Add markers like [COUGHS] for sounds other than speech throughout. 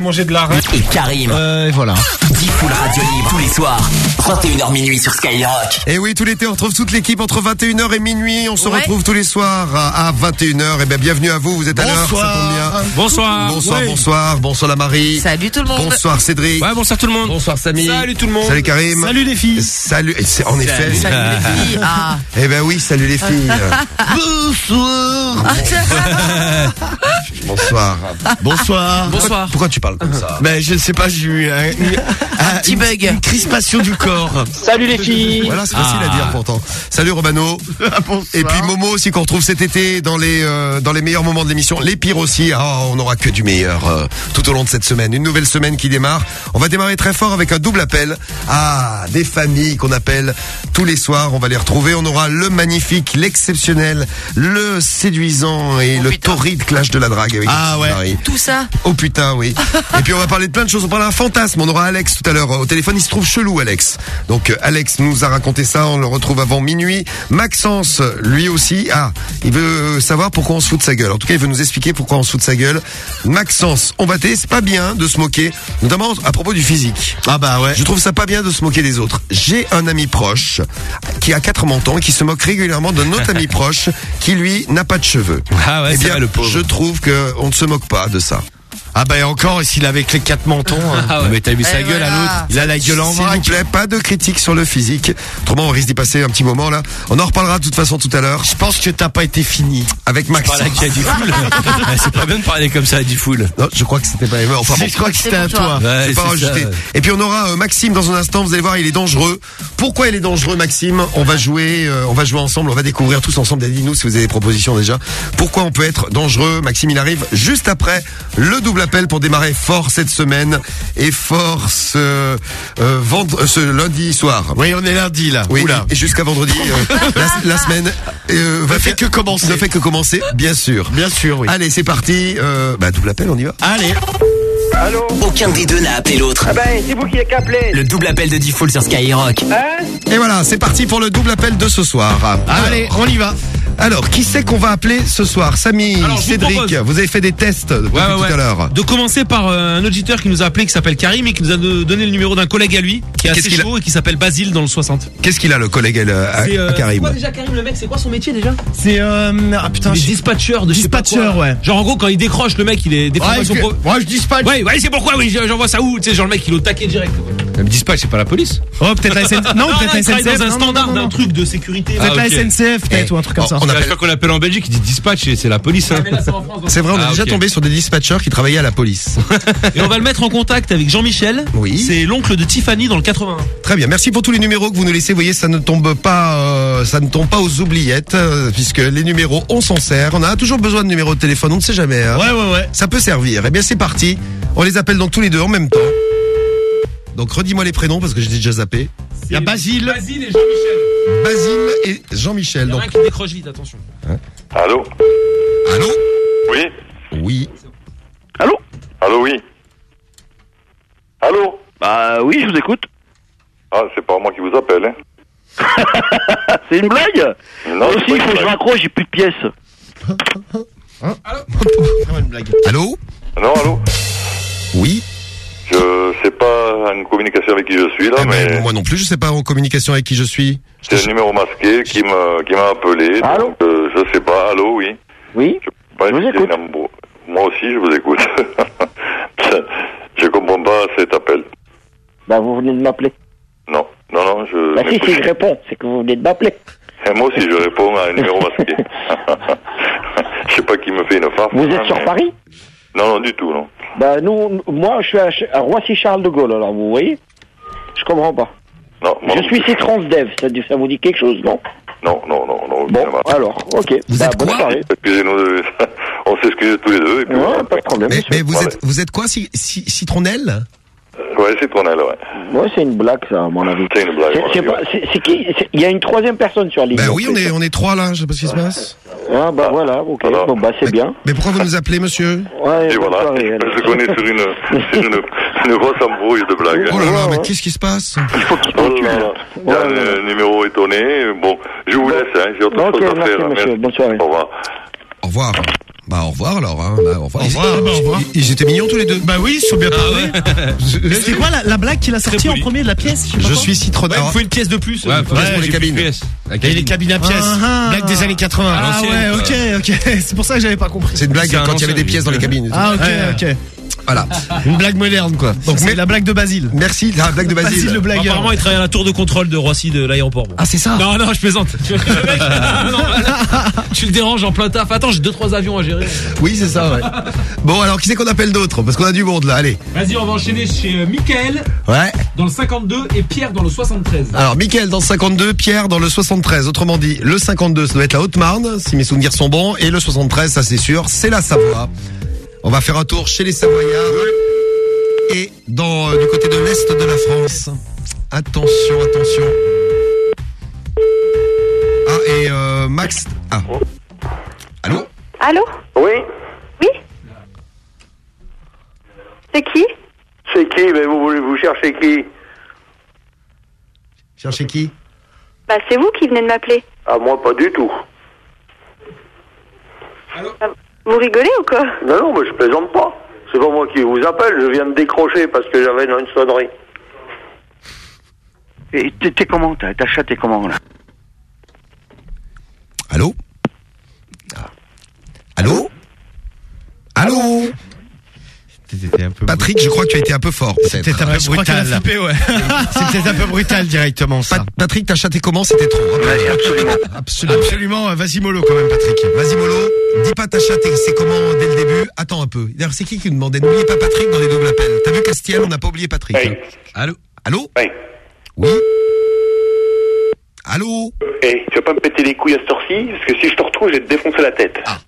j'ai mangé de la reine. Et Karim. Euh, et voilà. Diffoul Radio Libre tous les soirs. 21h minuit sur Skyrock. Et oui, tout l'été, on retrouve toute l'équipe entre 21h et minuit. On se Ouais. retrouve tous les soirs à à 21h. Et bien, bienvenue à vous. Vous êtes à l'heure. Ça tombe bien. Bonsoir. Bonsoir, Ouais. bonsoir. Bonsoir la Marie. Salut tout le monde. Bonsoir Cédric. Ouais, bonsoir tout le monde. Bonsoir Samy. Salut tout le monde. Salut Karim. Salut les filles. Salut. Et En effet. Salut les filles. [LAUGHS] Ah. Eh ben oui, salut les filles. [LAUGHS] Bonsoir. Bonsoir. Pourquoi, pourquoi tu parles comme ça Ben je ne sais pas, j'ai eu un, un- petit une- bug. une crispation du corps. Salut les filles Voilà, c'est facile à dire pourtant. Salut Romano. [LAUGHS] Et puis Momo aussi qu'on retrouve cet été dans les euh, dans les meilleurs moments de l'émission, les pires aussi. Ah, on n'aura que du meilleur euh, tout au long de cette semaine. Une nouvelle semaine qui démarre. On va démarrer très fort avec un double appel à des familles qu'on appelle tous les soirs. On va les retrouver. On aura le magnifique, l'exceptionnel, le séduisant et le putain. torride clash de la drague avec Ah ouais. Marie. Tout ça. Oh putain, oui. [LAUGHS] Et puis on va parler de plein de choses. On parlera d'un fantasme. On aura Alex tout à l'heure euh, au téléphone. Il se trouve chelou, Alex. Donc euh, Alex nous a raconté ça. On le retrouve avant minuit. Maxence, lui aussi, ah, il veut euh, savoir pourquoi on se fout de sa gueule. En tout cas, il veut nous expliquer pourquoi on se fout de sa gueule. Maxence, on va t'aider. C'est pas bien de se moquer, notamment à propos du physique. Ah bah ouais. Je trouve ça pas bien de se moquer des autres. J'ai un ami proche qui a quatre mentons et qui se moque régulièrement de notre ami [LAUGHS] proche qui lui n'a pas de cheveux. Ah ouais, eh bien, vrai, le pauvre. je trouve que on ne se moque pas de ça. Ah bah encore, s'il avait que les quatre mentons. hein. [LAUGHS] Ah ouais. Mais t'as vu sa Et gueule à l'autre. Il a la gueule en S'il vous vrac. plaît, pas de critique sur le physique. Autrement, on risque d'y passer un petit moment là. On en reparlera de toute façon tout à l'heure Je pense que t'as pas été fini. avec Max. Parler à qui a du full. Ouais, c'est pas bien de parler comme ça à du full. Non, je crois que c'était pas Enfin bon. je crois que c'était à toi. toi. Ouais, pas ça. Et puis on aura euh, Maxime dans un instant. Vous allez voir, il est dangereux. Pourquoi il est dangereux, Maxime? On va jouer, euh, on va jouer ensemble. On va découvrir tous ensemble. Dites-nous si vous avez des propositions déjà. Pourquoi on peut être dangereux? Maxime, il arrive juste après le double appel pour démarrer fort cette semaine et fort ce, euh, vendre, ce lundi soir. Oui, on est lundi là. Oui, Oula. et jusqu'à vendredi, euh, la, la semaine euh, va Ne fait que commencer. Ne fait que commencer, bien sûr. Bien sûr, oui. Allez, c'est parti. Euh, bah, double appel, on y va. Allez. Allô Aucun des deux n'a appelé l'autre. Ah ben, c'est vous qui êtes appelé Le double appel de Diffoul sur Skyrock. Hein Et voilà, c'est parti pour le double appel de ce soir. Allez, on y va. Alors, qui c'est qu'on va appeler ce soir? Samy, Alors, je vous Cédric, propose- vous avez fait des tests depuis Ouais, ouais, tout ouais. à l'heure. De commencer par euh, un auditeur qui nous a appelé qui s'appelle Karim et qui nous a donné le numéro d'un collègue à lui qui est assez a chaud et qui s'appelle Basile dans le 60. Qu'est-ce qu'il a, le collègue euh, à, euh, à Karim? c'est quoi déjà Karim le mec C'est quoi son métier déjà? C'est euh, ah putain. Dispatcher de je sais pas Dispatcher, quoi. ouais. Genre en gros quand il décroche le mec il est des Ouais, formations je- pro- Moi je dispatch. Ouais, ouais, c'est pourquoi oui, j'envoie ça où Tu sais genre le mec il est au taquet direct. Le dispatch c'est pas la police. Oh peut-être la SNCF. Non, peut-être la SNCF. dans un standard d'un truc de sécurité. Peut-être Ah, la. SNCF, peut-être Eh, ou un truc comme on- ça. on À appelle- qu'on l'appelle en Belgique, il dit dispatch et c'est la police. Hein. C'est vrai, on est Ah, déjà tombé sur des dispatchers qui travaillaient à la police. [LAUGHS] Et on va le mettre en contact avec Jean-Michel. Oui. C'est l'oncle de Tiffany dans le 81. Très bien, merci pour tous les numéros que vous nous laissez. Vous voyez, ça ne tombe pas, euh, ça ne tombe pas aux oubliettes, euh, puisque les numéros, on s'en sert. On a toujours besoin de numéros de téléphone, on ne sait jamais. hein. Ouais, ouais, ouais. Ça peut servir. Eh bien, c'est parti. On les appelle donc tous les deux en même temps. Donc, redis-moi les prénoms parce que j'ai déjà zappé. Il y a Basile. Basile et Jean-Michel. Basile et Jean-Michel. Il y en Donc, a un qui décroche vite, attention. Allô allô Oui Oui. Allô Allô, oui Allô Bah oui, je vous écoute. Ah, c'est pas moi qui vous appelle, hein [LAUGHS] C'est une blague Non, aussi, il faut que je raccroche, j'ai plus de pièces. Allô Non, allô Oui. Je sais pas en communication avec qui je suis, là, Eh ben, mais moi non plus, je sais pas en communication avec qui je suis. c'est un numéro masqué qui m'a qui m'a appelé. Allô donc, euh, Je sais pas, allô, oui Oui Pas Je vous écoute. Nambo. Moi aussi, je vous écoute. [LAUGHS] je comprends pas cet appel. Bah vous venez de m'appeler. Non, non, non, je... Bah si, je réponds, c'est que vous venez de m'appeler. Et [LAUGHS] moi aussi, je réponds à un numéro masqué. [LAUGHS] je sais pas qui me fait une farce. Vous hein, êtes sur mais- Paris? Non, non, du tout, non. Bah nous, moi je suis à, Ch- à Roissy-Charles de Gaulle, alors vous voyez? Je comprends pas. Non, moi Je suis plus. Citransdev, ça, dit- ça vous dit quelque chose, non? Non, non, non, non. Bon, alors, ok. Vous bah, êtes bonne quoi? Excusez-nous, de- [LAUGHS] on s'excuse tous les deux. Et puis Ouais, voilà. pas de problème. Mais, mais vous Voilà. êtes, vous êtes quoi, ci- ci- citronnelle? Ouais, c'est Tournel, ouais. Ouais, c'est une blague, ça, à mon avis. C'est une blague. C'est- qui Il y a une troisième personne sur l'île. Ben en oui, on est, on est trois là, je sais pas ce qui se passe. Ah, bah voilà, ok. Bon, bah c'est Mais- bien. Mais pourquoi vous nous appelez, monsieur Ouais, Et voilà, soirée, je connais sur une, sur une, une grosse embrouille de blagues. Oh là là, mais qu'est-ce qui se passe Il faut qu'il Oh là là. là. Il y a euh, numéro étonné. Bon, je vous laisse, hein, j'ai autre chose à merci, faire. monsieur. Bonne soirée. Au revoir. Au revoir. Bah au revoir alors. Hein. Bah, au revoir. Au revoir, Ils- bah, au revoir. Ils, ils étaient mignons tous les deux. Bah oui, ils sont bien parlés. Je, [LAUGHS] C'était quoi la, la blague qu'il a sortie en premier de la pièce je suis citronné. Ouais, il faut une pièce de plus. Ouais, faut Ouais, les cabines. La Et les cabine. cabines à pièces. Ah, blague des années 80. À Ah ouais, ok, ok. [LAUGHS] C'est pour ça que j'avais pas compris. c'est une blague quand il y avait des pièces dans les cabines. Ah ok, ok. Voilà. [LAUGHS] Une blague moderne quoi. Donc c'est mais- la blague de Basile. Merci. La blague de Basile. Basile le blagueur. Apparemment, il travaille à la tour de contrôle de Roissy de l'aéroport. bon. Ah c'est ça. Non, non, je plaisante. [LAUGHS] Non, là, tu le déranges en plein taf. Attends, j'ai deux trois avions à gérer. Oui c'est ça. Ouais. Bon alors qui c'est qu'on appelle d'autres Parce qu'on a du monde là. Allez. Vas-y, on va enchaîner chez euh, Michael Ouais. dans le 52 et Pierre dans le 73. Alors, Mickaël dans le 52, Pierre dans le 73. Autrement dit, le 52, ça doit être la Haute-Marne, si mes souvenirs sont bons. Et le 73, ça c'est sûr, c'est la Savoie. On va faire un tour chez les Savoyards. Et dans, euh, du côté de l'Est de la France. Attention, attention. Ah, et euh, Max... Ah. Allô? Allô? Oui Oui? C'est qui? C'est qui? Mais vous, voulez- vous cherchez qui? Cherchez qui? Bah c'est vous qui venez de m'appeler. Ah, moi, pas du tout. Ah, Vous rigolez ou quoi Non, non, mais je plaisante pas. C'est pas moi qui vous appelle, je viens de décrocher parce que j'avais une, une sonnerie. Et t'es t'es comment Ta ta chatte est comment là Allô? Ah. Allô? Allô? C'était un peu Patrick, je crois que tu as été un peu fort. C'était un peu brutal. ouais. [LAUGHS] Peut-être un peu brutal directement ça. Pat- Patrick, t'as chaté comment C'était trop. Absolument. Absolument. Absolument, vas-y mollo quand même Patrick. Vas-y Molo, dis pas ta chatte et c'est comment dès le début. Attends un peu. D'ailleurs, c'est qui qui nous demandait N'oubliez pas Patrick dans les doubles appels. T'as vu Castiel, on n'a pas oublié Patrick. Hey. Allô? Allô? Hey. Oui? Allô? Hey, tu vas pas me péter les couilles à cette heure-ci? Parce que si je te retrouve, je vais te défoncer la tête. Ah.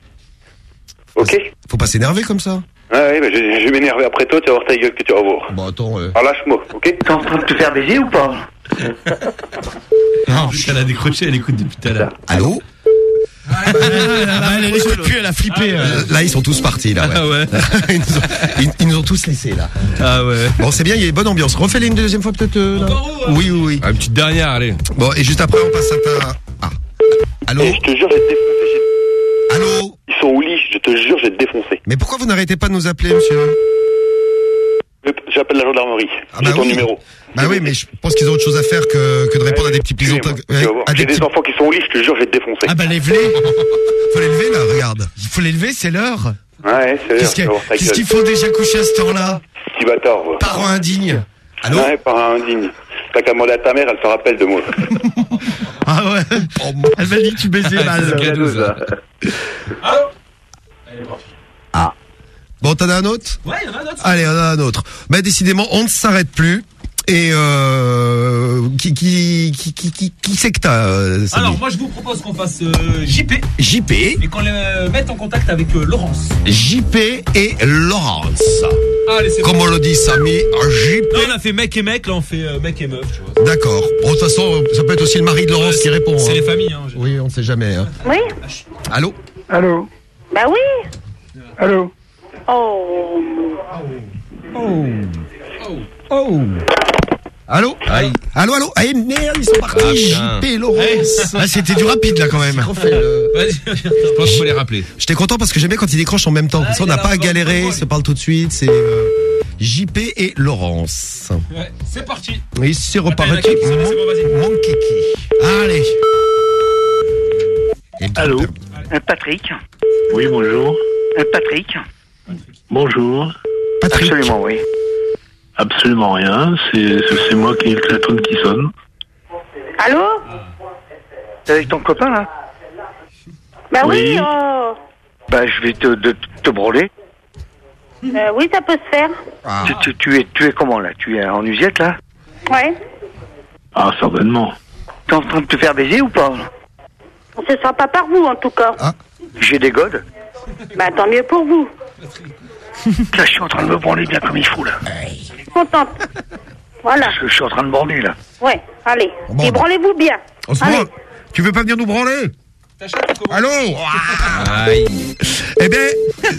Ok? Faut pas s'énerver comme ça. Ouais, ouais, bah, je, je vais m'énerver après toi, tu vas voir ta gueule que tu vas voir. Bon, attends. euh, Alors lâche-moi, ok T'es en train de te faire baiser ou pas Non, elle a décroché, elle écoute depuis tout à l'heure. Allô Ah, bah, elle écoute plus, elle a flippé. euh. Là, ils sont tous partis, là. Ouais. Ah ouais. [LAUGHS] ils, nous ont, ils- ils nous ont tous laissés, là. Ah ouais. Bon, c'est bien, il y a une bonne ambiance. Refais-les une deuxième fois, peut-être. euh, là Oui, oui, oui. Ah, une petite dernière, allez. Bon, et juste après, on passe à ta. Ah. Allô Et je te jure, je vais te défoncer. j'ai- Allô Ils sont au lit, je te jure, je vais te défoncer. Mais pourquoi vous n'arrêtez pas de nous appeler, monsieur J'appelle la gendarmerie. Ah J'ai bah ton oui. numéro. Bah oui, mais je pense qu'ils ont autre chose à faire que, que de répondre à des petits à J'ai des des petits... enfants qui sont au lit, je te jure, je vais te défoncer. Ah bah lève-les. Faut les lever, là, regarde. Il faut les lever, c'est l'heure. Ouais, c'est ta qu'est-ce gueule. qu'il faut déjà coucher à cette heure-là Petit bâtard, va. Parent indigne. Allô Ouais, par un indigne. T'as qu'à demander à ta mère, elle se rappelle de moi. [LAUGHS] Ah ouais. Elle m'a dit que tu baisais mal. Ça. Bon, t'en as un autre? Ouais, il y en a un autre. Allez, on en a un autre. Bah, décidément, on ne s'arrête plus. Et euh, qui qui qui qui qui, qui c'est que t'as euh, Samy? Alors, moi, je vous propose qu'on fasse euh, JP JP, et qu'on le mette en contact avec euh, Laurence. JP et Laurence. Allez, c'est Comme on le dit, Samy, JP. Là, on a fait mec et mec, là, on fait euh, mec et meuf, tu vois. D'accord. Bon, de toute façon, ça peut être aussi le mari de Laurence qui répond. C'est hein. les familles, hein. Oui, on ne sait jamais. hein. Oui Allô? Allô? Bah oui Allô Oh Allô Aïe. Allô, allô Eh merde, ils sont partis. Ah. JP et Laurence. Ah, c'était du rapide là quand même. Vas-y, Je pense qu'il faut les rappeler. J'étais content parce que j'aimais quand ils décrochent en même temps. Comme ça, on n'a pas à galérer, se parle tout de suite. C'est euh, JP et Laurence. Ouais, c'est parti. Et c'est reparti. Mon kiki. Allez. Et Allô Euh, Patrick Oui, bonjour. Euh, Patrick Bonjour. Patrick. Absolument, oui. Absolument rien. C'est c'est moi qui ai le téléphone qui sonne. Allô? T'es avec ton copain là Bah oui, Oui. oh Bah je vais te, de- te brûler. Euh, Oui, ça peut se faire. Ah. Tu, tu, tu es, tu es comment là? Tu es en usette là? Ouais. Ah, certainement. T'es en train de te faire baiser ou pas? Ce sera pas par vous, en tout cas. J'ai des godes. Bah tant mieux pour vous. [LAUGHS] Là je suis en train de me branler bien comme il faut là. Je suis contente. Voilà. Je, je suis en train de branler là. Ouais, allez. Bon, Et bah. branlez-vous bien. En ce Allez. tu veux pas venir nous branler? Allô [LAUGHS] Aïe. Eh bien,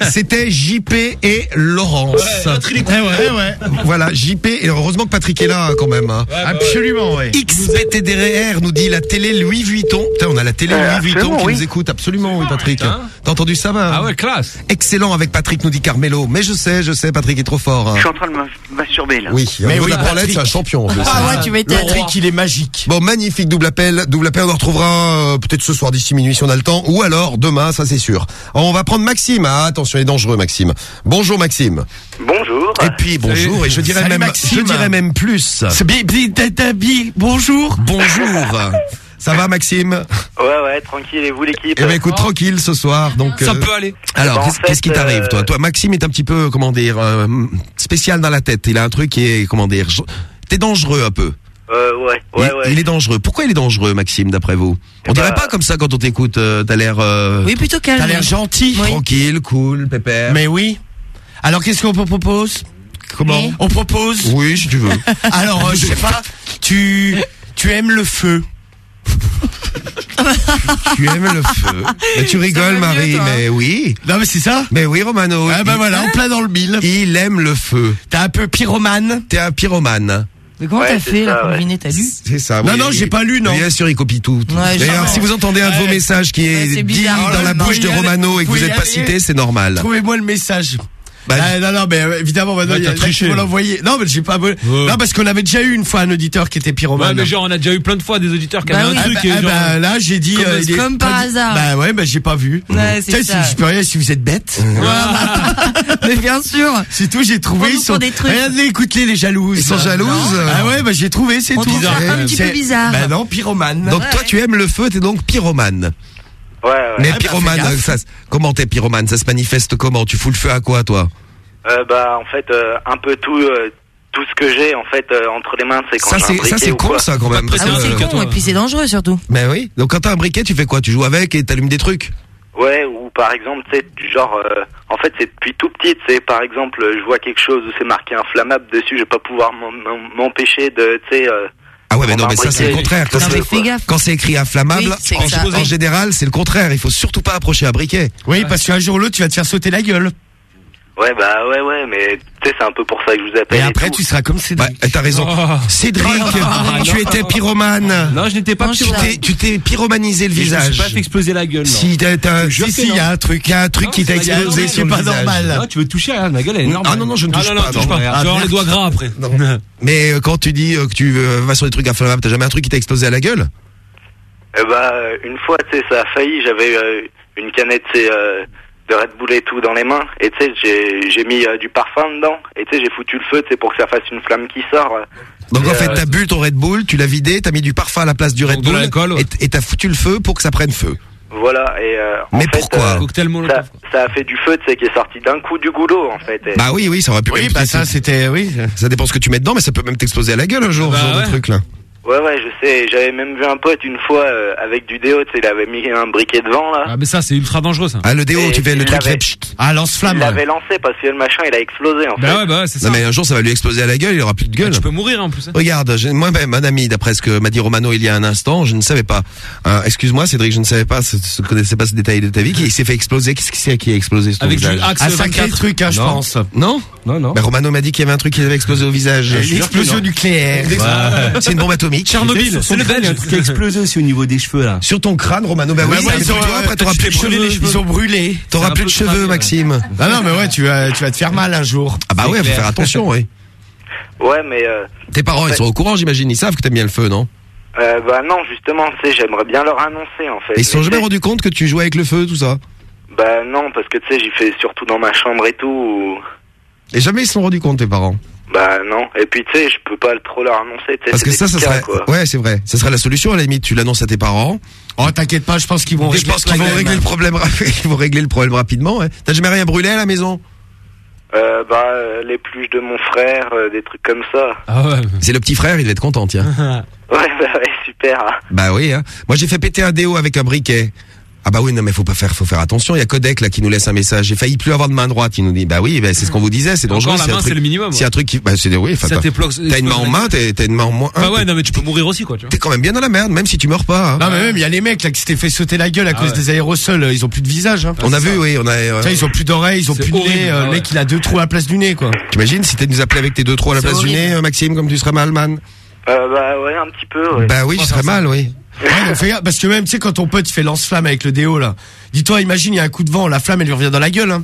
c'était JP et Laurence. Eh ouais, ouais. Voilà, JP et heureusement que Patrick est là quand même. hein. Absolument, ouais. XPTDR nous dit la télé Louis Vuitton. Putain, on a la télé Euh, Louis Vuitton absolument, qui oui. nous écoute absolument, oui Patrick. putain. T'as entendu ça, va Ah ouais, classe. Excellent avec Patrick, nous dit Carmelo. Mais je sais, je sais, Patrick est trop fort. hein. Je suis en train de me masturber là. Oui, Mais mais oui, oui, la branlette, Patrick. c'est un champion. Ah ouais, tu m'étonnes. Patrick, il est magique. Bon, magnifique double appel. Double appel, on le retrouvera euh, peut-être ce soir d'ici minuit si on a le temps, ou alors demain, ça c'est sûr. On va prendre Maxime. Ah, attention, il est dangereux, Maxime. Bonjour, Maxime. Bonjour. Et puis bonjour, et je dirais Salut, même, Maxime. je dirais même plus. Bonjour. Bonjour. Ça va, Maxime? Ouais, ouais, tranquille. Et vous, l'équipe? Eh ben écoute, tranquille ce soir. Donc, Ça euh, peut aller. alors, Bah, en qu'est-ce qui t'arrive, euh, toi Toi, Maxime est un petit peu, comment dire, euh, spécial dans la tête. Il a un truc qui est, comment dire, t'es dangereux un peu. Euh, ouais, ouais, il, ouais. il est dangereux. Pourquoi il est dangereux, Maxime, d'après vous On Eh dirait bah- pas comme ça quand on t'écoute. euh, T'as l'air euh, Oui, plutôt calme. T'as l'air gentil. Oui. tranquille, cool, pépère. Mais oui. Alors, qu'est-ce qu'on propose Comment Oui. On propose. Oui, si tu veux. [LAUGHS] Alors, euh, je sais pas. Tu, tu aimes le feu. tu aimes le feu. Mais tu rigoles, Marie. hein. mais oui. Non, mais c'est ça. Mais oui, Romano. Ah bah il, voilà, en plein dans le mille. il aime le feu. T'es un peu pyromane. T'es un pyromane. Mais comment Ouais, t'as fait ça, la combinée T'as lu C'est ça. Non, oui, non, j'ai pas lu, non. Bien sûr, il copie tout. Ouais, D'ailleurs, si vous entendez un de vos messages qui est, dit dans la bouche de Romano et que vous n'êtes pas cité, c'est normal. Trouvez-moi le message. Bah, Ah, non, non, mais euh, évidemment, maintenant, Ouais, il y a là, triché. l'envoyer. Non, mais j'ai pas. Ouais. Non, parce qu'on avait déjà eu une fois un auditeur qui était Ouais, pyromane. mais genre, on a déjà eu plein de fois des auditeurs qui Bah avaient oui. un Ah truc bah, et ah genre. bah, là, j'ai dit. Comme- est comme par dit- hasard. Bah ouais, bah j'ai pas vu. Ouais, c'est Tu sais, ça. si je peux rien si vous êtes bête. [LAUGHS] Mais bien sûr. C'est tout, j'ai trouvé. Ils sont. des trucs. Regardez, écoutez les jalouses. Ils sont jalouses Ah ouais, bah j'ai trouvé, c'est tout. C'est- un petit peu bizarre. Bah non, pyromane. Donc Ouais. toi, tu aimes le feu, t'es donc pyromane. Ouais, ouais. Mais bah, pyromane, ça, comment t'es pyromane Ça se manifeste comment Tu fous le feu à quoi, toi Euh, bah, en fait, euh, un peu tout, euh, tout ce que j'ai, en fait, euh, entre les mains, c'est quand Ça, c'est ça, briquet c'est con, quoi. ça, quand même. Ah c'est con, toi. et puis c'est dangereux surtout. Mais oui. Donc quand t'as un briquet, tu fais quoi Tu joues avec et t'allumes des trucs Ouais, ou par exemple, tu sais, du genre, euh, en fait, c'est depuis tout petit, tu sais, par exemple, je vois quelque chose où c'est marqué inflammable dessus, je vais pas pouvoir m'empêcher de, tu sais, euh, Ah ouais, mais non, On mais va ça c'est le contraire. Quand c'est- écrit inflammable, en, général, c'est le contraire. Il faut surtout pas approcher un briquet. Oui, parce qu'un jour ou l'autre, tu vas te faire sauter la gueule. Ouais, bah, ouais, ouais, mais, tu sais, c'est un peu pour ça que je vous appelle. Et après, tout. tu seras comme c'est. Bah, t'as raison. Oh. Cédric, Ah, tu non. étais pyromane. Non, je n'étais pas Non, Tu t'es, tu t'es pyromanisé le Je me visage. suis pas fait exploser la gueule. non. Si, t'as, si, si, il y a un truc, il y a un truc qui t'a explosé c'est pas visage. normal. Non, tu veux toucher, hein, ma gueule elle est normale. Ah non, non, je ne touche Ah, non, pas, non, touche non. pas. Ah, Je vais avoir les doigts gras après. Mais euh, quand tu dis euh, que tu euh, vas sur des trucs inflammables, t'as jamais un truc qui t'a explosé à la gueule? Eh bah, une fois, tu sais, ça a failli, j'avais une canette, tu sais, euh, de Red Bull et tout dans les mains, et tu sais, j'ai, j'ai mis euh, du parfum dedans, et tu sais, j'ai foutu le feu, tu sais, pour que ça fasse une flamme qui sort. Donc en fait, euh, t'as bu ton Red Bull, tu l'as vidé, t'as mis du parfum à la place du Red Bull, ouais. et t'as foutu le feu pour que ça prenne feu. Voilà, et euh, en Mais fait, pourquoi euh, Cocktail ça, molotov. quoi. ça a fait du feu, tu sais, qui est sorti d'un coup du goulot, en fait. et- Bah oui, oui, ça aurait pu. Oui, bah ça, c'était. Oui. ça dépend ce que tu mets dedans, mais ça peut même t'exploser à la gueule un jour, Bah ce genre ouais. de truc là. Ouais, ouais, je sais, j'avais même vu un pote une fois euh, avec du déo, tu sais, il avait mis un briquet devant, là. Ah, mais ça, c'est ultra dangereux, ça. Ah le déo, Et tu fais le il truc. l'avait- fait pchit. Ah, il lance-flamme. l'avait lancé parce que le machin, il a explosé, en fait. Bah ouais, bah ouais, c'est ça. Non mais un jour ça va lui exploser à la gueule, il aura plus de gueule. Tu peux mourir en plus. hein. Regarde, j'ai- moi-même, un ami, d'après ce que m'a dit Romano il y a un instant, je ne savais pas. Hein, Excuse-moi, Cédric, je ne savais pas, je ne connaissais pas ce détail de ta vie, qui s'est fait exploser? Qu'est-ce qui c'est qui a explosé Avec du visage? axe Un sacré 24. truc, hein, je Non. pense. Non? Non, non. Ben, Romano m'a dit qu'il y avait un truc qui avait explosé au visage. Une explosion nucléaire. C'est une bombe atomique. Tchernobyl, c'est le belge. qui a explosé aussi au niveau des cheveux là. Sur ton crâne, Romano. Ben oui, ils ont, toi, euh, après t'auras plus de brûlé cheveux. les cheveux. Ils ont brûlé. T'auras plus de cheveux, Maxime. Ah non, mais ouais, tu vas, tu vas te faire mal un jour. Ah bah C'est ouais, faut faire attention, oui. [LAUGHS] Ouais, mais, euh, Tes parents, ils sont au courant, j'imagine. Ils savent que t'aimes bien le feu, non? Euh, bah non, justement, tu sais, j'aimerais bien leur annoncer, en fait. Ils se sont Mais, jamais rendus compte que tu jouais avec le feu, tout ça? Bah non, parce que, tu sais, j'y fais surtout dans ma chambre et tout, ou- Et jamais ils se sont rendus compte, tes parents? Bah non, et puis, tu sais, je peux pas trop leur annoncer, Parce que ça, ça serait, quoi. ouais, c'est vrai. Ça serait la solution à la limite. Tu l'annonces à tes parents. Oh, t'inquiète pas, je pense qu'ils vont Et je régler pense qu'ils vont régler le problème, [LAUGHS] ils vont régler le problème rapidement. T'as jamais rien brûlé à la maison? Euh, bah, euh, les pluches de mon frère, euh, des trucs comme ça. Ah ouais. C'est le petit frère, il va être content, tiens. [LAUGHS] Ouais, [LAUGHS] bah ouais, super. bah oui. Hein. Moi, j'ai fait péter un déo avec un briquet. Ah bah oui, non mais faut pas faire, faut faire attention. Il y a Codec là qui nous laisse un message. J'ai failli plus avoir de main droite. Il nous dit, bah oui, bah, c'est ce qu'on vous disait, c'est dangereux. Encore la un main, truc- c'est le minimum, C'est ouais. un truc qui, bah c'est oui. T'as une main en main, t'as t'as une main en moins. Bah ouais, non, mais tu peux mourir aussi, quoi, tu vois. T'es quand même bien dans la merde, même si tu meurs pas. hein. Non mais même il y a les mecs là qui s'étaient fait sauter la gueule à Ah cause ouais. des aérosols, ils ont plus de visage. Hein. On a vu, oui, on a. euh, ils ont plus d'oreilles, ils ont plus de nez. euh, ah Le ouais. mec il a deux trous à la place du nez quoi. T'imagines si t'es nous appelé avec tes deux trous à la place du nez, euh, Maxime, comme tu serais mal, man. Euh, bah ouais, un petit peu, ouais. Bah oui, je serais mal, oui. Ouais, mais fais gaffe, parce que même tu sais quand ton pote fait lance-flamme avec le déo là. Dis-toi, imagine il y a un coup de vent, la flamme elle lui revient dans la gueule. Hein.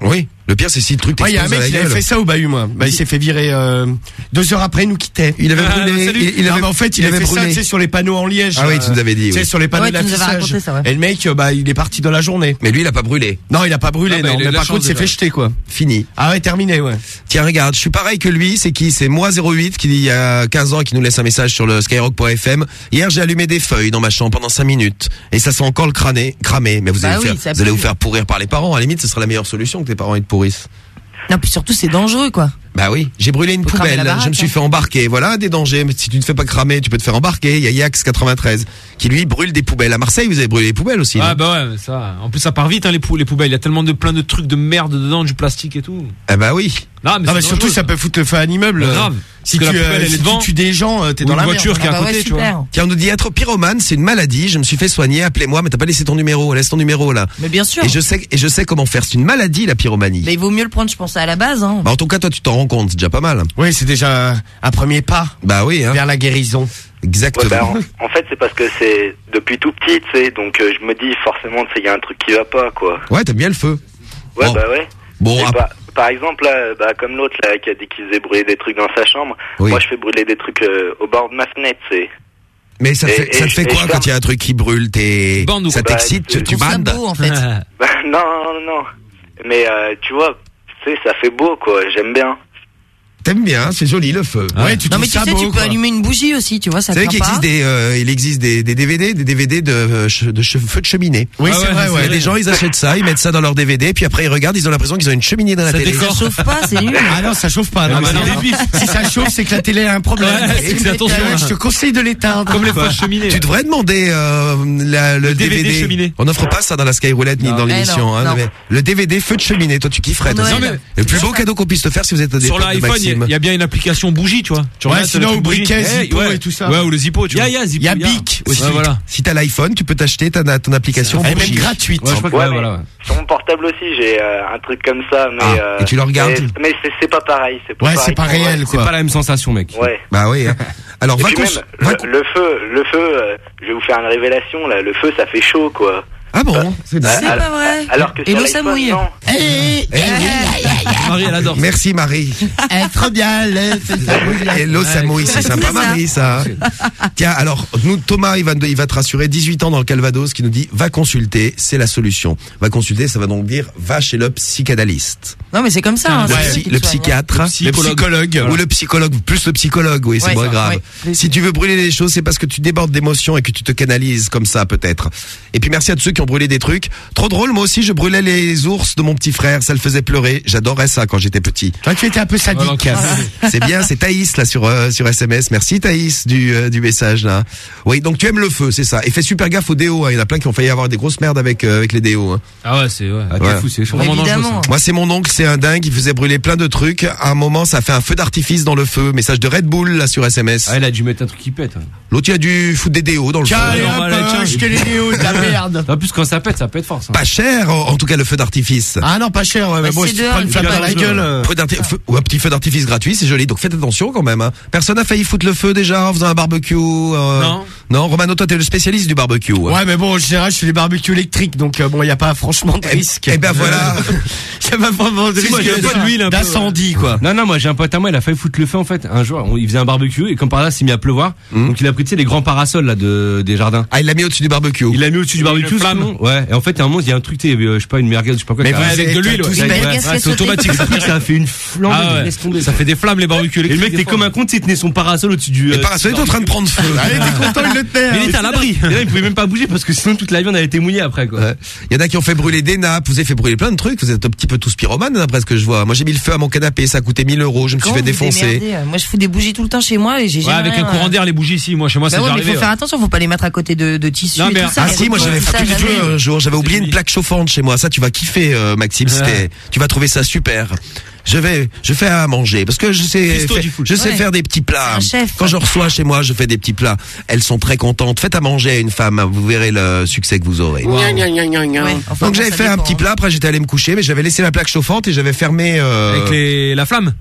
Oui. Le pire, c'est si le truc Ouais, il y a un t'explose à mec la qui avait gueule. fait ça au bahut moi. Bah il s'est fait virer euh, deux heures après il nous quittait. Il avait Ah, brûlé. salut. il, il non, avait, mais en fait, il, il avait avait fait ça, brûlé. tu sais, sur les panneaux en liège. Ah oui, euh, tu nous avais dit, Tu sais, oui. sur les panneaux Ouais, tu nous avais d'affichage. raconté ça, ouais. Et le mec, euh, bah, il est parti dans la journée. Mais lui, il a pas brûlé. Non, il a pas brûlé, Ah, bah, non. il a eu Mais de la par contre, il s'est déjà. fait jeter, quoi. Fini. Ah ouais, terminé, ouais. Tiens, regarde, je suis pareil que lui. C'est qui C'est moi 08 qui dit il y a 15 ans et qui nous laisse un message sur le skyrock.fm. Hier, j'ai allumé des feuilles dans ma chambre pendant 5 minutes et ça sent encore le crâné, cramé. Mais vous Bah allez, vous oui, faire, ça vous allez pue. vous faire pourrir par les parents. À la limite, ce sera la meilleure solution que tes parents te pourrissent. Non, puis surtout, c'est dangereux, quoi. Bah oui, j'ai brûlé une Faut poubelle, baraque, je me suis hein. fait embarquer. Voilà des dangers. Mais si tu ne te fais pas cramer, tu peux te faire embarquer. Il y a Yax 93 qui lui brûle des poubelles. À Marseille, vous avez brûlé des poubelles aussi. Ah bah ouais, mais ça. En plus, ça part vite, hein, les, pou- les poubelles. Il y a tellement de plein de trucs de merde dedans, du plastique et tout. Ah bah oui. Non, mais, Non, mais c'est surtout, ça peut foutre le feu à un immeuble. Grave. Si tu, euh, si tu tues des gens, euh, t'es dans la voiture qui est à Ah bah ouais, côté, tu vois. Tiens, on nous dit être pyromane, c'est une maladie. Je me suis fait soigner. Appelez-moi, mais t'as pas laissé ton numéro. Laisse ton numéro là. Mais bien sûr. Et je sais, et je sais comment faire. C'est une maladie la pyromanie. Mais il vaut mieux le prendre, je pense, à la base, hein. Bah, en tout cas, toi, tu t'en rends compte. C'est déjà pas mal. Oui, c'est déjà un premier pas Bah oui, hein. vers la guérison. Ouais, Exactement. bah, en, en fait, c'est parce que c'est depuis tout petit, tu sais, donc euh, je me dis forcément, tu sais, il y a un truc qui va pas, quoi. Ouais, t'aimes bien le feu. Ouais, Bon. bah ouais. Bon, ap- bah, par exemple, là, bah, comme l'autre là qui a dit qu'il faisait brûler des trucs dans sa chambre, Oui. moi je fais brûler des trucs euh, au bord de ma fenêtre, c'est. mais ça et- fait, ça te fait quoi quand il y a un truc qui brûle T'es, ou ça quoi t'excite, Bah, tu, bandes beau, en fait. [LAUGHS] Bah, non, non, non. Mais euh, tu vois, tu sais, ça fait beau, quoi. J'aime bien. T'aimes bien, c'est joli le feu. Ouais, tu Non, mais tu ça sais, beau, tu peux quoi. allumer une bougie aussi, tu vois, ça savez craint qu'il existe des, euh, il existe des, des DVD, des DVD de, euh, de feux de cheminée. Oui, Ah c'est ouais, vrai, c'est Il y ouais. a des gens, ils achètent ça, ils mettent ça dans leur DVD, puis après ils regardent, ils ont l'impression qu'ils ont une cheminée dans la Ça télé. Ça chauffe pas, c'est nul. Ah non, ça chauffe pas. Non, c'est non. si ça chauffe, c'est que la télé a un problème. C'est c'est attention, hein. Je te conseille de l'éteindre. Comme les fausses cheminées. Tu devrais demander euh, la- le, Le DVD DVD. cheminée. On n'offre pas ça dans la Skyroulette ni dans Eh l'émission. hein, le DVD feu de cheminée, toi tu kifferais. Le plus beau cadeau qu'on puisse te faire si vous êtes des Sur de l'iPhone, il y a- bien une application bougie, tu vois. Tu Ouais, regardes, sinon, truc briquet, bougie. Zippo ouais. et tout ça. Ouais, ou le Zippo, tu Il y vois. a, il y a Zippo. Il y a Bic aussi. Ouais, voilà. Si t'as l'iPhone, tu peux t'acheter ta, ton application Elle est même gratuite. Ouais, je crois que Ouais, ouais, mais voilà. ouais. sur mon portable aussi, j'ai euh, un truc comme ça, mais. Ah, euh, et tu le regardes Mais, mais c'est- pas pareil. C'est pas Ouais, pareil c'est pas réel, C'est pas la même sensation, mec. Ouais. Bah oui. hein. [LAUGHS] Alors va le feu, le feu, euh, je vais vous faire une révélation là. Le feu, ça fait chaud, quoi. Ah bon, c'est Ah, C'est pas vrai. Alors que Et l'eau, ça mouille. non. Eh, Marie, elle adore. Merci Marie. [LAUGHS] eh, trop bien. le- Et l'eau ça mouille, c'est sympa C'est. Marie ça. hein. [LAUGHS] Tiens, alors nous Thomas, il va il va te rassurer 18 ans dans le Calvados qui nous dit va consulter, c'est la solution. Va consulter, ça va donc dire va chez le psychanalyste. Non, mais c'est comme ça. hein, Le, c'est psy- le psychiatre, Le psychologue. ou le psychologue, plus le psychologue, oui, c'est Ouais, moins ça, grave. ouais. Si tu veux brûler les choses, c'est parce que tu débordes d'émotions et que tu te canalises comme ça peut-être. Et puis merci à tous ceux qui ont brûlé des trucs. Trop drôle, moi aussi je brûlais les ours de mon petit frère, ça le faisait pleurer. J'adorais ça quand j'étais petit. Toi, tu étais un peu sadique. C'est bien, c'est Thaïs là sur euh, sur SMS. Merci Thaïs du euh, du message là. Oui, donc tu aimes le feu, c'est ça. Et fais super gaffe aux déos. hein. Il y en a plein qui ont failli avoir des grosses merdes avec euh, avec les déos. hein. Ah ouais, c'est ouais. Ah, t'es Ouais. fou, c'est. Vraiment dangereux, ça. Moi, c'est mon oncle, c'est un dingue. Il faisait brûler plein de trucs. À un moment, ça a fait un feu d'artifice dans le feu. Message de Red Bull là sur SMS. Ah, il a dû mettre un truc qui pète. hein. L'autre, il a dû foutre des déos dans le feu. tiens, les déos de la merde. [LAUGHS] En plus, quand ça pète, ça pète fort, ça. Pas cher, en tout cas le feu d'artifice. Ah non, pas cher, ouais, mais Bah, bon, c'est si tu dehors, prends une il flamme fait dans la gueule. euh, Feu d'arti- petit feu d'artifice gratuit, c'est joli. Donc faites attention quand même. hein. Personne n'a failli foutre le feu déjà en faisant un barbecue. euh, Non. Non, Romano, toi t'es le spécialiste du barbecue. hein. Ouais, mais bon, en général, je fais des barbecues électriques, donc euh, bon, il y a pas franchement de risque. Eh ben voilà. Il [LAUGHS] y a pas vraiment de Si, moi, j'ai risque un peu, d'incendie, quoi. Non, non, moi j'ai un pote à moi, il a failli foutre le feu en fait. Un jour, on- il faisait un barbecue et comme par là, il s'est mis à pleuvoir. Mhm. Donc il a pris, tu sais, les grands parasols là de, des jardins. Ah, il l'a mis au-dessus du barbecue. Il l'a mis au-dessus du barbecue. flamme. Ouais. Et en fait, à un moment, il y a un truc, tu sais, euh, je sais pas, une merguez, je sais pas quoi. Mais avec êtes de l'huile, c'est automatique. Ça fait une flamme. Ah tomber. Ça fait des flammes les barbecues Et le mec, t'es comme un con, il tenait son parasol au-dessus du. Le euh, parasol est en train de prendre feu. Allez, t'es content, il le tenait. Il était à l'abri. Et [LAUGHS] là, il pouvait même pas bouger parce que sinon toute la viande avait été mouillée après quoi. Ouais. Il y en a qui ont fait brûler des nappes, vous avez fait brûler plein de trucs, vous êtes un petit peu tous pyromanes d'après ce que je vois. Moi j'ai mis le feu à mon canapé, ça a coûté 1000 euros, je me suis fait défoncer. euh, Moi, je fous des bougies tout le temps chez moi et j'ai Ouais, avec un courant euh. d'air, les bougies ici. Moi, chez moi, c'est Bah mais arrivé. faut faire attention, faut pas les mettre à côté de, tissus Non, mais-. Ah si, moi j'avais foutu, un jour. J'avais oublié une plaque chauffante chez moi. Ça, tu vas kiffer, euh, Maxime. C'était, tu vas trouver ça super. Je vais, je fais à manger parce que je sais, je sais Ouais. faire des petits plats. Quand je reçois chez moi, je fais des petits plats. Elles sont très contentes. Faites à manger à une femme, vous verrez le succès que vous aurez. Ouais, enfin, Donc j'avais fait un petit hein. plat. Après, j'étais allé me coucher, mais j'avais laissé la plaque chauffante et j'avais fermé. Euh... Avec les, la flamme?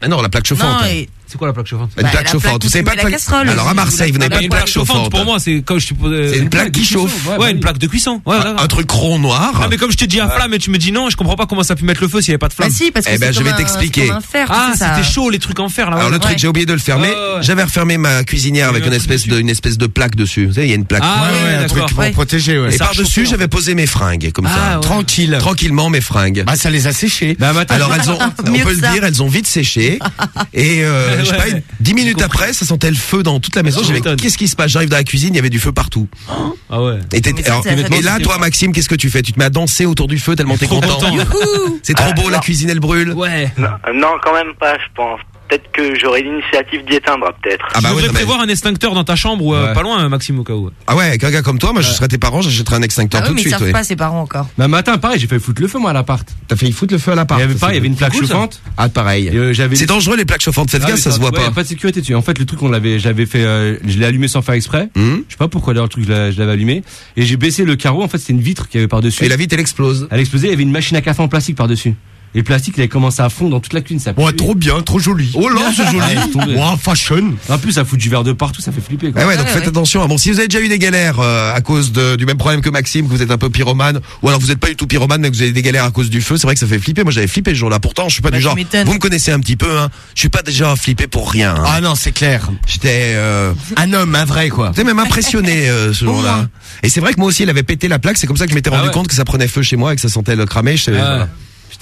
Ah non, la plaque chauffante. Non, et- C'est quoi la plaque chauffante Une Bah, plaque la chauffante. Vous savez pas de plaque- casserole. Alors à Marseille, vous n'avez pas de une plaque chauffante pour moi, c'est comme je te posais. C'est une plaque qui chauffe. Ouais, une plaque de cuisson. Un truc rond noir. Ah, mais comme je te dis à flamme et tu me dis non, je comprends pas comment ça peut mettre le feu s'il y avait pas de Bah flamme. si, parce que Eh ben, je vais t'expliquer. Ah, c'était chaud les trucs en fer là. Alors le truc, j'ai oublié de le fermer. J'avais refermé ma cuisinière avec a une espèce de, une espèce de plaque dessus. Vous savez, il y a une plaque. Ah, Ouais, ouais, ouais, un truc d'accord. pour Ouais. protéger, ouais. Et a chauffé, en j'avais posé mes fringues, comme Ah, ça. Tranquille. Tranquillement, mes fringues. Bah, ça les a séchés. Bah, Alors elles ont, [LAUGHS] on peut le dire, elles ont vite séché. Et [LAUGHS] euh, je sais pas, Ouais. une- dix minutes après, ça sentait le feu dans toute la maison. Tu J'avais m'étonnes. qu'est-ce qui se passe? J'arrive dans la cuisine, il y avait du feu partout. Ah ouais. Et, Mais ça, alors, c'est la et famille. là, toi, Maxime, qu'est-ce que tu fais? Tu te mets à danser autour du feu tellement t'es Trop content. content. C'est trop Ah, beau, la cuisine elle brûle. Ouais. Non, non, quand même pas, je pense. Peut-être que j'aurai l'initiative d'y éteindre, peut-être. Ah tu bah ouais, devrais non, mais- prévoir un extincteur dans ta chambre ou euh, Ouais. pas loin, Maxime, au cas où. Ah ouais, avec un gars comme toi, moi je serais tes parents, j'achèterais un extincteur Ah tout oui, mais de ils suite. savent ouais. pas ses parents encore. Bah, matin, pareil, j'ai fait foutre le feu, moi, à l'appart. T'as failli foutre le feu à l'appart. Il y avait pas, il y avait une plaque cool, ça. chauffante. Ah pareil. Euh, C'est dangereux les plaques chauffantes, faites Ah, gaffe, mais ça se ouais, voit y a pas. pas de sécurité dessus. En fait, le truc, on l'avait, j'avais fait, euh, je l'ai allumé sans faire exprès. Hum. Je sais pas pourquoi d'ailleurs le truc, je l'avais allumé. Et j'ai baissé le carreau. En fait, c'était une vitre qui avait par dessus. Et la vitre elle explose. Elle explosait. Il y avait une machine à café en plastique par dessus. Et le plastique, il avait commencé à fondre dans toute la cuisine. Ça Ouais, trop bien, trop joli. Oh là, [LAUGHS] c'est joli. Ah, tomber. Ouais, fashion. En plus, ça fout du verre de partout. Ça fait flipper. Quoi. Ah ouais, donc Ouais, faites ouais. attention. Bon, si vous avez déjà eu des galères euh, à cause de- du même problème que Maxime, que vous êtes un peu pyromane, ou alors vous n'êtes pas du tout pyromane, mais que vous avez des galères à cause du feu, c'est vrai que ça fait flipper. Moi, j'avais flippé ce jour-là. Pourtant, je suis pas Bah, du genre. Vous me connaissez un petit peu, hein. Je suis pas déjà flippé pour rien. hein. Ah non, c'est clair. J'étais, euh, Un homme, un vrai, quoi. j'étais même impressionné euh, ce [LAUGHS] jour-là. Et c'est vrai que moi aussi, il avait pété la plaque. C'est comme ça que je m'étais Ah rendu ouais. compte que ça prenait feu chez moi et que ça sentait le cramer. Je savais, Ah, voilà.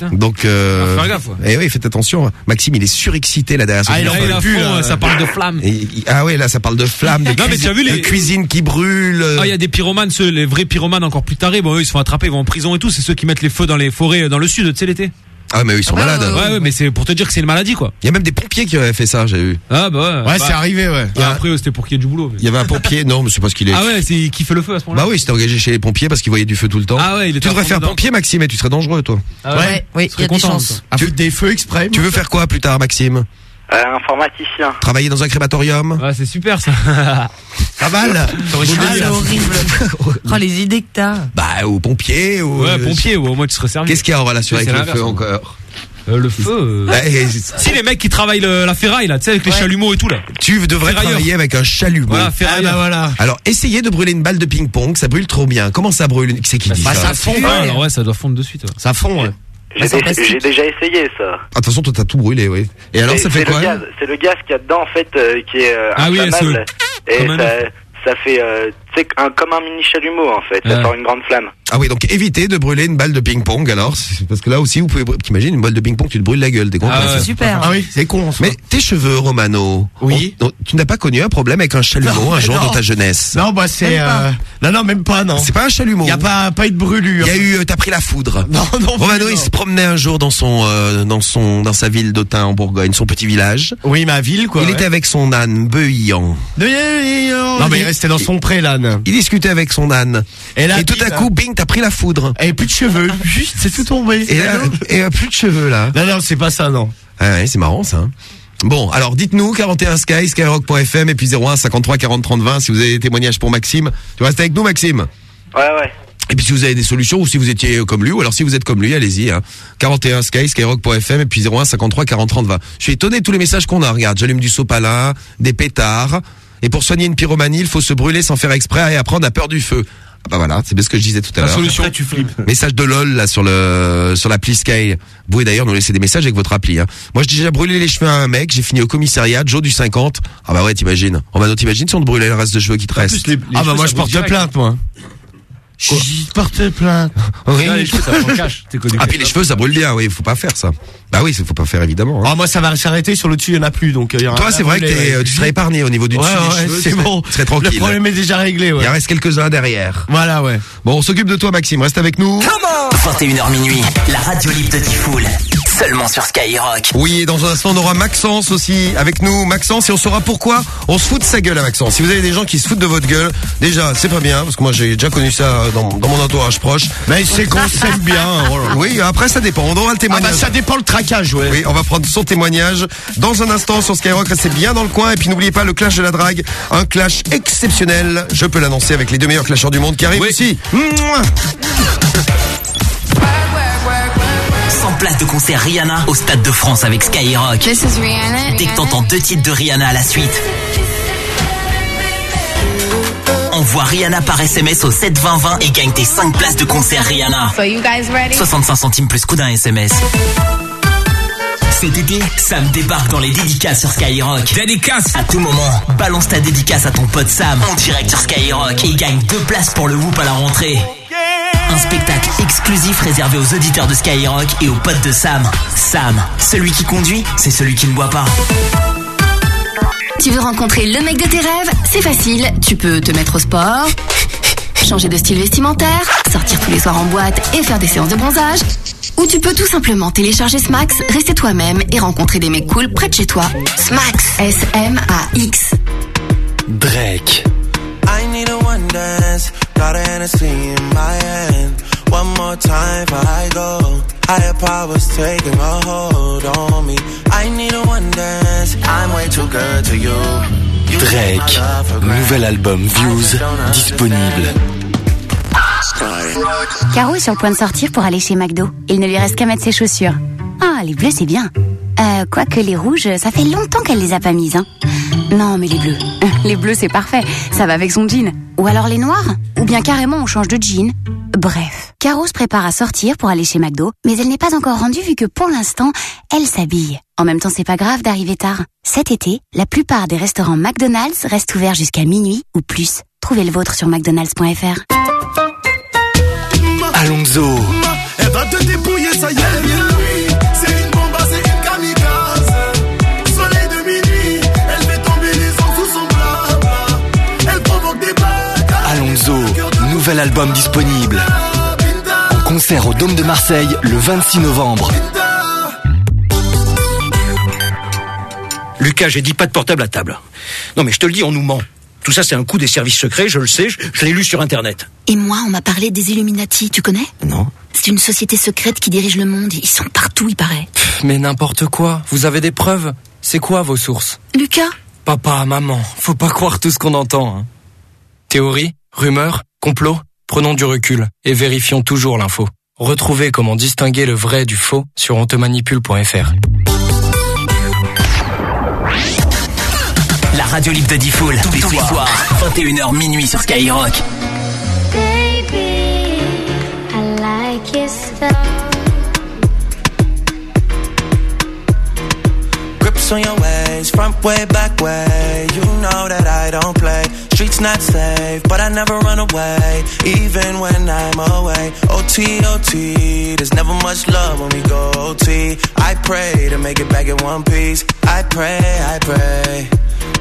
Putain. Donc, euh, faire gaffe, ouais. eh oui, faites attention. Maxime, il est surexcité là derrière. Ah, il en peut plus, fond, là. euh, ça parle de flammes. Et- ah ouais, là, ça parle de flammes, de, Non, mais cuisine, tu as vu les- de cuisine qui brûle. Ah, il y a des pyromanes, ceux, les vrais pyromanes encore plus tarés. Bon, eux, ils se font attraper, ils vont en prison et tout. C'est ceux qui mettent les feux dans les forêts, euh, dans le sud, tu sais, l'été. Ah, mais eux, ils sont Ah, malades. ouais, Ouais, ouais, mais c'est pour te dire que c'est une maladie, quoi. Il y a même des pompiers qui avaient fait ça, j'ai vu. Ah, bah ouais. Ouais, Bah, c'est arrivé, ouais. et après, euh, c'était pour qu'il y ait du boulot. mais- Il y avait un pompier, non, mais c'est pas ce qu'il est. Ah ouais, c'est qui fait le feu à ce moment-là. Bah oui, il s'était engagé chez les pompiers parce qu'il voyait du feu tout le temps. Ah ouais, il était tu devrais à fond faire dedans. pompier, Maxime, et tu serais dangereux, toi. Ah Ouais, oui, il y a des chances. À foutre des feux exprès. Tu veux faire quoi plus tard, Maxime? Euh, informaticien. Travailler dans un crématorium Ouais, c'est super ça. [LAUGHS] Pas mal. Ah, c'est horrible. [LAUGHS] Oh, les idées que t'as. Bah, ou pompier, ou. Ouais, pompier, ou au moins tu serais servi. Qu'est-ce qu'il y a en relation avec le feu hein. encore Euh, le feu. euh, Ouais, Si les mecs qui travaillent le- la ferraille là, tu sais avec les chalumeaux et tout là. Tu devrais Ferrailleur. travailler avec un chalumeau. Voilà, Ah bah voilà. Alors, essayez de brûler une balle de ping-pong, ça brûle trop bien. Comment ça brûle c'est qui dit Bah, ça ça fond, Ah, ouais. alors ouais, ça doit fondre de suite. ouais. Ça fond, ouais. J'ai dé- j'ai déjà essayé ça. Ah, de toute façon, toi, t'as tout brûlé, oui. Et alors, ça fait quoi C'est le gaz qu'il y a dedans en fait euh, qui est euh, Ah oui, et ça, ça fait euh, un, comme un mini chalumeau en fait. Ça sort une grande flamme. Ah oui, donc évitez de brûler une balle de ping-pong, alors. Parce que là aussi, vous pouvez. T'imagines, une balle de ping-pong, tu te brûles la gueule, t'es content Ah ouais. C'est super. Ah oui, c'est con, en soi. Mais tes cheveux, Romano. Oui. on- on- tu n'as pas connu un problème avec un chalumeau Non, un jour non. dans ta jeunesse? Non, bah c'est. Euh... Non, non, même pas, non. C'est pas un chalumeau. Il y a pas, pas eu de brûlure. Il y a eu, euh, t'as pris la foudre. [LAUGHS] Non, non. Romano, non. il se promenait un jour dans son, euh, dans son, dans sa ville d'Autun en Bourgogne, son petit village. Oui, ma ville, quoi. il ouais. était avec son âne beuillant. Non, mais il restait dans son pré, l'âne. Il discutait avec son âne. Et là, tout à coup, bing, t'as pris la foudre. Et plus de cheveux. Juste, c'est tout tombé. Et là, et plus de cheveux là. Non, non, c'est pas ça, non. Ah ouais, c'est marrant ça. hein. Bon, alors dites-nous 41 Sky, skyrock.fm et puis 01 53 40 30 20 si vous avez des témoignages pour Maxime. Tu restes avec nous Maxime Ouais ouais. Et puis si vous avez des solutions ou si vous étiez euh, comme lui ou alors si vous êtes comme lui, allez-y hein. 41 Sky, skyrock.fm et puis 01 53 40 30 20. Je suis étonné de tous les messages qu'on a. Regarde, j'allume du sopalin, des pétards et pour soigner une pyromanie, il faut se brûler sans faire exprès et après on a peur du feu. Ah bah voilà, c'est bien ce que je disais tout à l'heure. solution. Après, tu flippes. Message de LOL là sur le sur l'appli Sky. Vous pouvez d'ailleurs nous laisser des messages avec votre appli. Hein. Moi j'ai déjà brûlé les cheveux à un mec, j'ai fini au commissariat, Joe du 50. Ah bah ouais t'imagines. On va t'imagines si on te brûlait le reste de cheveux qui te reste. plus, les- les Ah, bah cheveux, moi, ça je brûle porte direct. plainte, moi. Je porte plainte. Oui. Là, les cheveux, ça prend cash. Ah puis les cheveux ça brûle bien, oui, faut pas faire ça. Bah oui, faut pas faire évidemment. hein. Ah, moi, ça va s'arrêter sur le dessus, il y en a plus, donc, euh, il y aura Toi c'est vrai que euh, tu serais épargné au niveau du dessus des ouais, cheveux. c'est bon. Tu serais Le tranquille. problème est déjà réglé, ouais. Il en reste quelques-uns derrière. Voilà, ouais. Bon, on s'occupe de toi Maxime, reste avec nous. 21h minuit, la radio libre de Tifoul. Seulement sur Skyrock. Oui, et dans un instant, on aura Maxence aussi avec nous. Maxence, et on saura pourquoi on se fout de sa gueule à Maxence. Si vous avez des gens qui se foutent de votre gueule, déjà, c'est pas bien, parce que moi j'ai déjà connu ça dans, dans mon entourage proche. Mais c'est qu'on [LAUGHS] s'aime bien. Oui, après ça dépend. On aura le Ah témoignage. bah ça dépend le traquage, ouais. Oui, on va prendre son témoignage dans un instant sur Skyrock. Restez bien dans le coin. Et puis n'oubliez pas le clash de la drague. Un clash exceptionnel. Je peux l'annoncer avec les deux meilleurs clasheurs du monde qui arrivent ici. Mouah 100 places de concert Rihanna au Stade de France avec Skyrock. This is Rihanna. Dès que t'entends deux titres de Rihanna à la suite. Envoie Rihanna par SMS au 72020 et gagne tes 5 places de concert Rihanna. So you guys ready? 65 centimes plus coût d'un SMS. Cet été, Sam débarque dans les dédicaces sur Skyrock. Dédicace À tout moment, balance ta dédicace à ton pote Sam en direct sur Skyrock et gagne deux places pour le Whoop à la rentrée. Un spectacle exclusif réservé aux auditeurs de Skyrock et aux potes de Sam. Sam, celui qui conduit, c'est celui qui ne boit pas. Tu veux rencontrer le mec de tes rêves? C'est facile, tu peux te mettre au sport, changer de style vestimentaire, sortir tous les soirs en boîte et faire des séances de bronzage. Ou tu peux tout simplement télécharger Smax, rester toi-même et rencontrer des mecs cool près de chez toi. Smax, S-M-A-X. Drake. I need a one dance, got a Hennessy in my hand. One more time before I go. Higher powers taking a hold on me. I need a one dance, I'm way too good to you. You Drake, nouvel album Views, disponible. Caro est sur le point de sortir pour aller chez McDo. Il ne lui reste qu'à mettre ses chaussures. Ah, les bleus, c'est bien. Euh, quoique les rouges, ça fait longtemps qu'elle les a pas mises, hein. Non, mais les bleus. [LAUGHS] Les bleus, c'est parfait. Ça va avec son jean. Ou alors les noirs. Ou bien carrément, on change de jean. Bref. Caro se prépare à sortir pour aller chez McDo, mais elle n'est pas encore rendue vu que pour l'instant, elle s'habille. En même temps, c'est pas grave d'arriver tard. Cet été, la plupart des restaurants McDonald's restent ouverts jusqu'à minuit ou plus. Trouvez le vôtre sur mcdonalds.fr. Alonso. Elle va te dépouiller, ça y est. nouvel album disponible. En concert au Dôme de Marseille le 26 novembre. Lucas, j'ai dit pas de portable à table. Non mais je te le dis, on nous ment. Tout ça, c'est un coup des services secrets, je le sais, je, je l'ai lu sur Internet. Et moi, on m'a parlé des Illuminati, tu connais? Non. C'est une société secrète qui dirige le monde. Ils sont partout, il paraît. Mais n'importe quoi. Vous avez des preuves? C'est quoi vos sources? Lucas? Papa, maman, faut pas croire tout ce qu'on entend. hein. Théorie, rumeur, complot Prenons du recul et vérifions toujours l'info. Retrouvez comment distinguer le vrai du faux sur ontemanipule.fr. La radio libre de Diffoul, tous les soirs, 21h minuit sur Skyrock. Baby, I like your stuff. On your ways, front way, back way. You know that I don't play. Streets not safe, but I never run away, even when I'm away. OT, OT, there's never much love when we go OT. I pray to make it back in one piece. I pray, I pray.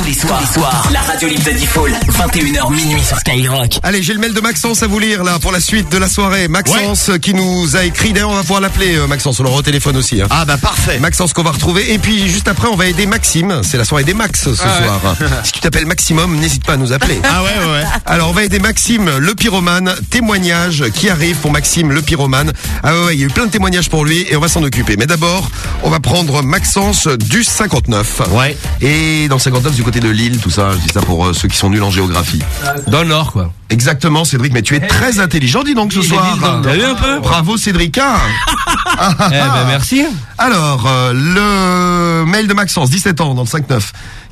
Tous les soirs, tous les soirs, la radio libre de Default, 21h minuit sur Skyrock. Allez, j'ai le mail de Maxence à vous lire là pour la suite de la soirée. Maxence qui nous a écrit. D'ailleurs, on va pouvoir l'appeler euh, Maxence. On l'aura au téléphone aussi. hein. Ah bah parfait. Maxence qu'on va retrouver. Et puis juste après, on va aider Maxime. C'est la soirée des Max ce Ah ouais. soir. [LAUGHS] si tu t'appelles Maximum, n'hésite pas à nous appeler. Ah ouais, ouais, ouais. Alors, on va aider Maxime le pyromane. Témoignage qui arrive pour Maxime le pyromane. Ah ouais, ouais, il y a eu plein de témoignages pour lui et on va s'en occuper. Mais d'abord, on va prendre Maxence du 59. Ouais. Et dans le 59 du côté de Lille, tout ça. Je dis ça pour euh, ceux qui sont nuls en géographie. Dans le Nord, quoi. Exactement, Cédric, mais tu es très intelligent, dis donc, ce soir. T'as vu un peu Bravo, Cédric. hein. [LAUGHS] Eh ben, merci. Alors, euh, le mail de Maxence, 17 ans, dans le 5-9,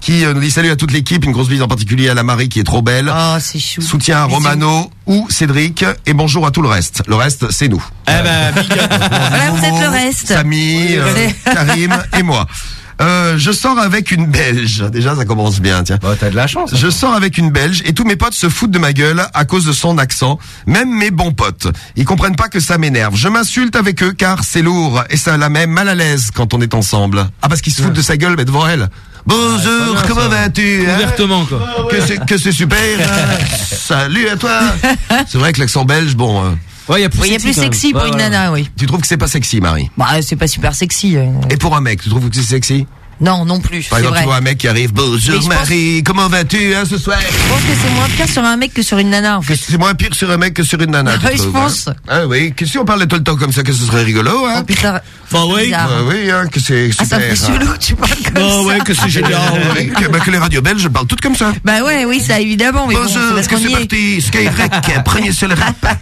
qui euh, nous dit salut à toute l'équipe, une grosse bise en particulier à la Marie qui est trop belle. Oh, c'est chou. Soutien à Romano ou Cédric, et bonjour à tout le reste. Le reste, c'est nous. Eh ben, big up. Voilà, vous êtes le reste. Samy, euh, Karim et moi. [LAUGHS] Euh, je sors avec une Belge. Déjà, ça commence bien, tiens. Bah, t'as de la chance. Je sors avec une Belge et tous mes potes se foutent de ma gueule à cause de son accent. Même mes bons potes. Ils comprennent pas que ça m'énerve. Je m'insulte avec eux car c'est lourd et ça la met mal à l'aise quand on est ensemble. Ah, parce qu'ils se foutent de sa gueule, mais devant elle. Bonjour, comment vas-tu hein Ouvertement, quoi. Que c'est que c'est super. hein. [LAUGHS] Salut à toi. [LAUGHS] C'est vrai que l'accent belge, bon. euh, Ouais, il y a plus Oui, il y a plus sexy pour une nana, oui. tu trouves que c'est pas sexy, Marie? Bah, c'est pas super sexy. euh. Et pour un mec, tu trouves que c'est sexy? Non, non plus. Par exemple, vrai. tu vois un mec qui arrive. Bonjour pense- Marie, comment vas-tu hein, ce soir? Je pense que c'est moins pire sur un mec que sur une nana, en fait. C'est moins pire sur un mec que sur une nana. tu Ouais, je trouves, pense. hein? Ah oui, que si on parlait tout le temps comme ça, que ce serait rigolo, hein? Oh putain. Enfin, oui. Bah oui, hein, que c'est Ah, ça super. fait chelou, tu parles comme Oh ça. ouais, que c'est génial. [LAUGHS] Oui, que, bah, que les radios belges parlent toutes comme ça. Bah ouais, oui, ça évidemment, mais bon, Bonjour, parce que c'est parti, Skyrock, [LAUGHS] prenez sur le rap.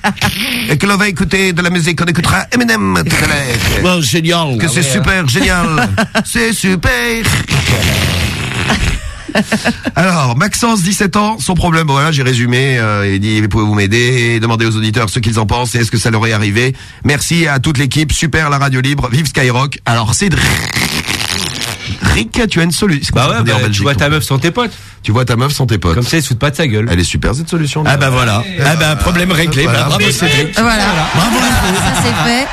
Et que l'on va écouter de la musique, on écoutera Eminem tout à l'heure. Oh, génial. Que c'est super, génial. [LAUGHS] c'est super. Alors, Maxence, 17 ans, son problème, voilà, j'ai résumé, euh, il dit, pouvez-vous m'aider et demander aux auditeurs ce qu'ils en pensent et est-ce que ça leur est arrivé? Merci à toute l'équipe, super la radio libre, vive Skyrock. Alors, Cédric, Rick, tu as une solution. Bah ouais, bah, tu vois ta meuf sans tes potes. Tu vois ta meuf sans tes potes. Comme ça, ils se foutent pas de sa gueule. Elle est super cette solution. Ah bah voilà. Ah bah problème réglé. Voilà. Bah, bravo Cédric. Voilà. Bravo. Ça c'est fait.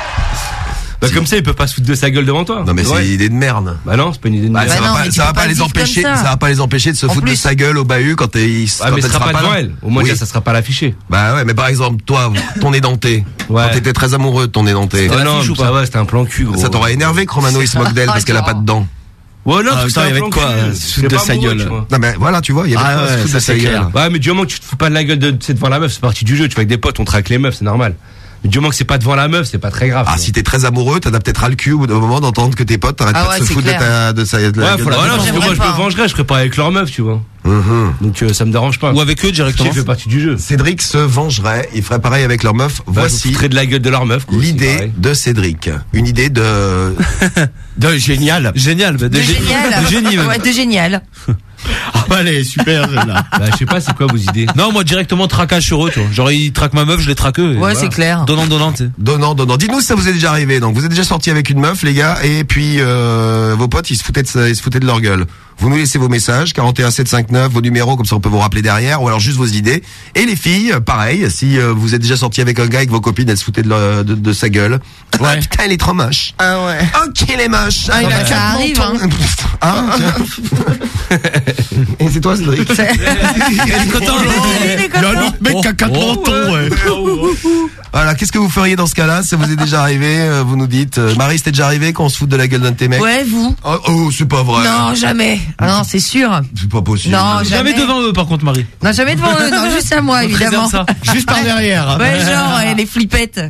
Bah, comme ça, ils peuvent pas se foutre de sa gueule devant toi. Non mais c'est Ouais. une idée de merde. Bah non, c'est pas une idée de Bah, merde. ça non, va mais pas, ça va pas pas les empêcher, ça. ça va pas les empêcher de se En foutre de plus- sa gueule au bahut quand, il, Ah, quand mais elle sera sera pas devant là. elle. Au moins, Oui. ça, ça sera pas l'affiché. Bah ouais, mais par exemple, toi, ton édenté, Ouais. quand t'étais très amoureux de ton édenté, Ah non, ça va, c'était un plan cul, gros. ça t'aurait énervé que Romano il se moque d'elle parce qu'elle a pas de dents. Ouais, non, Ah, putain, il y avait de quoi, euh, se C'est foutre de pas sa amoureux, gueule. Non mais voilà, tu vois, il y a Ah pas de quoi se ouais, foutre ça, de sa gueule. Ouais, mais du moment que tu te fous pas de la gueule de, devant la meuf, c'est partie du jeu. Tu vas avec des potes, on traque les meufs, c'est normal. Mais du moment que c'est pas devant la meuf, c'est pas très grave. Ah, si t'es très amoureux, t'en as peut-être ras le cul au bout d'un moment d'entendre que tes potes t'arrêtent Ah pas ouais, de se c'est foutre de, clair. ta, de, sa, de la Ouais, faut la parce que j'aimerais moi, je pas, me vengerais, je serais pas avec leur meuf, tu vois. Mhm. Donc, euh, ça me dérange pas. Ou avec eux directement. Qui fait partie du jeu. Cédric se vengerait, il ferait pareil avec leur meuf. Bah, Voici de la gueule de leur meuf. l'idée de Cédric. Une idée de... [LAUGHS] De génial. Génial, bah, De de gé- génial. génie. Ouais, de génial. [LAUGHS] Ah bah allez, super celle-là. [LAUGHS] Bah, je sais pas, c'est quoi vos idées? Non, moi directement traquage sur eux, tu vois. Genre ils traquent ma meuf, je les traque eux. Ouais, voilà. c'est clair. Donnant, donnant, tu sais. Donnant, donnant. Dites-nous si ça vous est déjà arrivé. Donc, vous êtes déjà sorti avec une meuf, les gars, et puis euh, vos potes, ils se foutaient de, ils se foutaient de leur gueule. Vous nous laissez vos messages, 41 759, vos numéros, comme ça on peut vous rappeler derrière, ou alors juste vos idées. Et les filles, euh, pareil, si euh, vous êtes déjà sorti avec un gars et que vos copines, elles se foutaient de, de, de sa gueule. Ah, putain, il est trop moche. Ah ouais. Oh, qu'il est moche. Ah, il a ça quatre arrive, hein. Hein [LAUGHS] et c'est toi, Cédric Il est content. Il y a un autre mec qui a quatre mentons, ouais. Voilà, qu'est-ce que vous feriez dans ce cas-là Ça vous est déjà arrivé euh, Vous nous dites. euh, Marie, c'était déjà arrivé qu'on se foute de la gueule d'un de tes mecs Ouais, vous. Oh, oh, c'est pas vrai. Non, jamais. Ah non, c'est sûr. C'est pas possible. Non, Jamais jamais. devant eux, par contre, Marie. Non, jamais devant eux. Non, juste à moi, On évidemment. ça. Juste par derrière. [LAUGHS] Ouais, genre, ouais, les flippettes.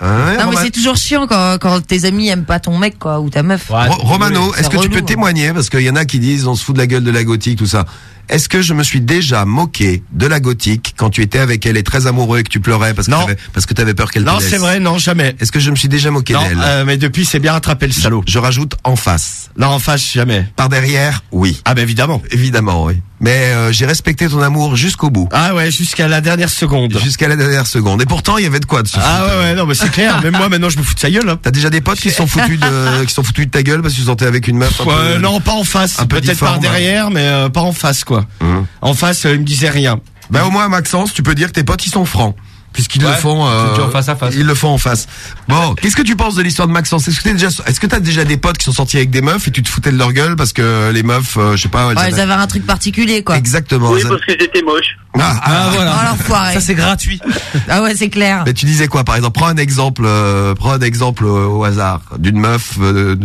Hein, Non, mais Roman- c'est toujours chiant quand, quand tes amis aiment pas ton mec, quoi, ou ta meuf. Ro- Romano, est-ce que tu peux hein. témoigner? Parce qu'il y en a qui disent on se fout de la gueule de la gothique tout ça. Est-ce que je me suis déjà moqué de la gothique quand tu étais avec elle et très amoureux et que tu pleurais parce que Non. t'avais- parce que tu avais peur qu'elle te Non, c'est vrai, non, jamais. Est-ce que je me suis déjà moqué Non, d'elle euh, mais depuis, c'est bien rattrapé le salaud. Je rajoute en face. Non, en face, jamais. Par derrière, oui. Ah, ben évidemment. Évidemment, oui. Mais euh, j'ai respecté ton amour jusqu'au bout. Ah ouais, jusqu'à la dernière seconde. Jusqu'à la dernière seconde. Et pourtant, il y avait de quoi de se Ah ouais, ouais, non, mais c'est clair. [LAUGHS] Même moi, maintenant, je me fous de sa gueule. Hein. T'as déjà des potes qui sont foutus de [LAUGHS] qui sont foutus de ta gueule parce que tu sortais avec une meuf un Ouais, peu- non, pas en face. Peut-être par difforme. derrière, mais euh, pas en face, quoi. Hum. En face, euh, il me disait rien. Ben au moins Maxence, tu peux dire que tes potes ils sont francs. Puisqu'ils le font euh, c'est toujours face à face. Ils le font en face. Bon, qu'est-ce que tu penses de l'histoire de Maxence? Est-ce que t'es déjà est-ce que t'as déjà des potes qui sont sortis avec des meufs et tu te foutais de leur gueule parce que les meufs euh, je sais pas elles Ouais, avaient- elles avaient un truc particulier, quoi. Exactement. Oui, parce que j'étais moche. Ah, ah, Oh, l'enfoiré. Ça c'est gratuit. [LAUGHS] Ah ouais, c'est clair. Mais tu disais quoi par exemple? Prends un exemple euh, prends un exemple euh, au hasard d'une meuf euh,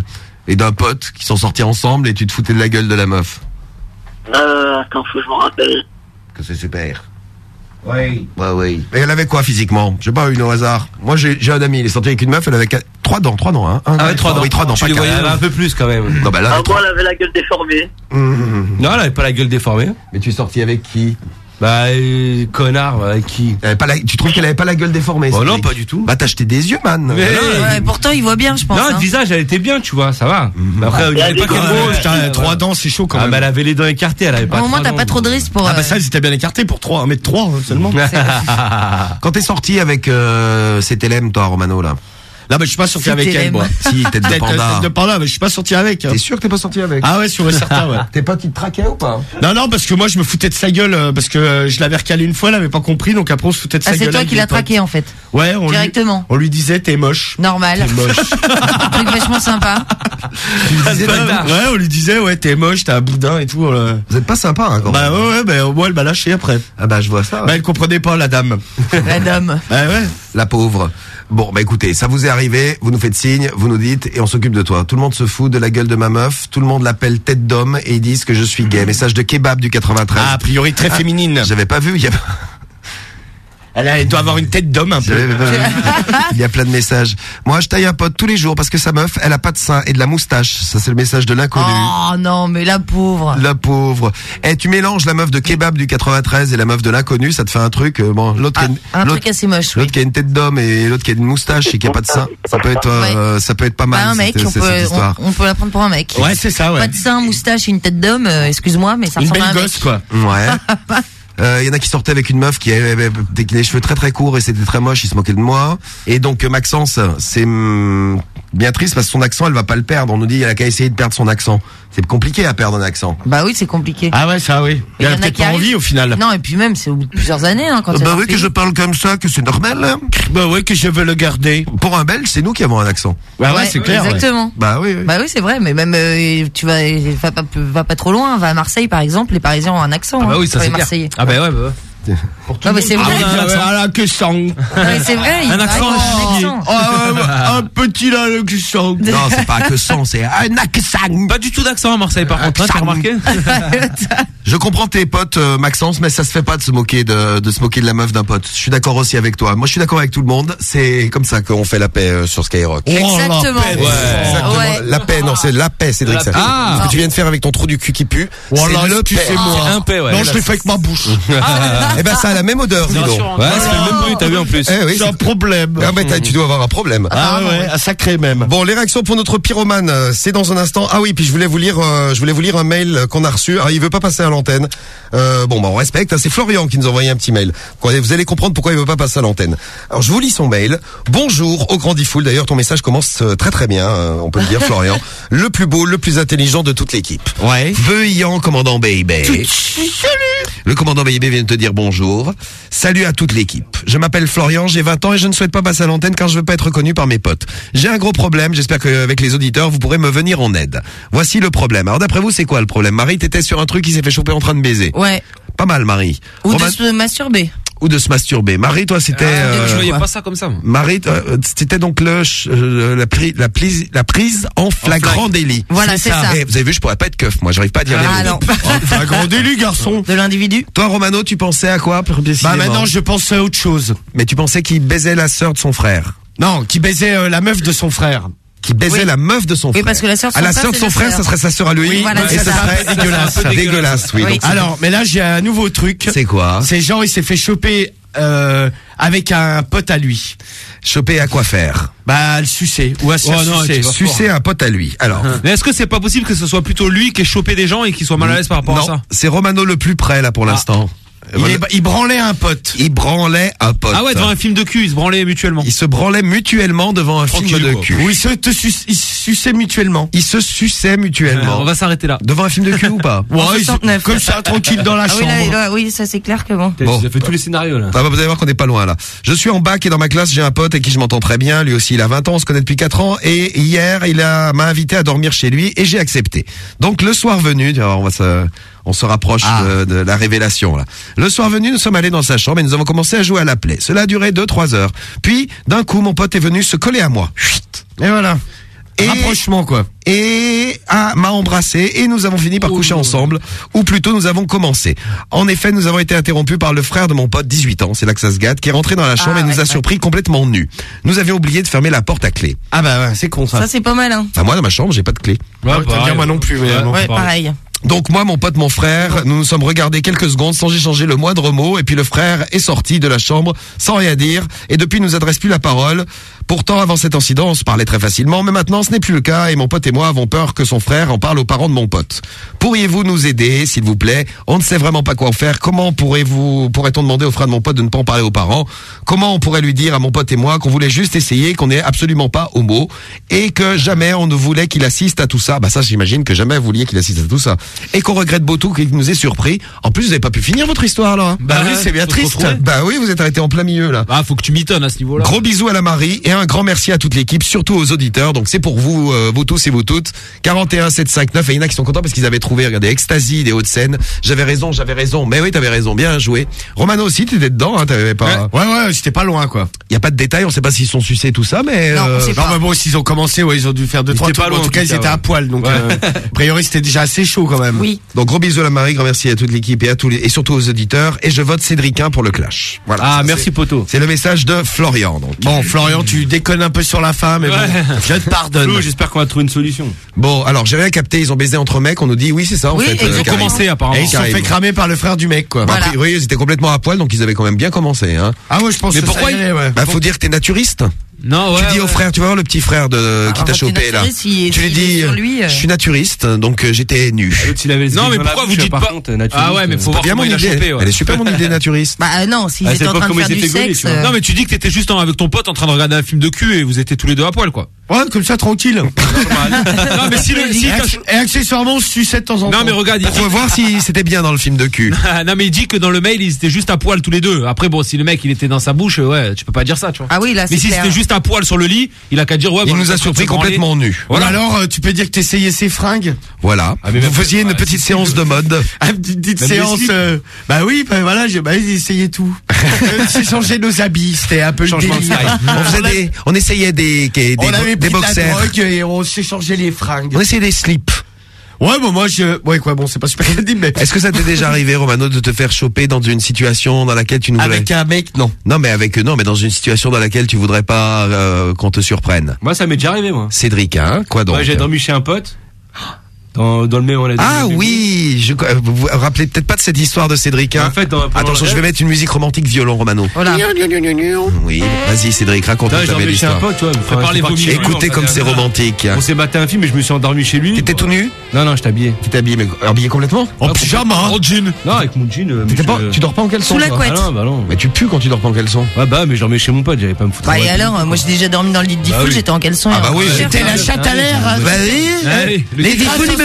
et d'un pote qui sont sortis ensemble et tu te foutais de la gueule de la meuf. Euh, attends, faut que je me rappelle. Que c'est super. Oui. Ouais, oui. Et elle avait quoi physiquement? Je sais pas, une au hasard. Moi, j'ai j'ai un ami, il est sorti avec une meuf, elle avait quatre- trois dents, trois dents, hein. Un, Ah ouais, deux, trois dents. Oui, trois dents, Tu pas les quatre. voyais un peu plus quand même. Non, bah là, Ah, elle moi, elle avait la gueule déformée. Mmh. Non, elle avait pas la gueule déformée. Mais tu es sorti avec qui? Bah, euh, connard, avec qui Elle avait pas la- Tu trouves qu'elle avait pas la gueule déformée Oh non, pas du tout. Bah, t'as acheté des yeux, man. Mais- Ouais, pourtant, il voit bien, je pense. Non, hein. le visage, elle était bien, tu vois, ça va. Mais après, on Elle a disait des pas qu'elle avait- Putain, trois dents, c'est chaud quand Ah, même. mais elle avait les dents écartées, elle avait pas Au moins, trois t'as dents. pas trop de risques pour. Ah bah euh, ça, c'était bien écarté pour 3, 1 mètre 3 seulement. [LAUGHS] Quand t'es sorti avec euh, cet élève, toi, Romano, là? Là, mais je suis pas sorti Si avec t'es elle, moi. Si, tête [LAUGHS] de panda. tête de panda, mais je suis pas sorti avec. hein. T'es sûr que t'es pas sorti avec? Ah ouais, sûr et certain, ouais. [LAUGHS] Tes potes, ils te traquaient ou pas? Non, non, parce que moi, je me foutais de sa gueule, euh, parce que euh, je l'avais recalé une fois, elle avait pas compris, donc après, on se foutait de sa Ah, c'est gueule. toi avec qui l'as traqué, en fait. Ouais, on lui, Directement. on lui disait, t'es moche. Normal. T'es moche. [LAUGHS] Un truc vachement sympa. ouais, on lui disait, ouais, t'es moche, t'as un boudin et tout. euh. Vous êtes pas sympa, hein, quand Bah même. ouais, ouais, bah, au moins, elle m'a lâché après. Ah bah, je vois ça. Bah, elle comprenait pas, la dame. La dame. Bah ouais. La pauvre. Bon, bah écoutez, ça vous est arrivé, vous nous faites signe, vous nous dites, et on s'occupe de toi. Tout le monde se fout de la gueule de ma meuf, tout le monde l'appelle tête d'homme, et ils disent que je suis gay. Message de kebab du 93. Ah, a priori, très féminine. J'avais pas vu, il y a... Elle, elle doit avoir une tête d'homme un peu. pas. [LAUGHS] Il y a plein de messages. Moi, je taille un pote tous les jours parce que sa meuf, elle a pas de sein et de la moustache. Ça, c'est le message de l'inconnu. Oh non, mais la pauvre. La pauvre. Eh, tu mélanges la meuf de kebab du 93 et la meuf de l'inconnu, ça te fait un truc. euh, bon, l'autre qui a une- Ah, Un truc assez moche. oui. l'autre qui a une tête d'homme et l'autre qui a une moustache et qui a pas de sein. Ça peut être, euh, ça peut être pas Bah, mal. un mec, on peut, on, histoire. on peut la prendre pour un mec. Ouais, c'est ça, Pas ouais. de sein, moustache et une tête d'homme, euh, excuse-moi, mais ça Une ressemble à belle un gosse, mec. quoi. Ouais. [LAUGHS] Euh, Il y en a qui sortaient avec une meuf qui avait avait des- les cheveux très très courts et c'était très moche, il se moquait de moi. Et donc euh, Maxence, c'est hum, bien triste parce que son accent, elle va pas le perdre. On nous dit elle a qu'à essayer de perdre son accent. C'est compliqué à perdre un accent. Bah oui, c'est compliqué. Ah ouais, ça, oui. Il y Elle a en a peut-être qui pas arrivent. envie au final. Non, et puis même, c'est au bout de plusieurs années, hein, quand bah oui, que je parle comme ça, que c'est normal. hein. Bah ouais, que je veux le garder. Pour un Belge, c'est nous qui avons un accent. Bah ouais, Ouais, c'est clair. ouais. Exactement. Bah oui. oui. Bah oui, c'est vrai, mais même euh, tu vas, va pas, va pas trop loin, va à Marseille par exemple, les Parisiens ont un accent. Ah bah hein, oui, ça c'est clair. Marseillais. Ah bah ouais, bah ouais. Non mais c'est vrai. Ah, ouais, ah, là, que sang. C'est vrai. il Un accent a un chier. accent. Ah, un petit là, le que sang. [LAUGHS] Non, c'est pas que sang, c'est un accent. Pas du tout d'accent à Marseille par contre, hein, t'as remarqué [LAUGHS] Je comprends tes potes, euh, Maxence, mais ça se fait pas de se moquer de, de se moquer de la meuf d'un pote. Je suis d'accord aussi avec toi. Moi, je suis d'accord avec tout le monde. C'est comme ça qu'on fait la paix euh, sur Skyrock. Exactement. Exactement. Ouais. La paix, non, c'est la paix, Cédric. ça. Ah. Ce que tu viens de faire avec ton trou du cul qui pue, Voilà, c'est le tu paix. C'est un paix, ouais. Non, je l'ai fait avec ma bouche. [LAUGHS] Eh ben, ça a la même odeur, dis donc. Ouais, ça fait le même bruit, t'as vu en plus. Eh oui, J'ai un problème. Ah, mais t'as- tu dois avoir un problème. Ah ouais, un sacré même. Bon, les réactions pour notre pyromane, euh, c'est dans un instant. Ah oui, puis je voulais vous lire, euh, je voulais vous lire un mail euh, qu'on a reçu. Ah, il veut pas passer à l'antenne. Euh, bon, bah on respecte. hein. C'est Florian qui nous a envoyé un petit mail. Vous allez comprendre pourquoi il veut pas passer à l'antenne. Alors, je vous lis son mail. Bonjour au Grand. D'ailleurs, ton message commence euh, très très bien. euh, on peut le dire, Florian. [LAUGHS] Le plus beau, le plus intelligent de toute l'équipe. Ouais. Veuillant, commandant Baby. Le commandant Baby vient de te dire bonjour. Salut à toute l'équipe. Je m'appelle Florian, j'ai 20 ans et je ne souhaite pas passer à l'antenne car je veux pas être reconnu par mes potes. J'ai un gros problème, j'espère qu'avec les auditeurs, vous pourrez me venir en aide. Voici le problème. Alors d'après vous, c'est quoi le problème? Marie, t'étais sur un truc qui s'est fait choper en train de baiser. Ouais. Pas mal, Marie. Ou Roman- de se masturber. Ou de se masturber. Marie, toi, c'était... euh, Je voyais pas ça comme ça. moi. Marie, euh, c'était donc le, euh, la, pri- la, prise, la prise en flagrant délit. Voilà, c'est ça. Eh, vous avez vu, je pourrais pas être keuf, moi, j'arrive pas à dire Ah les mots. non. [LAUGHS] Un grand délit, garçon. De l'individu. Toi, Romano, tu pensais à quoi Bah maintenant, je pense à autre chose. Mais tu pensais qu'il baisait la sœur de son frère. Non, qui baisait euh, la meuf de son frère. Qui baisait Oui. la meuf de son Oui, frère. parce que la sœur de Ah, son la frère, sœur de son la frère, ça serait sa sœur à lui. Oui, voilà, et c'est ça ça. serait C'est dégueulasse. peu Dégueulasse, oui. Oui. Donc, Alors, mais là, j'ai un nouveau truc. C'est quoi C'est genre, il s'est fait choper euh, avec un pote à lui. Choper à quoi faire Bah, le sucer. Ou à se Oh faire non, sucer. Sucer un pote à lui. Alors, Mais est-ce que c'est pas possible que ce soit plutôt lui qui ait chopé des gens et qui soit mal à l'aise par rapport à non, ça c'est Romano le plus près là pour l'instant. Il, est- il branlait un pote. Il branlait un pote. Ah ouais, devant un film de cul, ils se branlaient mutuellement. Ils se branlaient mutuellement devant un film de quoi. cul. Où ils se, te ils se suçaient mutuellement. Ils se suçaient mutuellement. On va s'arrêter là. Devant un film de cul ou pas Ouais, ils- 69. comme ça, tranquille dans la Ah oui, chambre. là, là, oui, ça c'est clair que bon. Bon. Ça fait tous les scénarios là. Ah bah, vous allez voir qu'on n'est pas loin là. Je suis en bac et dans ma classe j'ai un pote avec qui je m'entends très bien. Lui aussi il a 20 ans, on se connaît depuis 4 ans et hier il a m'a invité à dormir chez lui et j'ai accepté. Donc le soir venu, on va se on se rapproche Ah. de, de la révélation là. Le soir venu, nous sommes allés dans sa chambre et nous avons commencé à jouer à la plaie. Cela a duré 2-3 heures. Puis d'un coup mon pote est venu se coller à moi. Chut. Et voilà. Et- Rapprochement, quoi. et a- m'a embrassé et nous avons fini par Oh. coucher ensemble ou plutôt nous avons commencé. En effet, nous avons été interrompus par le frère de mon pote 18 ans, c'est là que ça se gâte, qui est rentré dans la chambre Ah, et nous ouais, a ouais. surpris complètement nus. Nous avions oublié de fermer la porte à clé. Ah bah ouais, c'est con ça. Ça c'est pas mal, hein. Enfin, moi dans ma chambre, j'ai pas de clé. Ouais, t'as bien, moi non plus, mais. Ouais, pareil. Donc moi, mon pote, mon frère, nous nous sommes regardés quelques secondes sans échanger le moindre mot et puis le frère est sorti de la chambre sans rien dire et depuis nous adresse plus la parole. Pourtant, avant cet incident, on se parlait très facilement, mais maintenant ce n'est plus le cas et mon pote et moi avons peur que son frère en parle aux parents de mon pote. Pourriez-vous nous aider, s'il vous plaît? On ne sait vraiment pas quoi en faire. Comment pourrez-vous, pourrait-on demander au frère de mon pote de ne pas en parler aux parents? Comment on pourrait lui dire à mon pote et moi qu'on voulait juste essayer, qu'on n'est absolument pas homo et que jamais on ne voulait qu'il assiste à tout ça? Bah ça, j'imagine que jamais vous vouliez qu'il assiste à tout ça et qu'on regrette beaucoup qu'il nous ait surpris. En plus, vous n'avez pas pu finir votre histoire là. hein Bah oui, c'est bien triste. Bah oui, vous êtes arrêté en plein milieu là. Ah, faut que tu m'étonnes à ce niveau-là. Gros bisous à la Marie et un grand merci à toute l'équipe, surtout aux auditeurs. Donc c'est pour vous, euh, vous tous et vous toutes. 41 759 et il y en a qui sont contents parce qu'ils avaient trouvé, regardez, Ecstasy des Hauts-de-Seine. J'avais raison, j'avais raison. Mais oui, t'avais raison, bien joué. Romano aussi, t'étais dedans, hein, t'avais pas. Ouais, ouais, j'étais pas loin, quoi. Il y a pas de détails, on sait pas s'ils sont sucés tout ça, mais. Non, on euh, sait Non, pas. mais bon, s'ils ont commencé, ouais, ils ont dû faire deux, Ils trois pas loin, en tout cas, ils étaient à ouais. poil, donc, euh, [LAUGHS] a priori, c'était déjà assez chaud, quand même. Oui. Donc gros bisous à la Marie, grand merci à toute l'équipe et à tous les, et surtout aux auditeurs. Et je vote Cédricain pour le clash. Voilà. Ah Ça, merci poto. C'est le message de Florian. Donc. Bon, Florian, tu déconnes un peu sur la fin, mais bon, je te pardonne. J'espère qu'on va trouver une solution. Bon, alors j'ai rien capté. Ils ont baisé entre mecs. On nous dit oui, c'est ça. En Oui, fait, et euh, ils ont commencé, apparemment. Et ils se sont fait cramer par le frère du mec, quoi. Bah, Voilà. priori, ils étaient complètement à poil, donc ils avaient quand même bien commencé. Hein. Ah ouais, je pense Mais que pourquoi ça il- ouais. Bah, faut dire que t'es naturiste. Non, ouais. tu dis au frère, tu vas voir le petit frère de qui Alors, t'a chopé là. il tu lui dis, euh. je suis naturiste, donc euh, j'étais nu. L'autre, il avait les Non, mais pourquoi vous dites pas- Ah ouais, mais euh, faut C'est voir comment mon il a idée. chopé. ouais. Elle est super mon idée naturiste. Bah euh, non, s'ils Ah, étaient c'est en pas train de faire ils du sexe. euh, Non, mais tu dis que t'étais juste avec ton pote en train de regarder un film de cul et vous étiez tous les deux à poil, quoi. Ouais, comme ça, tranquille. [LAUGHS] non, mais si le, si et, accessoirement, on se suçait de temps en temps. non, mais regarde, il Pour voir si c'était bien dans le film de cul. [LAUGHS] Ah, non, mais il dit que dans le mail, ils étaient juste à poil tous les deux. Après, bon, si le mec, il était dans sa bouche, euh, ouais, tu peux pas dire ça, tu vois. Ah oui, là, mais si c'était juste à poil sur le lit, il a qu'à dire, ouais, Il bon, nous a surpris complètement nus. Voilà. alors, euh, tu peux dire que t'essayais ses fringues. Voilà. Ah, Vous faisiez une ouais, petite séance de mode. [LAUGHS] Une petite, séance. euh, bah oui, bah voilà, j'ai bah, essayé tout. Euh, J'ai changé nos habits, c'était un peu le Changement de délire. style. On faisait des, on essayait des, des, On avait des pris de la boxers. drogue et on s'est changé les fringues. On essayait des slips. Ouais, bon, moi, je, ouais, quoi, bon, c'est pas super crédible, mais Est-ce que ça t'est déjà arrivé, Romano, de te faire choper dans une situation dans laquelle tu ne voudrais avec un mec, non. Non, mais avec non, mais dans une situation dans laquelle tu voudrais pas euh, qu'on te surprenne. Moi, ça m'est déjà arrivé, moi. Cédric, hein Quoi donc Ouais, j'ai dormi chez un pote. Dans, dans le même, on l'a Ah oui, je euh, vous vous rappelez peut-être pas de cette histoire de Cédric. Hein En fait, dans- pendant Attention, je vais rêve- mettre une musique romantique violon, Romano. Voilà. Oui, vas-y Cédric, raconte ta j'ai belle un histoire. pote, tu vois. J'étais vos parti- millions. Écoutez comme c'est romantique. On s'est battu un film et je me suis endormi chez lui. T'étais tout nu? Non, non, je habillé. Tu t'es habillé, mais habillé complètement? En pyjama. hein. En jean. Non, avec mon jean. euh, mais T'étais je- pas- Tu dors pas en caleçon Sous la toi couette. Ah non, bah non. Mais tu pues quand tu dors pas en caleçon. Ouais, bah, mais je dormais chez mon pote, j'allais pas me foutre. Bah en et alors, euh, moi j'ai déjà dormi dans le lit de Bah Diffoul, oui. j'étais en caleçon. Ah bah oui, C'était la chatte à l'air. oui Allez, le Les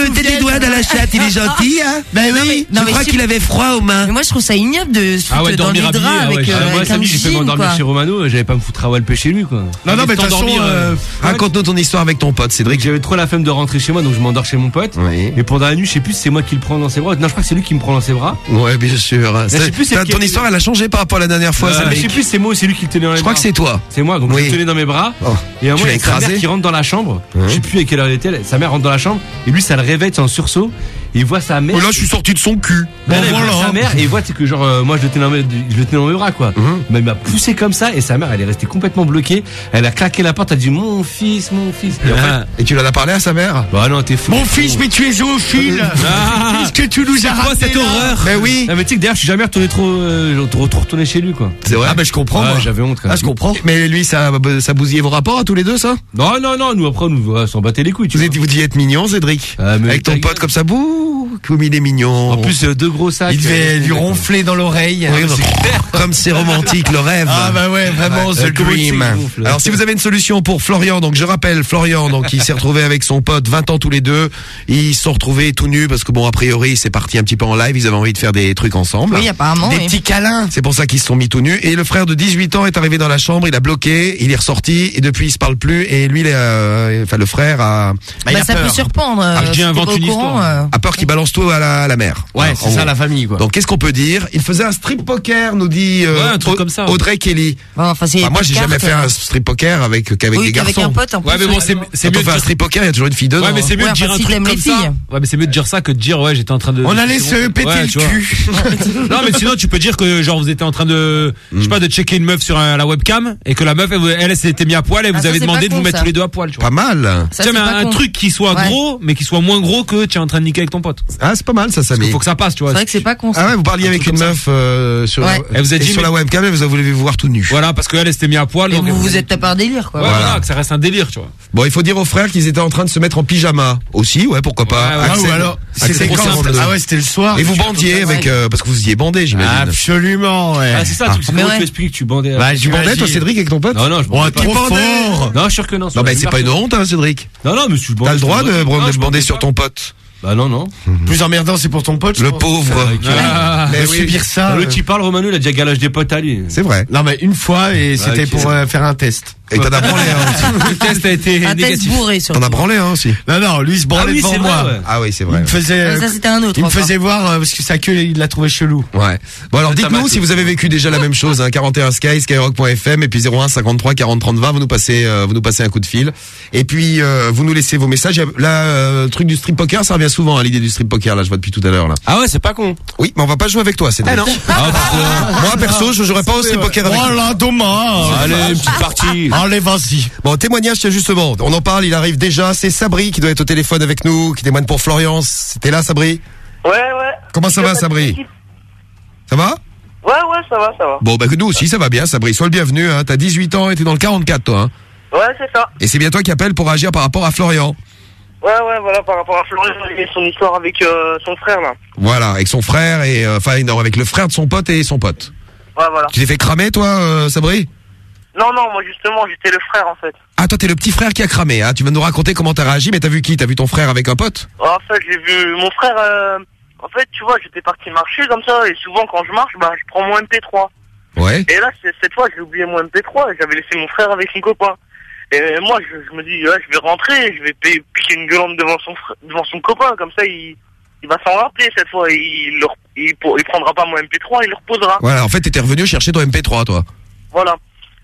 des doigts dans la chatte, il est gentil, hein [LAUGHS] Bah oui. Non, Je mais crois si- qu'il avait froid aux mains. Mais moi je trouve ça ignoble de se Ah ouais, foutre dans dormir les draps ah ouais, avec, euh, Ah, moi, avec un samedi, j'ai fait m'endormir chez Romano, j'allais pas me foutre à Walpé chez lui, quoi. Non, non, mais de toute façon, euh, Raconte-nous ton histoire avec ton pote, Cédric. J'avais trop la flemme de rentrer chez moi, donc je m'endors chez mon pote. Oui. Et pendant la nuit, je sais plus si c'est moi qui le prends dans ses bras. Non, je crois que c'est lui qui me prend dans ses bras. Ouais, bien sûr. Ton histoire, elle a changé par rapport à la dernière fois, Euh, je sais plus si c'est moi ou c'est lui qui le tenait dans les Je crois bras. que c'est toi. C'est moi, donc je le tenais dans mes bras. Oh. Et à un Tu moment, l'as il y a sa mère qui rentre dans la chambre. Ouais. Je sais plus à quelle heure il était. Sa mère rentre dans la chambre. Et lui, ça le réveille, c'est en sursaut. il voit sa mère. Oh, là, je suis sorti de son cul. Là, Bon, là, il voit voilà. sa mère et il voit sais, que genre euh, moi je le tenais dans mes, je le tenais dans mes bras quoi. Mhm. Mais il m'a poussé comme ça et sa mère elle est restée complètement bloquée. Elle a claqué la porte, elle a dit mon fils, mon fils. Et, en fait, Et tu l'en as parlé à sa mère bah non t'es fou. Mon fils, mais tu es zoophile Ah. Qu'est-ce que tu nous as C'est raté cette là horreur Mais oui. Ah, mais tu sais que d'ailleurs je suis jamais retourné trop, euh, trop, trop retourné chez lui quoi. C'est vrai Ah, bah, je comprends, moi. J'avais honte quand Ah, je comprends. Mais lui, ça, ça bousillait vos rapports à tous les deux, ça? Non non non nous après on nous ouais, s'en battait les couilles. Tu Vous vois. vous deviez être mignon, Cédric Ah, mais Avec ton pote comme ça, bouh, comme il est mignon. En plus euh, deux gros sacs. Il devait euh, lui ronfler dans l'oreille. Comme c'est romantique, le rêve. Ah bah ouais, vraiment, the dream. Alors si vous avez une solution pour Florian, donc je rappelle Florian, donc il s'est retrouvé avec son pote 20 ans tous les deux, ils se sont retrouvés tout nus parce que bon a priori c'est parti un petit peu en live, ils avaient envie de faire des trucs ensemble. Oui, apparemment. Des oui. petits câlins. C'est pour ça qu'ils se sont mis tout nus et le frère de 18 ans est arrivé dans la chambre, il a bloqué, il est ressorti et depuis il se parle plus et lui il est, euh, enfin le frère a, Bah, il Bah, a ça peur. peut surprendre. euh, Ah, je dis invente une histoire. euh, a peur qu'il balance tout à la, à la mer. Ouais, c'est ça la famille, quoi. Donc qu'est-ce qu'on peut dire? Il faisait un strip poker, nous dit euh, Ouais, un truc Au- comme ça. Audrey Kelly. bon, enfin, Bah, moi j'ai jamais fait un euh, strip poker avec qu'avec Oui, des garçons. un pote en plus. Ouais, mais bon, c'est c'est Quand mieux de un strip poker, il y a toujours une fille dedans. Ouais, mais c'est mieux Ouais, de dire un truc comme ça. Ouais, mais c'est mieux de dire ça que de dire ouais, j'étais en train de. On allait se péter le tu vois. cul. [LAUGHS] Non, mais sinon tu peux dire que genre vous étiez en train de, je sais pas, de checker une meuf sur la webcam et que la meuf elle, s'était mis à poil et Ah, vous ça, avez demandé de vous mettre tous les deux à poil. Tu vois. Pas mal. Tiens, mais un truc qui soit gros, mais qui soit moins gros que tu es en train de niquer avec ton pote. Ah, c'est pas mal ça, Samy. qu'il faut que ça passe, tu vois. C'est vrai que c'est pas con. ça. Ah ouais, vous parliez avec une meuf euh, sur, Ouais. la, Elle vous a et dit, sur mais- la webcam, elle vous voulu vous voir tout nu. Voilà, parce qu'elle elle s'était mis à poil. Et donc vous vous êtes tapé un délire, quoi. Ouais, Voilà. voilà, que ça reste un délire, tu vois. Bon, il faut dire aux frères qu'ils étaient en train de se mettre en pyjama aussi, ouais, pourquoi pas. Ouais. Ah, ou alors, c'était. Ah ouais, c'était le soir. Et vous bandiez avec euh, parce que vous y bandé, j'imagine. Absolument, ouais. Ah c'est ça, tu tu expliques que tu bandais. Bah, tu bandais toi. Cédric avec ton pote Non non, je Oh, bandais. Non, je suis sûr que non. sur Non, c'est pas une honte, hein, Cédric. Non non, mais je suis T'as le droit de, bander bandais sur ton pote. Bah non non. Plus emmerdant, c'est pour ton pote. Le pauvre. Ah, Mais Mais oui. subir ça. Le euh, petit parle Romano, il a déjà galage des potes à lui. C'est vrai. Non, mais une fois, et c'était ok. pour euh, faire un test. Et t'en as branlé aussi. [LAUGHS] Le test a été Un test négatif. bourré, surtout. T'en as branlé un aussi. Non, non, lui il se branlait Ah oui, devant c'est moi. vrai, ouais. Ah oui, c'est Il vrai. me faisait, Euh, Ça, c'était un autre. il me encore. faisait voir euh, parce que sa queue, il l'a trouvé chelou. Ouais. Bon alors dites-nous si vous avez vécu déjà la même chose hein, 41 Sky Skyrock.fm et puis 01 53 40 30 20 vous nous passez euh, vous nous passez un coup de fil et puis euh, vous nous laissez vos messages là euh, le truc du strip poker ça revient souvent à l'idée du strip poker là je vois depuis tout à l'heure là. Ah ouais, c'est pas con. Oui, mais on va pas jouer avec toi, c'est Ah non. Moi perso, je jouerais pas au strip poker avec toi. Voilà, dommage. Allez, une petite partie. Allez, vas-y. Bon, témoignage, tiens, justement, on en parle, il arrive déjà, c'est Sabri qui doit être au téléphone avec nous, qui témoigne pour Florian. C'était là, Sabri Ouais, ouais. Comment ça va, Sabri Ça va Ouais, ouais, ça va, ça va. Bon, bah nous aussi, ça va bien, Sabri. Sois le bienvenu, hein. T'as 18 ans et t'es dans le 44, toi, hein. Ouais, c'est ça. Et c'est bien toi qui appelle pour agir par rapport à Florian. Ouais, ouais, voilà, par rapport à Florian et son histoire avec euh, son frère, là. Voilà, avec son frère et, euh, enfin, non, avec le frère de son pote et son pote. Ouais, voilà. Tu t'es fait cramer, toi, euh, Sabri Non, non, moi, justement, j'étais le frère, en fait. Ah, toi, t'es le petit frère qui a cramé, hein. Tu vas nous raconter comment t'as réagi, mais t'as vu qui? T'as vu ton frère avec un pote? En fait, j'ai vu mon frère, euh, en fait, tu vois, j'étais parti marcher comme ça, et souvent, quand je marche, bah, je prends mon MP3. Ouais. Et là, c'est- cette fois, j'ai oublié mon MP3, et j'avais laissé mon frère avec son copain. Et moi, je, je me dis, ouais, je vais rentrer, je vais piquer une gueulante devant son, fr- devant son copain, comme ça, il, il va s'en rappeler cette fois, il, il, pour- il prendra pas mon MP3, il le reposera. Voilà, en fait, t'étais revenu chercher ton MP3, toi. Voilà.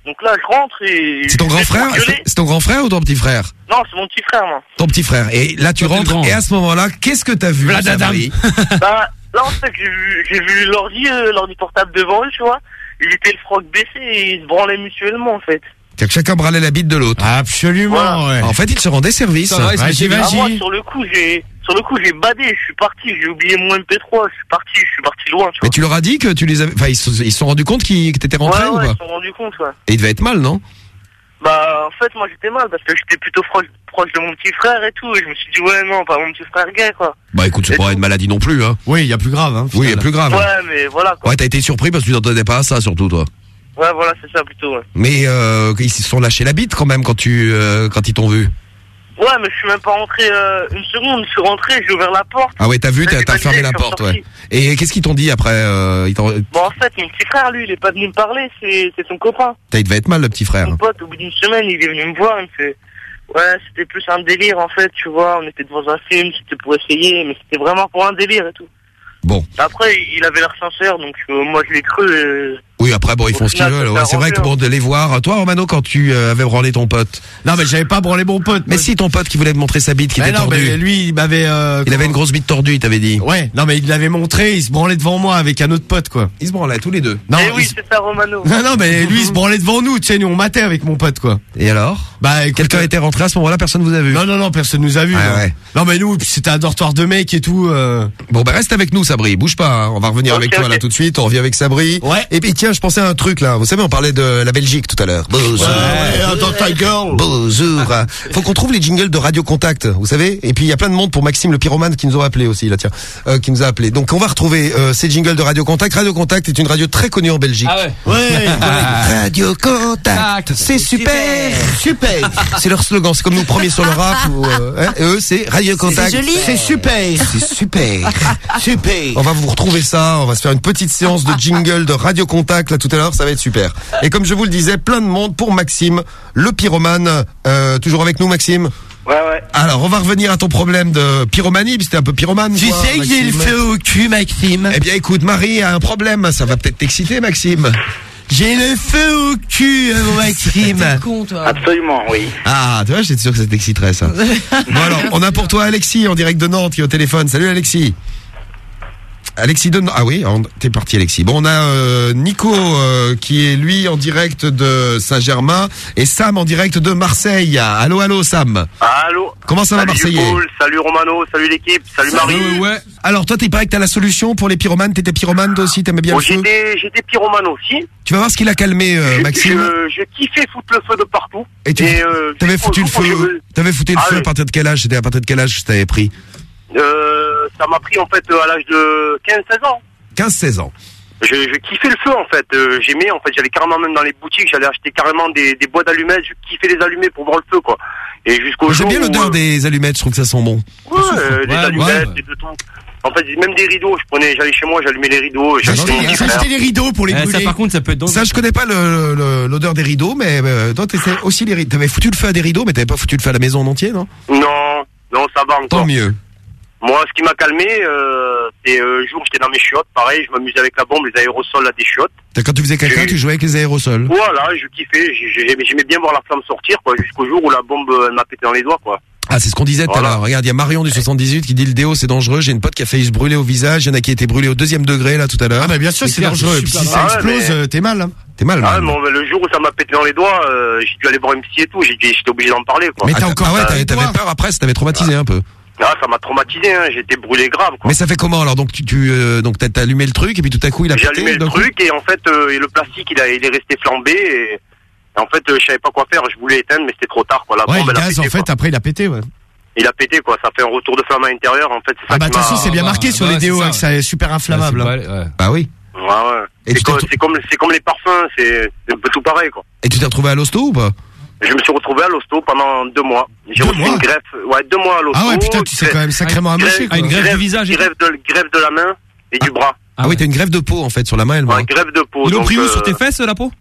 Donc là, je rentre et... C'est ton grand frère? C'est ton grand frère ou ton petit frère? Non, c'est mon petit frère, moi. Ton petit frère. Et là, tu rentres, grand. et à ce moment-là, qu'est-ce que t'as vu [LAUGHS] bah, là, en fait, j'ai vu, j'ai vu l'ordi, euh, l'ordi portable devant eux, tu vois. Ils étaient le froc baissé et ils se branlaient mutuellement, en fait. C'est que chacun bralait la bite de l'autre. Absolument, ouais. En fait, il se rendait service. Ça va, il Vas-y, Ah, moi, sur le coup, j'ai, sur le coup, j'ai badé, je suis parti, j'ai oublié mon MP3, je suis parti, je suis parti loin, tu Mais vois. tu leur as dit que tu les avais. Enfin, ils se ils se sont rendus compte qu'ils- que t'étais rentré ouais, ou ouais, pas ils se sont rendus compte, ouais. Et il devait être mal, non? Bah, en fait, moi, j'étais mal parce que j'étais plutôt proche, proche de mon petit frère et tout, et je me suis dit, ouais, non, pas mon petit frère gay, quoi. Bah écoute, c'est pas une maladie non plus, hein. Oui, il y a plus grave, hein. Oui, il y a plus grave. Ouais, mais voilà, quoi. Ouais, t'as été surpris parce que tu t'entendais pas à ça, surtout toi. Ouais, voilà, c'est ça, plutôt, ouais. Mais euh, ils se sont lâchés la bite quand même quand tu euh, quand ils t'ont vu. Ouais, mais je suis même pas rentré euh, une seconde, je suis rentré, j'ai ouvert la porte. Ah ouais, t'as vu, t'as fermé la porte, ouais. Et qu'est-ce qu'ils t'ont dit après euh, ils Bon, en fait, mon petit frère, lui, il est pas venu me parler, c'est son copain. Putain, Il devait être mal, le petit frère. Mon pote, au bout d'une semaine, il est venu me voir, il me fait Ouais, c'était plus un délire en fait, tu vois, on était devant un film, c'était pour essayer, mais c'était vraiment pour un délire et tout. Bon. Après, il avait l'air sincère, donc euh, moi je l'ai cru. et- Oui, après bon, ils font ce qu'ils veulent. Ouais, c'est vrai que bon, de les voir. Toi, Romano, quand tu euh, avais branlé ton pote. Non, mais j'avais pas branlé mon pote. Mais si ton pote qui voulait te montrer sa bite, qui Mais était non, mais tordue. lui, il m'avait. euh, Il avait une grosse bite tordue, il t'avait dit. Ouais, non, mais il l'avait montré, il se branlait devant moi avec un autre pote, quoi. Ils se branlaient tous les deux. Non, Eh il oui, se- c'est ça, Romano. non, non, mais lui, il se branlait devant nous, tu sais, nous, on matait avec mon pote, quoi. Et alors? Bah, Quelqu'un était rentré à ce moment-là, personne vous a vu? Non, non, non, personne nous a vu. Ah non. ouais. Non, mais nous, puis c'était un dortoir de mecs et tout. euh. Bon bah reste avec nous Sabri, bouge pas, hein. on va revenir avec toi là tout de suite, on revient avec Sabri. Ouais. Et puis tiens, je pensais à un truc là, vous savez on parlait de la Belgique tout à l'heure. Bonjour. attends ta gueule. Bonjour. [LAUGHS] Faut qu'on trouve les jingles de Radio Contact, vous savez Et puis il y a plein de monde pour Maxime le pyromane qui nous a appelé aussi là tiens, euh, qui nous a appelé. Donc on va retrouver euh, ces jingles de Radio Contact. Radio Contact est une radio très connue en Belgique. Ah ouais. [LAUGHS] Ouais. Radio Contact, c'est super, super. C'est leur slogan, c'est comme nous premiers sur le rap. Ou, euh, hein, et eux c'est Radio Contact. C'est joli. C'est super. C'est super. [LAUGHS] Super. On va vous retrouver ça, on va se faire une petite séance de jingle de Radio Contact là tout à l'heure, ça va être super. Et comme je vous le disais, plein de monde pour Maxime, le pyromane. Euh, toujours avec nous Maxime Ouais, ouais. Alors on va revenir à ton problème de pyromanie, puisque t'es un peu pyromane. Tu toi, sais que j'ai le feu au cul, Maxime. Eh bien écoute, Marie a un problème, ça va peut-être t'exciter Maxime. J'ai le feu au cul, mon [LAUGHS] Maxime. Con, toi. Absolument, oui. Ah, tu vois, j'étais sûr que ça t'exciterait ça. [LAUGHS] bon alors, on a pour toi Alexis en direct de Nantes qui est au téléphone. Salut Alexis. Alexis de. Ah oui, t'es parti Alexis. Bon, on a euh, Nico euh, qui est lui en direct de Saint-Germain et Sam en direct de Marseille. Allô, allô Sam. Allô Comment ça va Salut Marseillais Paul, salut Romano, salut l'équipe, salut Marie. Ouais. Alors toi, t'es paraît que t'as la solution pour les pyromanes? T'étais pyromane toi aussi, t'aimais bien Bon, le feu? j'étais, pyromane aussi. Tu vas voir ce qu'il a calmé euh, Maxime. Je, je kiffais foutre le feu de partout. Et tu euh, t'avais foutu le feu. T'avais foutu le Ah feu à partir de quel âge? C'était à partir de quel âge que t'avais pris? Euh, ça m'a pris en fait à l'âge de 15-16 ans. 15-16 ans. Je, je kiffais le feu en fait. Euh, j'aimais en fait. J'allais carrément même dans les boutiques. J'allais acheter carrément des, des boîtes d'allumettes. Je kiffais les allumer pour voir le feu quoi. Et jusqu'au J'aime bien l'odeur euh, des allumettes, je trouve que ça sent bon. Ouais, euh, des Ouais, allumettes, ouais. et de tout. En fait, même des rideaux. Je prenais, j'allais chez moi, j'allumais les rideaux. J'achetais- j'achetais les rideaux pour les Eh, brûler. ça par contre ça peut être dangereux. Ça, je connais pas le- le- l'odeur des rideaux, mais euh, toi, t'étais aussi les rideaux. T'avais foutu le feu à des rideaux, mais t'avais pas foutu le feu à la maison en entier, non? Non, non, ça va encore. Tant mieux. Moi, ce qui m'a calmé, euh, c'est euh, le jour où j'étais dans mes chiottes. Pareil, je m'amusais avec la bombe, les aérosols à des chiottes. Quand tu faisais caca, tu jouais avec les aérosols. Voilà, je kiffais. j'ai- j'ai- J'aimais bien voir la flamme sortir, quoi, jusqu'au jour où la bombe euh, m'a pété dans les doigts, quoi. Ah, c'est ce qu'on disait tout à l'heure. Regarde, il y a Marion du 78 qui dit le déo c'est dangereux. J'ai une pote qui a failli se brûler au visage. Il y en a qui a été brûlé au deuxième degré là tout à l'heure. Ah, bah bien sûr, c'est dangereux. Et puis si ça Ah explose, mais- euh, t'es mal. hein. T'es mal, Ah, ouais, bon, le jour où ça m'a pété dans les doigts, euh, j'ai dû aller voir un psy et tout. J'ai J'étais obligé d'en parler, quoi. Mais t'as encore. Ah ouais, t'avais t'avais peur après, ça t'avait traumatisé un peu. Ah, ça m'a traumatisé, hein. J'étais brûlé grave, quoi. Mais ça fait comment alors? Donc tu, tu euh, donc t'as allumé le truc et puis tout à coup il a J'ai pété. allumé le truc et en fait, euh, et le plastique, il, a, il est resté flambé. Et, et en fait, euh, je savais pas quoi faire. Je voulais éteindre, mais c'était trop tard, quoi. La Ouais, bombe, le elle a gaz, pété, en fait, quoi. après, il a pété, ouais. Il a pété, quoi. Ça fait un retour de flamme à l'intérieur, en fait. Ah, bah, de toute façon, c'est bien marqué sur les déos, c'est hein, ça, que super inflammable. hein. Bah oui. Ouais, ouais. C'est comme, c'est comme, comme les parfums, c'est un peu tout pareil, quoi. Et tu t'es retrouvé à l'hosto ou pas? Je me suis retrouvé à l'hosto pendant deux mois. J'ai reçu une greffe, ouais, deux mois à l'hosto. Ah ouais, putain, tu sais quand même sacrément amoché, Ah, une greffe du visage et Greffe de, greffe de la main et du bras. Ah, oui, t'as une greffe de peau en fait sur la main et le bras. Ouais, greffe de peau. Ils l'ont pris où euh, sur tes fesses la peau?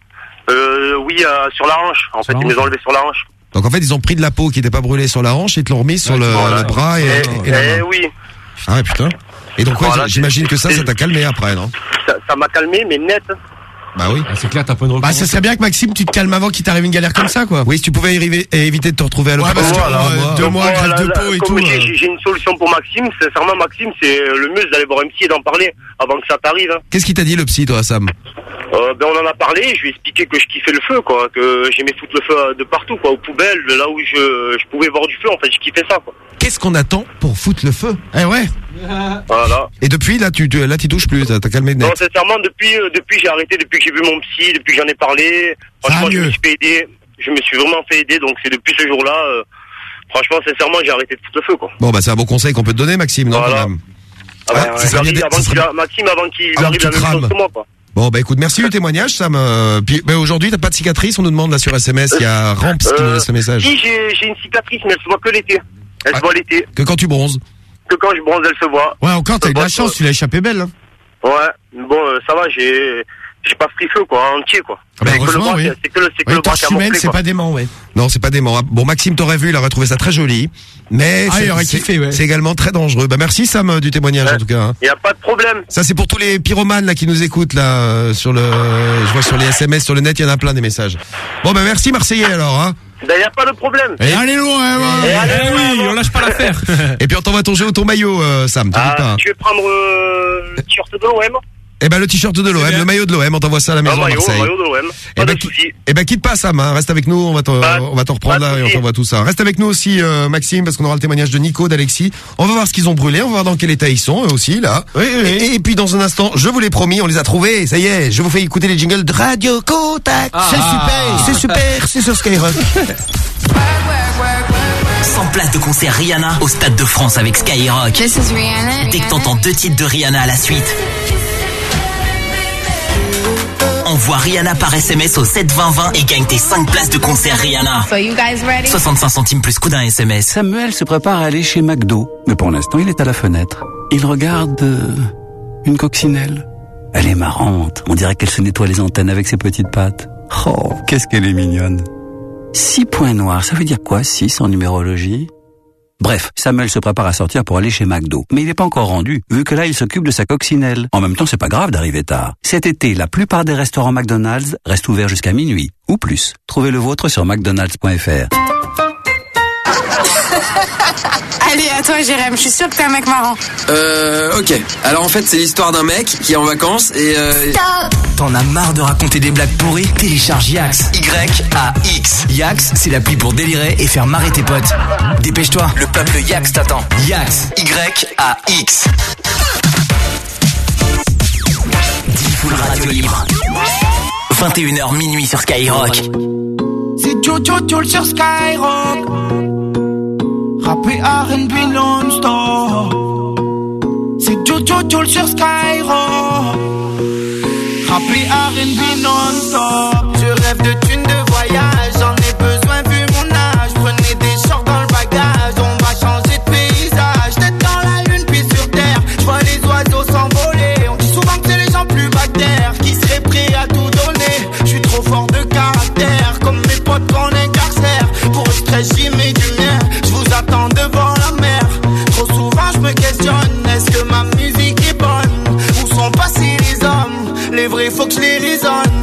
euh, Oui, euh, sur la hanche. En fait, ils me hanche. les ont enlevés sur la hanche. Donc en fait ils ont pris de la peau qui était pas brûlée sur la hanche et te l'ont remis sur le, Voilà. le bras et, Eh, et la eh oui, Ah ouais putain. Et donc ouais, Voilà, j'imagine que ça, ça t'a calmé après, non? Ça m'a calmé, mais net. Bah oui. C'est clair, t'as pas une Bah, ça serait bien que Maxime, tu te calmes avant qu'il t'arrive une galère comme ça, quoi. Oui, si tu pouvais arriver et éviter de te retrouver à Ouais, l'hôpital. parce que, euh, mois. deux mois, Voilà, de peau et comme tout. j'ai- euh. j'ai j'ai une solution pour Maxime. Sincèrement, Maxime, c'est euh, le mieux, c'est d'aller voir un psy et d'en parler avant que ça t'arrive. hein. Qu'est-ce qu'il t'a dit le psy toi Sam? Euh, ben on en a parlé, je lui ai expliqué que je kiffais le feu, quoi, que j'aimais foutre le feu euh, de partout, quoi, aux poubelles, là où je, je pouvais voir du feu, en fait, je kiffais ça, quoi. Qu'est-ce qu'on attend pour foutre le feu? Eh ouais. Voilà. Et depuis là tu, tu là tu touches plus, t'as calmé net. Non, sincèrement, depuis, euh, depuis j'ai arrêté, depuis que j'ai vu mon psy, depuis que j'en ai parlé, franchement, je me suis fait aider, je me suis vraiment fait aider, donc c'est depuis ce jour-là, euh, franchement, sincèrement, j'ai arrêté de foutre le feu, quoi. Bon bah c'est un bon conseil qu'on peut te donner Maxime, non Voilà. même Ah, Ouais, ça avant d'être- ça serait- Maxime, avant qu'il arrive la même chose que moi, quoi. Bon bah écoute, merci du témoignage Sam. Euh, puis bah, aujourd'hui t'as pas de cicatrice, on nous demande là sur SMS, il y a Ramps qui nous Euh, laisse le message. Si, j'ai une cicatrice, mais elle se voit que l'été. Elle Ah. se voit l'été. Que quand tu bronzes. Que quand je bronze, elle se voit. Ouais, encore, t'as eu de la Bon, chance, tu l'as échappé belle. hein. Ouais, bon, euh, ça va, j'ai j'ai pas pris feu, quoi, en entier, quoi. bah, c'est que le heureusement, bras, oui. c'est que le, c'est que torche humaine, c'est pas dément, ouais. Non, c'est pas dément. Bon, Maxime t'aurait vu, il aurait trouvé ça très joli, mais Ah, c'est- il ouais. également très dangereux. Bah merci Sam euh, du témoignage en tout cas. hein. Y a pas de problème. Ça c'est pour tous les pyromanes là qui nous écoutent là euh, sur le, je vois sur les SMS, sur le net, il y en a plein des messages. Bon bah merci Marseillais alors. Hein. Ben, y a pas de problème. Et allez loin, Et allez, oui, on lâche pas l'affaire. [LAUGHS] Et puis on t'envoie ton jeu ou ton maillot euh, Sam, Ah, pas. hein. tu veux prendre euh, le t-shirt de l'OM Eh ben le t-shirt de l'OM, le maillot de l'OM, on t'envoie ça à la maison à maillot, Marseille. de l'OM. Eh ben. Eh ben quitte pas Sam, hein. reste avec nous, on va t'en on va t'en reprendre là et on t'envoie tout ça. Reste avec nous aussi euh, Maxime parce qu'on aura le témoignage de Nico, d'Alexis. On va voir ce qu'ils ont brûlé, on va voir dans quel état ils sont eux aussi là. Et, et puis dans un instant, je vous l'ai promis, on les a trouvés, ça y est, je vous fais écouter les jingles de Radio Contact. C'est super, c'est super, c'est sur Skyrock. 100 places de concert Rihanna au Stade de France avec Skyrock. This is Rihanna. Dès que t'entends deux titres de Rihanna à la suite. Envoie Rihanna par SMS au 72020 et gagne tes 5 places de concert Rihanna. So you guys ready? 65 centimes plus coup d'un SMS. Samuel se prépare à aller chez McDo, mais pour l'instant il est à la fenêtre. Il regarde euh, une coccinelle. Elle est marrante, on dirait qu'elle se nettoie les antennes avec ses petites pattes. Oh, qu'est-ce qu'elle est mignonne. Six points noirs, ça veut dire quoi, six en numérologie? Bref, Samuel se prépare à sortir pour aller chez McDo. Mais il n'est pas encore rendu, vu que là, il s'occupe de sa coccinelle. En même temps, c'est pas grave d'arriver tard. Cet été, la plupart des restaurants McDonald's restent ouverts jusqu'à minuit, ou plus. Trouvez le vôtre sur mcdonalds.fr. [LAUGHS] Allez, à toi, Jérém. Je suis sûr que t'es un mec marrant. Euh, ok. Alors en fait, c'est l'histoire d'un mec qui est en vacances et euh... T'en as marre de raconter des blagues pourries? Télécharge Yax. Y-A-X. Yax, c'est l'appli pour délirer et faire marrer tes potes. Dépêche-toi, le peuple Yax t'attend. Yax. Y-A-X. 10 full radio libre. 21h minuit sur Skyrock. C'est Jojo Joel sur Skyrock. Rappé R&B non-stop. C'est Jojo Joel sur Skyrock. Rappé R&B non-stop. Je rêve de faut que je les raisonne.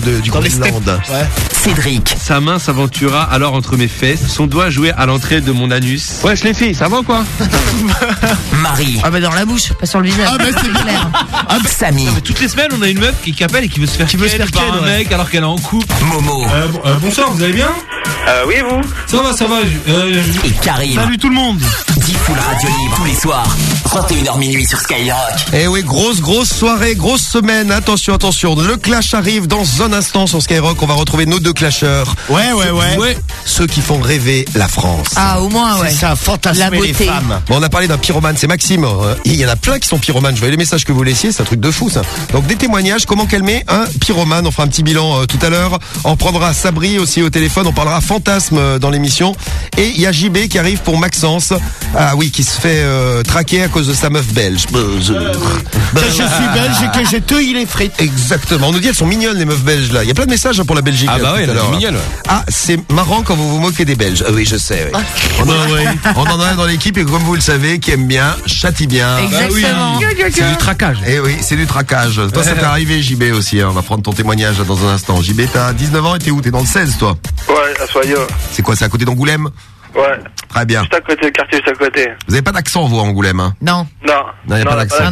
De, du Groenland. Cédric. Sa main s'aventura alors entre mes fesses, son doigt jouait à l'entrée de mon anus. Wesh les filles, ça va ou quoi [LAUGHS] Marie. Ah bah dans la bouche, pas sur le visage. Ah bah, c'est clair. Samy. Mais toutes les semaines, on a une meuf qui, qui appelle et qui veut se faire qui veut se faire par un ouais. mec alors qu'elle est en couple. Momo. bonsoir, vous allez bien Euh, oui, vous Ça va, ça va. euh, Et Karim. Salut tout le monde. Diffoul Radio Libre tous les soirs. 21h minuit sur Skyrock. Eh oui, grosse, grosse soirée, grosse semaine. Attention, attention. Le clash arrive dans un instant sur Skyrock. On va retrouver nos deux clasheurs. Ouais, ouais, ouais. Ouais. Ceux qui font rêver la France. Ah, au moins, ouais. C'est ça, La fantasmer les femmes. Bon, on a parlé d'un pyromane, c'est Maxime. Euh, Il y en a plein qui sont pyromanes. Je voyais les messages que vous laissiez, c'est un truc de fou ça. Donc des témoignages, comment calmer un pyromane? On fera un petit bilan euh, tout à l'heure. On prendra Sabri aussi au téléphone. On parlera fantasme euh, dans l'émission. Et il y a JB qui arrive pour Maxence. Ah oui, qui se fait euh, traquer à cause de sa meuf belge. Que [LAUGHS] je suis belge et que j'ai teuilli les frites. Exactement. On nous dit elles sont mignonnes les meufs belges là. Il y a plein de messages hein, pour la Belgique. Ah bah tout ouais, à elle l'heure, est là. mignonne. ouais. Ah, c'est marrant quand vous vous moquez des Belges. Ah oui, je sais. oui. On, en, on en a un dans l'équipe et comme vous le savez, qui aime bien, châtie bien. Exactement. C'est du traquage. Eh oui, c'est du traquage. Toi, ça t'est arrivé, JB aussi. hein. On va prendre ton témoignage là, dans un instant. JB, t'as 19 ans et t'es où? T'es dans le 16, toi? Ouais, à Soyo. C'est quoi C'est à côté d'Angoulême? Ouais. Très bien. Juste à côté, le quartier juste à côté. Vous avez pas d'accent, vous, à Angoulême hein? Non, Non. Non, y a pas d'accent.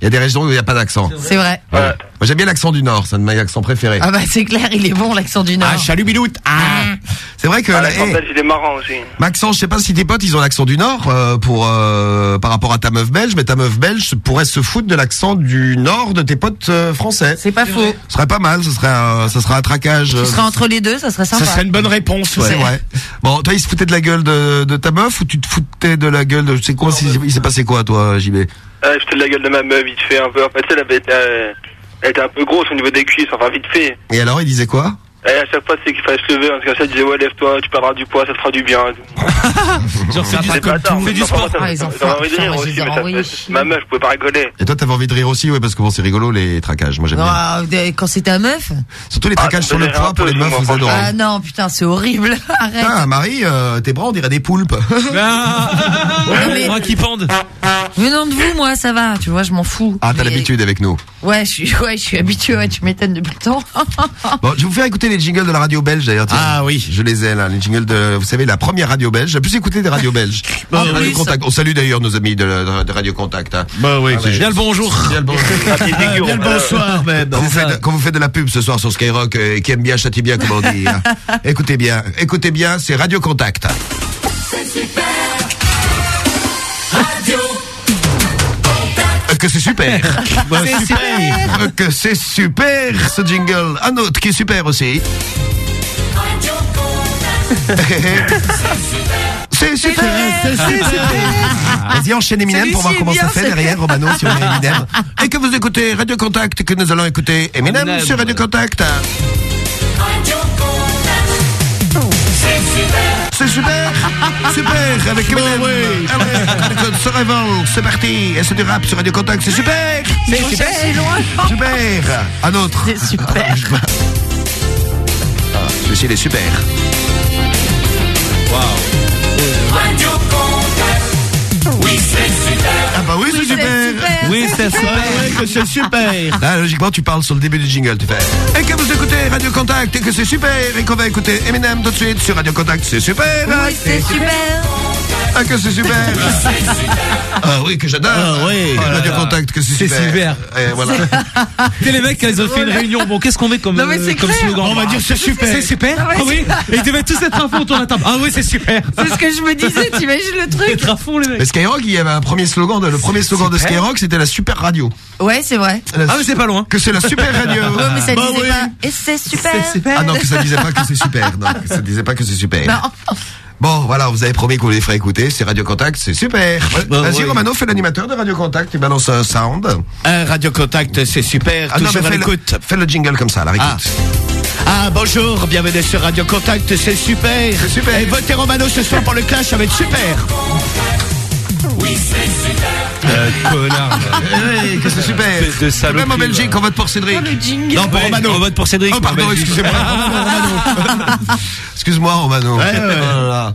Il y a des régions où il n'y a pas d'accent. c'est vrai. Ouais. Moi, j'aime bien l'accent du Nord. C'est un de mes accents préférés. Ah bah c'est clair, il est bon l'accent du Nord. Ah, salut Biloute. Ah. C'est vrai que Ah, l'accent eh, belge, il est marrant aussi. Maxence, je sais pas si tes potes ils ont l'accent du Nord euh, pour euh, par rapport à ta meuf belge, mais ta meuf belge pourrait se foutre de l'accent du Nord de tes potes euh, français. C'est pas faux. Ce serait pas mal, ce serait un, ça serait un traquage. Tu euh, serais entre les deux, ça serait sympa. Ça serait une bonne réponse. C'est Ouais. vrai. Bon, toi, il se foutait de la gueule de, de ta meuf ou tu te foutais de la gueule de, je sais quoi, si- il s'est passé quoi, toi, JB Ouais, j'étais de la gueule de ma meuf, vite fait un peu. En fait, elle avait été, euh, elle était un peu grosse au niveau des cuisses, enfin vite fait. Et alors, il disait quoi? Et à chaque fois, c'est qu'il fallait se lever, en tout cas, ça disait, ouais, lève-toi, tu perdras du poids, ça te fera du bien. [LAUGHS] Genre, fais du, C'est bâtard, fais du sport. Ah, les enfants, envie de rire aussi, mais ça- ma meuf, je pouvais pas rigoler. Et toi, t'avais envie de rire aussi, ouais, parce que bon, c'est rigolo les traquages. Moi, j'aime bien. Ah, de- quand c'est ta meuf Surtout les Ah, traquages ça sur le poids pour les meufs, vous adorez. Ah non, putain, c'est horrible. [LAUGHS] Arrête. Ah, Marie, euh, tes bras, on dirait des poulpes. [LAUGHS] Ah, mais- Moi qui pendent. Venant de vous, moi, ça va. Tu vois, je m'en fous. Ah, t'as l'habitude avec nous. Ouais, je suis, ouais, je suis habitué. Ouais, tu m'étonnes depuis le temps. Bon, je vais vous faire écouter les jingles de la radio belge d'ailleurs. Ah oui. Je les ai là, les jingles de, vous savez, la première radio belge. J'ai plus écouté des radios belges. Ah Radio oui, Contact. On salue d'ailleurs nos amis de, de- de Radio Contact. hein. Bah oui. Ah. Bien le bonjour. Bien le bonjour. [LAUGHS] Bien le on- bonsoir, même. Quand vous, faites, quand vous faites de la pub ce soir sur Skyrock, euh, et qui aime bien, châtie bien, comme on dit. hein. [LAUGHS] écoutez bien, écoutez bien, c'est Radio Contact. Euh, Que c'est super. [LAUGHS] C'est super. Euh, Que c'est super ce jingle. Un autre qui est super aussi. [LAUGHS] C'est super, c'est super. Vas-y, enchaîne Eminem pour voir comment ça fait derrière, Romano, si on est Eminem. Et que vous écoutez Radio Contact, que nous allons écouter Eminem Eminem. sur Radio Contact. C'est super, [LAUGHS] super, avec Eminem. Ah se révèle, c'est parti, et c'est du rap sur Radio Contact, c'est super. Suis loin. Super. Un autre. C'est super. Ah, celui-ci, il est super. Ah bah oui, c'est super. Oui, c'est super. Ouais, que c'est super. [LAUGHS] Là, logiquement, tu parles sur le début du jingle, tu fais. Et que vous écoutez Radio Contact, et que c'est super, et qu'on va écouter Eminem tout de suite sur Radio Contact, c'est super. Oui, c'est super. Ah, que c'est super. [LAUGHS] Ah oui, que j'adore. Ah oui. Radio Contact, que c'est C'est super. super. Et voilà. C'est [LAUGHS] les mecs, quand ils ont fait une réunion. Bon, qu'est-ce qu'on met comme, Non, mais c'est euh, comme slogan On va dire c'est super. C'est super. Ah Ah oui. Et ils devaient tous être à fond autour de la table. Ah oui, c'est super. C'est ce que je me disais, [LAUGHS] t'imagines le truc Être à fond, les Mais mecs. Skyrock, il y avait un premier slogan, de- le premier slogan de Super. Skyrock, c'était la super radio. Ouais, c'est vrai. La Ah, mais c'est pas loin. Que c'est la super radio. Ouais, mais ça Bah disait oui. pas. Et c'est super. C'est super. Ah non, que ça disait pas que c'est super. Non, que ça disait pas que c'est super. Non. Bon, voilà, vous avez promis qu'on les ferait écouter. C'est Radio Contact, c'est super. Bah Vas-y, oui. Romano, fais l'animateur de Radio Contact. Il balance un sound. Un Radio Contact, c'est super. Ah non, mais fais le, l'écoute. fais le jingle comme ça, là, Ah. Ah bonjour, bienvenue sur Radio Contact, c'est super. C'est super. Et votez Romano ce soir pour le clash, ça va être super. Oui, c'est super. Connard. que c'est super. De Même en Belgique, on vote pour Cédric. Oh, le non, pour Romano. On vote pour Cédric. Oh, pardon, excusez-moi. [LAUGHS] excuse-moi, Romano. Ouais, ouais.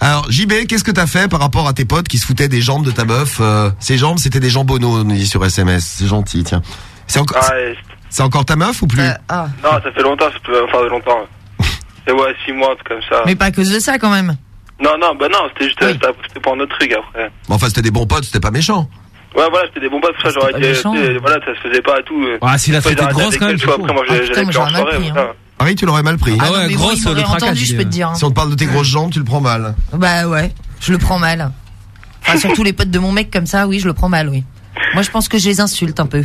Alors JB, qu'est-ce que t'as fait par rapport à tes potes qui se foutaient des jambes de ta meuf euh, Ces jambes, c'était des jambonneaux, on nous dit sur SMS. C'est gentil, tiens. C'est encore, ah, encore ta meuf ou plus euh, ah. Non, ça fait longtemps, ça peut faire de longtemps. [LAUGHS] C'est ouais, six mois, comme ça. Mais pas à cause de ça, quand même. Non, non, bah non, c'était juste, euh, pour un autre truc après. Mais enfin, c'était des bons potes, c'était pas méchant. Ouais, voilà, c'était des bons potes, pour ça j'aurais été. méchant. Hein. Voilà, ça se faisait pas à tout. Euh. Ah, si la fête ils est arrêtaient grosse, quand même, tu vois, Ah, hein. tu l'aurais mal pris. Ah ouais, grosse, le entendu, je peux te dire. Hein. Si on te parle de tes grosses jambes, tu le prends mal. Bah ouais, je le prends mal. Enfin, surtout les potes de mon mec comme ça, oui, je le prends mal, oui. Moi, je pense que je les insulte un peu.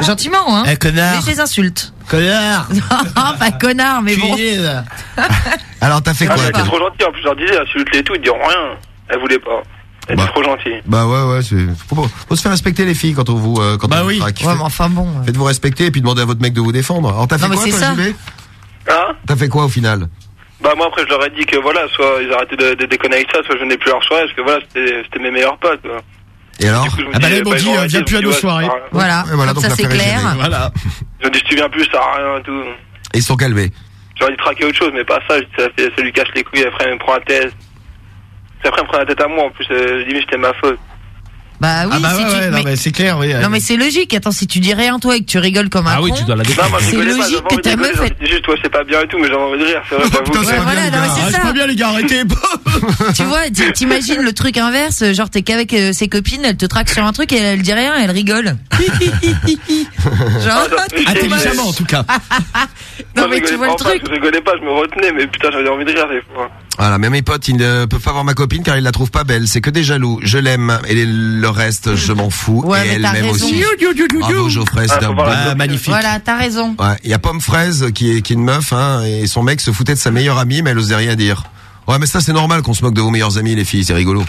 Gentiment, hein. Eh, connard. Mais je les insulte. Connard. [LAUGHS] non, pas connard, mais bon. [LAUGHS] Alors, t'as fait ah, quoi mais trop gentille, en plus, je leur disais, insulte-les et tout, ils diront rien. Elle voulait pas. Elle Bah. trop gentille. Bah ouais, ouais. c'est- Faut, faut- se faire respecter les filles quand on vous, euh, quand Bah on oui. enfin bon. Faites-vous respecter et puis demandez à votre mec de vous défendre. Alors t'as fait Non, quoi toi, Hein T'as fait quoi au final Bah, moi, après, je leur ai dit que voilà, soit ils arrêtaient de, de déconner avec ça, soit je n'ai plus leur soirée, parce que voilà, c'était c'était mes meilleurs potes, quoi. Et alors Ah bah là, ils m'ont dit, viens plus à nos soirées. Voilà, donc ça c'est clair. Voilà. Ils ont dit, tu viens plus, ça sert à rien et tout. Et ils sont calmés. J'aurais dû traquer autre chose, mais pas ça. Ça, lui cache les couilles, après il me prend la tête. Après il me prend la tête à moi, en plus, euh, je dis mais c'était ma faute. Bah oui, ah bah c'est clair, oui. Non mais c'est logique. Attends, si tu dis rien toi et que tu rigoles comme un Ah oui, tu dois la. C'est logique que ta meuf juste toi c'est pas bien et tout mais j'ai envie de rire, c'est pas. [LAUGHS] Putain, c'est pas ah, bien les gars, arrêtez. [LAUGHS] [LAUGHS] tu vois, t'imagines le truc inverse, genre t'es qu'avec euh, ses copines, elle te traque sur un truc et elle, dit rien, elle rigole. genre ah, intelligemment en tout cas. Non mais tu vois le truc. Je rigolais pas, je me retenais mais putain, j'avais envie de rire des fois. Voilà, mais mes potes, ils ne peuvent pas voir ma copine car ils la trouvent pas belle, c'est que des jaloux. Je l'aime et leur reste, je m'en fous. Ouais, et elle-même aussi. Bravo Geoffrey, c'était ah, un magnifique. Voilà, t'as raison. Il y a Pomme Fraise qui est, une meuf, hein, et son mec se foutait de sa meilleure amie, mais elle osait rien dire. Ouais, mais ça c'est normal qu'on se moque de vos meilleurs amis, les filles, c'est rigolo.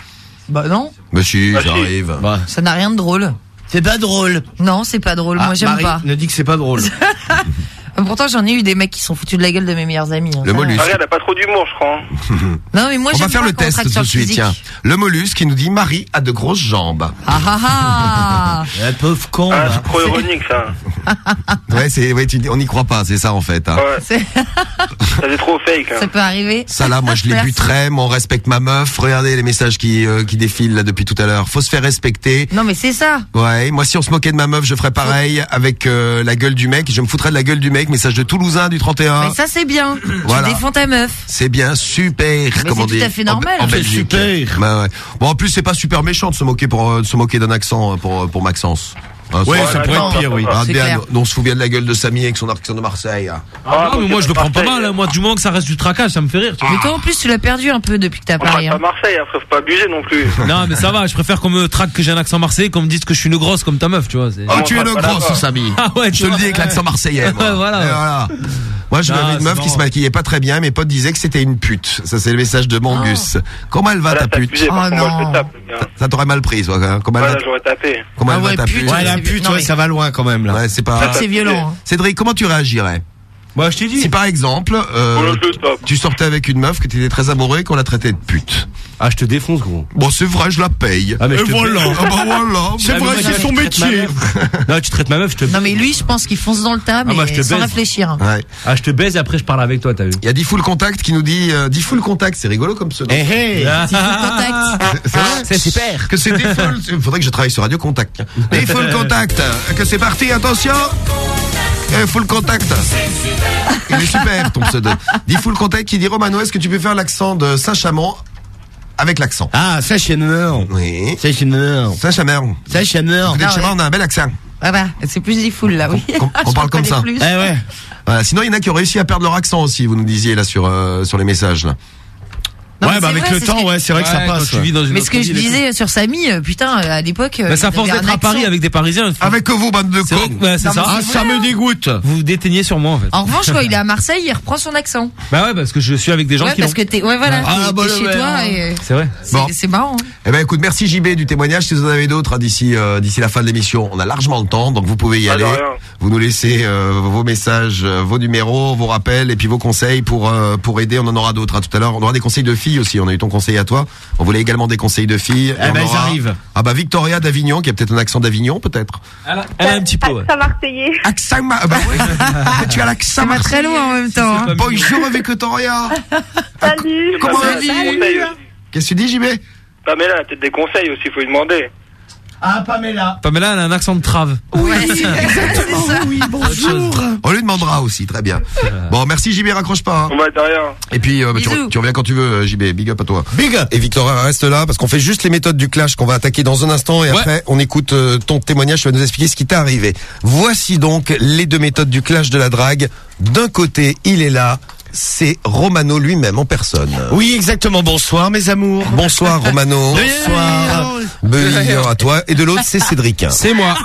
Bah non. Bah si, ah, j'arrive. Bah. Ça n'a rien de drôle. C'est pas drôle. Non, c'est pas drôle. Moi, ah, j'aime pas. Ne dit que c'est pas drôle. [LAUGHS] Pourtant, j'en ai eu des mecs qui sont foutus de la gueule de mes meilleurs amis. Hein. Le mollusque. Ah, regarde, a pas trop d'humour, je crois. Hein. [LAUGHS] Non, mais moi, On va faire le test tout de suite, tiens. Le mollusque qui nous dit Marie a de grosses jambes. Ah ah ah [LAUGHS] pauvre con. Ah, c'est trop ironique, ça. [LAUGHS] ouais, c'est, ouais, tu dis, on n'y croit pas, c'est ça, en fait. Hein. Ouais. ça, c'est trop fake. Ça peut arriver. Ça, là, moi, je les buterais, mais on respecte ma meuf. Regardez les messages qui, euh, qui défilent, là, depuis tout à l'heure. Faut se faire respecter. Non, mais c'est ça. Ouais, moi, si on se moquait de ma meuf, je ferais pareil avec euh, la gueule du mec. Je me foutrais de la gueule du mec Message de Toulousain du 31. Mais ça c'est bien. voilà. Tu défends ta meuf. C'est bien, super. Mais c'est tout à fait normal. En, en Belgique. Super. Bah ouais. Bon en plus c'est pas super méchant de se moquer pour euh, de se moquer d'un accent euh, pour euh, pour Maxence. Ah, oui, ça pourrait être pire, oui. Ah, bien, on se souvient de la gueule de Samy avec son accent de Marseille. Hein. Ah, mais moi je le prends pas mal, hein. moi du moment que ça reste du tracage, ça me fait rire. Mais toi en plus tu l'as perdu un peu depuis que t'as parlé. Pas hein. Marseille, après faut pas abuser non plus. [LAUGHS] Non, mais ça va, je préfère qu'on me traque que j'ai un accent marseillais, qu'on me dise que je suis une grosse comme ta meuf, tu vois. Oh, tu es une grosse, Samy. Ah ouais, je te le dis avec l'accent marseillais. [LAUGHS] Voilà. Moi, je une meuf qui se maquillait pas très bien, mes potes disaient que c'était une pute. Ça, c'est le message de Mangus. Ah. Comment elle va, ta pute abusé, oh, non. Ça t'aurait mal pris, toi. Comment elle va... Comment elle va, ta pute, ouais, ça va loin quand même là. Ouais, c'est pas. c'est violent. Hein. Cédric, comment tu réagirais? Je t'ai dit. Si par exemple, euh, oh, tu sortais avec une meuf que tu étais très amoureux et qu'on la traitait de pute. Ah, je te défonce, gros. Bon, c'est vrai, je la paye. Ah, mais voilà. Ah, bah, voilà. Ah, c'est vrai, c'est son métier. non, tu traites ma meuf, je te Non, mais lui, je pense qu'il fonce dans le tas, ah, mais sans réfléchir. Ah, je te baise, et après, je parle avec toi, t'as vu. Il y a Diffoul Contact qui nous dit, euh, Diffoul Contact, c'est rigolo comme ce nom. Eh, eh. Contact. [LAUGHS] C'est super. Que c'est Diffoul, faudrait que je travaille sur Radio Contact. Diffoul Contact. Que c'est parti, attention. Eh, full contact Il est super ton pseudo. Dis full contact qui dit Romano, est-ce que tu peux faire l'accent de Saint-Chamond avec l'accent? Ah, Saint-Chamond. Oui. Saint-Chamond. Saint-Chamond. Saint-Chamond. Ah on a un bel accent. Ah bah, c'est plus des foules là, oui. Qu'on qu [LAUGHS] parle comme ça. Eh ouais. Sinon, il y en a qui ont réussi à perdre leur accent aussi, vous nous disiez là sur, euh, sur les messages. Là. Ouais, bah avec le temps, ouais, c'est vrai que ça passe. Mais ce que je disais sur Samy euh, putain, euh, à l'époque. Euh, bah, ça force d'être à Paris avec des Parisiens. Avec vous, bande de cons. Bah, ça. Ah, ça me dégoûte. Vous déteignez sur moi, en fait. En revanche, quand il est à Marseille, il reprend son accent. Bah ouais, parce que je suis avec des gens ouais, qui. Parce que t'es, ouais, voilà. Ah, bah, chez toi. C'est vrai. C'est marrant. Hein. Eh ben, écoute, merci JB du témoignage. Si vous en avez d'autres hein, d'ici, d'ici la fin de l'émission, on a largement le temps, donc vous pouvez y ah, aller. Vous nous laissez vos messages, vos numéros, vos rappels et puis vos conseils pour, pour aider. On en aura d'autres. À tout à l'heure, on aura des conseils de aussi. On a eu ton conseil à toi. On voulait également des conseils de filles. Ah ils bah, arrivent. Ah bah, Victoria d'Avignon, qui a peut-être un accent d'Avignon, peut-être. Elle a un petit peu. Accent marseillais. Accent marseillais. Ah bah [LAUGHS] tu as l'accent marseillais. très loin en même temps. Hein. Bonjour Victoria. Salut. Comment vas-tu? Qu'est-ce que tu dis, JB Pamela, peut-être des conseils aussi, il faut lui demander. Ah, Pamela. Pamela, elle a un accent de trave. C'est ça. Oui, bonjour. On lui demandera aussi, très bien. Bon, merci JB, raccroche pas. hein. On va de rien. Et puis euh, bah, tu, reviens quand tu veux, euh, JB. Big up à toi. Big up. Et Victoria reste là parce qu'on fait juste les méthodes du clash qu'on va attaquer dans un instant et Ouais. après on écoute euh, ton témoignage. Tu vas nous expliquer ce qui t'est arrivé. Voici donc les deux méthodes du clash de la drague. D'un côté, il est là. C'est Romano lui-même en personne. Oui, exactement. Bonsoir, mes amours. Bonsoir Romano. [LAUGHS] Bonsoir. Bonsoir à toi. Et de l'autre, c'est Cédric. C'est moi.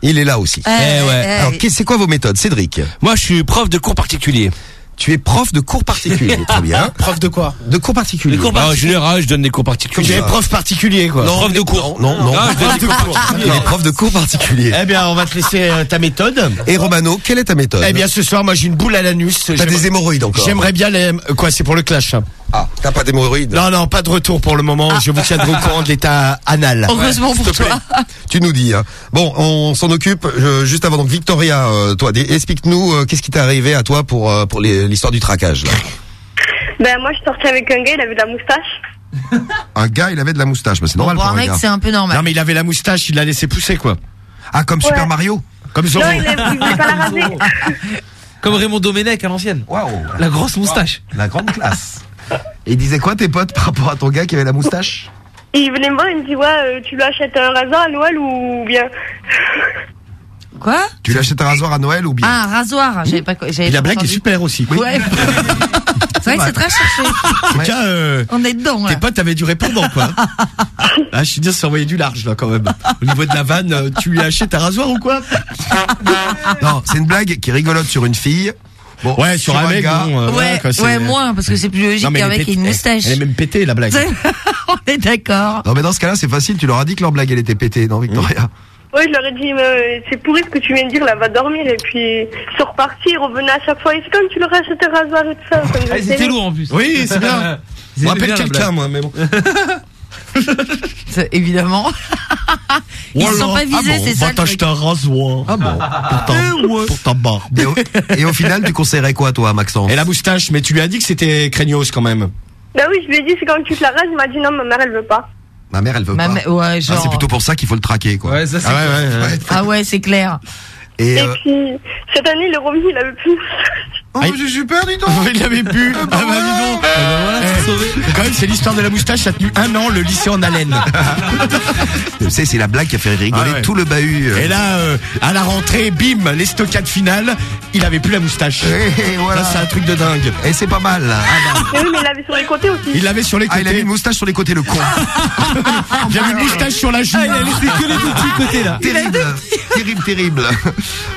Il est là aussi. Eh, ouais. Alors, c'est quoi vos méthodes, Cédric? Moi, je suis prof de cours particulier. Tu es prof de cours particuliers. [LAUGHS] Très bien. Prof de quoi De cours particuliers. Ah, en général, je donne des cours particuliers. J'ai prof particulier, quoi. Non, prof de cours. Non, non. Ah, je donne des cours. [LAUGHS] Il est prof de cours particuliers. Eh bien, on va te laisser euh, ta méthode. Et Romano, quelle est ta méthode? Eh bien, ce soir, moi, j'ai une boule à l'anus. T'as des hémorroïdes encore. J'aimerais bien les... Quoi, c'est pour le clash hein. Ah, t'as pas d'hémorroïdes? Non, non, pas de retour pour le moment. Je vous tiendrai au courant de l'état anal. Heureusement pour toi. Tu nous dis. Hein. Bon, on s'en occupe. euh, juste avant, donc Victoria, euh, toi, explique-nous euh, qu'est-ce qui t'est arrivé à toi pour euh, pour l'histoire du traquage. Là? Ben, moi, je suis sortie avec un gars, il avait de la moustache. [LAUGHS] Un gars, il avait de la moustache, mais c'est normal Pour pour un mec, c'est un peu normal. Non, mais il avait la moustache, il l'a laissé pousser, quoi. Ah, comme Super Mario? Comme Zorro. Non, il, il voulait pas la raser. [LAUGHS] Comme Raymond Domenech à l'ancienne. Waouh La grosse moustache. La grande classe. Et il disait quoi tes potes par rapport à ton gars qui avait la moustache? Et il venait me voir, il me dit, ouais, euh, tu lui achètes un rasoir à Noël ou bien? Quoi? Tu lui achètes un rasoir à Noël ou bien? Ah, un rasoir. J'avais pas. j'avais Et la pas blague est entendu. super aussi. Ouais. [LAUGHS] c'est vrai que c'est très cherché. En tout cas, euh, On est dedans, là. tes potes avaient du répondant, quoi. [LAUGHS] Ah, je suis dire, c'est envoyé du large, là, quand même. Au niveau de la vanne, euh, tu lui achètes un rasoir ou quoi? Non, c'est une blague qui est rigolote sur une fille. Bon, Ouais, sur un mec, gars. bon, euh, Ouais, ouais, moins, parce que c'est plus logique qu'un mec qui ait une moustache. Elle est même pétée, la blague. [LAUGHS] On est d'accord. Non, mais dans ce cas-là, c'est facile. Tu leur as dit que leur blague, elle était pétée, non, Victoria Ouais, je leur ai dit, mais c'est pourri ce que tu viens de dire, là, va dormir. Et puis, ils sont repartis, ils revenaient à chaque fois. Et c'est comme tu leur achètes un rasoir et tout ça? comme Ah, lourds en plus. Oui, c'est [LAUGHS] bien. Je rappelle quelqu'un, moi, mais bon. [LAUGHS] C'est- Évidemment. [LAUGHS] Ils se sont pas visés, ah bon, c'est ça. Va le t'acheter un rasoir. Ah bon Pour ta, pour ta barbe. et au, et au final, tu conseillerais quoi, toi, Maxence Et la moustache, mais tu lui as dit que c'était craignos quand même. Bah oui, je lui ai dit, c'est quand tu te la rases. Il m'a dit, non, ma mère, elle veut pas. Ma mère, elle veut Ma pas. mè- ouais, Ah, genre. c'est plutôt pour ça qu'il faut le traquer, quoi. Ouais, ça c'est. Ah ouais, ouais, ouais. Ouais. Ah ouais, c'est clair. Et, Et euh, puis, cette année, est revenu, il avait plus. Oh, c'est super, dis donc [LAUGHS] Il l'avait pu. Ah bah dis donc. Eh, Quand même, c'est l'histoire de la moustache, ça a tenu un an le lycée en haleine. [LAUGHS] Tu sais, c'est la blague qui a fait rigoler Ah ouais. tout le bahut. euh. Et là, euh, à la rentrée, bim, les stockades finales, il avait plus la moustache. Et voilà. Là, c'est un truc de dingue. Et c'est pas mal, là. Mais oui, mais il l'avait sur les côtés aussi. Il l'avait sur les Ah, il a mis côtés. une moustache sur les côtés, le con. Il avait une moustache sur la joue. Ah, il a laissé que les deux petits côtés là. terrible, terrible, terrible.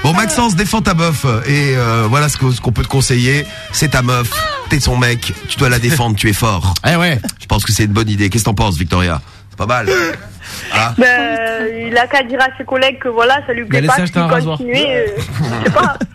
Bon, Maxence, défends ta meuf. Et euh, voilà ce que- ce qu'on peut te conseiller. C'est ta meuf, t'es son mec, tu dois la défendre, tu es fort. Eh ouais. Je pense que c'est une bonne idée. Qu'est-ce que t'en penses, Victoria? C'est pas mal. Ah. Ben, il a qu'à dire à ses collègues que voilà, ça lui plaît pas, qu'il acheter un rasoir. continue. euh, je sais pas. [LAUGHS]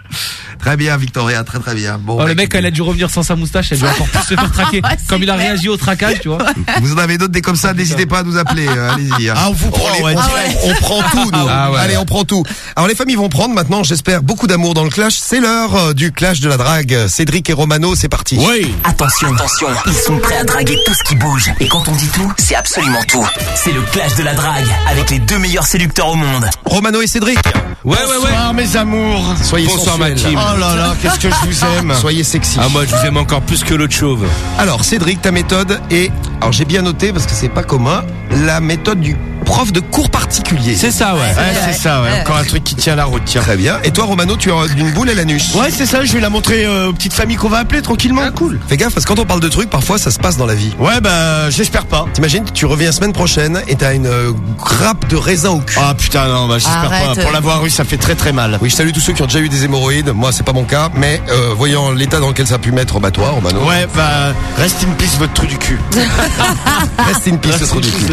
Très bien, Victoria, très très bien. Bon, Oh, le mec, quand il a dû revenir sans sa moustache, elle a dû encore plus se faire [LAUGHS] traquer. Ouais, c'est Comme il a réagi au traquage, tu vois. Vous en avez d'autres des comme ça, n'hésitez pas à nous appeler. euh, Allez-y. hein. Ah, on vous prend, on, les- ouais, on- on prend tout, nous. Ah ouais. Allez, on prend tout. Alors les familles vont prendre maintenant, j'espère, beaucoup d'amour dans le clash. C'est l'heure euh, du clash de la drague. Cédric et Romano, c'est parti. Oui. Attention, attention, ils sont prêts à draguer tout ce qui bouge. Et quand on dit tout, c'est absolument tout. C'est le clash de la drague avec les deux meilleurs séducteurs au monde. Romano et Cédric. Ouais, ouais, ouais. Bonsoir, mes amours. Soyez Bonsoir, sensuels. ma team. Oh là là, qu'est-ce que je vous aime. Soyez sexy. Ah, moi, je vous aime encore plus que l'autre chauve. Alors Cédric, ta méthode est, alors j'ai bien noté parce que c'est pas commun, la méthode du prof de cours particulier. C'est ça, ouais. Ouais, c'est ça, ouais. Encore un truc qui tient la route, tiens. Très bien. Et toi Romano, tu as d'une boule à l'anus. Ouais, c'est ça, je vais la montrer euh, aux petites familles qu'on va appeler tranquillement. cool. Fais gaffe parce que quand on parle de trucs, parfois ça se passe dans la vie. Ouais, bah, j'espère pas. T'imagines, tu reviens semaine prochaine et t'as une euh, grappe de raisin au cul. Ah putain, non, bah, j'espère pas. Arrête. Pour l'avoir eu, ça fait très très mal. Oui, je salue tous ceux qui ont déjà eu des hémorroïdes. Moi, c'est pas mon cas, mais euh, voyant l'état dans lequel ça a pu mettre, bah toi, Romano. Ouais, bah, reste in peace votre trou du cul. [LAUGHS] Reste in peace, le trou du cul.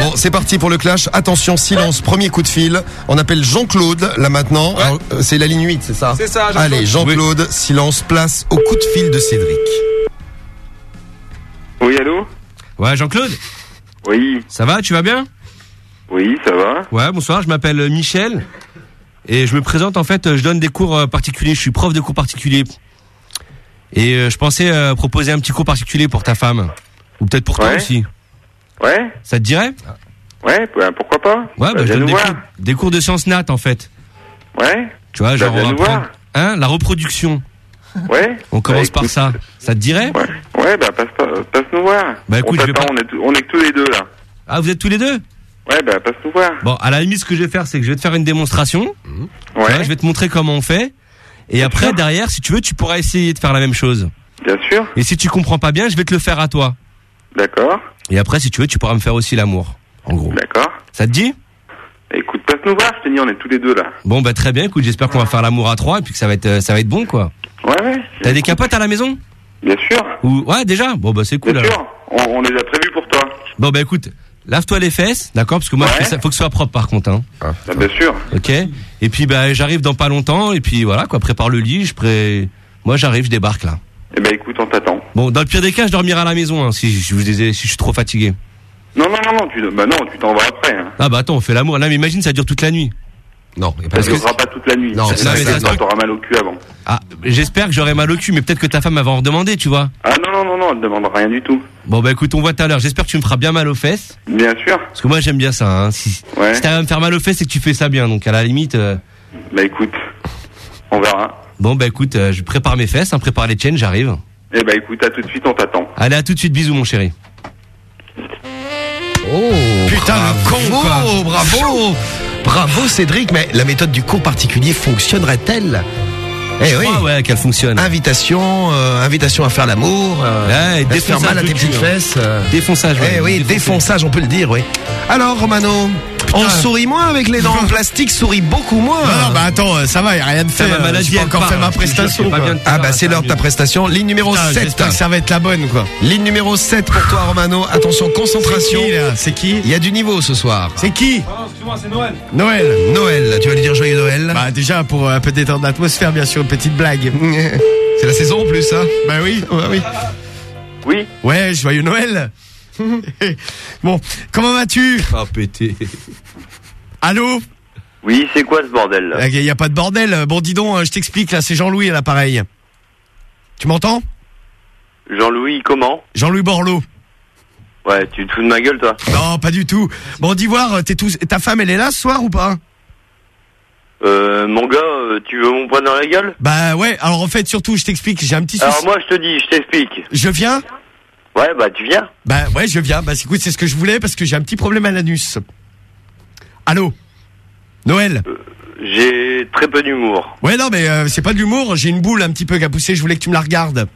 Bon, c'est parti pour le clash. Attention, silence, premier coup de fil. On appelle Jean-Claude, là maintenant. Euh, C'est la ligne 8, c'est ça C'est ça, Jean-Claude. Allez, Jean-Claude, silence, place au coup de fil de Cédric. Oui, allô Ouais, Jean-Claude Oui, Ça va, tu vas bien oui, ça va. Ouais, bonsoir, je m'appelle Michel. Et je me présente, en fait, je donne des cours euh, particuliers, je suis prof de cours particuliers. Et euh, je pensais euh, proposer un petit cours particulier pour ta femme. Ou peut-être pour toi Ouais. aussi. Ouais Ça te dirait? Ouais, bah, pourquoi pas Ouais, bah, je viens donne des cours, des cours de sciences nat en fait. Ouais Tu vois, Bah, genre on Hein, la reproduction. Ouais On commence Bah, par ça. Ça te dirait? Ouais, bah passe, pas- passe nous voir. Bah, écoute, on je vais pas- on, est, on est que tous les deux là. Ah, vous êtes tous les deux? Ouais, bah passe nous voir. Bon, à la limite, ce que je vais faire, c'est que je vais te faire une démonstration. Tu vois, je vais te montrer comment on fait. Et après, derrière, si tu veux, tu pourras essayer de faire la même chose. Bien sûr. Et si tu comprends pas bien, je vais te le faire à toi. D'accord. Et après, si tu veux, tu pourras me faire aussi l'amour. En gros. D'accord. Ça te dit? Écoute, passe nous voir, je dis, on est tous les deux là. Bon, bah très bien. Écoute, j'espère qu'on va faire l'amour à trois et puis que ça va être, euh, ça va être bon, quoi. Ouais, ouais. T'as des capotes à la maison? Bien sûr. Ou ouais, déjà? Bon, bah c'est cool. Bien alors. sûr. On, on les a prévus pour toi. Bon, bah écoute, lave-toi les fesses, d'accord Parce que moi, je fais ça, faut que ce soit propre, par contre. Hein. Bah, bien sûr. Ok. Et puis, bah, j'arrive dans pas longtemps. Et puis voilà, quoi. Prépare le lit. Je pré... Moi, j'arrive, je débarque là. Eh ben écoute, on t'attend. Bon, dans le pire des cas, je dormirai à la maison hein, si, je vous disais, si je suis trop fatigué. Non, non, non, non, tu, bah non, tu t'en vas après. Hein. Ah bah attends, on fait l'amour. Là, mais imagine, ça dure toute la nuit. Non, Ça ne durera pas toute la nuit. Non, ça, ça, ça, ça, t'auras mal au cul avant. Ah, j'espère que j'aurai mal au cul, mais peut-être que ta femme va en redemander, tu vois. Ah non, non, non, non, elle ne demande rien du tout. Bon bah écoute, on voit tout à l'heure. J'espère que tu me feras bien mal aux fesses. Bien sûr. Parce que moi j'aime bien ça. Hein. Si, si t'arrives à me faire mal aux fesses, c'est que tu fais ça bien. Donc à la limite. euh, Bah écoute, on verra. Bon bah écoute, euh, je prépare mes fesses, hein, prépare les tiennes, j'arrive. Eh ben écoute, à tout de suite, on t'attend. Allez, à tout de suite, bisous mon chéri. Oh, Putain, le con, bravo, bravo, bravo Cédric, mais la méthode du cours particulier fonctionnerait-elle Eh Je oui. crois, ouais, qu'elle fonctionne. Invitation, euh, invitation à faire l'amour, euh, Ouais, faire mal à tes petites fesses. euh. Défonçage, ouais. Eh oui, défonçage, on peut le dire, oui. Alors Romano, on sourit moins avec les dents en plastique, sourit beaucoup moins. Non, non, bah attends, euh, ça va, y a rien de fait. euh, j'ai pas encore part, fait ma hein, je te jure, prestation. c'est pas quoi. bien de Ah bah c'est l'heure de ta prestation. Ligne numéro Putain, 7. J'espère que ça va être la bonne, quoi. Ligne numéro 7 pour toi Romano. Attention, concentration. C'est qui, là C'est qui Il y a du niveau ce soir. C'est qui Excuse-moi, c'est Noël. Noël. Noël, tu vas lui dire joyeux Noël Bah déjà pour euh, un peu détendre l'atmosphère, bien sûr, une petite blague. [LAUGHS] C'est la saison en plus, hein Bah oui. Bah oui. Oui. Ouais, joyeux Noël. [LAUGHS] bon, comment vas-tu? Ah pété. Allô? Oui, c'est quoi ce bordel là? Il y a pas de bordel. Bon, dis donc, euh, je t'explique, là, c'est Jean-Louis à l'appareil. Tu m'entends? Jean-Louis, comment? Jean-Louis Borloo. Ouais, tu te fous de ma gueule toi? Non, pas du tout. Bon, dis voir, t'es tous... ta femme, elle est là ce soir ou pas? Euh, mon gars, euh, tu veux mon poing dans la gueule? Bah ouais, alors en fait, surtout, je t'explique, j'ai un petit souci. Alors moi je te dis, je t'explique. Je viens? Ouais, bah tu viens. Bah ouais, je viens. Bah écoute, c'est ce que je voulais parce que j'ai un petit problème à l'anus. Allô? Noël? J'ai très peu d'humour. Ouais, non, mais euh, c'est pas de l'humour, j'ai une boule un petit peu qui a poussé, je voulais que tu me la regardes.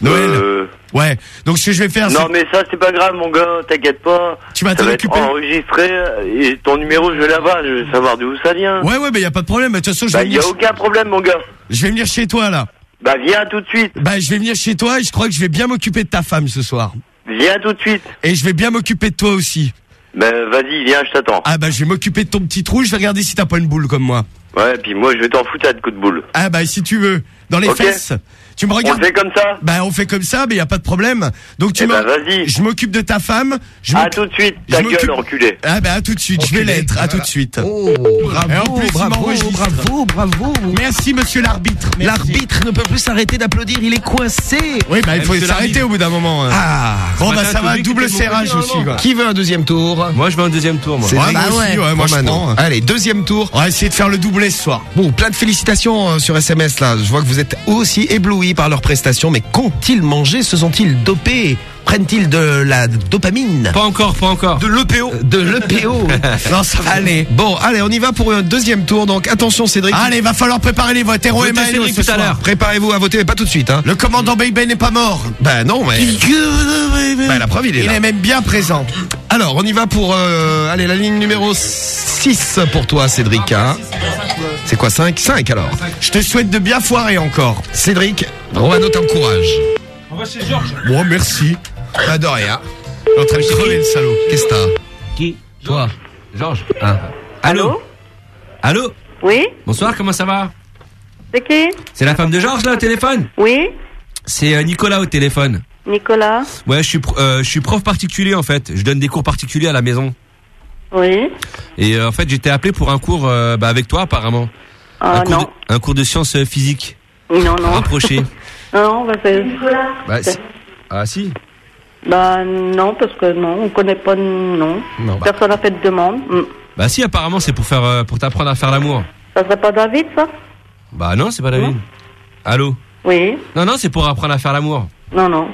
Noël? Euh, Ouais, donc ce que je vais faire, non mais ça c'est pas grave mon gars, t'inquiète pas. Tu vas t'en occuper enregistré et ton numéro je vais l'avoir, je veux savoir d'où ça vient. Ouais, ouais, mais y a pas de problème, de toute façon, je Bah vais y a aucun problème mon gars. Je vais venir chez toi, là. Bah viens tout de suite. Bah, je vais venir chez toi et je crois que je vais bien m'occuper de ta femme ce soir. Viens tout de suite. Et je vais bien m'occuper de toi aussi. Bah vas-y, viens, je t'attends. Ah bah, je vais m'occuper de ton petit trou, je vais regarder si t'as pas une boule comme moi. Ouais, puis moi je vais t'en foutre à de coups de boule. Ah bah, si tu veux. Dans les fesses. Tu me regardes On fait comme ça Bah, on fait comme ça, mais y a pas de problème. Donc tu Eh me... bah, vas-y. Je m'occupe de ta femme. Je À tout de suite, je ta gueule enculé. Ah bah à tout de suite, je vais l'être, à tout de suite. Oh, bravo, Et en plus, il bravo, m'enregistre. bravo, bravo. Merci monsieur l'arbitre. L'arbitre ne peut plus s'arrêter d'applaudir, il est coincé. Oui, bah il faut s'arrêter au bout d'un moment. hein. Ah. bon bah ça va, double serrage aussi. Qui veut un deuxième tour? Moi je veux un deuxième tour moi. C'est Ouais, Cédric moi aussi, ouais, moi je prends. hein. Allez, deuxième tour. On va essayer de faire le doublé ce soir. Bon, plein de félicitations euh, sur SMS là. Je vois que vous êtes aussi éblouis par leurs prestations, mais qu'ont-ils mangé? Se sont-ils dopés? Prennent-ils de la dopamine? Pas encore, pas encore. De l'EPO De l'EPO [LAUGHS] Non, ça va. Allez, bon, allez, on y va pour un deuxième tour. Donc attention Cédric. Allez, va falloir préparer les votes. Héros et Votez Maëlo Cédric ce tout à soir. l'heure. Préparez-vous à voter, mais pas tout de suite. Hein. Le commandant Baby n'est pas mort. Bah non, mais... Bah, la preuve, il est Il là. est même bien présent. Alors, on y va pour... Euh, allez, la ligne numéro 6 pour toi, Cédric. hein. C'est quoi, 5 5 alors. Je te souhaite de bien foirer encore. Cédric, Romano t'encourage. On va chez Georges. Bon, merci. Pas de rien. Il est en train de crever le salaud. Qu'est-ce que t'as? Qui? Toi Georges Hein Allô? Allô? Oui? Bonsoir, comment ça va? C'est qui? C'est la femme de Georges là au téléphone? Oui C'est euh, Nicolas au téléphone. Nicolas Ouais, je suis euh, je suis prof particulier en fait. Je donne des cours particuliers à la maison. Oui Et euh, en fait, j'étais appelé pour un cours euh, bah, avec toi apparemment. Ah un, cours non. de, un cours de sciences physiques. Non, non. Rapproché. [LAUGHS] Non, bah c'est... Bah, si- Ah si. Bah non, parce que non, on connaît pas, non. Non, bah. Personne n'a fait de demande. Hmm. Bah si, apparemment c'est pour faire, euh, pour t'apprendre à faire l'amour. Ça serait pas David, ça? Bah non, c'est pas David. Allô? Oui. Non, non, c'est pour apprendre à faire l'amour. Non, non.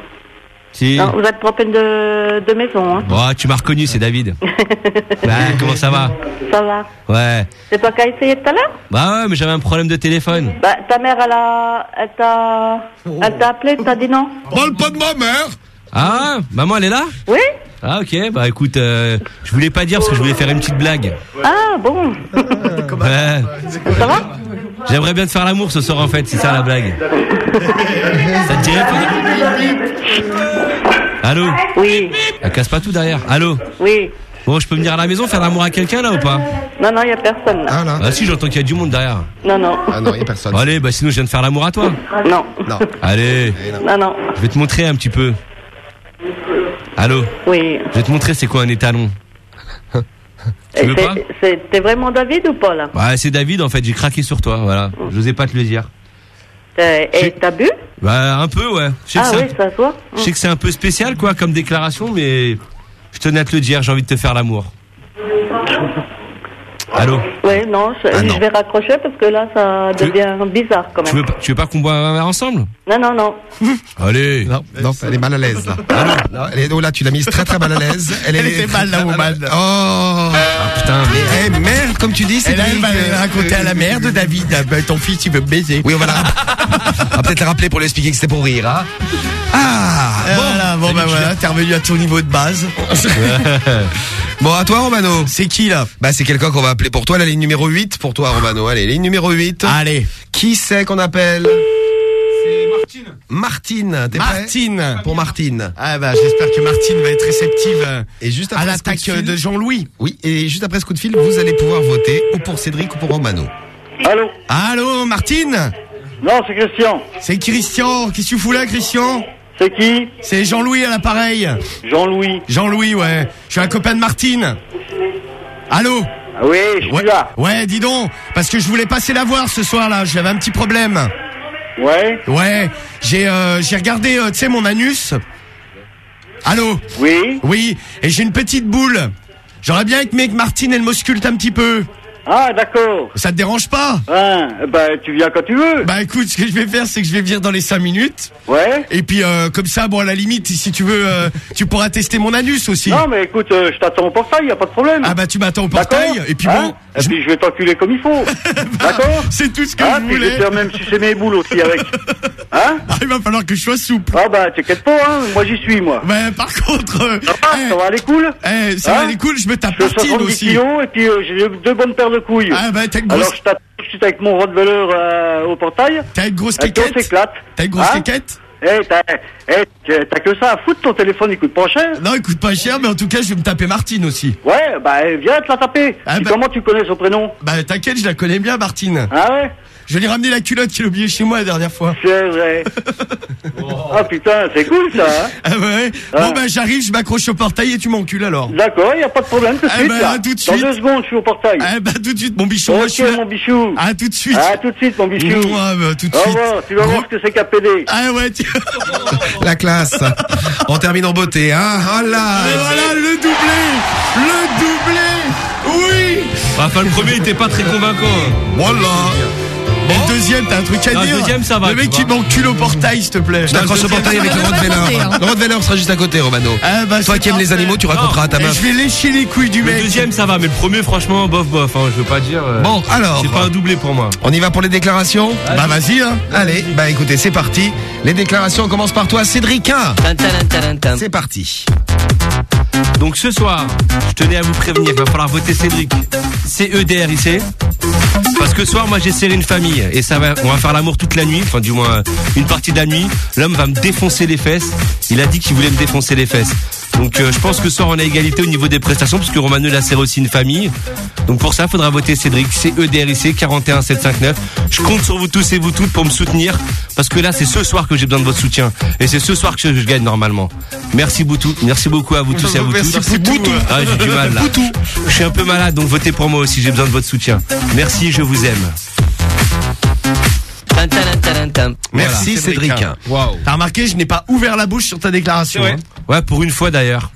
Si. Non, vous êtes propre de, de maison, hein. Bon, tu m'as reconnu, c'est David. [LAUGHS] bah, comment ça va Ça va. Ouais. C'est toi qui as essayé tout à l'heure? Bah ouais, mais j'avais un problème de téléphone. Bah, ta mère, elle a, elle t'a, elle t'a appelé, t'as dit non? Parle pas de ma mère Ah, maman, elle est là? Oui. Ah ok, bah écoute, euh, je voulais pas dire parce que je voulais faire une petite blague. Ah, bon. Ouais. Ça va? J'aimerais bien te faire l'amour ce soir en fait, c'est ça la blague. ça te dirait Allô Oui. Elle casse pas tout derrière. Allô Oui. Bon, je peux venir à la maison faire l'amour à quelqu'un là ou pas Non, non, il y a personne, là. Ah si, j'entends qu'il y a du monde derrière. Non, non. Ah non, y a personne. Allez, bah sinon je viens de faire l'amour à toi. Non. Non. Allez, Non, non. je vais te montrer un petit peu. Allô Oui. Je vais te montrer c'est quoi un étalon. Tu veux pas T'es vraiment David ou pas, là Bah c'est David en fait, j'ai craqué sur toi, voilà. Je n'osais pas te le dire. Et t'as bu? Bah un peu ouais. Je sais que Ah c'est un- oui, ça se voit. Je sais que c'est un peu spécial, quoi, comme déclaration, mais je tenais à te le dire, j'ai envie de te faire l'amour. [LAUGHS] Allô Oui, non, je, Ah, non. je vais raccrocher parce que là, ça devient bizarre quand tu même. veux, pas- tu veux pas qu'on boive un verre ensemble? Non, non, non. [LAUGHS] Allez Non, non, elle est mal à l'aise là. Non, elle est, oh là, tu l'as mise très très mal à l'aise. Elle, [LAUGHS] Elle est- était mal, la woman. Oh ah, putain, mais eh, merde, comme tu dis, c'est Et là, elle va euh, raconter à la mère de David. Ah, bah, ton fils, il veut me baiser. Oui, on va, la... [LAUGHS] on va peut-être la rappeler pour lui expliquer que c'était pour rire. Hein. Ah bon, voilà, bon bah voilà, t'es revenu à ton niveau de base. Bon, à toi, Romano. C'est qui là? Bah, c'est quelqu'un qu'on va appeler pour toi, la ligne numéro 8 pour toi, Romano. Allez, ligne numéro 8. Allez. Qui c'est qu'on appelle? C'est Martine. Martine. T'es prêt? Martine. Pour Martine. Ah bah j'espère que Martine va être réceptive euh, Et juste à après ce coup l'attaque de fil- de Jean-Louis. Oui, et juste après ce coup de fil, vous allez pouvoir voter ou pour Cédric ou pour Romano. Allô? Allô Martine? Non, c'est Christian. C'est Christian. Qu'est-ce que tu fous là Christian? C'est qui C'est Jean-Louis à l'appareil. Jean-Louis. Jean-Louis, ouais. Je suis un copain de Martine. Allô Ah Oui, je suis ouais. là. Ouais, dis donc, parce que je voulais passer la voir ce soir là, j'avais un petit problème. Ouais Ouais, j'ai euh, j'ai regardé, euh, tu sais, mon anus. Allô Oui Oui, et j'ai une petite boule. J'aurais bien aimé que Martine, elle m'ausculte un petit peu. Ah, d'accord. Ça te dérange pas Hein, bah, tu viens quand tu veux. Bah écoute, ce que je vais faire, c'est que je vais venir dans les 5 minutes. Ouais Et puis euh, comme ça, bon à la limite, si tu veux, euh, tu pourras tester mon anus aussi. Non, mais écoute, euh, je t'attends au portail, y a pas de problème. Ah bah tu m'attends au portail, D'accord et puis Hein bon... Et puis je vais t'enculer comme il faut. [LAUGHS] D'accord C'est tout ce que Ah, je puis je vais voulais. te faire même sucer mes boules aussi avec. [LAUGHS] Hein Ah, il va falloir que je sois souple. Ah bah, t'inquiète pas, hein, moi j'y suis, moi. Mais par contre... euh, Ça va, ça va aller cool Eh, ça va Hein aller cool, je me tape Je fais Martine 70 aussi. kilos et puis euh, j'ai deux bonnes paires de couilles. Ah bah t'as une grosse... Alors je t'attends tout de suite avec mon Rottweiler euh, au portail. T'as une grosse s'éclate. T'as une grosse Hein Eh, t'as eh, t'as que ça à foutre, ton téléphone il coûte pas cher. Non, il coûte pas cher, mais en tout cas, je vais me taper Martine aussi. Ouais, bah eh, viens te la taper. Ah, bah- Comment tu connais son prénom Bah t'inquiète, je la connais bien, Martine. Ah ouais Je vais lui ramener la culotte qu'il a oubliée chez moi la dernière fois. C'est vrai. Ah [LAUGHS] putain, c'est cool ça. Hein Ah ouais Ah. Bon bah j'arrive, je m'accroche au portail et tu m'encules alors. D'accord, y a pas de problème tout de Ah suite. bah, là. à tout de Dans suite. deux secondes, je suis au portail. Ah bah tout de suite, mon bichon. moi, ok, je suis là. mon bichou. Ah tout de suite. Ah, tout de suite, mon bichou. Mouah, bah, tout de Au suite. revoir, tu vas voir ce que c'est qu'APD. Ah ouais, tu... [LAUGHS] La classe. On termine en beauté, hein Oh là Et voilà le doublé Le doublé Oui Bah, Enfin, le premier était pas très convaincant. Voilà Et le deuxième, t'as un truc à Non, le dire deuxième, ça va, Le mec qui m'encule au portail, s'il te plaît. Je t'accroche au portail avec le Rottweiler. hein. Le Rottweiler sera juste à côté, Romano. Ah bah, Toi qui aimes les animaux, tu raconteras à ta meuf. je vais lécher les couilles du Le mec. deuxième, ça va, mais le premier, franchement, bof, bof. Hein, je veux pas dire. euh, Bon, alors. C'est pas un doublé pour moi. On y va pour les déclarations Bah vas-y, hein. Allez, bah écoutez, c'est parti. Les déclarations commencent par toi, Cédricin. C'est parti. Donc ce soir, je tenais à vous prévenir, il va falloir voter Cédric. C-E-D-R-I-C. Parce que ce soir, moi j'ai serré une famille et ça va, on va faire l'amour toute la nuit, enfin du moins une partie de la nuit. L'homme va me défoncer les fesses. Il a dit qu'il voulait me défoncer les fesses. Donc euh, je pense que ce soir on a égalité au niveau des prestations parce que Romano il a serré aussi une famille. Donc pour ça, il faudra voter Cédric. C-E-D-R-I-C 41759. Je compte sur vous tous et vous toutes pour me soutenir parce que là c'est ce soir que j'ai besoin de votre soutien et c'est ce soir que je, gagne normalement. Merci beaucoup, merci beaucoup à tous et à vous Merci tous. Poutou. Ah, j'ai du mal là. Je suis un peu malade, donc votez pour moi aussi. J'ai besoin de votre soutien. Merci, je vous aime. Merci Cédric. T'as remarqué, je n'ai pas ouvert la bouche sur ta déclaration. Ouais. hein. Ouais, pour une fois d'ailleurs.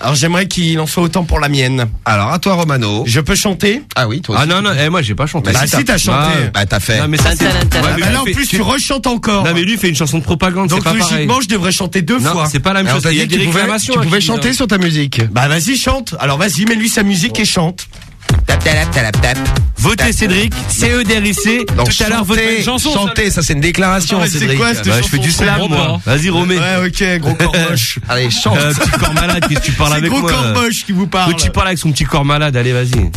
Alors j'aimerais qu'il en soit autant pour la mienne. Alors à toi Romano. Je peux chanter? Ah oui, toi Ah aussi. non, non, eh, moi j'ai pas chanté. Bah, si, t'as chanté. Bah t'as fait. Non, mais ça, c'est. Ouais, Ah, mais bah lui, là en plus tu rechantes encore. Non, mais lui fait une chanson de propagande, Donc pas pareil. logiquement je devrais chanter deux Non, fois. c'est pas la même Alors chose. Il y a des que tu pouvais, réclamations. tu à pouvais chanter là. sur ta musique. Bah vas-y chante. Alors vas-y mets-lui sa musique et chante. Tap, tap, tap, tap. Votez Cédric, CEDRIC. Donc, Tout à l'heure, votez une chanson. chanter, ça c'est une déclaration, c'est Cédric. quoi, cette Bah, je fais du slam, moi. Vas-y, Romé. Ouais ok gros corps moche. [LAUGHS] Allez, chante. Euh, petit corps malade, qu'est-ce que tu parles avec gros moi corps moche qui vous parle. Donc tu parles avec son petit corps malade, allez vas-y.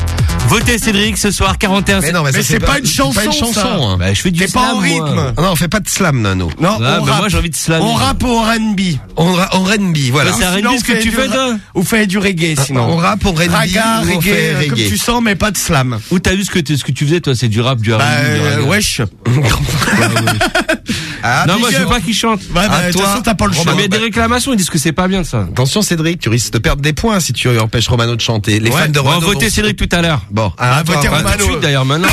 Votez Cédric ce soir 41 Mais non, mais, c'est pas une chanson, pas une chanson. hein. Bah je fais du T'es pas slam en moi. rythme. Ah Non, on fait pas de slam, Nano. Non, on rappe. moi j'ai envie de slammer. On rappe au R&B. On, R&B, voilà. C'est R&B ce que tu fais toi Ou fait du reggae sinon. On rappe au R&B reggae, euh, reggae. Tu sens mais pas de slam. Où t'as vu ce que, tu- ce que tu faisais toi C'est du rap, du R&B, Bah du euh, wesh. [LAUGHS] Ah, Non moi je veux pas qu'il chante. Ouais, bah, À de toute toi, façon, t'as pas le choix. Mais il y a des réclamations, ils disent que c'est pas bien ça. Attention Cédric, tu risques de perdre des points si tu empêches Romano de chanter. Les Ouais, fans de On va Romano. voter Cédric tout à l'heure. Bon, Ah, à toi, votez Romano. Bah, tout de Romano. suite d'ailleurs maintenant.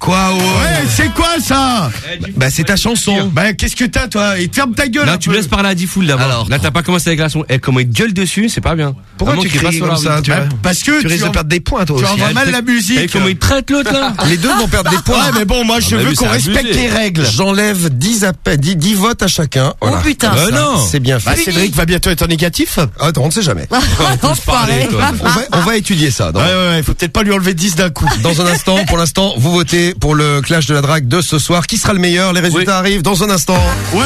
Oh Quoi ouais, Ouais, c'est quoi ça Bah c'est ta chanson. Bah qu'est-ce que t'as toi Et ferme ta gueule. Là tu me laisses parler à Diffoul d'abord. Alors. Là t'as pas commencé avec la son. Eh comment il gueule dessus, c'est pas bien. Pourquoi Vraiment tu cries comme la- ça Bah, Parce que Tu risques de perdre des points toi tu envoies mal la Eh, musique. comment il traite l'autre là [LAUGHS] Les deux vont perdre des points. Ouais, mais bon, moi je Ah, veux qu'on respecte les règles. J'enlève 10, appels, 10, 10 votes à chacun. Oh putain. Bah non. C'est bien fait. Bah, Cédric va bientôt être en négatif. Attends, on ne sait jamais. On va, étudier ça. Ouais, ouais, ouais, faut peut-être pas lui enlever 10 d'un coup. Dans un instant, pour l'instant, vous votez pour le clash de la drague de ce soir. Qui sera le meilleur? Les résultats arrivent dans un instant. Ouais.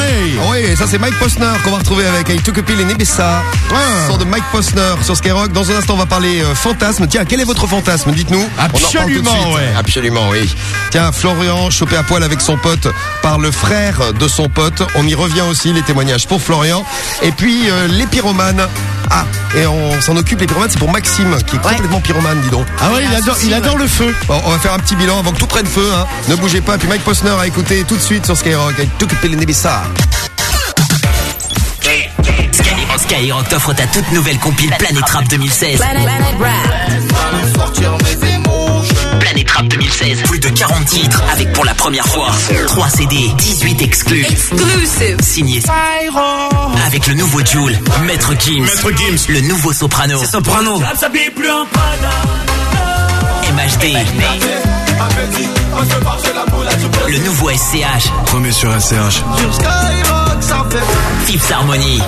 Oui, et ça c'est Mike Posner qu'on va retrouver avec I Took a Pill in Ibiza. Son de Mike Posner sur Skyrock. Dans un instant, on va parler euh, fantasme. Tiens, quel est votre fantasme? Dites-nous. On en reparle tout de Absolument, suite. ouais. Absolument, oui. Tiens, Florian chopé à poil avec son pote par le frère de son pote. On y revient aussi, les témoignages pour Florian. Et puis euh, les pyromanes. Ah, et on s'en occupe, les pyromanes, c'est pour Maxime, qui est complètement pyromane, dis donc. Ah ouais, il adore, il adore le feu. Bon, on va faire un petit bilan avant que tout prenne feu. Hein. Ne bougez pas. Puis Mike Posner a écouté tout de suite sur Skyrock. Ibiza. Skyrock, Skyrock t'offre ta toute nouvelle compile Planète Rap 2016. Planète Rap 2016, plus de 40 titres avec pour la première fois 3 CD, 18 exclus. Exclusive. Signé avec le nouveau Joule, Maître Gims, le nouveau Soprano, Soprano, MHD, le nouveau SCH, Premier sur SCH. Tips Harmony,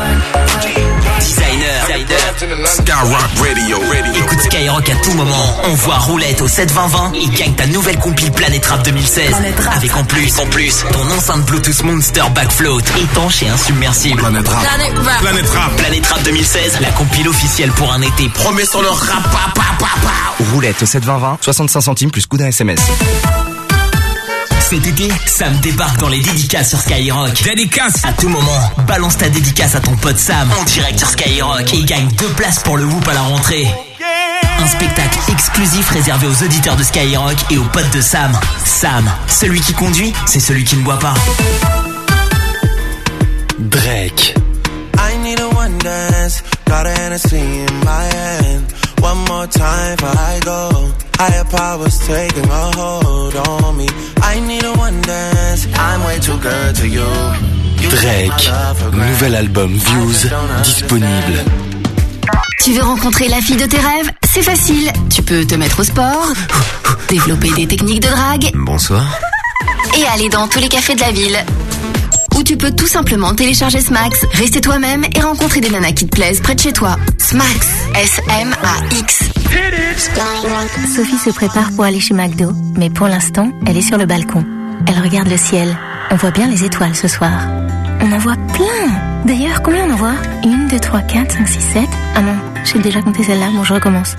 Skyrock Radio, Radio. Écoute Skyrock à tout moment. On voit roulette au 72020 et gagne ta nouvelle compile Planète Rap 2016. Avec en plus, en plus, ton enceinte Bluetooth Monster Backfloat, étanche et insubmersible. Planète Rap. Planet Rap. Planète Rap. Planète Rap 2016, la compile officielle pour un été. Promets sur le rap, pa, pa, pa, pa. Roulette au 72020, 65 centimes plus coup d'un SMS. Cet été, Sam débarque dans les dédicaces sur Skyrock. Dédicace À tout moment, balance ta dédicace à ton pote Sam en direct sur Skyrock et gagne deux places pour le Whoop à la rentrée. Un spectacle exclusif réservé aux auditeurs de Skyrock et aux potes de Sam. Sam, celui qui conduit, c'est celui qui ne boit pas. Drake. I need a one dance. Got a Hennessy in my hand. One more time before I go. Higher powers taking a hold on me. I need a one dance. I'm way too good to you. You take Drake. Nouvel album Views disponible. Tu veux rencontrer la fille de tes rêves? C'est facile. Tu peux te mettre au sport, développer des techniques de drague Bonsoir. et aller dans tous les cafés de la ville. Tu peux tout simplement télécharger Smax, rester toi-même et rencontrer des nanas qui te plaisent près de chez toi. Smax, S-M-A-X. Sophie se prépare pour aller chez McDo, mais pour l'instant, elle est sur le balcon. Elle regarde le ciel. On voit bien les étoiles ce soir. On en voit plein D'ailleurs, combien on en voit? Une, deux, trois, quatre, cinq, six, sept. Ah non, j'ai déjà compté celle-là, bon je recommence.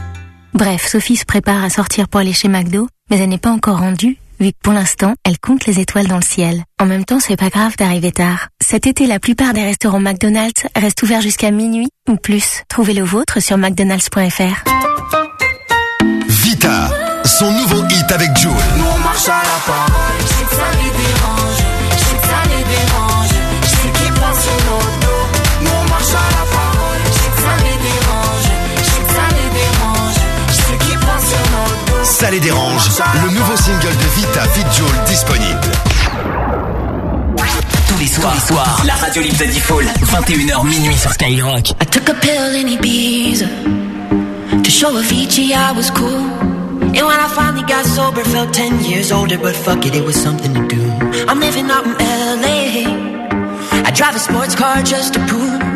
Bref, Sophie se prépare à sortir pour aller chez McDo, mais elle n'est pas encore rendue, vu que pour l'instant, elle compte les étoiles dans le ciel. En même temps, c'est pas grave d'arriver tard. Cet été, la plupart des restaurants McDonald's restent ouverts jusqu'à minuit ou plus. Trouvez le vôtre sur mcdonalds.fr. Vita, son nouveau hit avec Jules. Nous on marche à la parole, Ça les dérange. Le nouveau single de Vita, Jules, disponible. Tous les soirs, tous les soirs, la radio libre de Default, 21h minuit sur Skyrock. I took a pill in Ibiza to show Avicii I was cool. And when I finally got sober, felt 10 years older, but fuck it, it was something to do. I'm living out in LA. I drive a sports car just to prove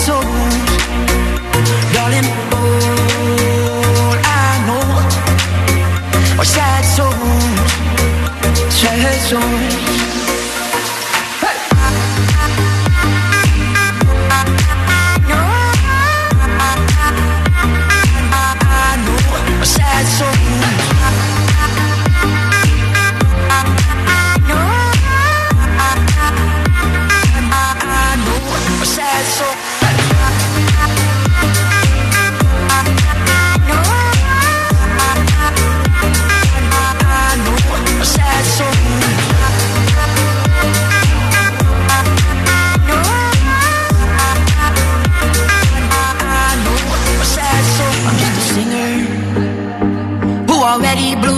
soul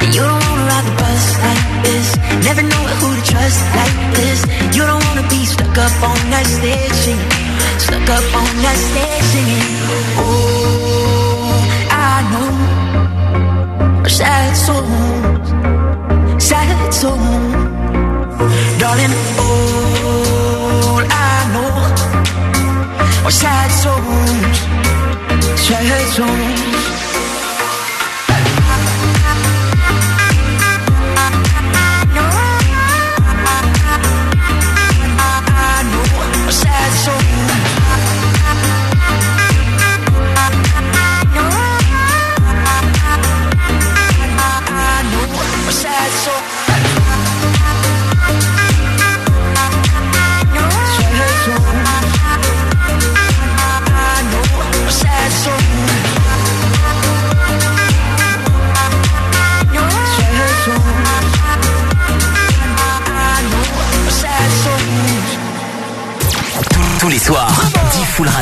And you don't wanna ride the bus like this, never know who to trust like this. You don't wanna be stuck up on that stage singing, stuck up on that stage singing. Oh, I know are sad souls, sad souls, darling. All I know sad souls, sad souls.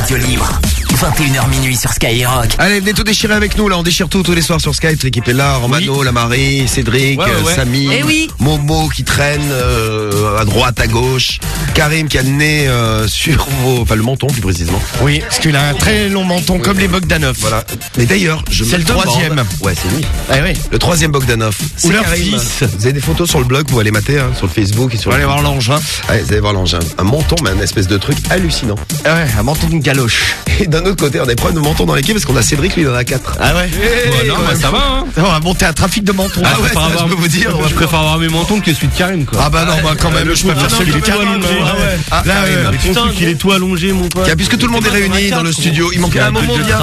就你吧 21h minuit sur Skyrock. Allez, venez tout déchirer avec nous, là. On déchire tout tous les soirs sur Skype. Toute l'équipe est là. Romano, la Marie, Cédric, Ouais, ouais, ouais. euh, Samy, Eh oui. Momo qui traîne euh, à droite, à gauche. Karim qui a le nez euh, sur vos, enfin le menton plus précisément. Oui, parce qu'il a un très long menton comme les Bogdanov. Voilà. Mais d'ailleurs, je me C'est le troisième. Ouais, c'est lui. Ah oui. Le troisième Bogdanov. C'est leur Karim. fils. Vous avez des photos sur le blog, vous allez mater hein, sur le Facebook et sur. Vous allez voir l'engin. Ouais, vous allez voir l'engin. Un menton, mais un espèce de truc hallucinant. Ah ouais, un menton d'une galoche. Et d'un autre côté, on a des problèmes de menton dans l'équipe parce qu'on a Cédric, lui, il en a quatre. Ah ouais. Ouais, non, bah, ça va, hein. On va monter un trafic de mentons. Ah je ouais, ça, avoir- je peux vous dire. Je préfère avoir mes mentons que celui de Karim, quoi. Ah bah non, bah quand même, je préfère Ah celui de Karim. allongé. Ah ouais. Ah, Là, ouais. Putain, il est tout allongé, mon pote. Puisque tout le monde est réuni dans le studio, il manquait un moment, de viens.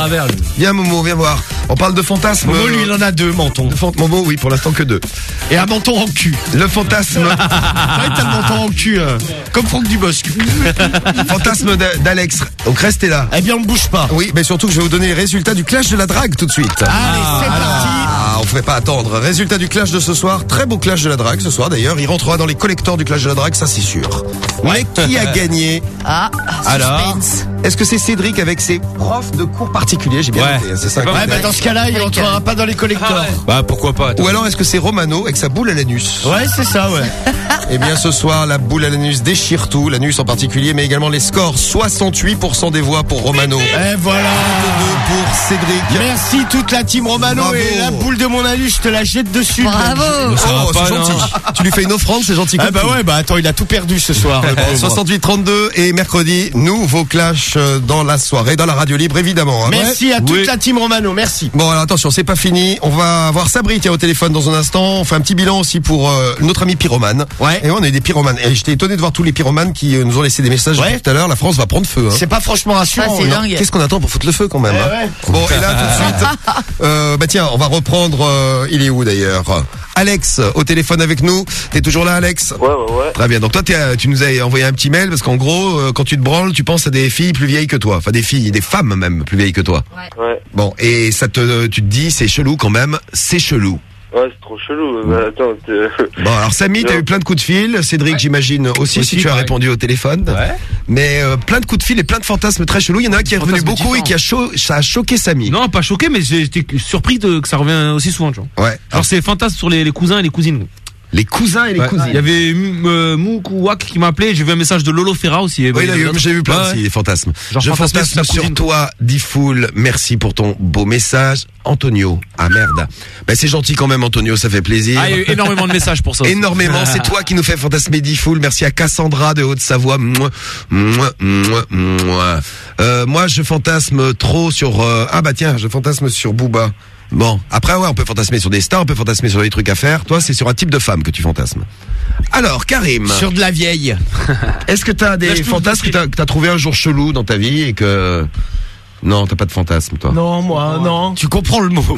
Viens Momo, viens voir. On parle de fantasme. Momo, lui, il en a deux mentons. Momo, oui, pour l'instant que deux. Et un menton en cul. Le fantasme, [LAUGHS] Ouais, t'as le menton en cul, euh, comme Franck Dubosc. [LAUGHS] fantasme d'A- d'Alex. Donc restez là. Eh bien, on bouge pas. Oui, mais surtout que je vais vous donner les résultats du clash de la drague tout de suite. Allez, c'est parti. Ah, on ferait pas attendre. Résultat du clash de ce soir. Très beau clash de la drague ce soir d'ailleurs. Il rentrera dans les collecteurs du clash de la drague, ça c'est sûr. Mais qui a [LAUGHS] gagné Ah, Alors. Est-ce que c'est Cédric avec ses profs de cours particuliers? J'ai bien Ouais. noté, hein, c'est ça. Ouais, vous bah dans ce cas-là, il rentrera pas dans les collecteurs. Bah, pourquoi pas, attends. Ou alors est-ce que c'est Romano avec sa boule à l'anus? Ouais, c'est ça, ouais. [LAUGHS] Eh bien ce soir, la boule à l'anus déchire tout, l'anus en particulier, mais également les scores. 68% des voix pour Romano. Et voilà. 2 pour Cédric. Merci toute la team Romano Bravo. et la boule de mon anus, je te la jette dessus. Bravo. Oh, Ça va c'est pas, gentil. non. Tu lui fais une offrande, c'est gentil. Ah comme bah tout. ouais, bah attends, il a tout perdu ce soir. le pauvre. [LAUGHS] 68-32 et mercredi, nouveau clash euh, dans la soirée, dans la radio libre évidemment. hein. Merci à toute Oui. la team Romano, merci. Bon alors attention, c'est pas fini. On va avoir Sabri qui est au téléphone dans un instant. On fait un petit bilan aussi pour euh, notre ami pyromane. Ouais. Et on a eu des pyromanes. Et j'étais étonné de voir tous les pyromanes qui euh, nous ont laissé des messages depuis tout à l'heure. La France va prendre feu. hein. C'est pas franchement rassurant. Ça, c'est non. dingue. Qu'est-ce qu'on attend pour foutre le feu quand même Eh hein ouais. Bon et là tout de [LAUGHS] suite, euh, bah tiens, on va reprendre. Euh, il est où d'ailleurs Alex au téléphone avec nous. T'es toujours là, Alex Ouais, ouais, ouais. Très bien. Donc toi, euh, tu nous as envoyé un petit mail parce qu'en gros, euh, quand tu te branles, tu penses à des filles plus vieilles que toi. Enfin, des filles, des femmes même plus vieilles que toi. Ouais. Bon, et ça te, tu te dis, c'est chelou quand même. C'est chelou. Ouais, c'est trop chelou. Bah, attends, [LAUGHS] Bon, alors Samy, t'as eu plein de coups de fil. Cédric, j'imagine aussi, si tu as répondu au téléphone. Mais euh, plein de coups de fil et plein de fantasmes très chelous. Il y en a un qui est revenu beaucoup et qui a, cho- ça a choqué Samy. Non, pas choqué, mais j'étais surpris de, que ça revient aussi souvent, tu vois. Ouais. Alors c'est fantasme sur les, les cousins et les cousines. Les cousins et les Ouais. cousines. Il y avait euh, Mouk ou Wak qui m'a appelé. J'ai vu un message de Lolo Ferra aussi. Oui, j'ai vu plein des fantasmes. Genre je fantasme fantasme sur toi, dit Foul. Merci pour ton beau message. Antonio. Ah merde. Ben, c'est gentil quand même, Antonio, ça fait plaisir. Ah, il y a eu énormément de messages pour ça aussi. Énormément. C'est toi qui nous fais fantasmer dit Foul. Merci à Cassandra de Haute-Savoie. Euh, moi, je fantasme trop sur... euh, Ah bah tiens, je fantasme sur Booba. Bon, après ouais, on peut fantasmer sur des stars, on peut fantasmer sur des trucs à faire. Toi, c'est sur un type de femme que tu fantasmes. Alors, Karim. Sur de la vieille. [LAUGHS] Est-ce que t'as des fantasmes que t'as, trouvé un jour chelou dans ta vie et que non, t'as pas de fantasme toi. Non, moi, non. Tu comprends le mot. [LAUGHS]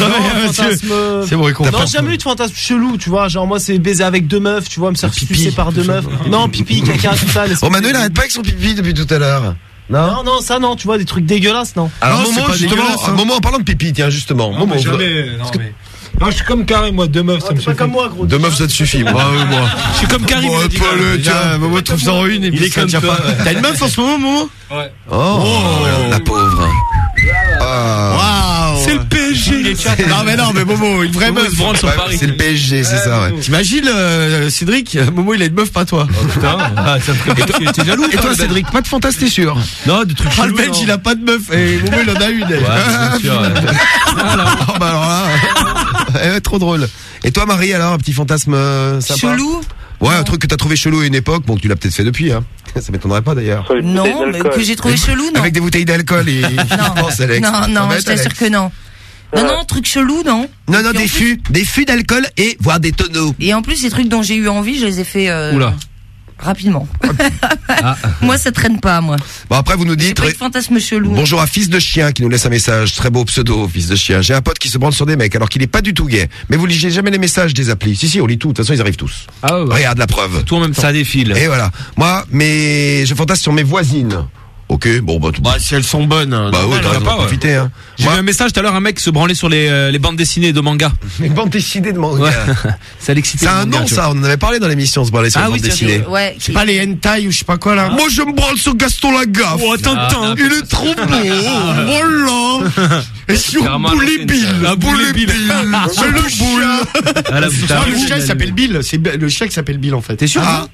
Non, mais, monsieur, fantasme, euh, c'est bon, il comprend. Non, jamais eu de fantasme chelou, tu vois. Genre, moi, c'est baiser avec deux meufs, tu vois, me faire sucer par deux meufs. Non, pipi, caca, tout ça. [LAUGHS] Oh Manuel arrête pas avec son pipi depuis tout à l'heure. Non, non, ça, non, tu vois, des trucs dégueulasses, non. Alors Momo justement, dégueulasse, hein. Momo en parlant de pipi, tiens justement. Non, Momo, jamais. Non, mais. Non, je suis comme Karim, moi, deux meufs, ça me suffit. comme moi, gros. Deux meufs ça te suffit. [LAUGHS] Moi, moi. Je suis comme Karim. Bon, Déjà, tiens. Momo trouve ça en une et Il puis est ça comme tient pas. T'as une meuf en ce moment, Momo Ouais. Oh, la pauvre. Ah. Waouh C'est le PSG. Non mais non mais Momo, une vraie meuf. se branle sur Ouais, Paris. c'est le PSG, c'est ça. Ouais. T'imagines euh, Cédric Momo il a une meuf pas toi. Putain, [LAUGHS] ah. T'es jaloux Et toi, Cédric, pas de fantasme, t'es sûr Non, des trucs Ah le Belge il a pas de meuf et Momo il en a une. Ouais, bien sûr, ouais. Oh, [LAUGHS] bah alors là, [LAUGHS] eh, trop drôle. Et toi, Marie, alors, un petit fantasme euh, sympa Chelou Ouais, un truc que t'as trouvé chelou à une époque, bon, que tu l'as peut-être fait depuis, hein. [LAUGHS] Ça m'étonnerait pas d'ailleurs. Non, mais que j'ai trouvé chelou, non. Avec des bouteilles d'alcool et Non, [LAUGHS] pense, Alex. non, non, va je être, t'assure que non. Non, non, truc chelou, non. Non, non, des plus- fûts, des fûts d'alcool et voire des tonneaux. Et en plus, les trucs dont j'ai eu envie, je les ai fait euh, Oula. Rapidement. Ah. [LAUGHS] moi, ça traîne pas, moi. Bon, après, vous nous dites. pas eu de fantasme chelou. Bonjour à Fils de Chien qui nous laisse un message. Très beau pseudo, Fils de Chien. J'ai un pote qui se branle sur des mecs alors qu'il est pas du tout gay. Mais vous lisez jamais les messages des applis. Si, si, on lit tout. De toute façon, ils arrivent tous. Ah ouais, ouais. Regarde la preuve. Tout en même temps. Ça défile. Et voilà. Moi, mais je fantasme sur mes voisines. Ok, bon, bah, tout Bah si elles sont bonnes. bah normal, t'as hein. raison, pas, ouais. profiter, hein. J'ai vu un message tout à l'heure, un mec se branlait sur les, euh, les bandes dessinées de manga. [LAUGHS] Une bande dessinée de manga. Ouais. [LAUGHS] ça l'excitait. C'est le un nom, ça. On en avait parlé dans l'émission, on se branlait sur Ah les oui, bandes dessinées. Ouais. C'est pas les hentai ou je sais pas quoi là. Moi, je me branle sur Gaston Lagaffe. Oh, attends, attends. Il est trop beau. Voilà. [LAUGHS] Et sur Carrément à Boule l'ancienne, Bill. ça. Ah, Boule Bill. Le. Ah, le chien il là, s'appelle Bill. C'est le chien qui s'appelle Bill en fait. T'es sûr Ah.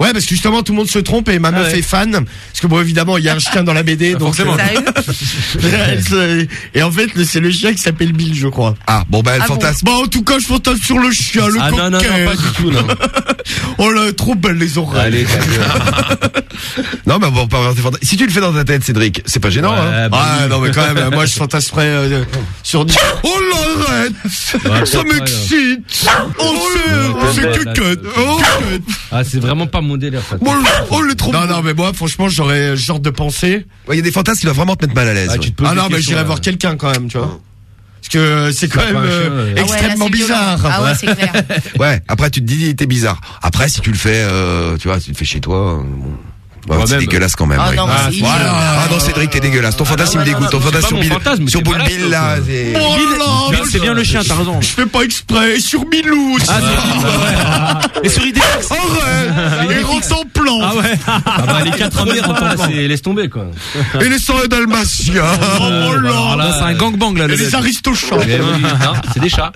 Ouais, parce que justement tout le monde se trompe et ma meuf ouais. est fan. Parce que bon, évidemment, il y a un chien dans la BD, donc forcément. euh, se- [LAUGHS] et en fait, c'est le chien qui s'appelle Bill, je crois. Ah, bon, bah, elle Ah bon fantasme. Bon, en tout cas, je fantasme sur le chien, le Ah non, non, non, pas du tout, non. [LAUGHS] oh là, trop belle les oreilles. Allez, [LAUGHS] Non, mais bon, pas. Si tu le fais dans ta tête, Cédric, c'est pas gênant, hein. Ouais, bah Ah non mais quand même moi je fantasmerais euh, sur Oh l'arrête Ouais, Ça m'excite Oh c'est que Oh Ah, c'est vraiment pas mon délire, ça. Oh, oh le trop Non non mais moi franchement j'aurais ce genre de pensée. Il y a des fantasmes qui doivent vraiment te mettre mal à l'aise. Ah, ouais. tu te poses Ah non mais j'irais voir quelqu'un quand même, tu vois. Parce que euh, c'est quand même euh, ouais. Ouais, là, extrêmement violent. bizarre. Ah ouais, c'est clair. [LAUGHS] Ouais, après tu te dis t'es bizarre. Après si tu le fais, euh, tu vois, tu le fais chez toi, euh, bon. Ouais, c'est Moi-même. dégueulasse quand même. Ah ouais. non, ah, voilà. Ah non Cédric t'es dégueulasse. Ton fantasme il me dégoûte. Ton fantasme sur fantasme, Boule Bill là. c'est- Oh c'est bien le chien, t'as raison. Je fais pas exprès sur Milou aussi. Ah, [LAUGHS] Et sur Il rentre en plan Ah ouais. Ah bah, les 4 en même temps, là, c'est laisse tomber, quoi. Et les sangs dalmatiens. [LAUGHS] Oh Alors là là, c'est un gangbang là. Et Le les aristochats non, c'est des chats.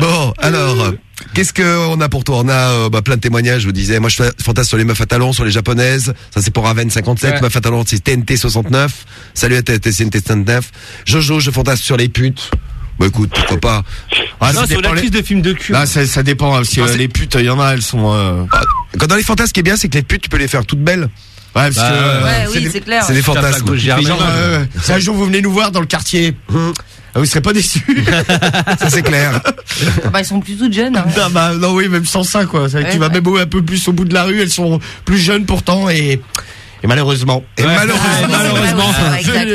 Bon, alors, qu'est-ce qu'on a pour toi On a euh, bah, plein de témoignages, je vous disais. Moi, je fais fantasme sur les meufs à talons, sur les japonaises. Ça, c'est pour Raven 57. Ouais. Meuf à talons, c'est TNT 69. Salut à TNT 69. Jojo, je fantasme sur les putes. Bah écoute, pourquoi pas. Ah, non, ça sur l'actrice de film de cul. Là ça, ça dépend hein, si Non, euh, c'est- les putes il y en a elles sont euh, Ah, Quand dans les fantasmes, ce qui est bien, c'est que les putes, tu peux les faire toutes belles. Ouais, parce bah, ouais, euh, oui, c'est clair. C'est des fantasmes. Genre, euh, un jour vous venez nous voir dans le quartier, mmh. vous ne serez pas déçus. [LAUGHS] ça c'est clair. Ah bah, ils sont plutôt jeunes. Hein. Non, bah, non, oui, même sans ça quoi. Tu vas même un peu plus au bout de la rue, elles sont plus jeunes pourtant et, et malheureusement. Et malheureusement, ah, malheureusement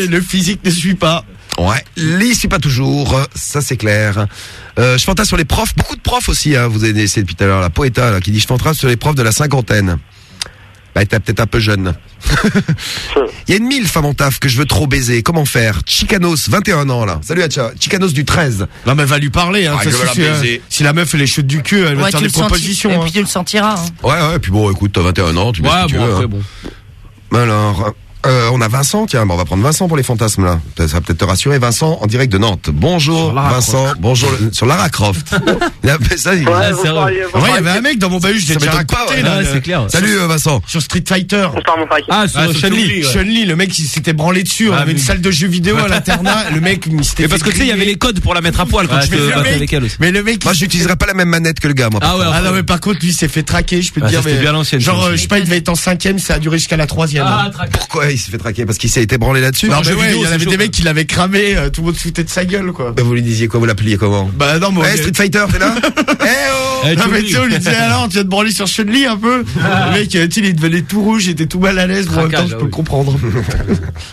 le, physique ne suit pas. Ouais, les suis pas toujours, ça c'est clair. Euh, je fantasme sur les profs, beaucoup de profs aussi, hein, vous avez essayé depuis tout à l'heure, la Poeta là, qui dit je fantasme sur les profs de la cinquantaine. Bah, t'es peut-être un peu jeune. [LAUGHS] Il y a une mille femme en taf que je veux trop baiser. Comment faire? Chicanos, 21 ans là. Salut à Chicanos du 13. Non mais va lui parler. Hein, ah, si la meuf elle est chaude du cul, elle va te faire des propositions. Et hein. puis tu le sentiras. Hein. Ouais ouais. Et puis bon, écoute, t'as 21 ans, tu mets ouais, ce bon. Après, hein. bon. Alors. Euh, on a Vincent, tiens, bon, on va prendre Vincent pour les fantasmes là. Ça va peut-être te rassurer. Vincent, en direct de Nantes. Bonjour, Vincent. Croft. Bonjour, sur Lara Croft. [LAUGHS] il a fait ça. Il... Ouais, ouais, vous ouais il y avait un mec dans mon bahut, je l'ai déjà raconté. Pas, là, ouais, clair. Salut sur, Vincent. Sur Street Fighter. Ah, sur ah, Chun-Li. Chun-Li, le mec, il s'était branlé dessus. Ah, on avait une salle de jeux vidéo à l'internat. Le mec, il s'était. Mais parce que tu sais, il y avait les codes pour la mettre à poil quand ah, tu te. Mais le mec. Moi, j'utiliserai pas la même manette que le gars, moi. Ah ouais. Ah non, mais par contre, lui, s'est fait traquer, je peux te ah, dire. Genre, je sais pas, il devait être en cinquième, ça a duré jusqu'à la troisième. Ah, Pourquoi il s'est fait traquer parce qu'il s'est été branlé là-dessus. Non, mais ouais, il y avait des mecs qui l'avaient cramé, euh, tout le monde se foutait de sa gueule, quoi. Bah, vous lui disiez quoi, vous l'appeliez comment? Bah, non, moi. Eh, hey, Street Fighter, t'es là? [LAUGHS] Eh oh eh, Non, mais tu sais, on lui disait, alors, ah, tu viens de branler sur chun un peu. Le mec, euh, tu sais, il devenait tout rouge, il était tout mal à l'aise, mais en je ah peux oui. comprendre. [LAUGHS]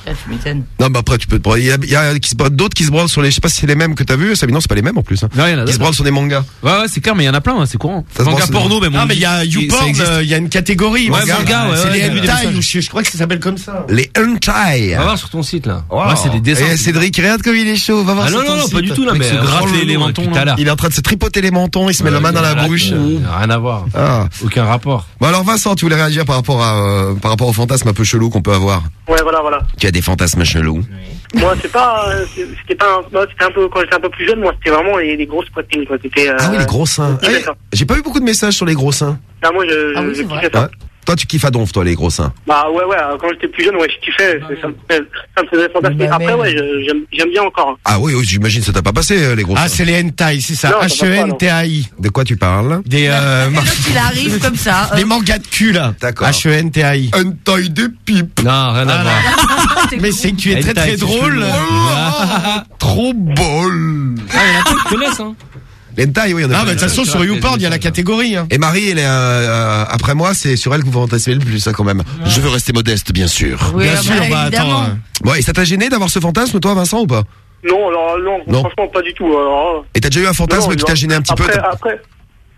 Eh, non, mais après, tu peux te branler. Il y a, d'autres qui se branlent sur les, je sais pas si c'est les mêmes que t'as vu, ça, non, c'est pas les mêmes en plus. Hein. Qui se branlent sur des mangas. Ouais, ouais, c'est clair, mais il y en a plein, hein, c'est courant. Manga porno, mais il y a YouPorn, euh, il y a une catégorie. Ouais, c'est les hentai, je crois que ça s'appelle comme ça. Les Untai. Va voir sur ton site là. Ouais, c'est des dessins. Eh, Cédric, regarde comme il est chaud. Va voir ah, sur non, ton non, site. non, pas du tout euh, là, mais se gratte les, mentons. Il est en train de se tripoter les mentons, il se met la main dans la bouche. Euh, rien à voir. Ah. Aucun rapport. Bon alors Vincent, tu voulais réagir par rapport à euh, par rapport aux fantasmes un peu chelous qu'on peut avoir. Ouais, voilà, voilà. Tu as des fantasmes chelous. Moi, c'est pas, c'était pas, c'était un peu quand j'étais un peu plus jeune, moi c'était vraiment les, grosses poitrines quoi. Ah oui, les gros seins. Eh, j'ai pas eu beaucoup de messages sur les gros seins. Ah moi je. Ah toi, tu kiffes à donf, toi, les gros seins. Bah ouais, ouais, euh, quand j'étais plus jeune, ouais, je kiffais, ça me faisait, ça me faisait fantastique. Après, ouais, j'aime bien encore. Ah oui, oui j'imagine ça t'a pas passé, euh, les gros ah, seins. Ah, c'est les hentai, c'est ça, H-E-N-T-A-I. De quoi tu parles Des... Euh, [LAUGHS] il arrive comme ça. [LAUGHS] Les euh. mangas de cul, là. D'accord. H-E-N-T-A-I. Hentai des pipes. Non, rien à ah, voir. Mais c'est que tu es très très drôle. Oh, [LAUGHS] trop bol. Ah, il y en a qui te connaissent, hein. Hentai, oui. On a ah, bah, de toute façon, sur YouPorn, il y a la catégorie. Hein. Et Marie, elle est, euh, euh après moi, c'est sur elle que vous fantasmez le plus, hein, quand même. Je veux rester modeste, bien sûr. Bien ah sûr, bah, bah attends. Hein. Bon, et ça t'a gêné d'avoir ce fantasme, toi, Vincent, ou pas? Non, alors, non, non, franchement, pas du tout. Alors, hein. et t'as déjà eu un fantasme qui t'a gêné un petit après, peu Après,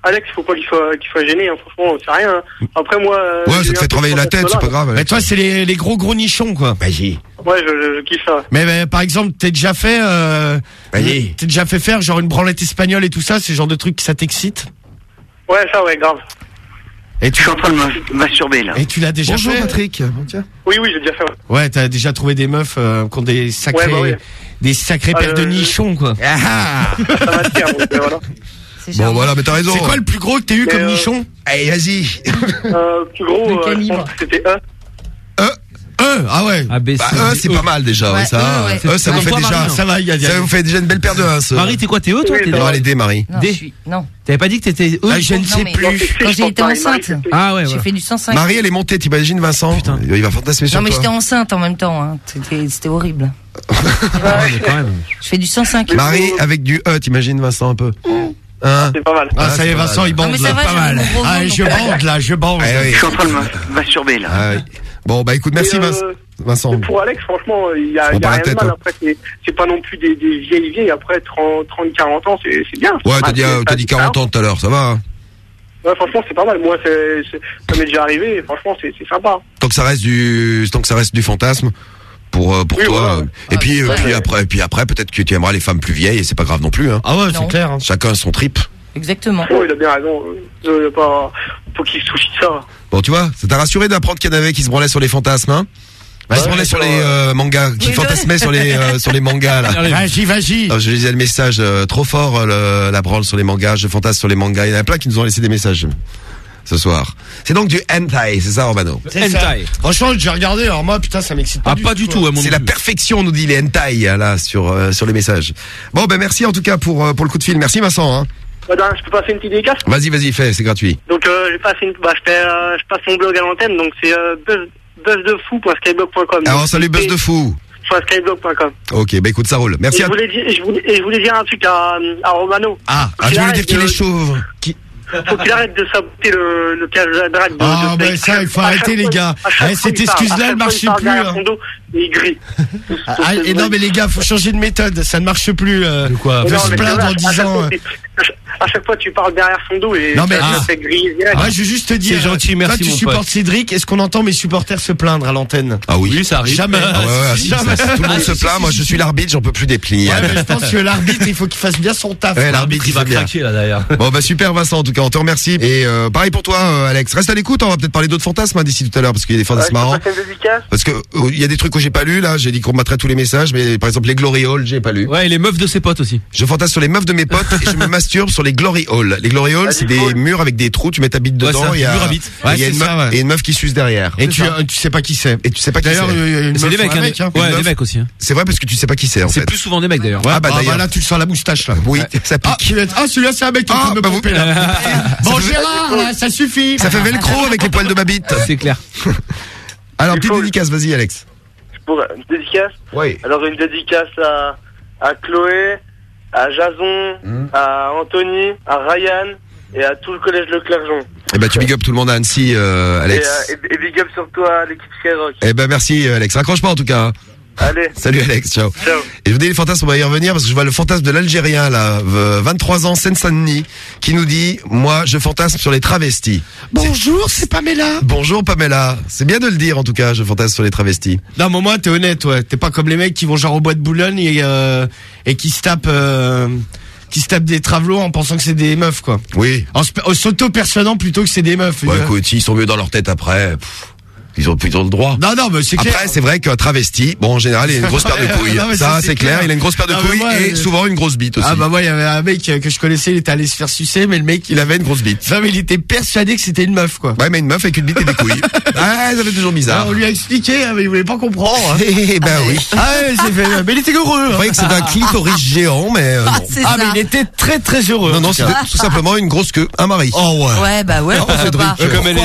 Alex, faut pas qu'il soit, qu'il soit gêné, hein, franchement, c'est rien. Hein. Après, moi. Euh, ouais, ça te fait travailler la tête, c'est pas grave. Mais hein. toi, c'est les, les, gros gros nichons, quoi. Vas-y. Ouais, je, kiffe ça. Mais, par exemple, t'es déjà fait. Euh, euh, t'es déjà fait faire, genre une branlette espagnole et tout ça, c'est genre de truc que ça t'excite? Ouais, ça, ouais, grave. Et tu... Je suis en train de masturber là. Et tu l'as déjà Bonjour, fait? Patrick. Oui, oui, j'ai déjà fait. Ouais, t'as déjà trouvé des meufs euh, qui ont des sacrés, bah des sacrés ah, paires de euh, nichons quoi. Ah ça m'attire, voilà. [LAUGHS] Bon, voilà, mais t'as raison. C'est quoi hein. le plus gros que t'as eu comme euh, nichon? Allez, vas-y. [LAUGHS] Euh, plus gros, euh, c'était un. E, ah ouais. ABC, bah, c'est e. pas mal déjà, ouais, ça. E, ça vous fait déjà, ça va, ça vous fait déjà une belle paire de 1. Marie, t'es quoi, t'es E, toi? T'es non, elle est D, Marie. Non, D. Je suis... Non. T'avais pas dit que t'étais E? Ah, je ne sais plus. Quand j'ai été enceinte. Ah ouais. J'ai fait du 105. Marie, elle est montée, t'imagines, Vincent? Putain. Euh, il va fantasmer sur toi. Non, mais j'étais enceinte en même temps. Hein. C'était horrible. [LAUGHS] Ah, je fais du 105. Marie, avec du E, t'imagines, Vincent, un peu? Mm. Hein c'est pas mal. Ah, ça y est, Vincent, il bande là. pas mal. Ah, je bande là, je bande. Je suis en train de ah masturber là. Ah bon, bah écoute, merci euh, Vincent. Pour Alex, franchement, euh, il y a, y a rien tête, de mal. Hein. Après, c'est pas non plus des, des, vieilles vieilles. Après, 30, 40 ans, c'est bien. Ouais, t'as dit, 40 euh, ans tout à l'heure, ça va. Hein. Ouais, franchement, c'est pas mal. Moi, c ça m'est déjà arrivé. Franchement, c'est sympa. Tant que ça reste du, tant que ça reste du fantasme pour euh, toi. Et ah, euh, puis après peut-être que tu aimeras les femmes plus vieilles et c'est pas grave non plus. Hein. Ah ouais, c'est clair. Hein. Chacun son trip. Exactement. Oh, il a bien raison. Euh, il a pas... Faut qu'il se soucie de ça. Bon, tu vois, ça t'a rassuré d'apprendre qu'il y en avait qui se branlaient sur les fantasmes, hein? Bah, ouais, sur les mangas, qui fantasmaient sur les mangas là. Vas-y, vas-y. Je lisais le message trop fort la branle sur les mangas, je fantasme sur les mangas. Il y en a plein qui nous ont laissé des messages ce soir. C'est donc du hentai, c'est ça, Romano. C'est hentai. Franchement, j'ai regardé, alors moi, putain, ça m'excite ah, pas. Ah, du pas du tout, tout à mon C'est la perfection, nous dit les hentai, hein, là, sur, euh, sur les messages. Bon, ben, merci en tout cas pour, euh, pour le coup de fil. Merci, Vincent. Hein. Bah, je peux passer une petite dédicace? Vas-y, vas-y, fais, c'est gratuit. Donc, euh, je, passe une, bah, je, fais, euh, je, passe mon blog à l'antenne, donc c'est euh, buzz, buzzdefou.skyblog.com. Alors, salut, buzzdefou skyblog.com. Ok, bah écoute, ça roule. Merci. Et je, voulais dire, je, voulais, dire un truc à, Romano. Ah, ah tu voulais dire qu'il est chauve. Faut qu'il arrête de saboter le, le cas de la drague. de- Ah, de- ben ça, il faut arrêter, les gars. Eh, cette excuse-là, elle marche plus, hein. Et il grille. [LAUGHS] Ah, et non, mais les gars, faut changer de méthode. Ça ne marche plus. Euh, quoi Faut Mais non, se mais plaindre en à chaque disant. fois, euh, À chaque fois, tu parles derrière son dos et Non, mais- ça Ah. fait griller direct. Ouais, je veux juste te dire. C'est gentil, merci, Toi, tu mon supportes pote. Cédric. Est-ce qu'on entend mes supporters se plaindre à l'antenne? Ah oui. Oui, ça arrive. Jamais. Ah ouais, ouais, si, ça, Jamais. tout le monde Ah, se plaint. Moi, je suis l'arbitre, j'en peux plus des plis. Ouais, [LAUGHS] je pense que l'arbitre, il faut qu'il fasse bien son taf. Ouais, quoi. l'arbitre, Il va craquer là d'ailleurs. [LAUGHS] Bon bah super Vincent en tout cas on te remercie et euh, pareil pour toi euh, Alex reste à l'écoute on va peut-être parler d'autres fantasmes hein, d'ici tout à l'heure parce qu'il y a des fantasmes marrants parce que il y a des trucs que j'ai pas lu là j'ai dit qu'on mettrait tous les messages mais par exemple les glory hall j'ai pas lu Ouais, et les meufs de ses potes aussi. je fantasme sur les meufs de mes potes et je me [LAUGHS] masturbe sur les glory hall les glory hall Ah, c'est des halls. murs avec des trous tu mets ta bite Ouais, dedans c'est un il y a mur à bite. et il y a une meuf ça, ouais. et une meuf qui suce derrière Et tu, euh, tu sais pas qui c'est. et tu sais pas qui D'ailleurs, c'est une C'est des mecs, un mec, hein. Une Ouais, des mecs aussi. hein. c'est vrai parce que tu sais pas qui c'est en C'est plus souvent des mecs d'ailleurs. ah bah Ah, d'ailleurs là, tu le sens la moustache, là. oui ça Ah, pique ah, celui-là, c'est un mec qui Ah, me bah vous- pomper, là. [LAUGHS] Bon, Gérard, là, ça suffit. ça fait velcro avec les poils de ma bite C'est clair. alors petite dédicace vas-y Alex Pour une dédicace oui Alors une dédicace à, à Chloé, à Jason, Hmm. à Anthony, à Ryan et à tout le collège Le Clergeon. eh ben tu big up tout le monde à Annecy euh, Et, Alex euh, et, et big up surtout à l'équipe Skyrock. Eh ben merci Alex. Raccroche pas en tout cas. Allez, Salut Alex, ciao. ciao. Et je vous dis les fantasmes, on va y revenir parce que je vois le fantasme de l'Algérien là, euh, 23 ans, Seine-Saint-Denis, qui nous dit moi je fantasme sur les travestis. Bonjour, c'est Pamela. Bonjour Pamela, c'est bien de le dire en tout cas, je fantasme sur les travestis. Non, mais moi, t'es honnête, ouais. T'es pas comme les mecs qui vont genre au bois de Boulogne et, euh, et qui se tapent, euh, qui se tapent des travelots en pensant que c'est des meufs, quoi. Oui. En, s'auto-persuadant plutôt que c'est des meufs. Bah Euh, écoute, s'ils sont mieux dans leur tête après, pff, ils ont ils ont le droit. Non, non, mais c'est clair. Après, c'est vrai qu'un travesti, bon, en général, il a une grosse paire de [LAUGHS] couilles. Non, ça, ça, c'est clair. clair. Il a une grosse paire de Non, mais couilles moi, et euh, souvent une grosse bite aussi. Ah bah moi, il y avait un mec que je connaissais, il était allé se faire sucer, mais le mec, Il avait une grosse bite. non, mais il était persuadé que c'était une meuf, quoi. Ouais, mais une meuf avec une bite et des couilles. [LAUGHS] ah, ça fait toujours bizarre. Alors, on lui a expliqué, hein, mais il voulait pas comprendre. Eh ben oui. ah ouais, c'est fait, mais il était heureux. Je hein. que c'était un clitoris géant, mais euh, non. Ah, ça. mais il était très très heureux. Non, non, c'était tout simplement une grosse queue, un mari. Oh ouais. Ouais, bah ouais, Comme elle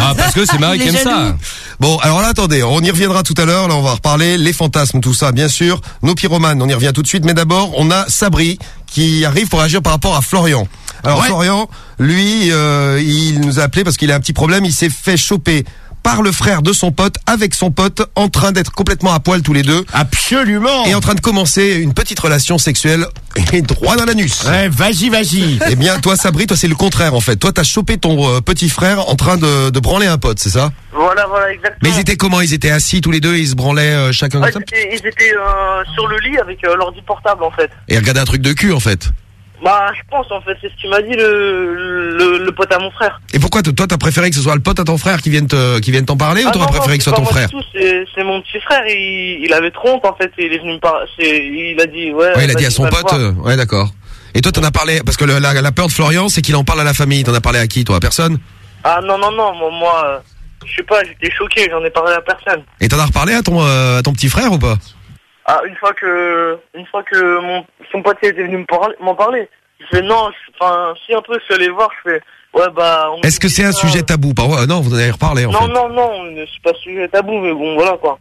Ah, [LAUGHS] parce que c'est Marie Ça. Bon, alors là, attendez, on y reviendra tout à l'heure. Là, on va reparler les fantasmes, tout ça, bien sûr. Nos pyromanes, on y revient tout de suite. Mais d'abord, on a Sabri qui arrive pour agir par rapport à Florian. Alors Ouais. Florian, lui, euh, il nous a appelé parce qu'il a un petit problème. Il s'est fait choper par le frère de son pote, avec son pote, en train d'être complètement à poil tous les deux. Absolument. Et en train de commencer une petite relation sexuelle et droit dans l'anus. Ouais, vas-y, vas-y. Eh bien, toi, Sabri, toi, c'est le contraire, en fait. Toi, t'as chopé ton euh, petit frère en train de, de branler un pote, c'est ça? Voilà, voilà, exactement. Mais ils étaient comment? Ils étaient assis tous les deux et ils se branlaient euh, chacun Ouais, comme ça? ils étaient, ils étaient, euh, sur le lit avec euh, l'ordi portable en fait. Et ils regardaient un truc de cul, en fait. Bah, je pense en fait, c'est ce qu'il m'a dit le, le, le pote à mon frère. Et pourquoi toi, t'as préféré que ce soit le pote à ton frère qui vienne te, qui vienne t'en parler ou Ah t'aurais non, non, préféré que ce soit ton frère C'est mon petit frère, il, il avait trop honte en fait, et il est venu me parler, il a dit ouais. Ouais, il a dit à son pote. euh, ouais, d'accord. Et toi, t'en as parlé parce que le- la, la peur de Florian, c'est qu'il en parle à la famille. T'en as parlé à qui, toi À personne Ah non, non, non, moi, moi euh, je sais pas, j'étais choqué, j'en ai parlé à personne. Et t'en as reparlé à ton, euh, à ton petit frère ou pas Ah, une fois que, une fois que mon, son pote était venu m'en parler, je fais non, enfin, si un peu je suis allé voir, je fais, ouais, bah. Est-ce que c'est un sujet tabou? Par ouais, Non, vous en avez reparlé en Non, fait. non, non, c'est pas sujet tabou, mais bon, voilà quoi.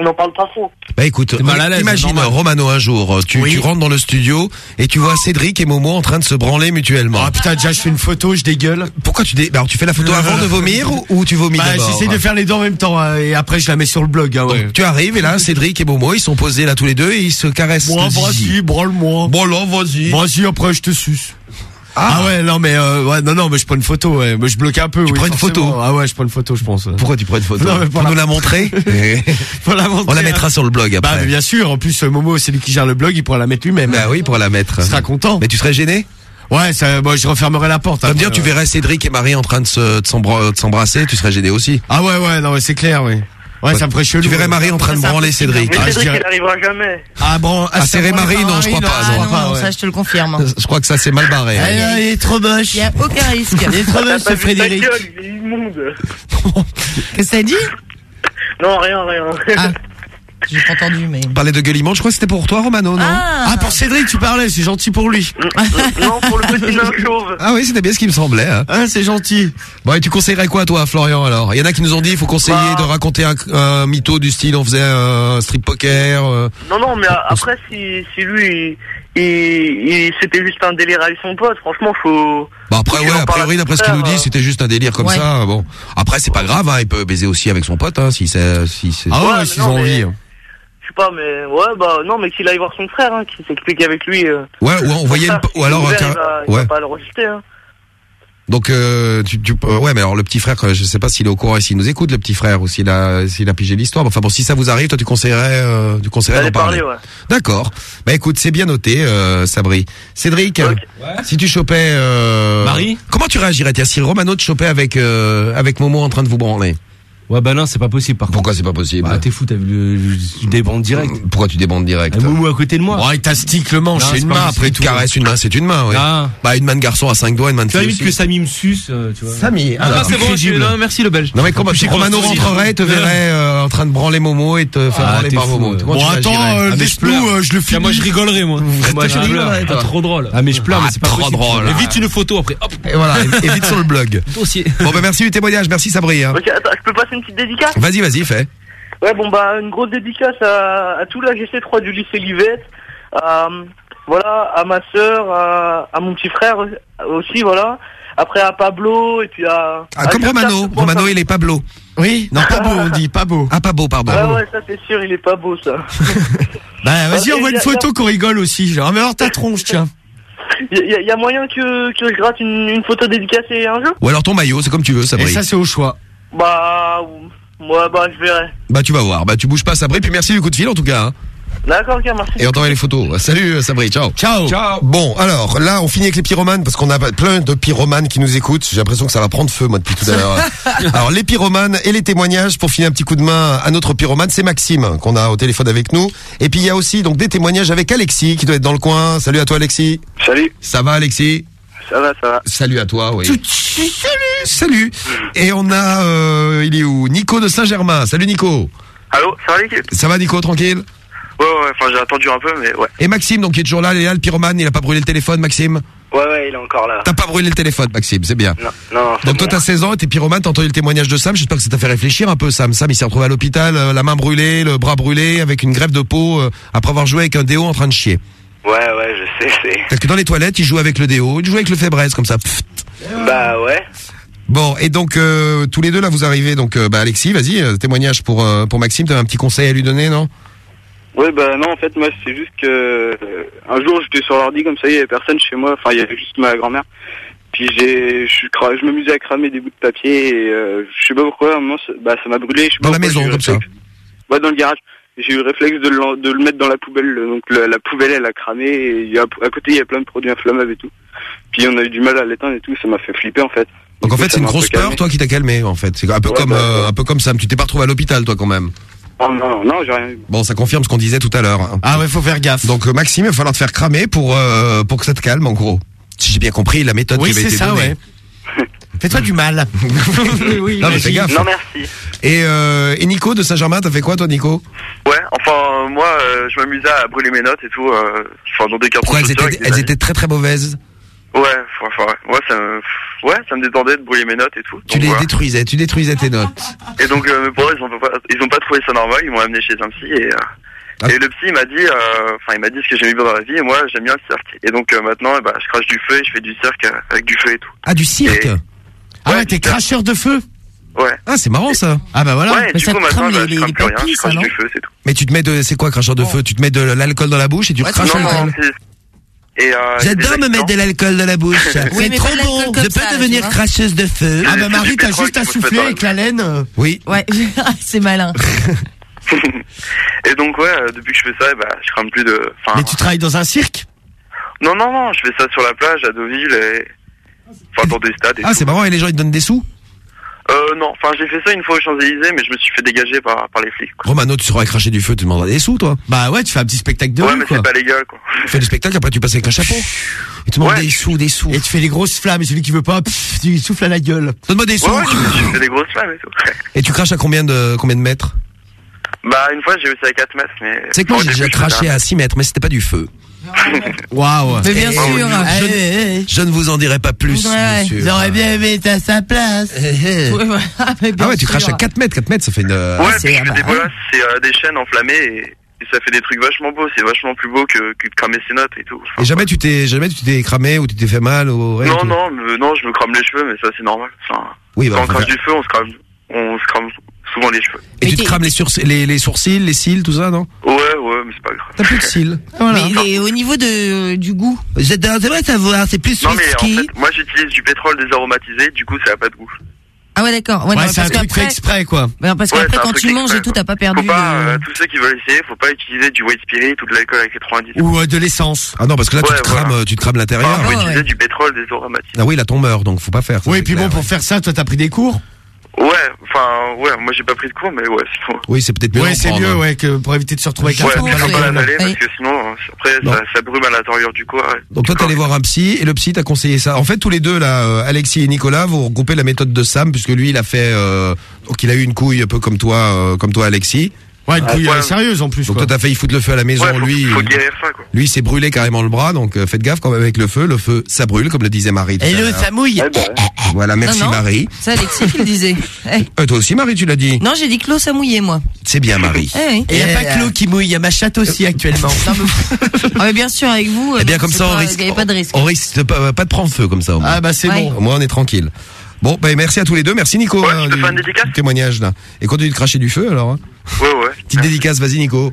On n'en parle pas trop. Bah écoute, imagine. Romano un jour, tu, tu rentres dans le studio et tu vois Cédric et Momo en train de se branler mutuellement. Ah putain, déjà je fais une photo, je dégueule. Pourquoi tu dé... bah, alors, tu fais la photo avant de vomir ou, ou tu vomis Bah, d'abord j'essaie de faire les deux en même temps hein, et après je la mets sur le blog. Hein, ouais. Donc, tu arrives et là Cédric et Momo ils sont posés là tous les deux et ils se caressent Moi, vas-y, branle-moi. Bon là vas-y. Vas-y, après je te suce. Ah, ouais, non mais euh, ouais, non non, mais je prends une photo. Ouais. Mais je bloque un peu. Tu prends une photo Ah ouais, je prends une photo, je pense. Pourquoi tu prends une photo Non, mais Pour pour nous la- montrer [LAUGHS] Pour la montrer, On la hein. mettra sur le blog Bah après. mais bien sûr. En plus, euh, Momo, c'est lui qui gère le blog, il pourra la mettre lui-même. Bah oui, pour la mettre. Il sera content. Mais tu serais gêné Ouais, ça, bon, je refermerai la porte. Ça veut après, dire tu verrais Cédric et Marie en train de se- de s'embra- de s'embrasser, tu serais gêné aussi. Ah ouais, ouais, non, ouais, c'est clair, oui. Ouais, ça me ferait chelou. Tu verrais Marie en train de branler Cédric. Mais Ah, Cédric, dirais- il n'arrivera jamais. Ah bon, Ah, serrer Marie, non, je crois pas. Ah non. ça je te le confirme. Je crois que ça c'est mal barré. Ah, il est trop moche. Il y a aucun risque. Il est trop moche, [LAUGHS] ce Frédéric. gueule, il est immonde. [LAUGHS] Qu'est-ce que ça dit? Non, rien, rien. Ah. J'ai pas entendu, mais. Parler de gueulement, je crois que c'était pour toi, Romano, non Ah. pour Cédric, tu parlais, c'est gentil pour lui. Non, pour le petit [LAUGHS] nain chauve. Ah oui, c'était bien ce qui me semblait. hein. Ah, c'est gentil. Bon, et tu conseillerais quoi, toi, Florian, alors? Il y en a qui nous ont dit, il faut conseiller Bah. de raconter un, un mytho du style, on faisait un strip poker. euh. Non, non, mais a- après, si, si lui, il, il- il- c'était juste un délire avec son pote, franchement, faut. Bah après, ouais, a priori, d'après ce qu'il nous dit, euh. c'était juste un délire comme Ouais. ça. Bon, après, c'est pas grave, hein, il peut baiser aussi avec son pote, hein, si c'est, si c'est. Ah Ouais, s'ils ont mais- envie. Je sais pas, mais ouais, bah non, mais qu'il aille voir son frère, hein, qui s'explique avec lui. euh. Ouais, ou envoyer ou alors, ouvert, car- il va, il ouais. va pas le rejeter. Hein. Donc, euh, tu, tu, euh, ouais, mais alors le petit frère, euh, je sais pas s'il est au courant et s'il nous écoute, le petit frère, ou s'il a, s'il a pigé l'histoire. Enfin bon, si ça vous arrive, toi, tu conseillerais, euh, tu conseillerais d'en parler. parler, ouais. D'accord. Bah écoute, c'est bien noté, euh, Sabri. Cédric, si tu chopais, euh, Marie? Comment tu réagirais Tiens, si Romano te chopait avec, euh, avec Momo en train de vous branler? Ouais, bah non, c'est pas possible par contre. Pourquoi c'est pas possible Bah t'es fou, t'as vu je débande direct. Pourquoi tu débandes direct Un Moumou à côté de moi. Ouais, il t'astique le manche, Non, c'est c'est une pas main. possible Après, tu tout. caresses une main, c'est une main, ouais. Ah. Bah, une main de garçon à cinq doigts, une main de Tu fille aussi. que Samy me suce, euh, tu vois. Samy, Ah, alors, c'est bon, je- non, merci le belge. Non mais comment Plus Romano rentrerait, te verrait euh, en train de branler Momo et te faire Ah, branler t'es par fou, Momo. ouais. Comment Bon, tu attends, euh, Ah, mais je laisse-nous, pleure. euh, je le Tiens, filme. moi je rigolerais moi. Moi, je pleure. Ah, trop drôle. Ah mais je pleure, Ah, mais c'est pas trop possible. drôle. Et vite une photo après. Hop. Et voilà, et vite sur le blog. Dossier. Bon ben merci du témoignage, merci Sabri. hein. Ok, attends, je peux passer une petite dédicace Vas-y, vas-y, fais. Ouais, bon, bah, une grosse dédicace à, à tout l'AGC3 du lycée Livette, à, voilà, à ma sœur, à, à mon petit frère aussi, voilà. Après à Pablo, et puis à... Ah, à comme Romano, Romano ça- il est Pablo. Oui, non, pas beau, on [LAUGHS] dit, pas beau. Ah pas beau, pardon. Ouais, ouais, ça c'est sûr, il est pas beau, ça. [LAUGHS] Bah, vas-y, envoie et une photo qu'on rigole aussi. Genre, mais alors ta tronche, tiens. [LAUGHS] Il y, a- y a moyen que, que je gratte une, une photo dédicacée un jour? Ou alors ton maillot, c'est comme tu veux, Et Sabri. ça, c'est au choix. Bah, ouais, bah, je verrai. Bah tu vas voir, bah tu bouges pas Sabri, puis merci du coup de fil en tout cas. hein. D'accord, ok, merci. Et on t'envoie les photos. Salut euh, Sabri, ciao. Ciao. Ciao. Bon, alors là, on finit avec les pyromanes parce qu'on a plein de pyromanes qui nous écoutent. J'ai l'impression que ça va prendre feu, moi, depuis tout à l'heure. [LAUGHS] alors, les pyromanes et les témoignages pour filer un petit coup de main à notre pyromane, c'est Maxime qu'on a au téléphone avec nous. Et puis il y a aussi donc des témoignages avec Alexis qui doit être dans le coin. Salut à toi, Alexis. Salut. Ça va, Alexis? Ça va, ça va. Salut à toi, oui. Salut, salut. Et on a, euh, il est où? Nico de Saint-Germain. Salut Nico. Allô, ça va l'équipe? Ça va Nico, tranquille? Ouais, ouais, enfin j'ai attendu un peu, mais ouais. Et Maxime, donc qui est toujours là, il est là, le pyromane, il a pas brûlé le téléphone, Maxime? Ouais, ouais, il est encore là. T'as pas brûlé le téléphone, Maxime, c'est bien. Non, non, Donc toi bon. t'as 16 ans et t'es pyromane, t'as entendu le témoignage de Sam, j'espère que ça t'a fait réfléchir un peu Sam. Sam il s'est retrouvé à l'hôpital, euh, la main brûlée, le bras brûlé, avec une grève de peau, euh, après avoir joué avec un déo en train de chier. Ouais, ouais, je sais, c'est. [LAUGHS] Parce que dans les toilettes, il joue avec le déo, il joue avec le fébraise comme ça. Pfft. Bah ouais. Bon, et donc euh, tous les deux là vous arrivez, donc euh, bah Alexis, vas-y, euh, témoignage pour, pour Maxime, t'as un petit conseil à lui donner, non? Ouais, bah non, en fait, moi, c'est juste que un jour, j'étais sur l'ordi comme ça, il y avait personne chez moi, enfin, il y avait juste ma grand-mère. Puis j'ai, je suis cra- je m'amusais à cramer des bouts de papier et je sais pas pourquoi, à un moment, ça- bah ça m'a brûlé. Je sais Dans la maison, comme ça. Ouais, dans le garage. J'ai eu le réflexe de le, de le mettre dans la poubelle, donc la, la poubelle elle a cramé et il y a, à côté il y a plein de produits inflammables et tout. Puis on a eu du mal à l'éteindre et tout, ça m'a fait flipper en fait. Donc en fait c'est une grosse peur calmé. toi qui t'a calmé en fait. C'est un peu Ouais, comme bah, euh, ouais. un peu comme Sam, tu t'es pas retrouvé à l'hôpital toi quand même. Oh non, non, j'ai rien eu. Bon, ça confirme ce qu'on disait tout à l'heure. hein. Ah ouais, faut faire gaffe. Donc euh, Maxime, il va falloir te faire cramer pour euh, pour que ça te calme en gros. Si j'ai bien compris la méthode Oui, qui avait c'est été ça, donnée. ouais. Fais-toi du mal. [LAUGHS] oui, non mais fais gaffe. Non, merci. Et, euh, et Nico de Saint-Germain, t'as fait quoi toi Nico? Ouais, enfin, moi, euh, je m'amusais à brûler mes notes et tout, euh, enfin, dans des cartons Pourquoi elles étaient des elles étaient très très mauvaises? Ouais, enfin, ouais, ouais, ça me, ouais, ça me détendait de brûler mes notes et tout. Tu Donc, les voilà. détruisais, tu détruisais tes notes. Et donc, euh, mes parents, ils ont pas, ils ont pas trouvé ça normal, ils m'ont amené chez un psy et, euh, Ah. et le psy il m'a dit, euh, enfin, il m'a dit ce que j'aimais bien dans la vie et moi, j'aime bien le cirque. Et donc, euh, maintenant, eh ben, je crache du feu et je fais du cirque avec du feu et tout. Ah du cirque? Et- Ah ouais, t'es cracheur de feu Ouais. Ah c'est marrant ça. Ah bah voilà. ouais, du coup, maintenant, bah, je crame plus rien, je crache du feu, c'est tout. Mais tu te mets de c'est quoi cracheur de feu? Tu te mets de l'alcool dans la bouche et tu recraches non, non, l'alcool. c'est- et, euh, J'adore me mettre de l'alcool dans la bouche. [LAUGHS] Oui, c'est mais trop pas de l'alcool bon. comme Je peux ça, devenir tu vois. cracheuse de feu. Ah bah Marie, du t'as juste à souffler avec la laine. euh. Oui. Ouais, [LAUGHS] c'est malin. [LAUGHS] Et donc, ouais, euh, depuis que je fais ça, eh ben, je crame plus de, enfin, Mais tu travailles dans un cirque? Non, non, non, je fais ça sur la plage à Deauville et, enfin, dans des stades et Ah c'est marrant et les gens ils te donnent des sous Euh, non, enfin, j'ai fait ça une fois aux Champs-Élysées, mais je me suis fait dégager par, par les flics, quoi. Romano, tu seras cracher du feu, tu demanderas des sous toi. Bah ouais, tu fais un petit spectacle de Ouais, rue mais quoi. c'est pas légal, quoi. Tu fais du spectacle après tu passes avec un chapeau. Et tu demandes Ouais. des sous, des sous. Et tu fais les grosses flammes et celui qui veut pas, pff, tu lui souffles à la gueule. Donne-moi des sous. Ouais, ouais, fais des grosses flammes et tout. [LAUGHS] Et tu craches à combien de combien de mètres Bah, une fois, j'ai réussi à 4 mètres, mais. C'est que moi j'ai déjà craché à 6 mètres, mais c'était pas du feu. Waouh. Mais bien Eh, sûr. Je, je ne vous en dirai pas plus, Ouais. monsieur. J'aurais bien aimé être à sa place. [LAUGHS] Ouais, ouais. Ah, mais bien Ah ouais, tu sûr. craches à 4 mètres, 4 mètres, ça fait une... euh, Ouais, c'est- puis je ah bah, des bolas, c'est euh, des chaînes enflammées et, et ça fait des trucs vachement beaux. C'est vachement plus beau que, que de cramer ses notes et tout. Enfin, Et jamais tu t'es jamais tu t'es cramé ou tu t'es fait mal ou rien non, du tout non, mais- non, je me crame les cheveux, mais ça c'est normal. Enfin, Oui, bah, quand on faut faire- du feu, on se crame, on se crame souvent les cheveux. Et tu te crames les, sourcils, les, les sourcils, les cils, tout ça, non? Ouais, ouais, mais c'est pas grave. T'as plus de cils. [LAUGHS] Mais, mais au niveau de, du goût. Savoir, c'est plus Non, mais en fait, moi j'utilise du pétrole désaromatisé, du coup ça a pas de goût. Ah ouais, d'accord. Ouais, Ouais, c'est un truc fait exprès, quoi. Ben, parce Ouais, qu'après, quand tu manges et tout, t'as pas perdu. Faut pas, euh, tous ceux qui veulent essayer, faut pas utiliser du white spirit ou de l'alcool avec 90. Ou euh, de l'essence. Ah non, parce que là tu te crames, voilà. tu te crames l'intérieur. Faut Ah, utiliser ouais. du pétrole désaromatisé. Ah oui, là ton meurt, donc faut pas faire. ça, Oui, c'est puis clair, bon, pour faire ça, toi, t'as pris des cours Ouais, enfin, ouais, moi j'ai pas pris de cours, mais ouais, sinon. Oui, c'est peut-être mieux. Ouais, c'est mieux, ouais, que pour éviter de se retrouver avec Ouais, un dans pas la Oui. parce que sinon, euh, après, ça, ça brume à l'intérieur du corps. ouais. Donc toi t'es allé voir un psy et le psy t'a conseillé ça. En fait tous les deux là, euh, Alexis et Nicolas, vous regroupez la méthode de Sam puisque lui il a fait, euh, donc il a eu une couille un peu comme toi, euh, comme toi Alexis. Ouais, une couille Ouais. euh, sérieuse en plus, Donc quoi. toi t'as failli foutre le feu à la maison, Ouais, faut, lui. faut il- guérir ça, quoi. Lui il s'est brûlé carrément le bras, donc euh, faites gaffe quand même avec le feu. Le feu, ça brûle, comme le disait Marie. Hello, l'heure. ça mouille. Ouais, bah, ouais. Voilà, merci Non, non. Marie. C'est Alexis qui le disait. [LAUGHS] Eh. Euh, toi aussi Marie, tu l'as dit. Non, j'ai dit que l'eau, ça mouillait, moi. C'est bien Marie. Eh. Et y a pas que l'eau qui mouille, y a ma chatte aussi actuellement. [LAUGHS] Ah, mais bien sûr, avec vous. Eh bien euh, comme ça on risque, Il n'y pas de risque. on risque pas, pas de prendre feu comme ça. Au moins. Ah bah c'est Ouais. bon. Au moins on est tranquille. Bon, ben merci à tous les deux. Merci Nico. Ouais, hein, je te du- fais une dédicace du témoignage là. Et continue de cracher du feu alors. hein. Ouais, ouais. Petite dédicace, vas-y Nico.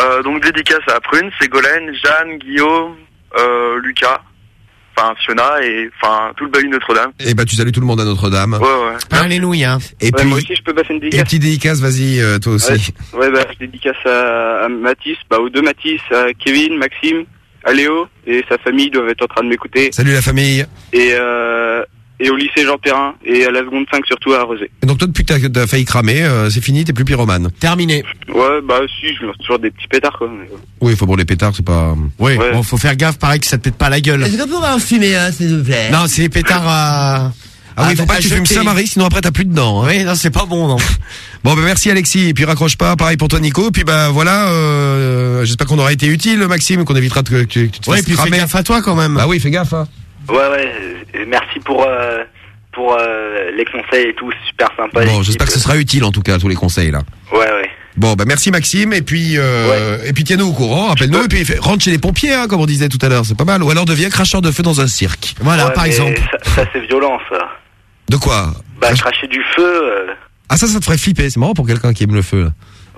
Euh, donc dédicace à Prune, Ségolène, Jeanne, Guillaume, euh, Lucas, enfin Fiona et enfin tout le bahut Notre-Dame. Et bah tu salues tout le monde à Notre-Dame. Ouais, ouais. Alléluia. Et Ouais, puis moi aussi je peux passer une et dédicace. petite dédicace, vas-y euh, toi aussi. Ouais, ouais bah, je dédicace à, à Mathis, bah, aux deux Mathis, à Kevin, Maxime, à Léo et sa famille doivent être en train de m'écouter. Salut la famille. Et, euh, et au lycée Jean Perrin et à la seconde 5 surtout à Rosé. Et donc toi depuis que t'as- failli cramer, euh, c'est fini, t'es plus pyromane. Terminé. Ouais, bah si, je lance toujours des petits pétards quoi. mais, ouais. Oui, faut pour les pétards, c'est pas. Oui, Ouais. bon, faut faire gaffe, pareil, que ça te pète pas la gueule. Est-ce qu'on pourrait en fumer un, s'il vous plaît? Non, c'est les pétards à... Ah oui, faut pas que tu fumes ça Marie, sinon après t'as plus de dents. hein. Oui, non, c'est pas bon, non. [LAUGHS] Bon ben merci Alexis et puis raccroche pas, pareil pour toi Nico. Et puis bah voilà, euh, j'espère qu'on aura été utile Maxime, qu'on évitera de, que, que tu te Ouais, fasses puis fais gaffe à toi quand même. Bah oui, fais gaffe. Hein. Ouais, ouais, euh, merci pour, euh, pour euh, les conseils et tout, super sympa. Bon, j'espère que ce sera utile en tout cas tous les conseils là. Ouais, ouais. Bon, bah merci Maxime et puis euh, et puis tiens-nous au courant, rappelle-nous et puis fais- rentre chez les pompiers hein, comme on disait tout à l'heure, c'est pas mal. Ou alors deviens cracheur de feu dans un cirque. Voilà, Ouais, par mais exemple. Ça, ça, c'est violent, ça. De quoi? Bah, cracher du feu, euh, Ah ça, ça te ferait flipper. C'est marrant pour quelqu'un qui aime le feu. Là.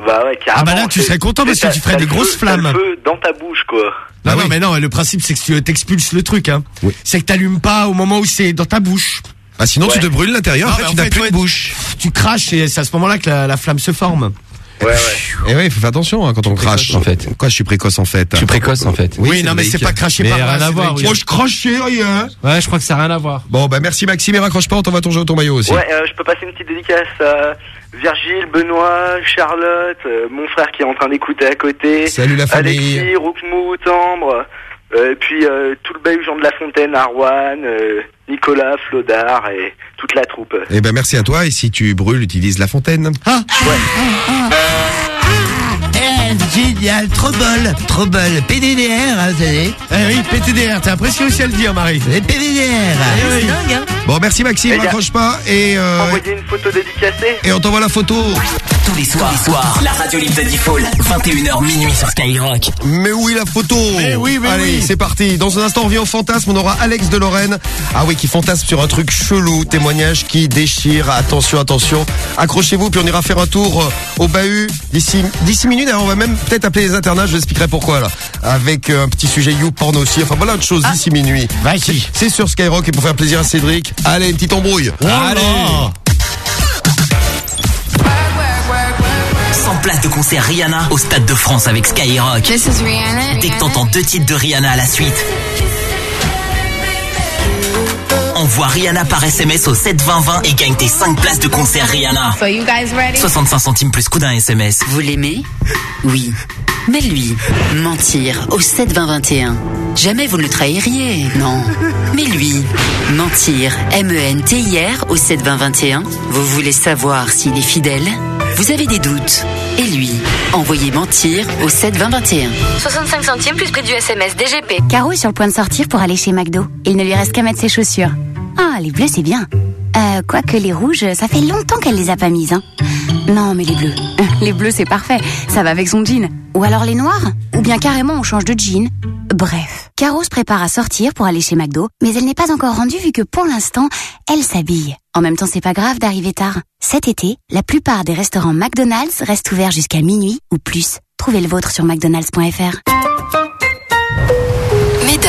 Bah ouais, carrément. Ah bah là, tu serais content parce que tu ferais des grosses flammes. le feu dans ta bouche, quoi. Non, Ah non, oui. mais non, le principe c'est que tu t'expulses le truc, hein. Oui. C'est que t'allumes pas au moment où c'est dans ta bouche. Ah sinon tu te brûles l'intérieur, Non, après tu n'as plus ouais, de bouche. Tu craches et c'est à ce moment-là que la, la flamme se forme. Ouais, ouais. Et ouais, il faut faire attention hein, quand on crache. en fait. Quoi, je suis précoce en fait? Je suis précoce en fait. Oui, non, mais c'est pas craché Mais par rien à voir, Moi je crachais rien. Ouais, je crois que ça n'a rien à voir. Bon bah merci Maxime et raccroche pas, on t'envoie ton jeu ton maillot aussi. Ouais, euh, je peux passer une petite dédicace à Virgile, Benoît, Charlotte, euh, mon frère qui est en train d'écouter à côté. Salut la famille. Alexis, Roukmou, Tambre, euh, et puis euh, tout le bahut Jean de la Fontaine, Arwan, euh, Nicolas, Flodard et toute la troupe. Eh ben merci à toi et si tu brûles, utilise la fontaine. Ah, Eh, génial, trop bol, trop bol. PDDR, hein, vous savez. eh oui, PTDR, t'as apprécié aussi à le dire, Marie. Les PDDR. C'est dingue, hein Bon merci Maxime, gars. raccroche pas et euh, Envoyez une photo dédicacée. et on t'envoie la photo. Tous les soirs, les soirs, la radio libre de Default, 21h minuit sur Skyrock. Mais oui la photo Mais oui, mais Allez, oui. c'est parti. Dans un instant, on revient au fantasme. On aura Alex de Lorraine. Ah oui, qui fantasme sur un truc chelou. Témoignage qui déchire. Attention, attention. Accrochez-vous, puis on ira faire un tour euh, au bahut d'ici d'ici minutes. Alors, on va même peut-être appeler les internats. Je vous expliquerai pourquoi là. Avec euh, un petit sujet You porn aussi. Enfin voilà autre chose d'ici minuit. Vas-y. C'est sur Skyrock et pour faire plaisir à Cédric. Allez, une petite embrouille. Allez. 100 places de concert Rihanna au Stade de France avec Skyrock. This is Rihanna. Dès que t'entends deux titres de Rihanna à la suite, envoie Rihanna par SMS au 72020 et gagne tes 5 places de concert Rihanna. So you guys ready? 65 centimes plus coup d'un SMS. Vous l'aimez? Oui. Mais lui, mentir au 72021. Jamais vous ne le trahiriez, non. Mais lui, mentir, M-E-N-T-I-R au 72021. Vous voulez savoir s'il est fidèle? Vous avez des doutes. Et lui, envoyez mentir au 72021. 65 centimes plus prix du SMS DGP. Caro est sur le point de sortir pour aller chez McDo. Il ne lui reste qu'à mettre ses chaussures. Ah, les bleus, c'est bien. Euh, quoique les rouges, ça fait longtemps qu'elle les a pas mises, hein. Non, mais les bleus. [LAUGHS] Les bleus, c'est parfait. Ça va avec son jean. Ou alors les noirs. Ou bien carrément, on change de jean. Bref. Caro se prépare à sortir pour aller chez McDo, mais elle n'est pas encore rendue vu que pour l'instant, elle s'habille. En même temps, c'est pas grave d'arriver tard. Cet été, la plupart des restaurants McDonald's restent ouverts jusqu'à minuit ou plus. Trouvez le vôtre sur mcdonalds.fr.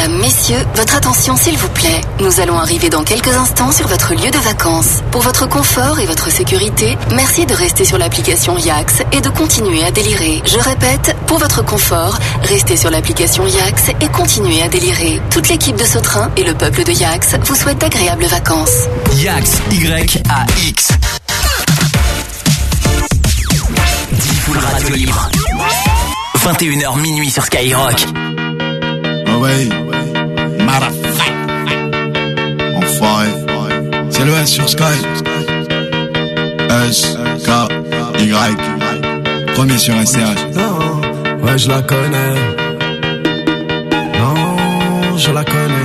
Mesdames, messieurs, votre attention s'il vous plaît. Nous allons arriver dans quelques instants sur votre lieu de vacances. Pour votre confort et votre sécurité, merci de rester sur l'application Yax et de continuer à délirer. Je répète, pour votre confort, restez sur l'application Yax et continuez à délirer. Toute l'équipe de ce train et le peuple de Yax vous souhaitent d'agréables vacances. Yax, Y-A-X. Radio Libre. 21h minuit sur Skyrock. Ah ouais, motherfucker. Enfoiré. C'est le S sur Sky. S, K, Y. Premier sur SCH. Ouais, je la connais. Non, je la connais.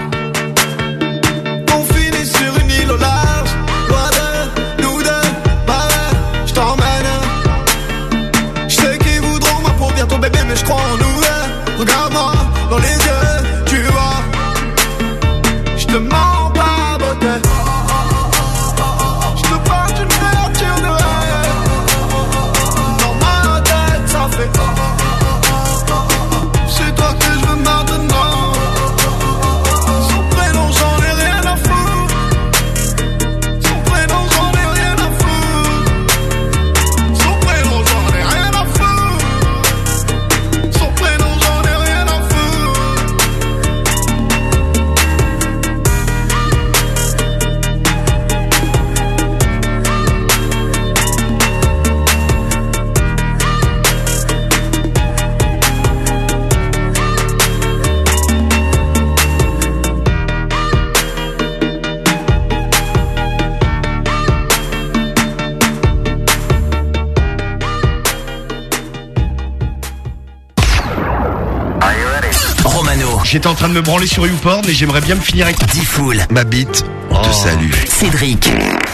J'étais en train de me branler sur YouPorn et j'aimerais bien me finir avec Diffoul. Ma bite te salue. Cédric.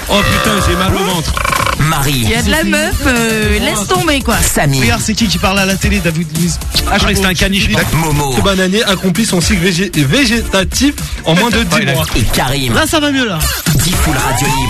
Oh putain, j'ai mal au ventre. Marie. Il y a de la meuf, euh, laisse tomber quoi. Samy. Regarde, c'est qui qui parle à la télé, David Luiz Ah, je croyais que c'était un caniche. Momo. Ce bananier accomplit son cycle végé- végétatif en [LAUGHS] moins de 10 mois. Et Karim. Là, ça va mieux, là.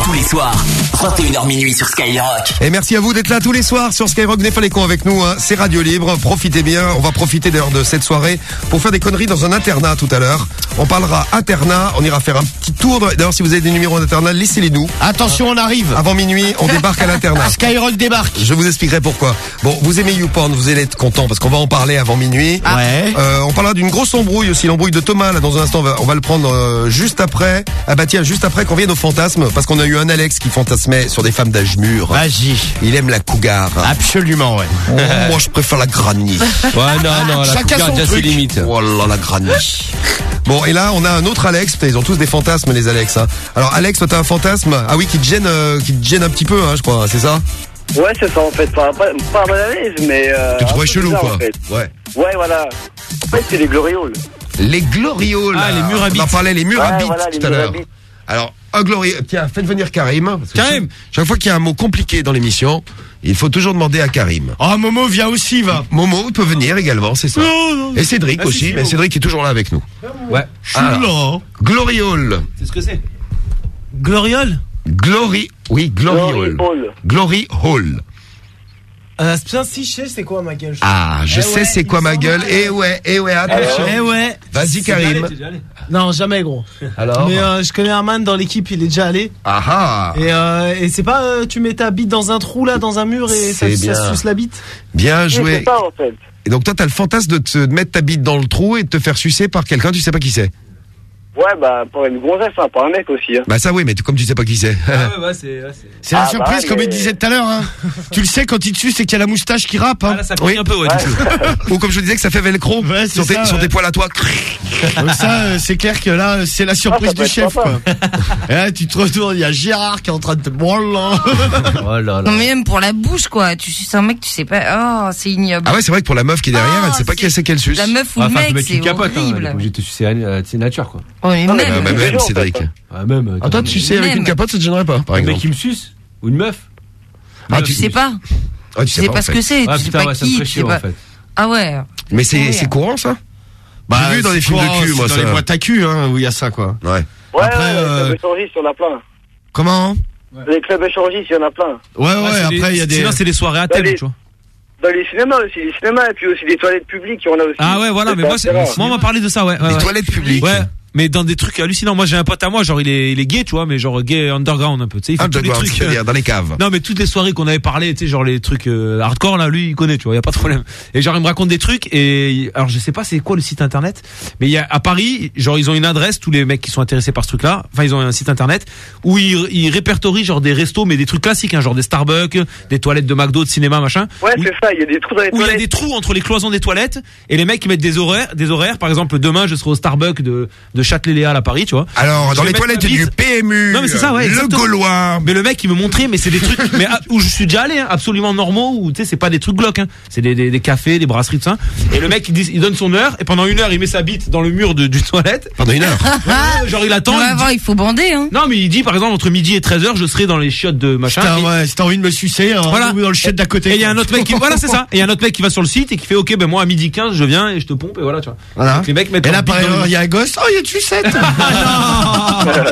Tous les soirs. 31h minuit sur Skyrock. Et merci à vous d'être là tous les soirs sur Skyrock. Venez faire les cons avec nous. Hein. C'est Radio Libre. Profitez bien. On va profiter d'ailleurs de cette soirée pour faire des conneries dans un internat tout à l'heure. On parlera internat. On ira faire un tour. D'ailleurs, si vous avez des numéros d'internat, laissez-les nous. Attention, on arrive. Avant minuit, on débarque à l'internat. [LAUGHS] Skyrock débarque. Je vous expliquerai pourquoi. Bon, vous aimez YouPorn, vous allez être content parce qu'on va en parler avant minuit. Ouais. Euh, on parlera d'une grosse embrouille aussi, l'embrouille de Thomas. Là, dans un instant, on va, on va le prendre euh, juste après. Ah bah tiens, juste après qu'on vienne au fantasme, parce qu'on a eu un Alex qui fantasmait sur des femmes d'âge mûr. Vas-y. Il aime la cougar. Absolument, ouais. Oh, moi, je préfère la granny. Ouais, non, non, la Chacun cougar déjà ses limites. Oh là, la granny. Bon, et là, on a un autre Alex. Putain, ils ont tous des fantasmes, les Alex. hein. Alors, Alex, toi, t'as un fantasme. Ah oui, qui te gêne, euh, qui te gêne un petit peu, hein, je crois. C'est ça? Ouais, c'est ça en fait. Pas, pas, pas mal à l'aise, mais. Euh, Tu te peu chelou, bizarre, quoi. en fait. Ouais. Ouais, voilà. En fait, c'est les glorioles. Les glorioles. Ah, les murs à On en parlait, les murs à Ouais, bites voilà, les tout à l'heure. Alors, un glorieux. Tiens, faites venir Karim. que Karim. Chaque, fois qu'il y a un mot compliqué dans l'émission, il faut toujours demander à Karim. Oh, Momo, viens aussi, va. Momo peut venir également, c'est ça. Et Cédric Ah, si, aussi, si, mais. Cédric est toujours là avec nous. Ouais. Je suis là. Gloriole. C'est ce que c'est. Gloriole? Glory. Oui, Glory. Hall. Glory Hall. Euh, Putain, si je sais c'est quoi ma gueule. Ah, je Eh sais ouais, c'est quoi ma gueule. Eh ouais, eh ouais, attention. Eh ouais. Vas-y Karim. Non, jamais gros. Alors Mais euh, je connais un man dans l'équipe, il est déjà allé. Ah ah. Et, euh, et c'est pas euh, tu mets ta bite dans un trou là, dans un mur et ça, ça suce la bite Bien joué. ça en fait. Et donc toi, t'as le fantasme de te de mettre ta bite dans le trou et de te faire sucer par quelqu'un, tu sais pas qui c'est. Ouais, bah, pour une gonzesse, hein, pas un mec aussi. Hein. Bah ça oui, mais tu- comme tu sais pas qui c'est. Ah ouais, ouais, c'est. ouais, c'est- C'est la Ah, surprise, bah, comme mais- il disait tout à l'heure. Hein. [LAUGHS] tu le sais quand il te suce, c'est qu'il y a la moustache qui rappe. Ah, Hein. là, ça pique un peu, ouais, du coup. [LAUGHS] Ou comme je disais que ça fait velcro Ouais, c'est sur, tes, ça, sur ouais. tes poils à toi. Donc ça, euh, c'est clair que là, c'est la surprise Ah, ça peut du être chef. sympa. Quoi. Et là, tu te retournes, il y a Gérard qui est en train de te... [LAUGHS] Oh là là. Non mais même pour la bouche quoi, tu suces un mec, tu sais pas. Oh, c'est ignoble. Ah ouais, c'est vrai que pour la meuf qui est derrière, Ah, elle sait pas qui c'est qu'elle suce. La meuf ou le Enfin, mec, c'est capote, hein. Elle est horrible. pas obligée de te sucer c'est nature, quoi. Oh, mais Non, mais même. Euh, c'est même des gens, en Cédric. fait. Ah, même. Ah toi, tu sais avec Même. une capote, ça te gênerait pas, par Un mec exemple. qui me suce Ou une meuf Ah, Tu sais pas. Ah, tu sais pas, ce que c'est, Ah tu sais putain, pas ouais, ça me qui, tu sais pas. fait. Ah ouais. Mais c'est courant ça Bah, J'ai vu dans les films de cul, moi, dans ça. les boîtes à cul, hein, où il y a ça, quoi. Ouais. Ouais, Après, ouais, euh, les clubs échangistes, il y en a plein. Comment? Les clubs échangistes, il y en a plein. Ouais, ouais, c'est après, des- il y a des... Sinon, c'est des soirées à thème, tu vois. Dans les cinémas aussi, les cinémas, et puis aussi les toilettes publiques, il y en a aussi. Ah ouais, voilà, mais moi, on m'a parlé de ça, ouais. ouais, Les ouais. toilettes publiques. Ouais. Mais dans des trucs hallucinants. Moi, j'ai un pote à moi, genre, il est, il est gay, tu vois, mais genre gay underground un peu, tu sais. Il fait tous les trucs. euh, dans les caves. Non, mais toutes les soirées qu'on avait parlé, tu sais, genre les trucs euh, hardcore, là, lui, il connaît, tu vois, y a pas de problème. Et genre, il me raconte des trucs, et alors, je sais pas c'est quoi le site internet, mais il y a, à Paris, genre, ils ont une adresse, tous les mecs qui sont intéressés par ce truc-là, enfin, ils ont un site internet, où ils, ils répertorient, genre, des restos, mais des trucs classiques, hein, genre des Starbucks, des toilettes de McDo, de cinéma, machin. Ouais, c'est ça, il y a des trous dans les où il y a toilettes. des trous entre les cloisons des toilettes et les mecs qui mettent des horaires, des horaires. Par exemple, demain, je serai au Starbucks de, de Châtelet-Léal à Paris, tu vois. Alors, dans les toilettes du PMU, Non, mais c'est ça, ouais. le exactement. Gaulois. Mais le mec, il me montrait, mais c'est des trucs, mais ah, où je suis déjà allé, hein, absolument normaux, où tu sais, c'est pas des trucs glauques, hein. C'est des, des, des cafés, des brasseries, tout ça. Et le mec, il, dit, il donne son heure, et pendant une heure, il met sa bite dans le mur de, du toilette. Pendant une heure. [LAUGHS] Ouais, genre, il attend. Non, il avant, dit- il faut bander, hein. Non, mais il dit, par exemple, entre midi et 13h, je serai dans les chiottes de machin. Putain, Et- ouais, si t'as envie de me sucer, hein, Voilà. ou dans le chiotte d'à côté. Et il y a un autre mec qui, voilà, c'est ça. Et il y a un autre mec qui va sur le site et qui fait, ok, ben moi, à midi 15, je viens et je te pompe, et voilà, tu vois. Voilà. Donc, les mecs mettent Et là, par il y a un gosse, oh, il y a une sucette [LAUGHS]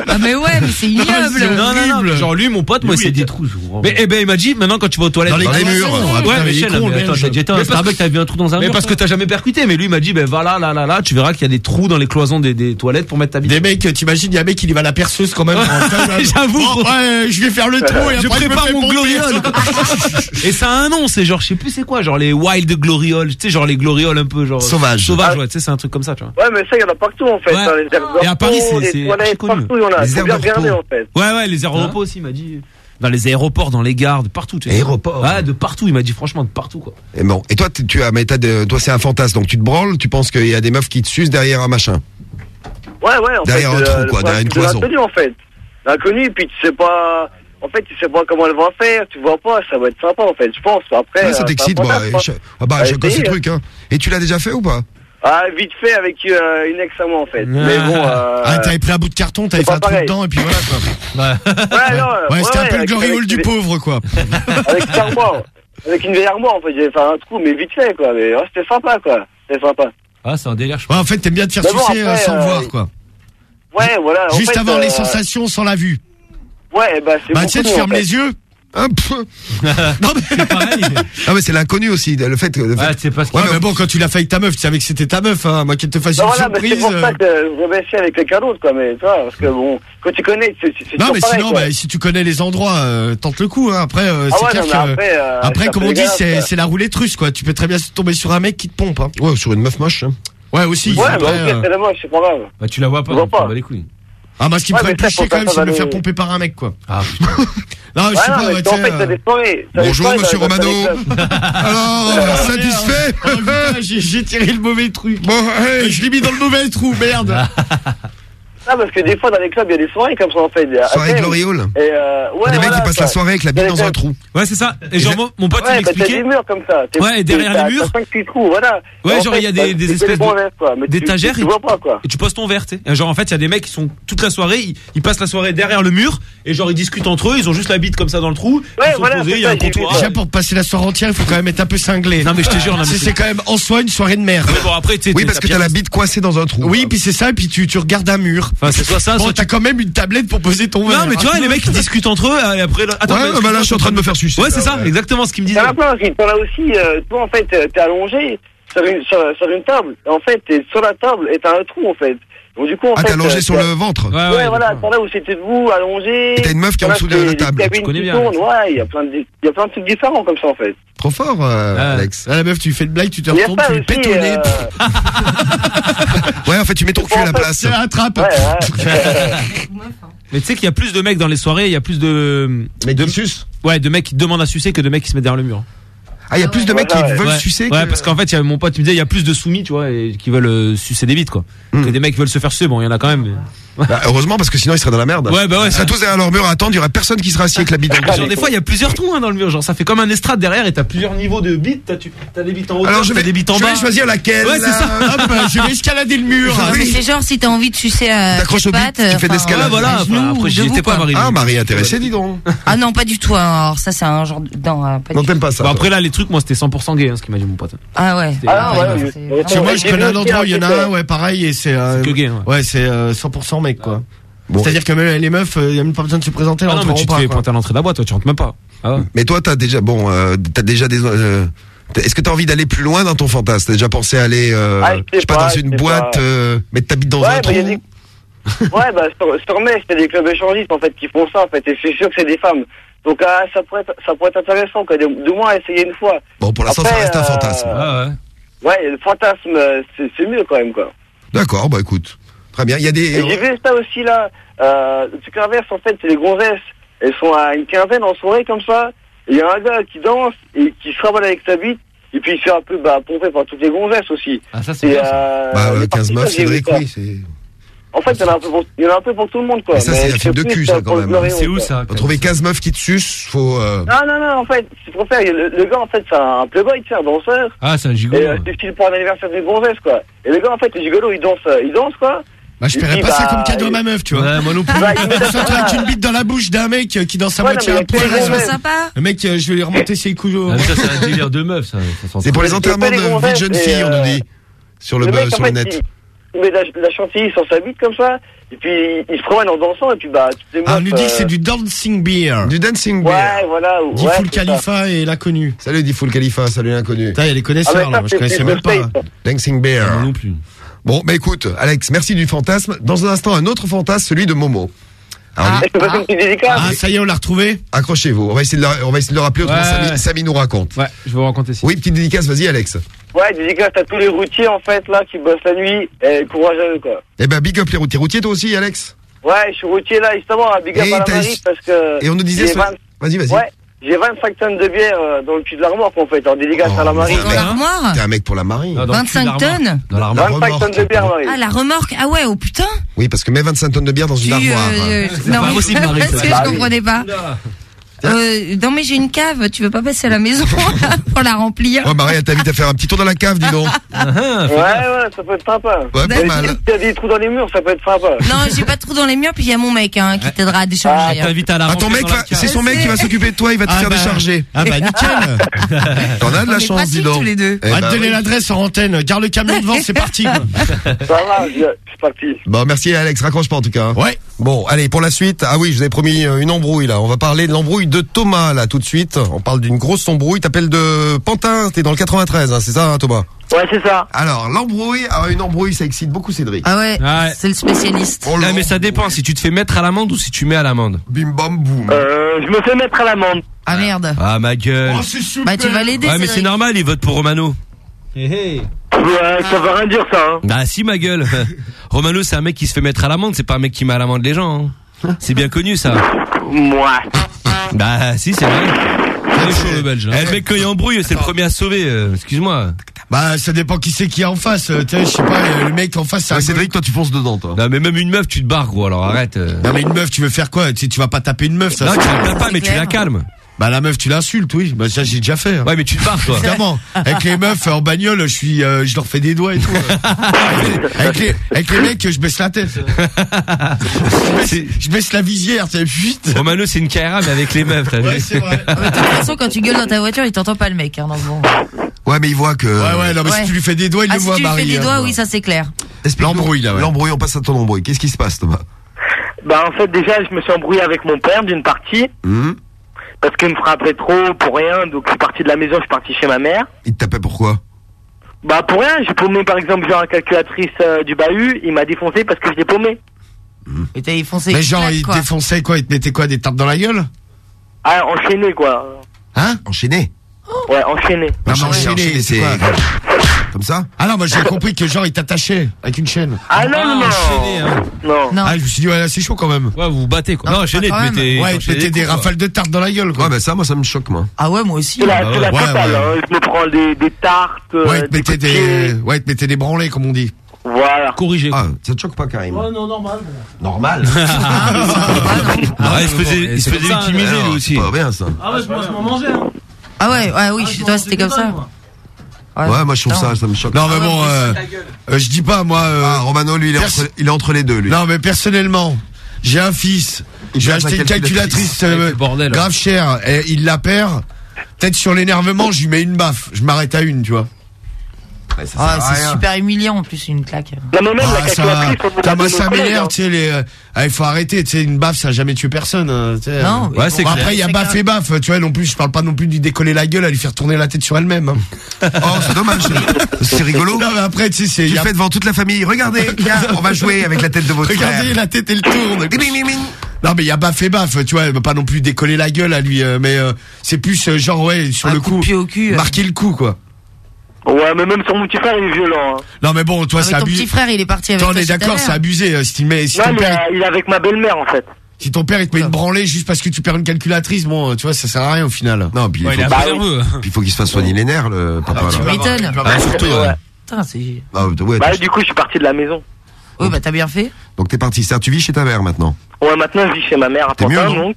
Ah, mais ouais, mais c'est ignoble. Non, non, non, genre lui, mon pote, moi, c'est des trous. Mais, eh ben, il m'a dit, maintenant, quand tu vas aux toilettes, Dans les dans les murs. Ah, putain, Ouais, mais mais Michel, con, mais le attends, j'ai déjà été à un Mais parce- Starbucks, t'as vu un trou dans un Mais mur. parce parce que t'as jamais percuté, mais lui, il m'a dit, ben, voilà, là, là, là, tu verras qu'il y a des trous dans les cloisons des, des toilettes pour mettre ta bite. Des mecs, t'imagines, il y a un mec qui y va à la perceuse quand même. [LAUGHS] J'avoue. Ouais, je vais faire le trou et Je prépare mon gloriole. [LAUGHS] Et ça a un nom, c'est genre, je sais plus c'est quoi, genre les wild glorioles, tu sais, genre les glorioles un peu, genre. Sauvage. Sauvage, ouais, tu sais, c'est un truc comme ça, tu vois. Ouais, mais ça, il y en a partout, en fait. Aires Et à Paris, c'est- connu. partout, il y en a. Les aires bien de regarder, en repos. fait. Ouais, ouais, les aéroports aussi, il m'a dit. Dans les aéroports, dans les gares, de partout, tu sais. Aéroports. Ouais, de partout, il m'a dit franchement de partout, quoi. Et bon. Et toi, tu as, mais t'as de- toi, c'est un fantasme. Donc, tu te branles, tu penses qu'il y a des meufs qui te sucent derrière un machin. Ouais, ouais, en Derrière fait. un euh, trou, le quoi, derrière une de cloison. L'inconnu, en fait. L'inconnu, puis tu sais pas. En fait, tu sais pas comment elle va faire, tu vois pas, ça va être sympa, en fait, je pense. Après. Ouais, ça euh, t'excite, bah, hein. ah bah, Ouais, chacun ses essayer, trucs, hein. Et tu l'as déjà fait ou pas? Ah, vite fait avec euh, une ex à moi, en fait. Mais bon. Euh... Ah, t'avais pris un bout de carton, t'avais fait un trou dedans et puis voilà quoi. [LAUGHS] Ouais, non, Ouais, c'était un peu le gloriole avec- du pauvre quoi. [LAUGHS] Avec une armoire. Avec une vieille armoire, en fait, j'ai fait un trou, mais vite fait, quoi. Mais ouais, c'était sympa, quoi. C'était sympa. Ah, c'est un délire, je Ouais, en fait, t'aimes bien te faire bon, sucer euh, après, sans le euh, voir quoi. Ouais, voilà. en Juste fait, avoir euh, les sensations sans la vue. Ouais, bah, c'est Bah, tu sais, tu fermes les yeux, Hein, un peu. [LAUGHS] non mais, ah, mais c'est l'inconnu aussi, le fait. Le fait... Ah, pas ce ouais, mais bon, quand tu l'as fait avec ta meuf, tu savais que c'était ta meuf, hein. Moi qui te fasse non, une voilà, surprise. C'est pour ça que je vais avec quelqu'un d'autre, quoi. Mais toi, parce que bon, quand tu connais, Non, mais sinon, bah, si tu connais les endroits, euh, tente le coup. Hein. Après, euh, ah clair que, après, euh, comme on dit, c'est la roulette russe, quoi. Tu peux très bien tomber sur un mec qui te pompe. Hein. Ouais, sur une meuf moche. Hein. Ouais, aussi. Ouais, bah, ok, c'est la moche, c'est pas grave. Bah, tu la vois pas, tu vois pas. les couilles. Ah, bah, ce qui me ferait plus chier quand même, c'est de me faire pomper par un mec, quoi. Ah. ah non, je sais pas, [LAUGHS] ouais. Bonjour, monsieur Romano. Alors, satisfait J'ai tiré le mauvais truc. Bon, je l'ai mis dans le mauvais trou, merde. [LAUGHS] Ah, parce que des fois, dans les clubs, il y a des soirées comme ça, en fait. Soirée de Et euh, ouais, Les mecs, ils passent la soirée avec la bite dans un trou. Ouais, c'est ça. Et genre, mon, pote, ouais, il m'expliquait. Ouais, derrière les murs. Voilà. Ouais, genre, il y a des, des espèces d'étagères. Tu, vois pas, quoi. Et tu poses ton verre, tu Genre, en fait, il y a des mecs qui sont toute la soirée, ils, passent la soirée derrière le mur, et genre, ils discutent entre eux, ils ont juste la bite comme ça dans le trou. Ouais, voilà. Déjà, pour passer la soirée entière, il faut quand même être un peu cinglé. Non, mais je te jure, c'est quand même en soi une soirée de merde. Oui, parce que t'as la bite coincée dans un trou. Oui, puis c'est ça, et puis tu regardes un mur. Enfin, c'est soit ça. Bon, soit t'as quand même une tablette pour poser ton verre. Non, mais tu hein. vois, les mecs ils discutent entre eux euh, et après. Attends, ouais, bah, là, je suis en train de me faire sucer. Ouais, c'est ah, ça, exactement ce qu'ils me disent. T'en là aussi, euh, toi, en fait, euh, t'es allongé sur une, sur une table. En fait, sur la table et t'as un trou, en fait. Donc, du coup, en ah, t'es allongé euh, sur le ventre Ouais, voilà, d'accord. là où c'était debout, allongé. T'as une meuf qui est en dessous de la table. Tu connais bien. Ouais, il y a plein de trucs différents comme ça, en fait. Trop fort, euh, Alex. Ah, la meuf, tu fais le blague, tu te retournes, tu le pètes euh... [LAUGHS] ouais, en fait, tu mets ton cul à la place. Tu attrapes. [LAUGHS] Ouais, ouais. Mais tu sais qu'il y a plus de mecs dans les soirées, il y a plus de. Mecs de... qui Ouais, de mecs qui demandent à sucer que de mecs qui se mettent derrière le mur. Ah, il y a plus de mecs qui veulent sucer. Ouais, parce qu'en fait, y a, mon pote il me disait, il y a plus de soumis, tu vois, qui veulent euh, sucer des bites, quoi. Mm. Et des mecs qui veulent se faire sucer, bon, il y en a quand même. Bah, heureusement, parce que sinon, ils seraient dans la merde. Ouais, bah ouais. Ils seraient tous derrière leur mur à attendre, il y aura personne qui sera assis avec la bite dans. Genre, des fois, il y a plusieurs trous hein, dans le mur. Genre, ça fait comme un estrade derrière et t'as plusieurs niveaux de bites. T'as, des bites en haut, Alors, je vais, des bites en bas. je vais choisir laquelle. Ouais, c'est ça. Hop, euh, je vais escalader le mur. [LAUGHS] C'est genre, si t'as envie de sucer à T'accroches aux tu fais de voilà. Enfin, Genoux, Après, pas, quoi. Marie. Ah, Marie intéressée, dis donc. Ah non, pas du tout. Hein. Alors, ça, c'est un genre. Non, euh, pas t'aimes pas ça. Bon, toi. après, là, les trucs, moi, c'était 100% gay, hein, ce qu'il m'a dit mon pote. Ah ouais. C'était- Ah moi, je connais un endroit où il y en a un, ouais, pareil, et c'est. gay, hein, ouais. c'est 100% ah. C'est-à-dire que même les meufs, euh, il n'y a même pas besoin de se présenter. Ah non, mais tu te pas, à l'entrée de la boîte, toi, tu rentres même pas. Ah mais toi, t'as déjà, bon, euh, t'as déjà des. Euh, est-ce que t'as envie d'aller plus loin dans ton fantasme? T'as déjà pensé à aller, je, sais sais pas, dans une boîte, mais t'habites dans un trou? Des... ouais, bah, Stormès, c'est des clubs échangistes en fait qui font ça en fait, et je suis sûr que c'est des femmes. Donc ça pourrait, être, ça pourrait être intéressant, quoi. Moins essayer une fois. Bon, pour l'instant, ça reste un fantasme. Ouais. Ouais, le fantasme, c'est mieux quand même, quoi. D'accord, bah écoute. Très bien. Il y a des. J'ai vu ça aussi là. Euh, ce inverse, en fait, c'est les gonzesses. Elles sont à une quinzaine en soirée comme ça. Il y a un gars qui danse et qui se rabale avec sa bite. Et puis il fait un peu bah, pomper par toutes les gonzesses aussi. Ah, ça, c'est bien. Euh, bah, euh, 15 meufs, Cédric, oui. C'est... En fait, il y, en a un peu pour, il y en a un peu pour tout le monde, quoi. Et ça, c'est un film de cul, ça, quand même. Hein. C'est où, ça trouver 15 meufs qui te sucent, faut... Euh, non, non, non, en fait, c'est pour faire... Le, gars, en fait, c'est un playboy, c'est un danseur. Ah, c'est un gigolo. Et euh, c'est pour un anniversaire d'une gonzesse, quoi. Et le gars, en fait, le gigolo, il danse, euh, il danse, quoi. Bah, je paierais pas ça comme bah, cadeau à ma meuf, tu vois. Ouais, moi non plus. Bah, avec une bite dans la bouche d'un mec euh, qui dans sa ouais, moitié non, un poil. Le mec, euh, je vais lui remonter ses couilles. Ah, ça, c'est un délire de meuf, ça. c'est pour les enterrements de vie de jeune on nous euh, dit. Sur le, sur le net. Il la, la chantilly sur sa bite comme ça, et puis il se promène en dansant, et puis bah. Meufs, ah, on nous dit que c'est du dancing beer. Du dancing beer. Ouais, voilà. Difool Khalifa et l'inconnu. Salut Difool Khalifa, salut l'inconnu. Putain, il y a les connaisseurs ah, là, je connaissais même pas. Dancing beer. Non plus. Bon, bah écoute, Alex, merci du fantasme. Dans un instant, un autre fantasme, celui de Momo. Ah, ah, ça y est, on l'a retrouvé. Accrochez-vous. On va essayer de le, on va essayer de rappeler, Samy, nous raconte. Ouais, je vais vous raconter ça. Oui, petite dédicace, vas-y, Alex. Ouais, dédicace à tous les routiers, en fait, là, qui bossent la nuit. Et courage à eux, quoi. Eh ben, big up les routiers. Routier, toi aussi, Alex Ouais, je suis routier, là, justement, à Big Up Et à la parce que... Et on nous disait. Vas-y, vas-y. J'ai 25 tonnes de bière euh, dans le cul de l'armoire qu'on fait, en délégation oh, à la marine. Dans l'armoire T'es un mec pour la marine. Ah, 25 tonnes Dans l'armoire. 25 tonnes de bière, Marie. Ah, la remorque Ah ouais, oh putain Oui, parce que mets 25 tonnes de bière dans une armoire. Euh. Non, c'est pas possible, [LAUGHS] Parce que je bah comprenais pas. Euh, non mais j'ai une cave, tu veux pas passer à la maison [LAUGHS] pour la remplir Ouais Marie, elle t'invite à faire un petit tour dans la cave, dis donc. Ah, ah, ouais ouais, ça peut être sympa. Ouais, pas mal. T'as des trous dans les murs, ça peut être sympa. Non, j'ai pas de trous dans les murs, puis il y a mon mec hein, qui t'aidera à ah, décharger. Ah, hein. t'invite à la ah, ton mec, c'est son mec qui va s'occuper de toi, il va te faire bah. décharger. Ah bah nickel. [LAUGHS] T'en as de la chance, dis donc. Tous les va eh te bah donner l'adresse en antenne, garde le camion devant, c'est parti. [LAUGHS] Ça va, c'est parti. Bon, merci Alex, raccroche pas en tout cas. Ouais. Bon, allez, pour la suite, ah oui, je vous ai promis euh, une embrouille là, on va parler de l'embrouille de Thomas là tout de suite. On parle d'une grosse embrouille. T'appelles de Pantin, t'es dans le 93, hein, c'est ça hein, Thomas? Ouais, c'est ça. Alors l'embrouille, alors, une embrouille, ça excite beaucoup Cédric. Ah ouais, c'est le spécialiste. Oh Ah, mais ça dépend si tu te fais mettre à l'amende ou si tu mets à l'amende. Bim bam boum. Euh, je me fais mettre à l'amende. Ah merde. Ah ma gueule. Bah tu vas l'aider. ouais, mais c'est Cédric. normal, il vote pour Romano. Ouais, ça veut rien dire ça. Hein. Bah si ma gueule. [LAUGHS] Romano c'est un mec qui se fait mettre à l'amende, c'est pas un mec qui met à l'amende les gens. hein. C'est bien connu ça. Moi. Bah si c'est vrai. Il est chaud le belge. hein. Eh, le mec quand il embrouille, c'est le premier à sauver. euh, Excuse-moi. Bah, ça dépend qui c'est qui est en face. euh, Tu sais, je sais pas, euh, le mec en face, c'est un Cédric, toi tu fonces dedans toi. Non mais même une meuf tu te barres gros alors arrête. euh. Non mais une meuf, tu veux faire quoi? Tu sais, tu vas pas taper une meuf, ça. Non c'est- tu la tapes pas mais tu la calmes. Bah la meuf, tu l'insultes, oui. Bah ça j'ai déjà fait. hein. Ouais mais tu te barres toi. Évidemment. Avec les meufs en bagnole, je suis, euh, je leur fais des doigts et tout. [LAUGHS] avec, les, avec les mecs, je baisse la tête. Je baisse, je baisse la visière, tu vite. Romano c'est une KRA mais avec les meufs t'as vu. Ouais, c'est vrai. De toute façon, quand tu gueules dans ta voiture, il t'entend pas le mec. Hein, donc bon. Ouais mais il voit que. Ouais, ouais, non, mais Ouais. si tu lui fais des doigts, il Ah, le si voit, tu lui fais des hein. doigts, oui, ça c'est clair. L'embrouille, là, ouais. L'embrouille, on passe à ton embrouille. Qu'est-ce qui se passe Thomas? Bah en fait déjà je me suis embrouillé avec mon père d'une partie Hum parce qu'il me frappait trop pour rien donc je suis parti de la maison je suis parti chez ma mère. Il te tapait pourquoi Bah pour rien j'ai paumé par exemple genre la calculatrice euh, du bahut il m'a défoncé parce que je l'ai paumé. Et t'as défoncé. Mais genre, il te quoi. défonçait quoi? Il te mettait quoi Des tartes dans la gueule? Ah enchaîné quoi. Hein? Enchaîné. Ouais enchaîné. Non, mais Enchaîné, enchaîné, c'est quoi comme ça Ah non, moi j'ai compris que genre il t'attachait avec une chaîne. Ah non non non. enchaîné, hein. Non. Non. Ah, je me suis dit, ouais, là c'est chaud quand même. Ouais, vous vous battez quoi. Non enchaîné même. mettais. Ouais, il te mettait des coups, rafales de tartes dans la gueule Ouais quoi. bah ça moi ça me choque moi. Ah ouais, moi aussi. C'est la, c'est la ouais, totale, ouais. hein. je me prends des, des tartes, euh, Ouais, il te de pied. des, ouais, il te mettait des branlés comme on dit. Voilà. Corrigé. Ah ça te choque pas Karim Ouais, non, normal. Normal. [LAUGHS] Ah, il se faisait, il se faisait utiliser Alors, lui aussi. c'est Pas bien ça. Ah ouais, je pense m'en manger. Hein. Ah ouais, ouais, oui, chez toi c'était comme ça. Ouais moi je trouve ça ça me choque. Non mais bon, euh, euh, je dis pas moi. euh, Ah Romano lui il est Perso- entre, il est entre les deux lui. Non mais personnellement, j'ai un fils. Il J'ai perd sa acheté une calculatrice euh, bordel. grave chère et il la perd. Peut-être sur l'énervement, je lui mets une baffe. Je m'arrête à une, tu vois. Ouais, ça Ah, c'est super humiliant en plus, une claque. Non mais même la Ah, ça, calculatrice la ça, ça collègues, m'énerve, tu sais, les, euh, ah, il faut arrêter, tu sais, une baffe, ça a jamais tué personne, hein, tu sais. Non, mais Ouais, c'est Bon, après, il y a baffe clair. et baffe, tu vois, non plus, je parle pas non plus de lui décoller la gueule, à lui faire tourner la tête sur elle-même. hein. [LAUGHS] Oh c'est dommage. C'est rigolo. Non, mais après, tu sais, c'est, Tu a- fais devant toute la famille. Regardez, [LAUGHS] on va jouer avec la tête de votre regardez, frère. la tête, elle tourne. Non, mais il y a baffe et baffe, tu vois, elle va pas non plus décoller la gueule à lui, euh, mais euh, c'est plus euh, genre, ouais, sur Un le coup de coup, pied au cul. euh. marquer le coup, quoi. Ouais mais même sur mon petit frère il est violent. Hein. Non, mais bon, toi, Ah, c'est mais ton abusé. petit frère, il est parti avec Toi, on est d'accord, c'est abusé. euh, Si, tu mets- si Non ton mais père, il est avec ma belle-mère en fait. si ton père il te met une branlée juste parce que tu perds une calculatrice, bon, tu vois, ça sert à rien au final. Non, puis il Ouais, il est faut, Bah oui. puis il faut qu'il se fasse soigner les nerfs, le papa. Tu là. m'étonnes. Ah, surtout, ouais. Ouais. Putain, c'est. Ah, ouais, Bah du coup je suis parti de la maison. Oui, bah t'as bien fait. donc t'es parti. C'est-à-dire, tu vis chez ta mère maintenant. Ouais maintenant je vis chez ma mère à T'es mieux, Pantin donc.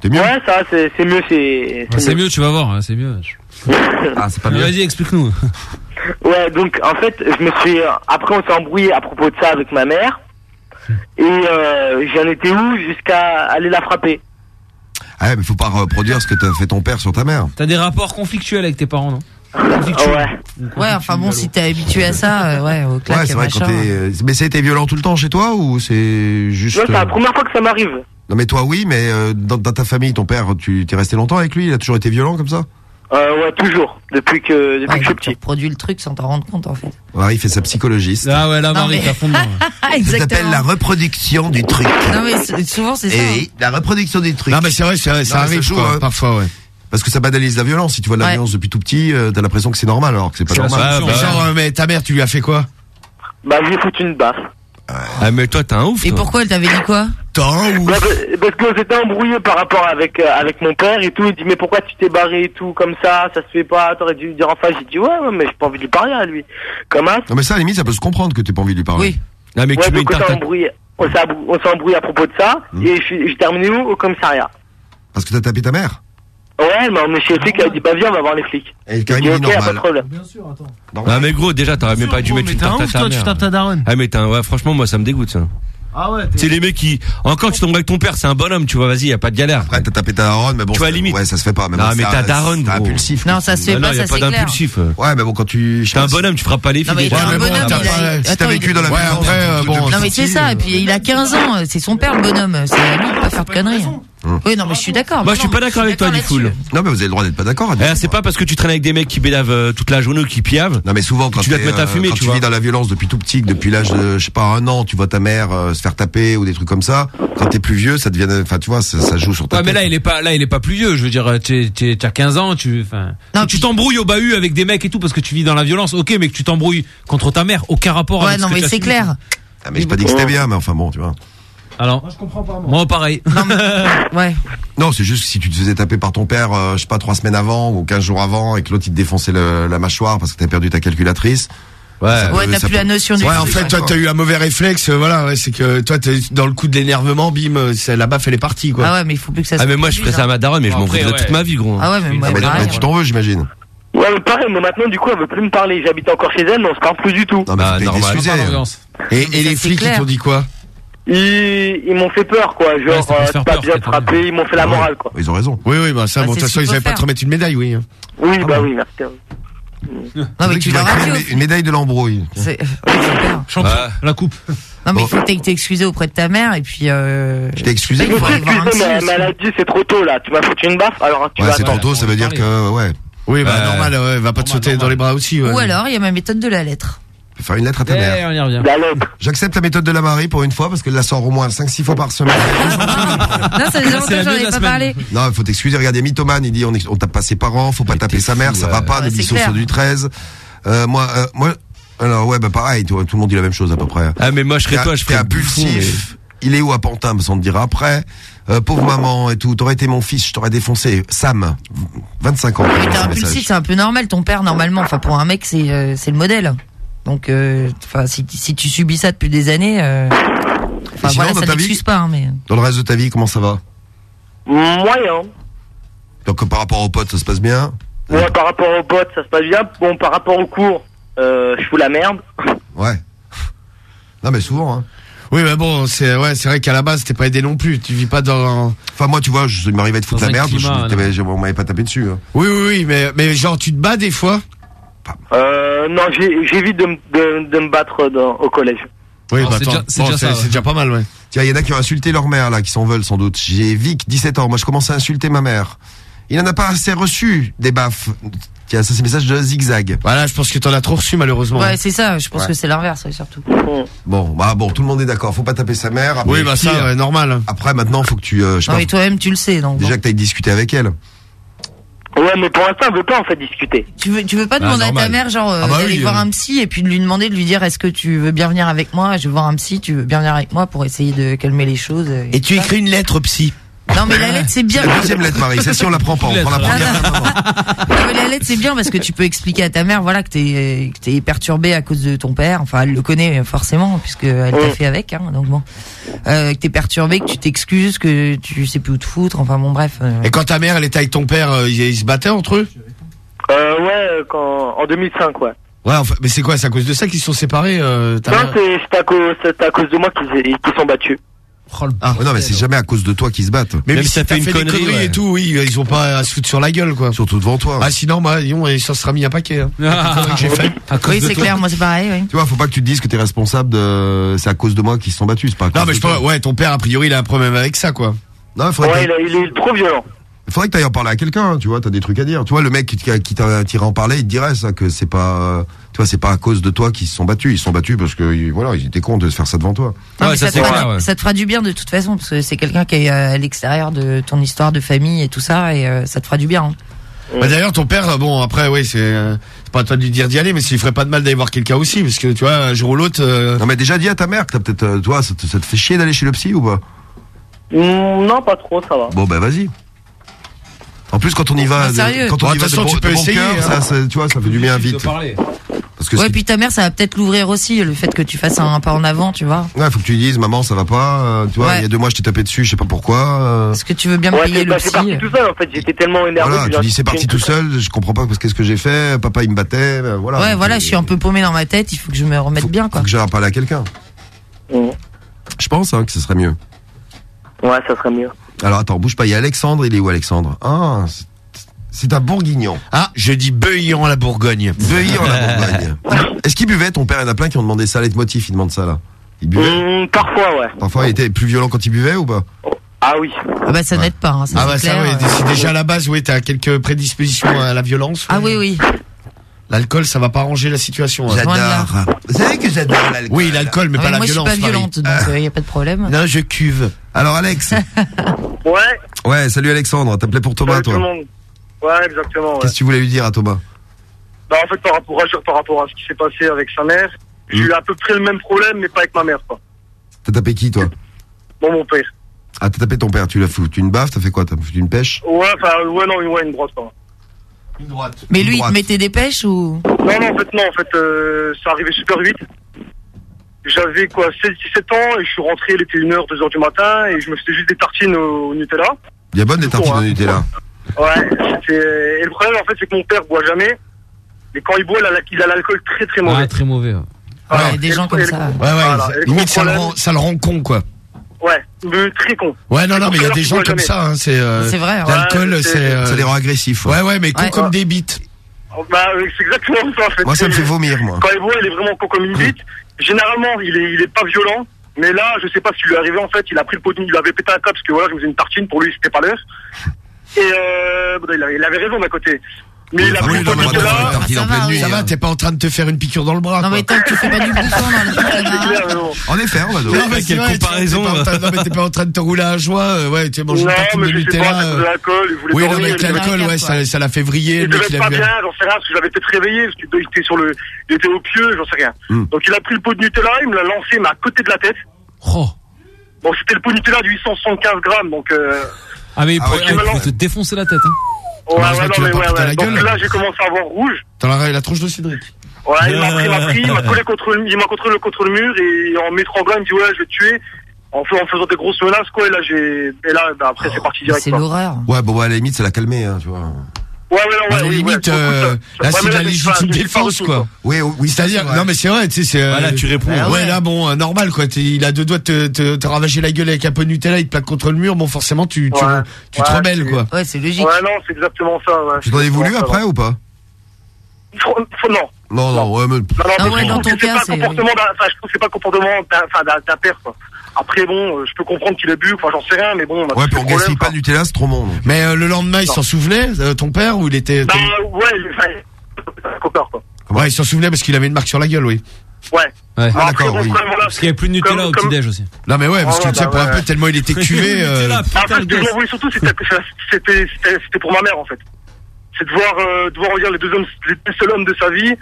T'es mieux Ouais ça c'est c'est mieux c'est mieux, tu vas voir, hein, c'est mieux. Ah, c'est pas mieux. Vas-y, explique-nous. Ouais, donc en fait, je me suis. Après, on s'est embrouillé à propos de ça avec ma mère. Et euh, j'en étais où jusqu'à aller la frapper? Ah, mais faut pas reproduire ce que t'as fait ton père sur ta mère. T'as des rapports conflictuels avec tes parents, non? Ouais. Ouais, enfin bon, si t'es habitué à ça, euh, ouais, au claque, Ouais, c'est vrai machin. quand t'es. euh, Mais ça a été violent tout le temps chez toi ou c'est juste. Ouais, c'est la euh, première fois que ça m'arrive. Non, mais toi, oui, mais euh, dans, dans ta famille, ton père, tu t'es resté longtemps avec lui? Il a toujours été violent comme ça? Euh, ouais, toujours. Depuis que, depuis Ouais, que je suis tu petit. reproduis le truc sans t'en rendre compte en fait. Ouais, il fait sa psychologiste. Ah ouais, là, Marie, mais- t'as fond dedans. [LAUGHS] Ah, Ça s'appelle la reproduction du truc. Non mais souvent c'est ça. Et hein. oui, la reproduction du truc. Non, mais c'est vrai, c'est vrai, ça Non, mais arrive, quoi, hein. parfois, ouais. Parce que ça banalise la violence. Si tu vois de la Ouais. violence depuis tout petit, euh, t'as l'impression que c'est normal alors que c'est pas normal. ouais. genre, euh, mais ta mère, tu lui as fait quoi? Bah, j'ai foutu une baffe. Ah mais toi t'es un ouf. Et toi. pourquoi elle t'avait dit quoi? Tant ou bah, parce que j'étais embrouillé par rapport avec, euh, avec mon père et tout. Il dit, mais pourquoi tu t'es barré et tout, comme ça, ça se fait pas, t'aurais dû lui dire en face. J'ai dit, ouais, ouais, mais j'ai pas envie de lui parler à lui. Comment? Non, mais ça, à la limite, ça peut se comprendre que t'aies pas envie de lui parler. Oui. Ah mais que tu mets une on tarte. s'est à- embrouillé. On s'est à propos de ça. Et je suis- j'ai terminé où? Au commissariat. Parce que t'as tapé ta mère. Ouais, elle m'a emmené chez les flics. Elle a dit, bah viens, on va voir les flics. Et J'ai dit, dit ok, y a pas de normal. problème. Bien sûr, attends. Ah mais gros déjà t'aurais même pas dû mettre mais une t'es un tarte à ouf, ta toi, tu mère. tapes ta daronne. Ah mais ouais franchement moi ça me dégoûte ça. Ah ouais, C'est les mecs qui encore tu tombes avec ton père c'est un bonhomme tu vois vas-y y a pas de galère. Après, t'as tapé ta daronne, mais bon. Tu vois, limite. Ouais, ça se fait pas. Mais Non, bon, mais c'est ta un- daronne, gros. impulsif. Non, ça se fait Ah non pas, y a ça pas d'impulsif. Ouais, mais bon, quand tu. T'es un bonhomme tu frappes pas les Non, filles. mais déjà. t'es un mais bon, bonhomme, t'as il a- pas- Si t'as vécu dans la après, euh, Non mais c'est ça, et puis il a 15 ans, c'est son père le bonhomme, c'est à lui de pas faire de conneries. Oui, non, mais je suis d'accord. Moi, je suis pas d'accord avec toi, là-dessus. Non, mais vous avez le droit d'être pas d'accord. Eh, c'est pas parce que tu traînes avec des mecs qui bédavent euh, toute la journée ou qui piavent. Non mais souvent quand tu dois te mettre à euh, fumer, quand tu tu vois. vis dans la violence depuis tout petit, depuis l'âge de je sais pas un an, tu vois ta mère euh, se faire taper ou des trucs comme ça. Quand t'es plus vieux, ça devient, enfin tu vois, ça, ça joue sur ta Ouais, mais là, il est pas, là, il est pas plus vieux. Je veux dire, tu as 15 ans, tu, enfin, tu t'embrouilles au bahut avec des mecs et tout parce que tu vis dans la violence. Ok, mais que tu t'embrouilles contre ta mère, aucun rapport Ouais, avec ce non, mais c'est clair. Ah, mais j'ai pas dit que c'était bien, mais enfin bon, tu vois. Alors, je comprends pas, moi, pareil. [LAUGHS] Ouais. Non, c'est juste que si tu te faisais taper par ton père, euh, je sais pas, trois semaines avant ou 15 jours avant, et que l'autre il te défonçait le- la mâchoire parce que t'avais perdu ta calculatrice. Ouais, Ouais, t'as plus la notion du Ouais, en truc, fait, ouais. toi, t'as eu un mauvais réflexe, euh, voilà, ouais, c'est que toi, t'es dans le coup de l'énervement, bim, euh, c'est- la baffe, elle est partie, quoi. Ah ouais, mais il faut plus que ça se Ah, mais moi, je ferais ça à hein. ma daronne, mais je m'en Après, voudrais ouais. toute ma vie, gros. Ah ouais, mais moi, Ah, mais, pareil, mais tu t'en veux, j'imagine. Ouais, mais pareil, mais maintenant, du coup, elle veut plus me parler. J'habite encore chez elle, mais on se parle plus du tout. Non, mais Bah, faut normal. Et, et ça, les c'est flics, ils t'ont dit quoi? Ils, ils m'ont fait peur, quoi. Genre, euh, pas peur, bien frappé, ils m'ont fait la morale, quoi. Ils ont raison. Oui, oui, bah ça, Ah, bon, de c'est toute façon, ils faut avaient pas te remettre une médaille, oui. hein. Oui, Ah bah bon oui, merci. Non, mais tu qu'il leur m'a as écrit dit. une, une médaille de l'embrouille. C'est [COUGHS] la coupe. Non, mais Bon. il faut que t'aies excusé auprès de ta mère et puis. Euh... Je t'ai excusé. Excuse-moi, psy mais, mais elle a dit c'est trop tôt, là. Tu m'as foutu une baffe, alors tu Ouais, vas c'est trop tôt, ça veut dire que, ouais. Oui, bah, normal, ouais, va pas te sauter dans les bras aussi, ouais. Ou alors, il y a ma méthode de la lettre. Faire une lettre à ta Eh, mère. on y revient. La lettre. J'accepte la méthode de la Marie pour une fois parce qu'elle la sort au moins 5-6 fois par semaine. [LAUGHS] Non, ça faisait j'en ai pas semaine. parlé. Non, il faut t'excuser. Regarde, il y a Mythoman, il dit on, on tape pas ses parents, faut pas taper sa mère, ça va pas, Ouais, des bisous sur du 13. Euh, moi, euh, moi, alors ouais, bah pareil, tout, tout le monde dit la même chose à peu près. Ah, mais moi, je serais toi, je bouffon, impulsif. Il est où à Pantin, on te dira après. Euh, pauvre maman et tout, t'aurais été mon fils, je t'aurais défoncé. Sam, 25 ans. Mais t'es impulsif, c'est un peu normal. Ton père, normalement, enfin pour un mec, c'est euh, c'est le modèle. Donc, euh, enfin, si, si tu subis ça depuis des années, euh, enfin sinon, voilà, ça n'excuse pas, hein, mais. Dans le reste de ta vie, comment ça va? Moyen. Donc par rapport aux potes, ça se passe bien? Ouais, par rapport aux potes, ça se passe bien. Bon, par rapport aux cours, euh, je fous la merde. [LAUGHS] Ouais. Non mais souvent. Hein. Oui, mais bon, c'est ouais, c'est vrai qu'à la base, t'es pas aidé non plus. Tu vis pas dans. Enfin moi, tu vois, je, il m'arrivait de foutre Dans la merde. climat, je, je- on m'avait pas tapé dessus. hein. Oui, oui, oui, mais mais genre, tu te bats des fois. Euh, non, j'évite de, me- de, de me battre dans, au collège. Oui, bah c'est déjà- bon, ouais. pas mal, ouais. Tiens, il y en a qui ont insulté leur mère là, qui s'en veulent sans doute. J'ai Vic, 17 ans. Moi, je commence à insulter ma mère. Il n'en a pas assez reçu des baffes. Tiens, ça c'est message de zigzag. Voilà, je pense que t'en as trop reçu malheureusement. Ouais, c'est ça. Je pense Ouais. que c'est l'inverse, surtout. Bon, bah bon, tout le monde est d'accord. Faut pas taper sa mère. Après, Oui, bah ça, ouais, normal. Après, maintenant, faut que tu, euh, je sais pas, mais toi-même, tu le sais, donc. déjà bon. que t'ailles discuter avec elle. Ouais, mais pour l'instant, elle veut pas en fait discuter. Tu veux, tu veux pas Ah, demander à ta mère, genre, euh, Ah bah d'aller oui, voir euh. un psy et puis de lui demander de lui dire, est-ce que tu veux bien venir avec moi? Je veux voir un psy, tu veux bien venir avec moi pour essayer de calmer les choses. euh, Et tu tout ça. écris une lettre psy. Non, mais la lettre, c'est bien. La deuxième lettre, Marie. Celle-ci, on la prend pas. On prend la première. Non, mais la lettre, c'est bien parce que tu peux expliquer à ta mère, voilà, que t'es, que t'es perturbé à cause de ton père. Enfin, elle le connaît forcément puisque elle t'a fait avec, hein, donc bon. Euh, que t'es perturbé, que tu t'excuses, que tu sais plus où te foutre. Enfin, bon, bref. euh. Et quand ta mère, elle était avec ton père, euh, ils, ils se battaient entre eux? Euh, ouais, euh, quand, en 2005, ouais. Ouais, enfin, mais c'est quoi C'est à cause de ça qu'ils se sont séparés euh, ta Non, mère? c'est c'est à cause, c'est à cause de moi qu'ils qu'ils sont battus. Ah. Ouais, non, mais c'est jamais à cause de toi qu'ils se battent. Mais si t'as fait, des conneries et tout, oui, ils ont pas à se foutre sur la gueule, quoi. Surtout devant toi. Ah, sinon, bah, disons, et ça sera mis un paquet. Hein. Ah. J'ai fait. Oui, c'est clair, moi c'est pareil, oui. Tu vois, faut pas que tu te dises que t'es responsable de. C'est à cause de moi qu'ils se sont battus. C'est pas. À Non, mais je pense, ouais, ton père, a priori, il a un problème avec ça, quoi. Non, il faudrait Ouais, que- il, a- il est trop violent. Il faudrait que t'ailles en parler à quelqu'un, tu vois, t'as des trucs à dire. Tu vois, le mec qui, t'a tiré en parler, il te dirait ça, que c'est pas, tu vois, c'est pas à cause de toi qu'ils se sont battus. Ils se sont battus parce que, voilà, ils étaient cons de se faire ça devant toi. Non, ça, te fera, ça te fera du bien de toute façon parce que c'est quelqu'un qui est euh, à l'extérieur de ton histoire de famille et tout ça et euh, ça te fera du bien. hein. Bah, D'ailleurs, ton père, bon, après, oui, c'est euh, c'est pas à toi de lui dire d'y aller, mais s'il ferait pas de mal d'aller voir quelqu'un aussi, parce que tu vois, un jour ou l'autre. euh, Non, mais déjà dis à ta mère que t'as peut-être, euh, toi, ça te, ça te fait chier d'aller chez le psy ou pas? Mm, non, pas trop, ça va. Bon, bah vas-y. En plus, quand on y va, Bah, de- quand on Bon, y va de tu peux de bon essayer, cœur, hein. ça, ça- tu vois, ça fait du bien vite. Parce que ouais, puis ta mère, ça va peut-être l'ouvrir aussi, le fait que tu fasses un pas en avant, tu vois. Ouais, faut que tu lui dises, maman, ça va pas. euh, tu vois, Ouais. il y a deux mois, je t'ai tapé dessus, je sais pas pourquoi. euh, Est-ce que tu veux bien me Ouais, payer le psy c'est parti tout seul en fait. J'étais tellement énervé. Voilà, tu dis c'est parti tout seul, je comprends pas parce qu'est-ce que j'ai fait, papa il me battait, euh, voilà. ouais, voilà, je suis un peu paumé dans ma tête, il faut que je me remette bien, quoi. Faut que j'aille parler à quelqu'un. Je pense hein, que ce serait mieux. Ouais, ça serait mieux. Alors attends, bouge pas, il y a Alexandre, il est où Alexandre? Ah, c'est un bourguignon. Ah, je dis beuillant la Bourgogne. Beuillant la [LAUGHS] Bourgogne. Est-ce qu'il buvait? Ton père Il y en a plein qui ont demandé ça, les motifs, ils demandent ça là. Il buvait? Mmh, Parfois, ouais. Parfois, il était plus violent quand il buvait ou pas? Oh, ah oui. Ah bah ça ouais. n'aide pas. Hein, ça ah bah ça oui. C'est déjà à la base, oui, t'as quelques prédispositions à la violence. Ah oui. oui. L'alcool, ça va pas arranger la situation. Hein. J'adore. Vous savez que j'adore l'alcool. Oui, l'alcool, mais pas la ah, violence. je suis pas violente, donc euh, il n'y a pas de problème. Non, je cuve. Alors Alex. [LAUGHS] Ouais, Ouais, salut Alexandre. T'appelais pour Thomas, toi. Ouais, exactement. Qu'est-ce que tu voulais lui dire à Thomas? Bah, en fait, par rapport à, ce qui s'est passé avec sa mère, j'ai hmm. eu à peu près le même problème, mais pas avec ma mère, quoi. T'as tapé qui, toi? Bon, mon père. Ah, t'as tapé ton père. Tu l'as foutu une baffe. T'as fait quoi? T'as foutu une pêche? Ouais, enfin, ouais, non, ouais, une brosse, quoi. Mais lui, il te mettait des pêches ou? Non, non, en fait, non. En fait, euh, ça arrivait super vite. J'avais quoi, 16, 17 ans et je suis rentré, il était 1h, 2h du matin et je me faisais juste des tartines au, Nutella. Il y a bonne des tartines au hein. Nutella. Ouais. Et le problème, en fait, c'est que mon père boit jamais. Mais quand il boit, il a l'alcool très très ah, mauvais. Ah, très mauvais. Ouais, des gens comme ça. Ouais, ouais, voilà. limite, ça le rend con, quoi. Ouais, mais très con. Ouais, non, non, mais il y a des gens comme ça. Hein, c'est euh, C'est vrai. Hein. L'alcool, c'est. euh, Ça les rend agressifs. ouais, ouais, mais con comme des bites. Oh, bah, euh, c'est exactement ça en fait. Moi, ça me fait vomir, moi. Quand il voit, il est vraiment con comme une bite. Généralement, il est, il est pas violent. Mais là, je sais pas ce qui lui est arrivé en fait. Il a pris le pot de il avait pété un câble parce que voilà, je faisais une tartine. Pour lui, c'était pas l'œuf. Et euh, bah, il, avait, il avait raison d'un côté. Mais il a ah pris ton Nicolas. Ça hein. va, t'es pas en train de te faire une piqûre dans le bras. Non, mais tant que tu fais pas du bouton dans En effet, on va Non, mais quelle comparaison. Non, mais t'es pas en train de te rouler un joint. Euh, ouais, tu manges une tartine de Nutella. Euh. Oui, non, mais l'alcool, ouais, ça l'a fait vriller. Il devait pas bien, j'en sais rien, parce que j'avais peut-être réveillé, parce qu'il était sur le, il était au pieu, j'en sais rien. Hmm. Donc il a pris le pot de Nutella, il me l'a lancé, mais à côté de la tête. Oh. Bon, c'était le pot de Nutella de 875 grammes, donc euh... Ah mais il ah, pourrait ah, te défoncer la tête, hein. Ouais, bah, ouais, non, mais ouais, ouais. Donc là, j'ai commencé à avoir rouge. T'as la, la tronche de Cédric. Ouais, il m'a pris, il m'a pris, il m'a collé contre le, il m'a contrôlé contre le mur et en m'étranglant, il me dit ouais, je vais tuer. En, faisant des grosses menaces, quoi, et là, j'ai, et là, bah, après, oh, c'est parti direct. C'est l'horreur. Ouais, bon, bah, à la limite, ça l'a calmé, hein, tu vois. Ouais, ouais, ouais, à la limite, euh, ouais, euh, là, c'est de la légitime défense, quoi. Oui. C'est-à-dire, non, mais c'est vrai, tu sais, c'est. Euh, ah, tu réponds. Ouais, là, bon, euh, normal, quoi. il a deux doigts de te, ravager la gueule avec un peu de Nutella, il te plaque contre le mur. Bon, forcément, tu, tu, te rebelles, quoi. Ouais, c'est logique. Ouais, non, c'est exactement ça, ouais. Tu t'en es voulu après ou pas? Non. Non, non, ouais, mais. Non, non, ah dans. Je trouve que c'est pas comportement d'un père, quoi. Après, bon, euh, je peux comprendre qu'il ait bu, enfin, j'en sais rien, mais bon. On a Ouais, pour gaspiller pas du Nutella, c'est trop bon. Mais euh, le lendemain, il s'en souvenait, euh, ton père, ou il était. Bah, ouais, quoi. Ouais, il s'en souvenait parce qu'il avait une marque sur la gueule, oui. Ouais. ouais. Ah, d'accord, parce qu'il n'y avait plus de Nutella au petit-déj aussi. Non, mais ouais, parce oh que tu sais, pour un peu, tellement il était cuvé. ah, en fait, ce que je surtout, c'était pour ma mère, en fait. C'est de voir, euh, de voir, on dire, les deux hommes, les deux seuls hommes de sa vie,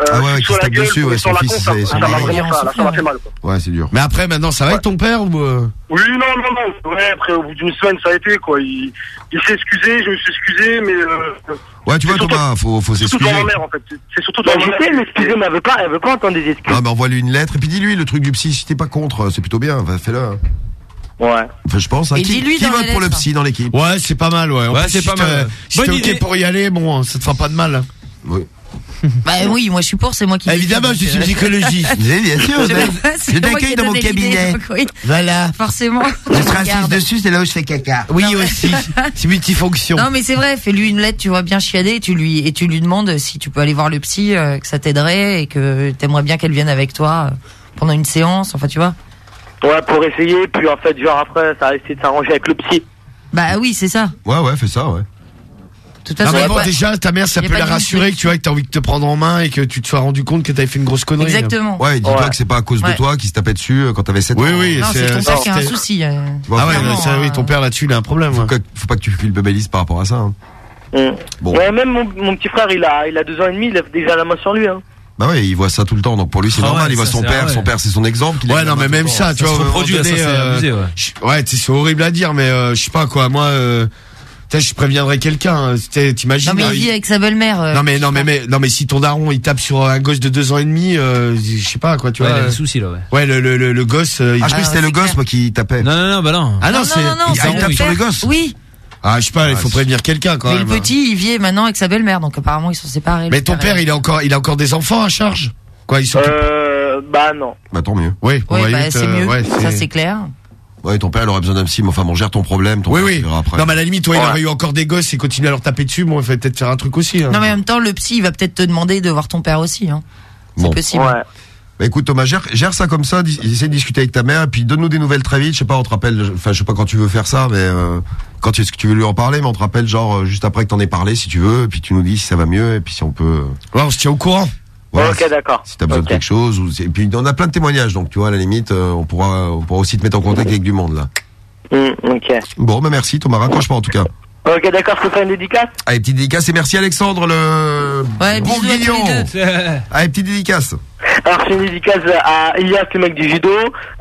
euh, ah ouais, ouais qui se tape dessus, ouais, son fils, c'est ça m'a fait mal. Quoi. Ouais, c'est dur. Mais après, maintenant, ça va ouais. avec ton père ou. Euh? Oui, non, non, non. Ouais, après, au bout d'une semaine, ça a été quoi. Il, s'est excusé, je me suis excusé, mais. Euh, ouais, tu vois, surtout, Thomas, faut, s'excuser. C'est surtout mère, en fait. C'est surtout bah, mais excusez, mais elle veut pas, elle veut pas entendre des excuses. Ah, mais envoie-lui une lettre et puis dis-lui le truc du psy. Si t'es pas contre, c'est plutôt bien. Fais-le. Hein. Ouais. Enfin, je pense. Hein. Et qui, lui qui vote pour le psy dans l'équipe? Ouais, c'est pas mal. Ouais, ouais c'est pas mal. Si t'es ok pour y aller, bon, ça te fera pas de mal. Hein. Oui. [LAUGHS] Bah oui, moi je suis pour, c'est moi qui. Bah, évidemment, je suis euh. psychologiste. [LAUGHS] bien sûr, je t'accueille dans mon cabinet. Voilà. Forcément. Je serai assise dessus, c'est là où je fais caca. Oui aussi, [LAUGHS] c'est multifonction. Non mais c'est vrai, fais-lui une lettre, tu vois bien chiader, et tu lui et tu lui demandes si tu peux aller voir le psy, euh, que ça t'aiderait et que t'aimerais bien qu'elle vienne avec toi euh, pendant une séance, enfin tu vois. Ouais, pour essayer, puis en fait, genre après, ça va essayer de s'arranger avec le psy. Bah oui, c'est ça. Ouais, ouais, fais ça, ouais toute façon, mais bon, pas... déjà, ta mère, ça peut la rassurer que tu vois, que t'as envie de te prendre en main et que tu te sois rendu compte que t'avais fait une grosse connerie. Exactement. Ouais, dis-toi ouais. que c'est pas à cause de ouais. toi qui se tapait dessus euh, quand t'avais 7 ans. Oui, oui, c'est ton père qui a un souci. Euh... Ah ouais, ça, oui, euh. ton père là-dessus, il a un problème. Faut, ouais. que, faut pas que tu culpabilises par rapport à ça. Hein. Mmh. Bon. Ouais, même mon, mon, petit frère, il a, il a deux ans et demi, il a déjà la main sur lui. Hein. Bah ouais, il voit ça tout le temps, donc pour lui c'est ah normal. Ouais, il voit son père, ah vrai. son père c'est son exemple. Ouais, non, mais même ça, tu vois, produit, euh, ouais. Ouais, c'est horrible à dire, mais je sais pas quoi, moi. Euh, je préviendrais quelqu'un. Hein. T'imagines Non mais hein, il vit avec sa belle-mère. Euh, non mais non mais, non mais si ton daron il tape sur euh, un gosse de deux ans et demi, euh, je sais pas quoi, tu vois. Il a des soucis là. Ouais. Ouais le le le, gosse. ah il... je crois que ah, c'était le gosse moi qui tapait. Non non non bah non. Ah non, non c'est il, ah, il tape sur le gosse. Oui. Ah, je sais pas, il faut ah, prévenir quelqu'un quand même. Le petit, il vit maintenant avec sa belle-mère, donc apparemment ils sont séparés. Mais ton père, il a encore, il a encore des enfants à charge? Quoi, ils sont. Bah non. Bah tant mieux. Oui. Ouais, bah, c'est mieux. Ça c'est clair. Ouais, ton père il aurait besoin d'un psy, mais enfin bon, gère ton problème. Ton Oui, père oui. après. Non, mais à la limite, toi, il aurait eu encore des gosses et continue à leur taper dessus. Bon, il fallait peut-être faire un truc aussi. hein. Non, mais en même temps, le psy, il va peut-être te demander de voir ton père aussi. Hein. C'est Bon. possible. Ouais. Bah écoute Thomas, gère, gère ça comme ça, essaie de discuter avec ta mère, et puis donne-nous des nouvelles très vite. Je sais pas, on te rappelle, enfin je sais pas quand tu veux faire ça, mais euh, quand tu, est-ce que tu veux lui en parler, mais on te rappelle genre euh, juste après que t'en aies parlé si tu veux, et puis tu nous dis si ça va mieux, et puis si on peut. euh, Ouais, on se tient au courant. Voilà, ok, d'accord. Si t'as besoin de quelque chose, ou, et puis on a plein de témoignages, donc tu vois à la limite, euh, on pourra, on pourra aussi te mettre en contact avec du monde là. Hmm, ok. Bon, bah merci Thomas, raccroche pas en tout cas. Ok, d'accord, je peux faire une dédicace Allez, petite dédicace et merci Alexandre le Ouais, bon guignon. Allez, petite dédicace. Alors, je fais une dédicace à Elias, le mec du judo,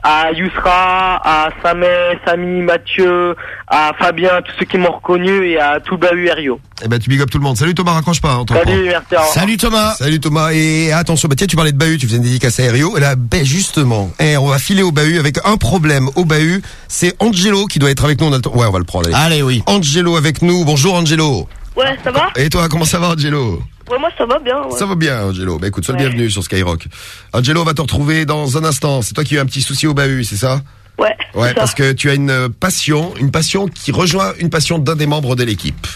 à Yousra, à Samé, Samy, Mathieu, à Fabien, tous ceux qui m'ont reconnu, et à tout Bahu et Rio. Eh ben tu big up tout le monde. Salut Thomas, raccroche pas. t'en Salut, merci. Salut Thomas. Salut Thomas. Et attention, bah tiens, tu parlais de Bahut, tu faisais une dédicace à Rio. Et là, ben justement, eh, on va filer au Bahut avec un problème. Au Bahut, c'est Angelo qui doit être avec nous. On a le temps. Ouais, on va le prendre. Allez. Allez, oui. Angelo avec nous. Bonjour Angelo. Ouais, ça va Et toi, comment ça va Angelo? Ouais, moi ça va bien. Ouais. Ça va bien Angelo. Bah écoute, sois le Ouais. bienvenu sur Skyrock. Angelo, on va te retrouver dans un instant. C'est toi qui as eu un petit souci au Bahut, c'est ça? Ouais. Ouais, parce ça. que tu as une euh, passion, une passion qui rejoint une passion d'un des membres de l'équipe.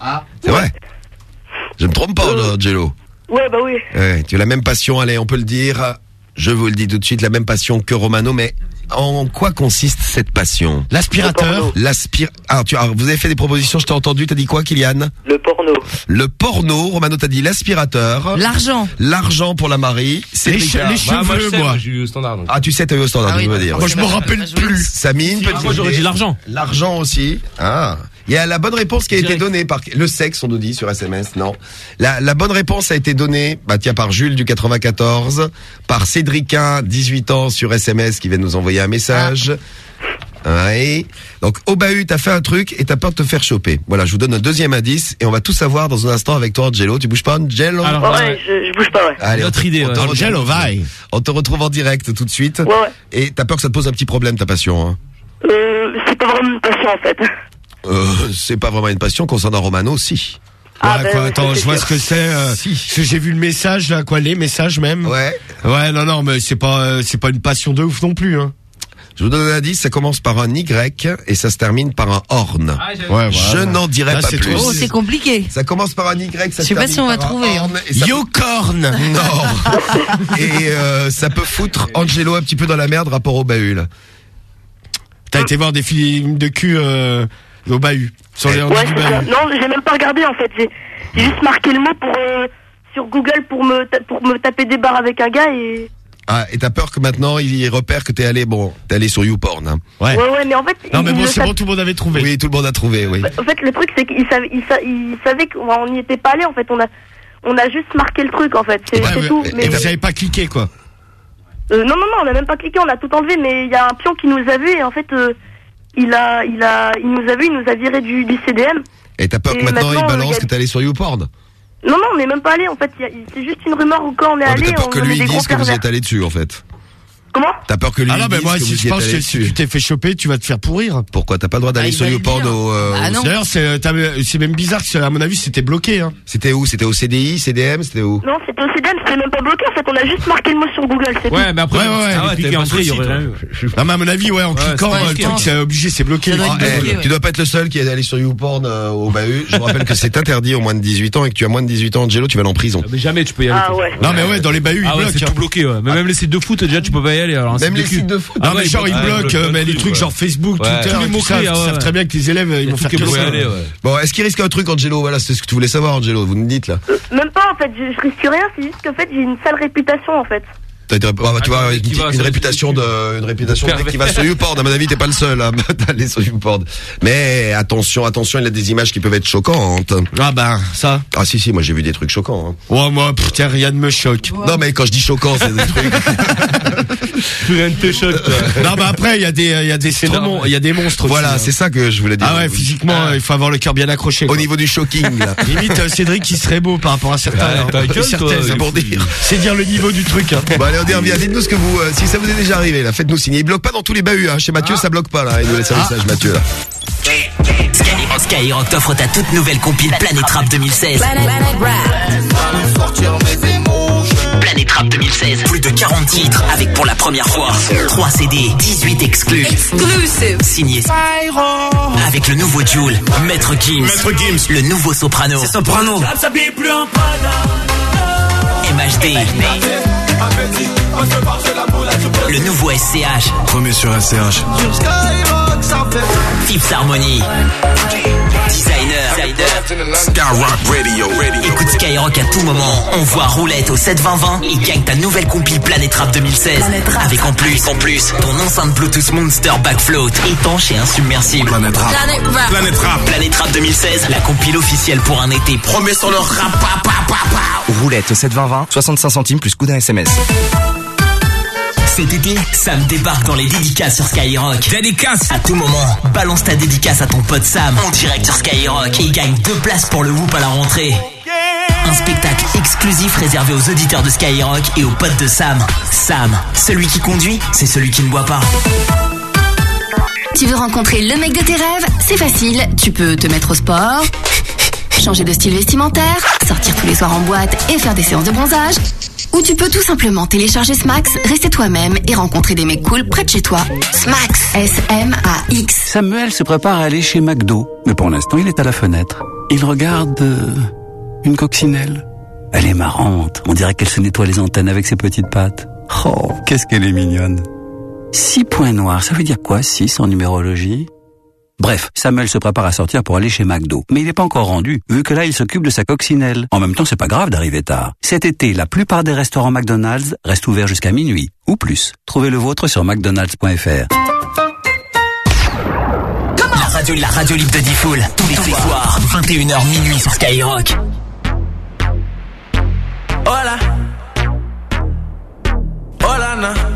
Ah. C'est vrai? Je ne me trompe pas, Angelo. Ouais, bah oui. Ouais, tu as la même passion, allez, on peut le dire. Je vous le dis tout de suite, la même passion que Romano, mais en quoi consiste cette passion L'aspirateur. L'aspire. Ah, tu, alors, vous avez fait des propositions, je t'ai entendu, t'as dit quoi, Kylian? Le porno. Le porno, Romano t'as dit l'aspirateur. L'argent. L'argent pour la Marie. C'est Les che- les Bah, moi, je cheveux, sais, moi. j'ai eu au standard. donc. Ah, tu sais, t'as eu au standard, Ah veux dire. moi, je me rappelle plus. Samine, Ah, moi, j'aurais dit l'argent. L'argent aussi. Ah. Il y a la bonne réponse qui a été donnée par le sexe, on nous dit sur SMS. Non. La, la bonne réponse a été donnée, bah tiens, par Jules du 94, par Cédricain, 18 ans sur SMS, qui vient de nous envoyer un message. Ouais. Donc au bahut, t'as fait un truc et t'as peur de te faire choper. Voilà, je vous donne un deuxième indice et on va tout savoir dans un instant avec toi, Angelo. Tu bouges pas, Angelo Alors, Ouais, ouais. je, je bouge pas, ouais. Allez, Notre on te- idée, on te ouais. retrouve- Angelo, vai. On te retrouve en direct tout de suite. Ouais, ouais. Et t'as peur que ça te pose un petit problème, ta passion. Hein. Euh, c'est pas vraiment une passion en fait. Euh, c'est pas vraiment une passion concernant Romano aussi. Ah, ouais, ben, quoi, attends, je vois sûr. ce que c'est. euh, parce que j'ai vu le message là, quoi, les messages même. Ouais. Ouais, non, non, mais c'est pas, euh, c'est pas une passion de ouf non plus, hein. Je vous donne un indice, ça commence par un Y et ça se termine par un horn. Ouais, Je n'en dirai Là, pas c'est plus. trop- Oh, c'est compliqué. Ça commence par un Y, ça Je se sais pas termine si on va par un trouver, horn, et ça. [LAUGHS] Non. [LAUGHS] et euh, ça peut foutre Angelo un petit peu dans la merde rapport au bahut là. T'as été voir des films de cul euh, au bahut. Sur les Ouais, du bahut. Non, j'ai même pas regardé en fait. J'ai juste marqué le mot pour euh, sur Google pour me pour me taper des barres avec un gars et. Ah, et t'as peur que maintenant il repère que t'es allé, bon, t'es allé sur YouPorn. Hein. Ouais. Ouais, ouais, mais en fait. Non, mais bon, c'est bon, tout le monde avait trouvé. Oui, tout le monde a trouvé, oui. En fait, le truc c'est qu'il savait, il, sa- il savait qu'on n'y était pas allé. En fait, on a on a juste marqué le truc en fait. C'est Ouais, c'est mais- tout. et Mais vous avez pas cliqué, quoi. Euh, non, non, non, on a même pas cliqué, on a tout enlevé, mais il y a un pion qui nous a vu et en fait, euh, il a, il a, il nous a vu, il nous a viré du, du CDM. Et t'as peur que maintenant, il maintenant, balance il a- que t'es allé sur YouPorn Non, non, on n'est même pas allé. En fait, c'est juste une rumeur où quand on est Ouais, mais allé, T'as peur on que on lui il dise que vous êtes allé dessus en fait. Comment T'as peur que lui Ah non, mais moi, si je pense que si tu t'es fait choper, tu vas te faire pourrir. Pourquoi T'as pas le droit d'aller Ah, sur YouPorn au, euh, Ah au- non. D'ailleurs, c'est t'as- c'est même bizarre que, à mon avis, c'était bloqué. Hein. C'était où? C'était au CDI, CDM, c'était où? Non, c'était au CDM, c'était même pas bloqué. En fait, on a juste marqué le mot sur Google, Ouais, tout. mais après, Ouais, ouais, ouais. ah Ah ouais, cliquer il y aurait. Non, mais à mon avis, ouais, en Ouais, cliquant, euh, le bloqué, truc, hein. c'est obligé, c'est bloqué. Ah, eh, bloqué. Tu dois pas être le seul qui est allé sur YouPorn euh, au bahut. Je vous rappelle que c'est interdit aux moins de 18 ans et que tu as moins de 18 ans, Angelo, tu vas aller en prison. Mais jamais tu peux y aller. Ah ouais. Non, mais ouais, dans les bahuts, ils Ah bloquent. c'est hein. tout bloqué, ouais. Mais même les sites de foot, déjà, tu peux pas y aller. Alors, un Même les sites de foot. Non, Ah mais genre, ils bloquent- ah, euh, ils mais les trucs genre Facebook, Ouais. Twitter, ah ils ouais, savent ouais. très bien que les élèves, ils vont faire qui que peut y ça. aller, ouais. Bon, est-ce qu'il risque un truc, Angelo? Voilà, c'est ce que tu voulais savoir, Angelo. Vous nous dites là. Euh, même pas, en fait, je, je risque rien, c'est juste qu'en fait, j'ai une sale réputation, en fait. T'as ah, bah, tu vois, une, va une réputation de, une réputation de mec qui va sur YouPorn. À mon avis, t'es pas le seul à [LAUGHS] d'aller sur YouPorn. Mais attention, attention, il a des images qui peuvent être choquantes. Ah ben, ça. Ah si, si, moi j'ai vu des trucs choquants. hein. Ouais, moi, pff, tiens, rien ne me choque. Non, mais quand je dis choquant, c'est des trucs. [LAUGHS] Rien ne te choque, toi. Non, mais après, il y a des, il y a des, il y a des monstres. aussi, voilà, hein. c'est ça que je voulais dire. Ah ouais, physiquement, il faut avoir le cœur bien accroché. Au niveau du shocking, là. [LAUGHS] Limite, euh, Cédric, il serait beau par rapport à certains. Ouais, hein. gueule, toi, pour dire. C'est dire le niveau du truc. Hein. Bon allez, on dit bien. Dites-nous ce que vous, euh, si ça vous est déjà arrivé là, faites-nous signer. Il bloque pas dans tous les bahuts, hein. Chez Mathieu, ça bloque pas là. Il nous laisse un message, Mathieu là. Skyrock, Skyrock t'offre ta toute nouvelle compile Planète Rap 2016. Planète Rap 2016. Plus de 40 titres avec pour la première fois 3 CD, 18 exclus. Exclusive. Signé avec le nouveau Joule, Maître Gims. Maître Gims. Le nouveau Soprano. C'est Soprano. MHD. Le nouveau SCH. Premier sur SCH. Sur Skyrock, ça fait. Tips Harmonie. 10 Skyrock Radio. Radio. Écoute Skyrock à tout moment. On voit roulette au 72020 et gagne ta nouvelle compile Planète Rap 2016. Avec en plus, en plus, ton enceinte Bluetooth Monster Backfloat étanche et insubmersible. Planète Rap. Planète Rap. Planète Rap. 2016. La compile officielle pour un été. Promets sur le rap. Pa, pa, pa, roulette au 72020. 65 centimes plus coup d'un SMS. Cet été, Sam débarque dans les dédicaces sur Skyrock. Dédicace À tout moment, balance ta dédicace à ton pote Sam en direct sur Skyrock et gagne deux places pour le Whoop à la rentrée. Un spectacle exclusif réservé aux auditeurs de Skyrock et aux potes de Sam. Sam, celui qui conduit, c'est celui qui ne boit pas. Tu veux rencontrer le mec de tes rêves? C'est facile, tu peux te mettre au sport, changer de style vestimentaire, sortir tous les soirs en boîte et faire des séances de bronzage. Ou tu peux tout simplement télécharger Smax, rester toi-même et rencontrer des mecs cool près de chez toi. Smax, S-M-A-X. Samuel se prépare à aller chez McDo, mais pour l'instant il est à la fenêtre. Il regarde euh, une coccinelle. Elle est marrante, on dirait qu'elle se nettoie les antennes avec ses petites pattes. Oh, qu'est-ce qu'elle est mignonne. Six points noirs, ça veut dire quoi, six en numérologie? Bref, Samuel se prépare à sortir pour aller chez McDo. Mais il n'est pas encore rendu, vu que là il s'occupe de sa coccinelle. En même temps, c'est pas grave d'arriver tard. Cet été, la plupart des restaurants McDonald's restent ouverts jusqu'à minuit, ou plus. Trouvez le vôtre sur mcdonalds.fr. La radio, la radio libre de Diffoul, tous les soirs, 21h minuit sur Skyrock. Hola, na.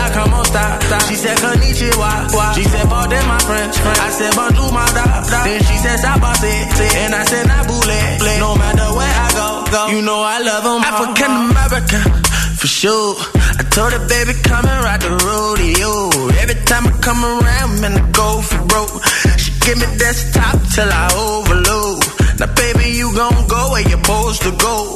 She said, Konnichiwa. She said, pardon my French. I said, bonjour, my da. Then she said, sabase. And I said, nabule. No matter where I go, go. You know I love them African American for sure. I told her, baby, come and ride the rodeo. Every time I come around, man, I go for broke. She give me desktop till I overload. Now, baby, you gon' go where you're supposed to go.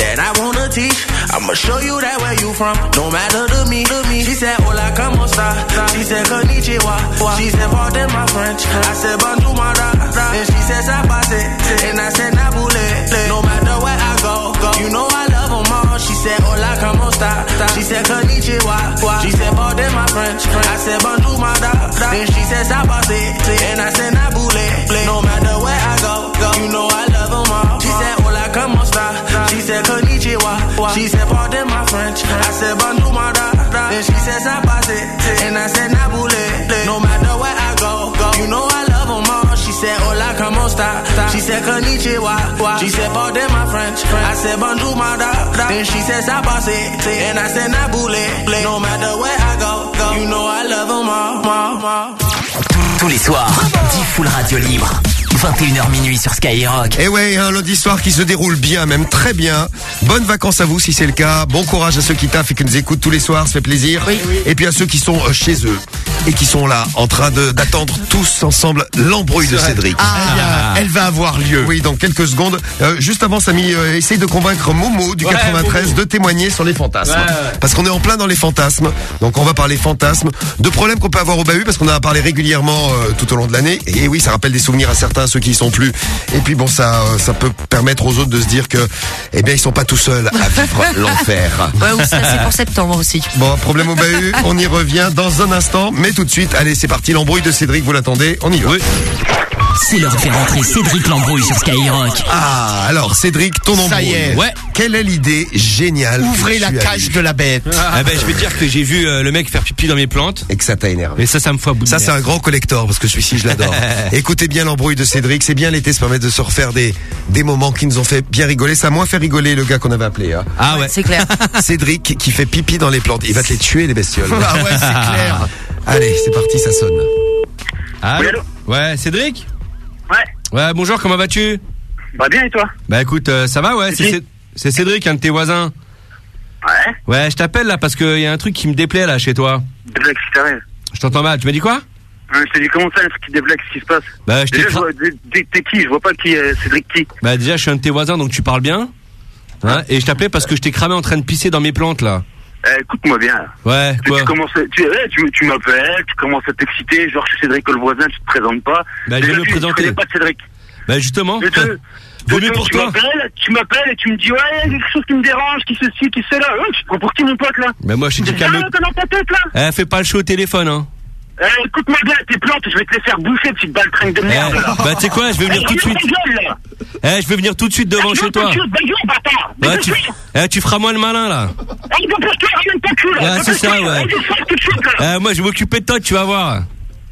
that I wanna teach. I'ma show you that where you from. No matter to me, to me. She said, Hola, como esta? She said, Konnichiwa. She said, pardon my French. I said, bonjour, my da. Then she said, sabase. And I said, nabule. No matter where I go, go. You know I love them all. She said, Hola, como esta? She said, Konnichiwa. She said, pardon my French. I said, bonjour, my da. Then she said, sabase. And I said, nabule. No matter where I go, go. You know I love them all. She said, Hola, como esta? Said, Konnichiwa. She said, pardon my French. I said, bonjour. Then she said, sabase. And I said, nabule. No matter where I go. You know I love them all. She said, hola, como esta? She said, konnichiwa. She said, pardon my French. I said, bonjour. Then she said, sabase. And I said, nabule. No matter where I go. You know I love them. Tous les soirs, 10 full radio libre. 21h minuit sur Skyrock. Et ouais, un lundi soir qui se déroule bien, même très bien. Bonnes vacances à vous si c'est le cas. Bon courage à ceux qui taffent et qui nous écoutent tous les soirs, ça fait plaisir. Et puis à ceux qui sont euh, chez eux et qui sont là en train d'attendre tous ensemble l'embrouille de Cédric. Ah, elle va avoir lieu. Oui, dans quelques secondes. Euh, juste avant, Samy, euh, essaye de convaincre Momo du Ouais, 93 Momo. de témoigner sur les fantasmes. Ouais, ouais. Parce qu'on est en plein dans les fantasmes. Donc on va parler fantasmes, de problèmes qu'on peut avoir au bahut parce qu'on en a parlé régulièrement euh, tout au long de l'année. Et oui, ça rappelle des souvenirs à certains, ceux qui y sont plus. Et puis bon, ça, ça peut permettre aux autres de se dire que, eh bien, ils sont pas tout seuls à vivre [LAUGHS] l'enfer. Ouais, ou ça, c'est pour septembre aussi. Bon, problème au bahut, on y revient dans un instant. Mais tout de suite, allez, c'est parti, l'embrouille de Cédric, vous l'attendez, on y va. C'est l'heure de faire entrer Cédric Lambrouille sur Skyrock. Ah, alors Cédric, ton embrouille. Ça y est. Ouais. Quelle est l'idée géniale Ouvrez que la cage de la bête. Ah ben, je vais dire que j'ai vu euh, le mec faire pipi dans mes plantes. Et que ça t'a énervé. Et ça, ça me fout à bout de Ça, c'est un grand collector parce que celui-ci, je l'adore. [LAUGHS] Écoutez bien l'embrouille de Cédric. C'est bien l'été se permettre de se refaire des, des moments qui nous ont fait bien rigoler. Ça a moins fait rigoler le gars qu'on avait appelé. Hein. Ah ouais. C'est clair. [LAUGHS] Cédric qui fait pipi dans les plantes. Il va te les tuer, les bestioles. [LAUGHS] Ah ouais, c'est clair. [LAUGHS] Allez, c'est parti, ça sonne. Allô Ouais, Cédric Ouais. Ouais, bonjour, comment vas-tu? Bah bien et toi? Bah écoute, euh, ça va, ouais, C'est Cédric, un de tes voisins. Ouais. Ouais, je t'appelle là parce qu'il y a un truc qui me déplaît là chez toi. Je t'entends mal, tu m'as dit quoi? Hein, je t'ai dit comment ça, un truc qui débloque ce qui se passe Bah, je t'ai Déjà, je cra- vois- t'es t'es qui? Je vois pas qui est Cédric qui. Bah déjà, je suis un de tes voisins, donc tu parles bien. Hein et je t'appelais parce que je t'ai cramé en train de pisser dans mes plantes là. Eh, Écoute-moi bien. là. Ouais, Tu, quoi tu commences, tu, eh, tu, tu m'appelles, tu commences à t'exciter, genre je suis Cédric le voisin, tu te présentes pas. Bah, je vais Déjà, me tu- présenter. Tu connais pas de Cédric. Bah justement, tu- vaut tu- mieux pour tu toi. m'appelles, Tu m'appelles et tu me dis ouais, il y a quelque chose qui me dérange, qui ceci, qui cela. Hein, tu te prends pour qui mon pote là? Bah moi je dit T'es calme. t'es dans ta tête là Eh, fais pas le show au téléphone hein. Eh, Écoute-moi bien, tes plantes, je vais te les faire bouffer, petite baltringue de merde là. bah tu sais quoi, je vais venir Eh, tout de ferme suite. ta gueule, là. Eh, je vais venir tout de suite devant Eh, chez toi. Ouais, tu, eh, tu feras moins le malin là. Eh, dépêche-toi, ramène ton cul là. Ouais, c'est Dépêche-toi, ça, ouais. Sors tout de suite là. Eh, moi je vais m'occuper de toi, tu vas voir.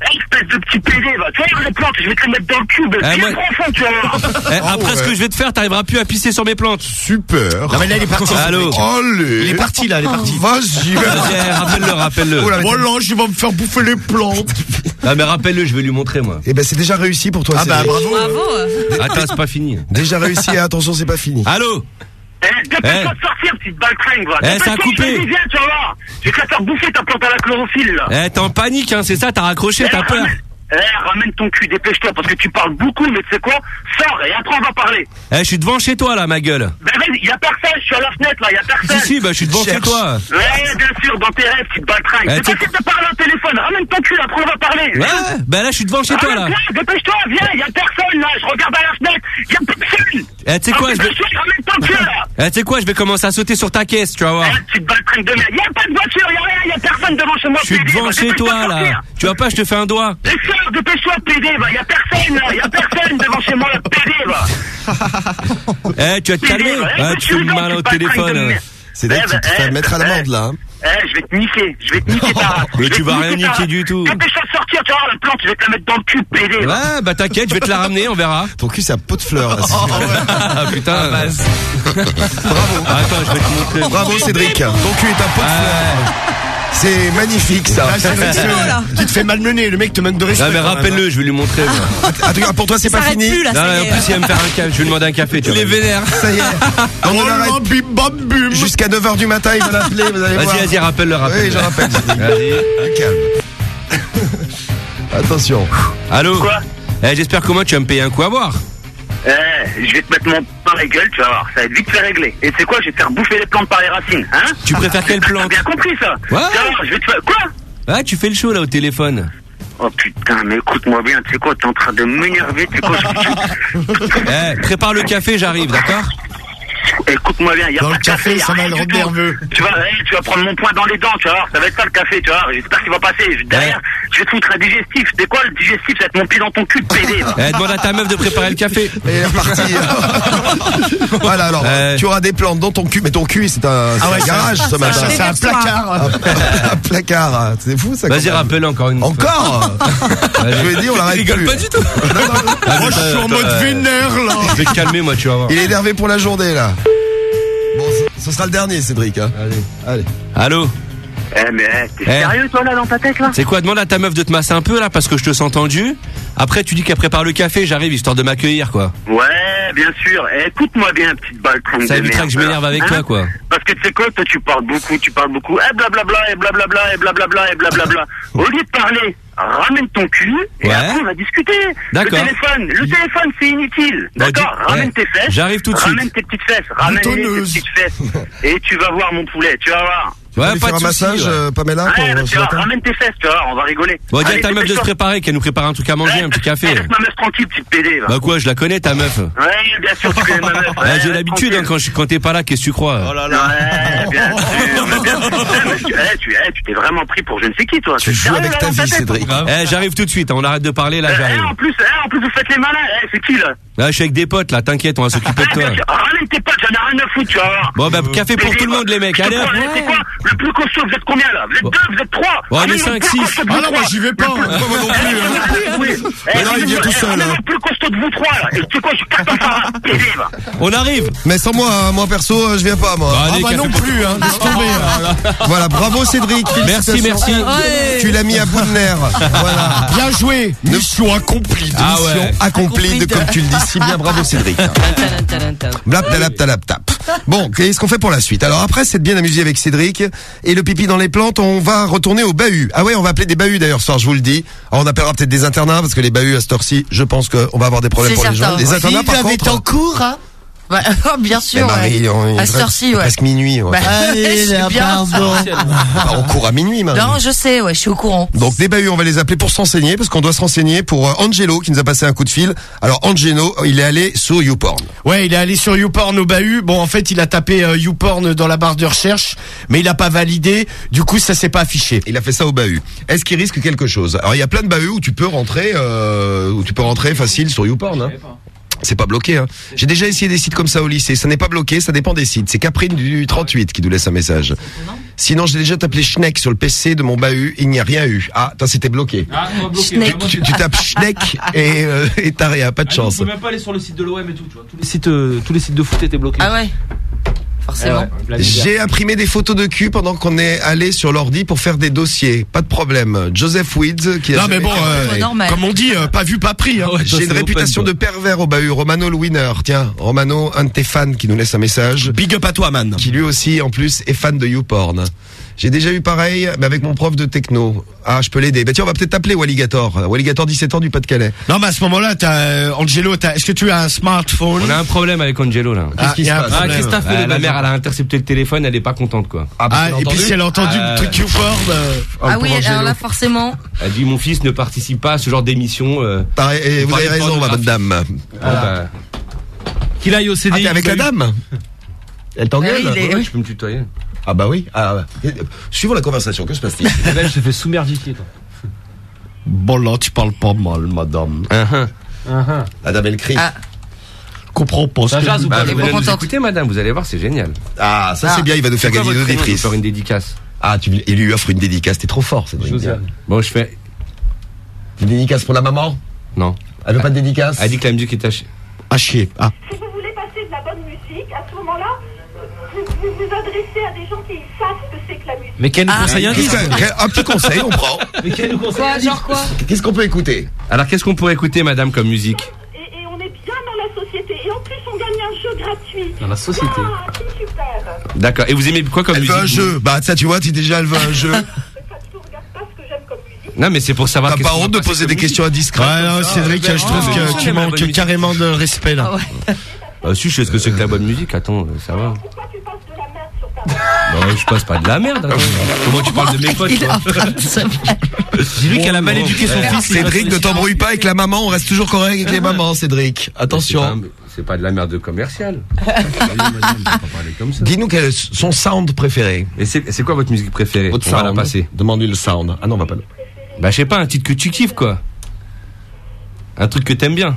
Eh, Espèce de petit PD, va. Tu vois, les plantes, je vais te les mettre dans le cul, mais Eh, moi- profond, tu vas voir. Eh, après ce que je vais te faire, t'arriveras plus à pisser sur mes plantes. Super. Non mais là il est parti. Allô Allez. Il est parti là, il est parti. Vas-y. Vas-y, eh, rappelle-le, rappelle-le. Oh là, mais Oh là, je vais me faire bouffer les plantes. [LAUGHS] Ah mais rappelle-le, je vais lui montrer moi. Eh ben, c'est déjà réussi pour toi, Ah bah bravo. Bravo. Attends, c'est pas fini. Déjà réussi, et attention, c'est pas fini. Allô Eh, dépêche-toi Eh. de sortir, petite baltringue, va. Eh, ça a coupé. Viens, tu vas voir. Je vais te la faire bouffer ta plante à la chlorophylle, là. Eh, t'es en panique, hein, c'est ça, t'as raccroché, Eh, t'as peur. Ramène- Eh, ramène ton cul, dépêche-toi, parce que tu parles beaucoup, mais tu sais quoi Sors, et après on va parler. Eh, je suis devant chez toi là, ma gueule. Ben vas-y, y a personne, je suis à la fenêtre, là, y a personne. Si, si, bah je suis devant chez toi. Ouais, bien sûr, dans tes rêves, petite baltringue. Eh, C'est t'es- pas que de parler au téléphone, ramène ton cul, après on va parler. Ouais, bah là je suis devant chez toi là. Ramène-toi, dépêche-toi, viens, y a personne, là, je regarde à la fenêtre, y a personne. Eh, tu sais quoi, je vais... dépêche-toi, ramène ton cul, là. [LAUGHS] Eh, tu sais quoi, je vais commencer à sauter sur ta caisse, tu vas voir. Eh, petite baltringue de merde, y a pas de voiture, y a rien, y a personne devant chez moi, Je suis devant va, chez toi là. Tu vois pas, je te fais un doigt. Dépêche-toi, PD, va, y a personne, là, y a personne devant chez moi, PD, va. [LAUGHS] Eh, tu vas te calmer. Eh, Ah, tu fais malin au petite baltringue de téléphone. merde. Cédric, Eh tu ben, te fais eh, mettre à eh, l'amende, là. hein. Eh, je vais te niquer, je vais te niquer [LAUGHS] ta race. Mais tu vas rien niquer du tout. Dépêche-toi de sortir, tu vas voir la plante, je vais te la mettre dans le cul, PD. Ouais, bah t'inquiète, je vais te la [LAUGHS] ramener, on verra. Ton cul, c'est un pot de fleurs. là. Ah putain. Bravo. Attends, je vais te montrer. Bravo, Cédric. Ton cul est un pot de fleurs. C'est magnifique, ça. Là, c'est vrai que tu te fais malmener, le mec te manque de respect. Non mais rappelle-le, je vais lui montrer. moi. En tout cas, pour toi, c'est pas fini. plus là, Non, en est. plus il va me faire un café, je vais lui demander un café. Tu vois. vénère. Ça y est. On Oh bim bam jusqu'à 9h du matin, il va l'appeler, vous allez voir. Vas-y, vas-y, rappelle-le, rappelle. Oui, je rappelle. Vas-y. Calme. Attention. Allô? Quoi Eh, j'espère que moi tu vas me payer un coup à boire. Eh, je vais te mettre mon par la gueule, tu vas voir, ça va être vite fait régler. Et c'est quoi, je vais te faire bouffer les plantes par les racines, hein Tu préfères quelle T'as plante bien compris ça Ouais. Tu vas voir, je vais te faire... Quoi Ah, tu fais le show là au téléphone. Oh putain, mais écoute-moi bien, tu sais quoi, t'es en train de m'énerver, tu sais quoi je- [LAUGHS] Eh, prépare le café, j'arrive, d'accord Écoute-moi bien, y a Dans pas le de café, café, y a ça va rien le du rendre nerveux. Tu vas, tu vas prendre mon poing dans les dents, tu vas voir, ça va être ça le café, tu vas voir, j'espère qu'il va passer. Derrière, je vais te foutre un digestif. C'est quoi le digestif Ça va être mon pied dans ton cul de va. [LAUGHS] Eh, demande à ta meuf de préparer le café. Et il est reparti. [LAUGHS] voilà, alors, Euh. tu auras des plantes dans ton cul, mais ton cul, c'est un, Ah ouais, un garage ce matin. c'est un placard. [LAUGHS] un placard. C'est fou, ça. Vas-y, rappelle encore une fois. Encore Je lui ai dit, on l'arrête rigole plus. pas du tout. Moi, je suis en mode vénère, là. Je vais calmer, moi, tu vas voir. Il est énervé pour la journée, là. Ce sera le dernier, Cédric. Hein. Allez. Allez. Allô? Eh, mais eh, t'es Eh. sérieux, toi, là, dans ta tête, là? C'est quoi Demande à ta meuf de te masser un peu là parce que je te sens tendu. Après, tu dis qu'elle prépare le café, j'arrive histoire de m'accueillir quoi. Ouais, bien sûr. Eh, Écoute-moi bien, petite balle de Ça évitera que je m'énerve avec Hein toi quoi. Parce que tu sais quoi, toi, tu parles beaucoup, tu parles beaucoup. Eh, blablabla, et blablabla, et blablabla, et blablabla. [LAUGHS] Au lieu de parler, ramène ton cul, et Ouais. après, on va discuter. D'accord. Le téléphone, le téléphone, c'est inutile. Bah, D'accord Ramène ouais. tes fesses. J'arrive tout de Ramène suite. tes petites fesses. Ramène tes petites fesses. [LAUGHS] et tu vas voir mon poulet, tu vas voir. Tu vas lui faire un massage, euh, Pamela, pour Ouais, ce tu vas, matin ramène tes fesses, tu voir, on va rigoler. Bon, dis à ta meuf de se préparer, qu'elle nous prépare un truc à manger, un petit café. Laisse ma meuf tranquille, petite va. Bah quoi, je la connais ta meuf. Ouais, bien sûr, tu connais ma meuf. Ouais, Ouais, J'ai ouais, l'habitude hein, quand, t'es pas là, qu'est-ce que tu crois Oh là là. Ouais, bien sûr, mais bien sûr. Eh, mais tu eh, eh, t'es vraiment pris pour je ne sais qui, toi. Tu joues avec ta vie, Cédric. Eh, j'arrive tout de suite, hein, on arrête de parler là, j'arrive. en plus, eh, en plus, vous faites les malins. Eh, c'est qui, là Là, je suis avec des potes là, t'inquiète, on va s'occuper de Eh, toi. Ramène tes potes, j'en ai rien à foutre, tu vas voir. Bon, bah, café pour tout le monde, les mecs, allez eh, Le plus costaud, vous êtes combien, là? Vous êtes deux, vous êtes trois on est six. costaud de Ah non, moi, j'y vais pas, hein. plus- Moi non plus, Eh, hein. Eh, Mais non, il vient tout seul, ramène-moi hein. le plus costaud de vous trois, là. Et tu sais quoi, je capte un phare, PD, va. On arrive Mais sans moi, hein, moi perso, euh, je viens pas, moi. Bah, allez, ah bah café non plus, hein, laisse tomber. hein. Voilà, bravo Cédric. Merci, merci. Ouais. Tu l'as mis à bout de nerfs. Voilà. Bien joué. Mission accomplie. Ah Mission ouais. accomplie, de, comme tu le dis si bien. Bravo Cédric. Blap, talap, talap, tap. Bon, qu'est-ce qu'on fait pour la suite? Alors après, c'est bien amusé avec Cédric et le pipi dans les plantes, on va retourner au bahut. Ah ouais, on va appeler des bahuts d'ailleurs ce soir, je vous le dis. Alors, on appellera peut-être des internats parce que les bahuts à cette heure-ci, je pense qu'on va avoir des problèmes pour les gens. Les internats, par contre. en cours, hein Bah, [LAUGHS] oh, bien sûr. Mais Marie, ouais. on- il à cette presque- heure-ci, ouais. presque minuit. ouais. Bah, [LAUGHS] Allez, pardon. [LAUGHS] Bah, on court à minuit, Marie. Non, je sais, ouais, je suis au courant. Donc des bahuts, on va les appeler pour s'enseigner parce qu'on doit se renseigner pour euh, Angelo qui nous a passé un coup de fil. Alors Angelo, il est allé sur YouPorn. Ouais, il est allé sur YouPorn au bahut. Bon, en fait, il a tapé euh, YouPorn dans la barre de recherche, mais il a pas validé. Du coup, ça s'est pas affiché. Il a fait ça au bahut. Est-ce qu'il risque quelque chose? Alors il y a plein de bahuts où tu peux rentrer, euh, où tu peux rentrer facile sur YouPorn. Hein. C'est pas bloqué. Hein. J'ai déjà essayé des sites comme ça au lycée. Ça n'est pas bloqué, ça dépend des sites. C'est Caprine du 38 qui nous laisse un message. Sinon, j'ai déjà tapé Schneck sur le PC de mon bahut. Il n'y a rien eu. Ah, toi, c'était bloqué. Ah, on va bloquer. Schneck. Tu, tu tapes Schneck et euh, et t'as rien, pas de Ah, chance. On peut même pas aller sur le site de l'OM et tout, tu vois. Tous les sites, euh, tous les sites de foot étaient bloqués. Ah ouais Forcément. Eh ouais. J'ai imprimé des photos de cul pendant qu'on est allé sur l'ordi pour faire des dossiers. Pas de problème. Joseph Weeds qui a Non, mais bon, euh, comme on dit, euh, pas vu, pas pris. Hein. J'ai une réputation de pervers au bahut. Romano le winner. Tiens, Romano, un de tes fans qui nous laisse un message. Big up à toi, man. Qui lui aussi, en plus, est fan de YouPorn. J'ai déjà eu pareil, mais avec mon prof de techno. Ah, je peux l'aider. Bah tiens, on va peut-être t'appeler Walligator. Walligator 17 ans du Pas-de-Calais. Non, mais à ce moment-là, t'as, euh, Angelo, t'as, est-ce que tu as un smartphone? On a un problème avec Angelo là. Ah, qui y a se passe? Ah, qu'est-ce fait Ah, La mère, elle a intercepté le téléphone, elle est pas contente quoi. Ah, l'as et puis si elle a entendu Ah, le truc YouPorn, euh, Ah le oui, alors là, forcément. Elle dit mon fils ne participe pas à ce genre d'émission. euh, T'as- et vous avez raison, pornographie. madame. bon, bah, Qu'il aille au Ah, CDI. t'es avec la dame? Elle t'engueule Ah oui, il est- ouais, tu peux me tutoyer. Ah bah oui. Ah, bah. Suivons la conversation. Que se passe-t-il [LAUGHS] La belle se fait sous-merdiquer, toi. bon là, tu parles pas mal, madame. La dame, elle crie. Ah. Comprends pas ce Ça que jase ou pas Vous pas allez nous contente. écouter madame, vous allez voir, c'est génial. Ah, ça Ah. c'est bien. Il va nous faire gagner vais auditrices. faire une dédicace. Ah, tu, il lui offre une dédicace. T'es trop fort, c'est. Bon, je fais. Une dédicace pour la maman Non. Elle veut pas de dédicace Elle dit que la musique est. Ah, chier. Ah. Si vous voulez passer de la bonne musique, à ce moment-là, vous vous, adressez à des gens qui savent ce que c'est que la musique. Mais qu'elle nous Ah. conseille un disque. petit conseil, on prend. [LAUGHS] Mais qu'elle nous conseille Quoi, un disque. genre quoi Qu'est-ce qu'on peut écouter? Alors, qu'est-ce qu'on pourrait écouter, madame, comme musique? Et, et on est bien dans la société. Et en plus, on gagne un jeu gratuit. Dans la société. Ah, c'est super. D'accord. Et vous aimez quoi comme Elle musique veut un jeu. Bah ça, tu vois, tu déjà elle veut un jeu. [LAUGHS] Non, mais c'est pour savoir. T'as pas honte de poser des musique. questions indiscrètes Ouais, non, Cédric, je trouve que tu la manques carrément de respect là. Ah, si, je sais ce que c'est que la bonne musique. Attends, euh, ça va. Non, je passe pas de la merde. attends. [LAUGHS] Comment tu parles de mes potes toi de Dis-lui qu'elle a mal éduqué son fils. Cédric, ne t'embrouille pas avec la maman, on reste toujours correct avec les mamans, Cédric. C'est pas, Attention. c'est pas de la merde commerciale. [LAUGHS] Allez, madame, on va pas parler comme ça. Dis-nous quel est son sound préféré. Et c'est c'est quoi votre musique préférée? Votre On va la sound. passer. Demande-lui le sound. Ah non, on va pas le. Bah, je sais pas, un titre que tu kiffes, quoi. Un truc que t'aimes bien.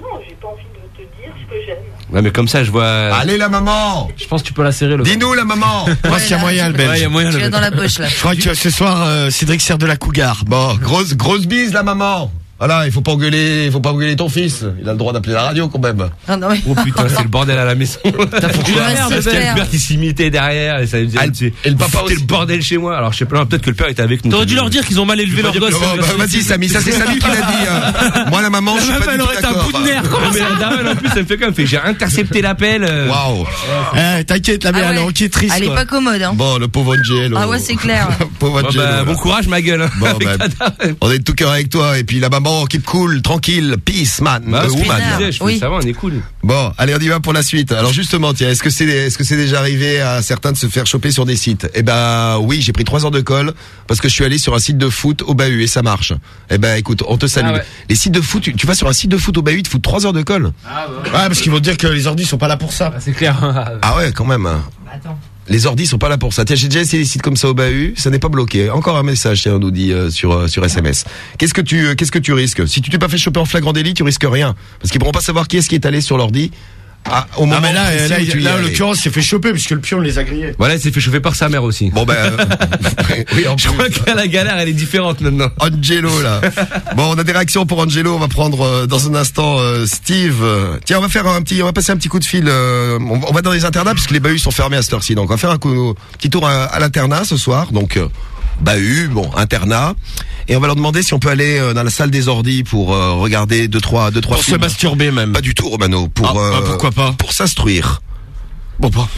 Non, j'ai pas envie de te dire ce que j'aime. Ouais, mais comme ça, je vois. Allez la maman Je pense que tu peux la serrer le. Dis-nous la maman [LAUGHS] Je pense qu'il y a moyen, le belge. Ouais, il y a moyen Tu l'as dans la poche là. Je crois que ce soir, euh, Cédric sert de la cougar. Bon, grosse, grosse bise la maman Voilà, il faut pas engueuler, il faut pas engueuler ton fils. Il a le droit d'appeler la radio quand même. Ah, non, mais- Oh putain, c'est le bordel à la maison. [LAUGHS] T'as foutu la merde, Parce qu'il y a le père qui s'imitait derrière et ça faisait et le papa C'était le bordel chez moi. Alors je sais pas, peut-être que le père était avec nous. T'aurais dû leur dire qu'ils ont mal élevé leur gosse. Oh, bah, vas-y Samy, ça c'est Samy qui l'a dit. hein. [LAUGHS] Moi la maman, je suis La pas elle aurait un d'accord. bout de nerf. Comment Mais la daronne, en plus, elle me fait quand même. Fait, j'ai intercepté l'appel. euh, Waouh. Eh, t'inquiète, la mère, Ah elle est enquêtrice. Elle est pas commode, hein. Bon, le pauvre Angelo. Ah ouais, c'est clair. [LAUGHS] pauvre Bon, Angelo. bah, bon courage, ma gueule. hein. Bon, bah, on est de tout cœur avec toi et puis la maman keep cool, tranquille, peace man, Bah, euh, je woman. Oui. ça va, on est cool. Bon, allez, on y va pour la suite. Alors justement, tiens, est-ce que c'est est-ce que c'est déjà arrivé à certains de se faire choper sur des sites? Eh ben oui, j'ai pris trois heures de colle parce que je suis allé sur un site de foot au bahut et ça marche. Eh ben écoute, on te salue. Ah ouais. Les sites de foot, tu, tu vas sur un site de foot au bahut, ils te foutent trois heures de colle. Ouais, parce qu'ils vont dire que les ordi sont pas là pour ça. C'est clair. Ah ouais, quand même. hein. Attends. Les ordis sont pas là pour ça. Tiens, j'ai déjà essayé des sites comme ça au bahut, ça n'est pas bloqué. Encore un message, tiens, nous dit euh, sur euh, sur SMS. Qu'est-ce que tu euh, qu'est-ce que tu risques? Si tu t'es pas fait choper en flagrant délit, tu risques rien parce qu'ils pourront pas savoir qui est-ce qui est allé sur l'ordi. À- au moment Ah, mais là, précis là, tu y là, en l'occurrence, il s'est fait choper puisque le pion les a grillés. Voilà, il s'est fait chauffer par sa mère aussi. Bon ben euh, [LAUGHS] oui, en Je plus. crois que la galère, elle est différente maintenant. Angelo là. Bon, on a des réactions pour Angelo. On va prendre euh, dans un instant euh, Steve. Euh, Tiens, on va faire un petit, on va passer un petit coup de fil. euh, on, on va dans les internats puisque les bahuts sont fermés à cette heure-ci. Donc, on va faire un coup, petit tour à, à l'internat ce soir. Donc, euh, bahut, bon, internat. Et on va leur demander si on peut aller euh, dans la salle des ordis pour euh, regarder deux trois, deux trois Pour se masturber même. Pas du tout, Romano. Pour Ah, euh, ah, pourquoi pas Pour s'instruire. Bon, pas.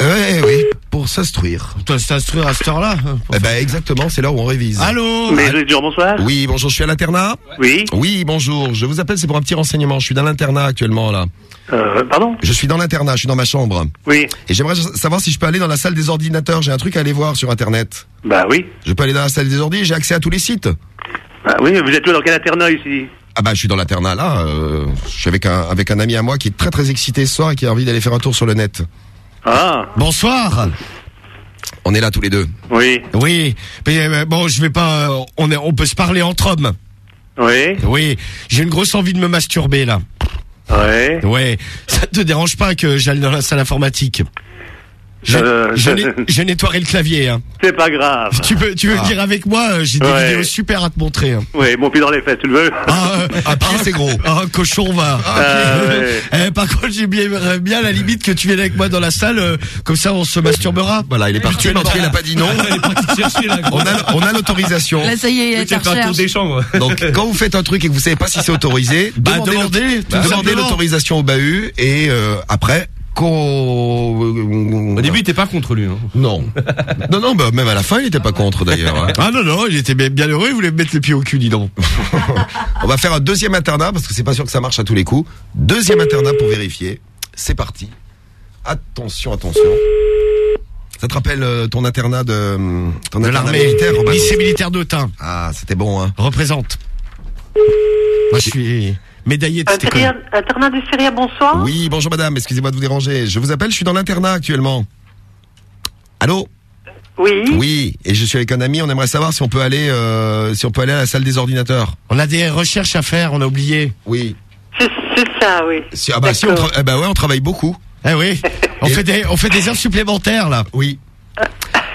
Ouais, oui, pour s'instruire. Toi, c'est instruire à cette heure-là. hein, Eh ben exactement, c'est là où on révise. Allô Mais bonsoir. Oui, bonjour, je suis à l'internat. Oui. Oui, bonjour. Je vous appelle, c'est pour un petit renseignement. Je suis dans l'internat actuellement là. Euh, pardon Je suis dans l'internat, je suis dans ma chambre. Oui. Et j'aimerais savoir si je peux aller dans la salle des ordinateurs. J'ai un truc à aller voir sur Internet. Bah oui. Je peux aller dans la salle des ordis, j'ai accès à tous les sites. Bah oui, mais vous êtes où dans quel internat ici? Ah bah je suis dans l'internat là. euh, je suis avec un avec un ami à moi qui est très très excité ce soir et qui a envie d'aller faire un tour sur le net. Ah. Bonsoir. On est là tous les deux. Oui. Oui, mais euh, bon, je vais pas. euh, on est, on peut se parler entre hommes. Oui. Oui, j'ai une grosse envie de me masturber là. Ouais. Ouais, ça te dérange pas que j'aille dans la salle informatique? Je, Euh, je, net- [LAUGHS] je nettoierai le clavier. Hein. C'est pas grave. Tu peux, tu veux Ah. venir avec moi euh, J'ai des Ouais. vidéos super à te montrer. hein. Oui, mon pied dans les fesses, tu le veux Ah, euh, ah, c'est gros. Ah, cochon va. Ah, ouais. Eh, par contre, j'ai bien, bien à la limite que tu viennes avec moi dans la salle, euh, comme ça on se masturbera. Voilà, il est parti, il a pas dit non. On a on a l'autorisation. Là, ça y est, il Tu est à as fait un tour des chambres. [LAUGHS] Donc quand vous faites un truc et que vous savez pas si c'est autorisé, Bah, demandez l'autorisation au bahut et euh, après Au début, il était pas contre lui. Hein. Non. [LAUGHS] non, non, bah, même à la fin, il était pas contre d'ailleurs. hein. Ah non, non, il était bien, heureux, il voulait me mettre les pieds au cul, dis donc. [LAUGHS] On va faire un deuxième internat parce que c'est pas sûr que ça marche à tous les coups. Deuxième internat pour vérifier. C'est parti. Attention, attention. Ça te rappelle euh, ton internat de euh, ton De l'armée. militaire Lycée militaire d'Autun. Ah, c'était bon hein. Représente. Moi, je suis médaillé de. Internat, du Syria, bonsoir. Oui, bonjour madame, excusez-moi de vous déranger. Je vous appelle, je suis dans l'internat actuellement. Allô Oui. Oui, et je suis avec un ami, on aimerait savoir si on peut aller euh, si on peut aller à la salle des ordinateurs. On a des recherches à faire, on a oublié. Oui. C'est ça, oui. Si, ah bah si on tra- eh bah ouais, on travaille beaucoup. Eh oui, [LAUGHS] on fait des on fait des heures supplémentaires là. Oui.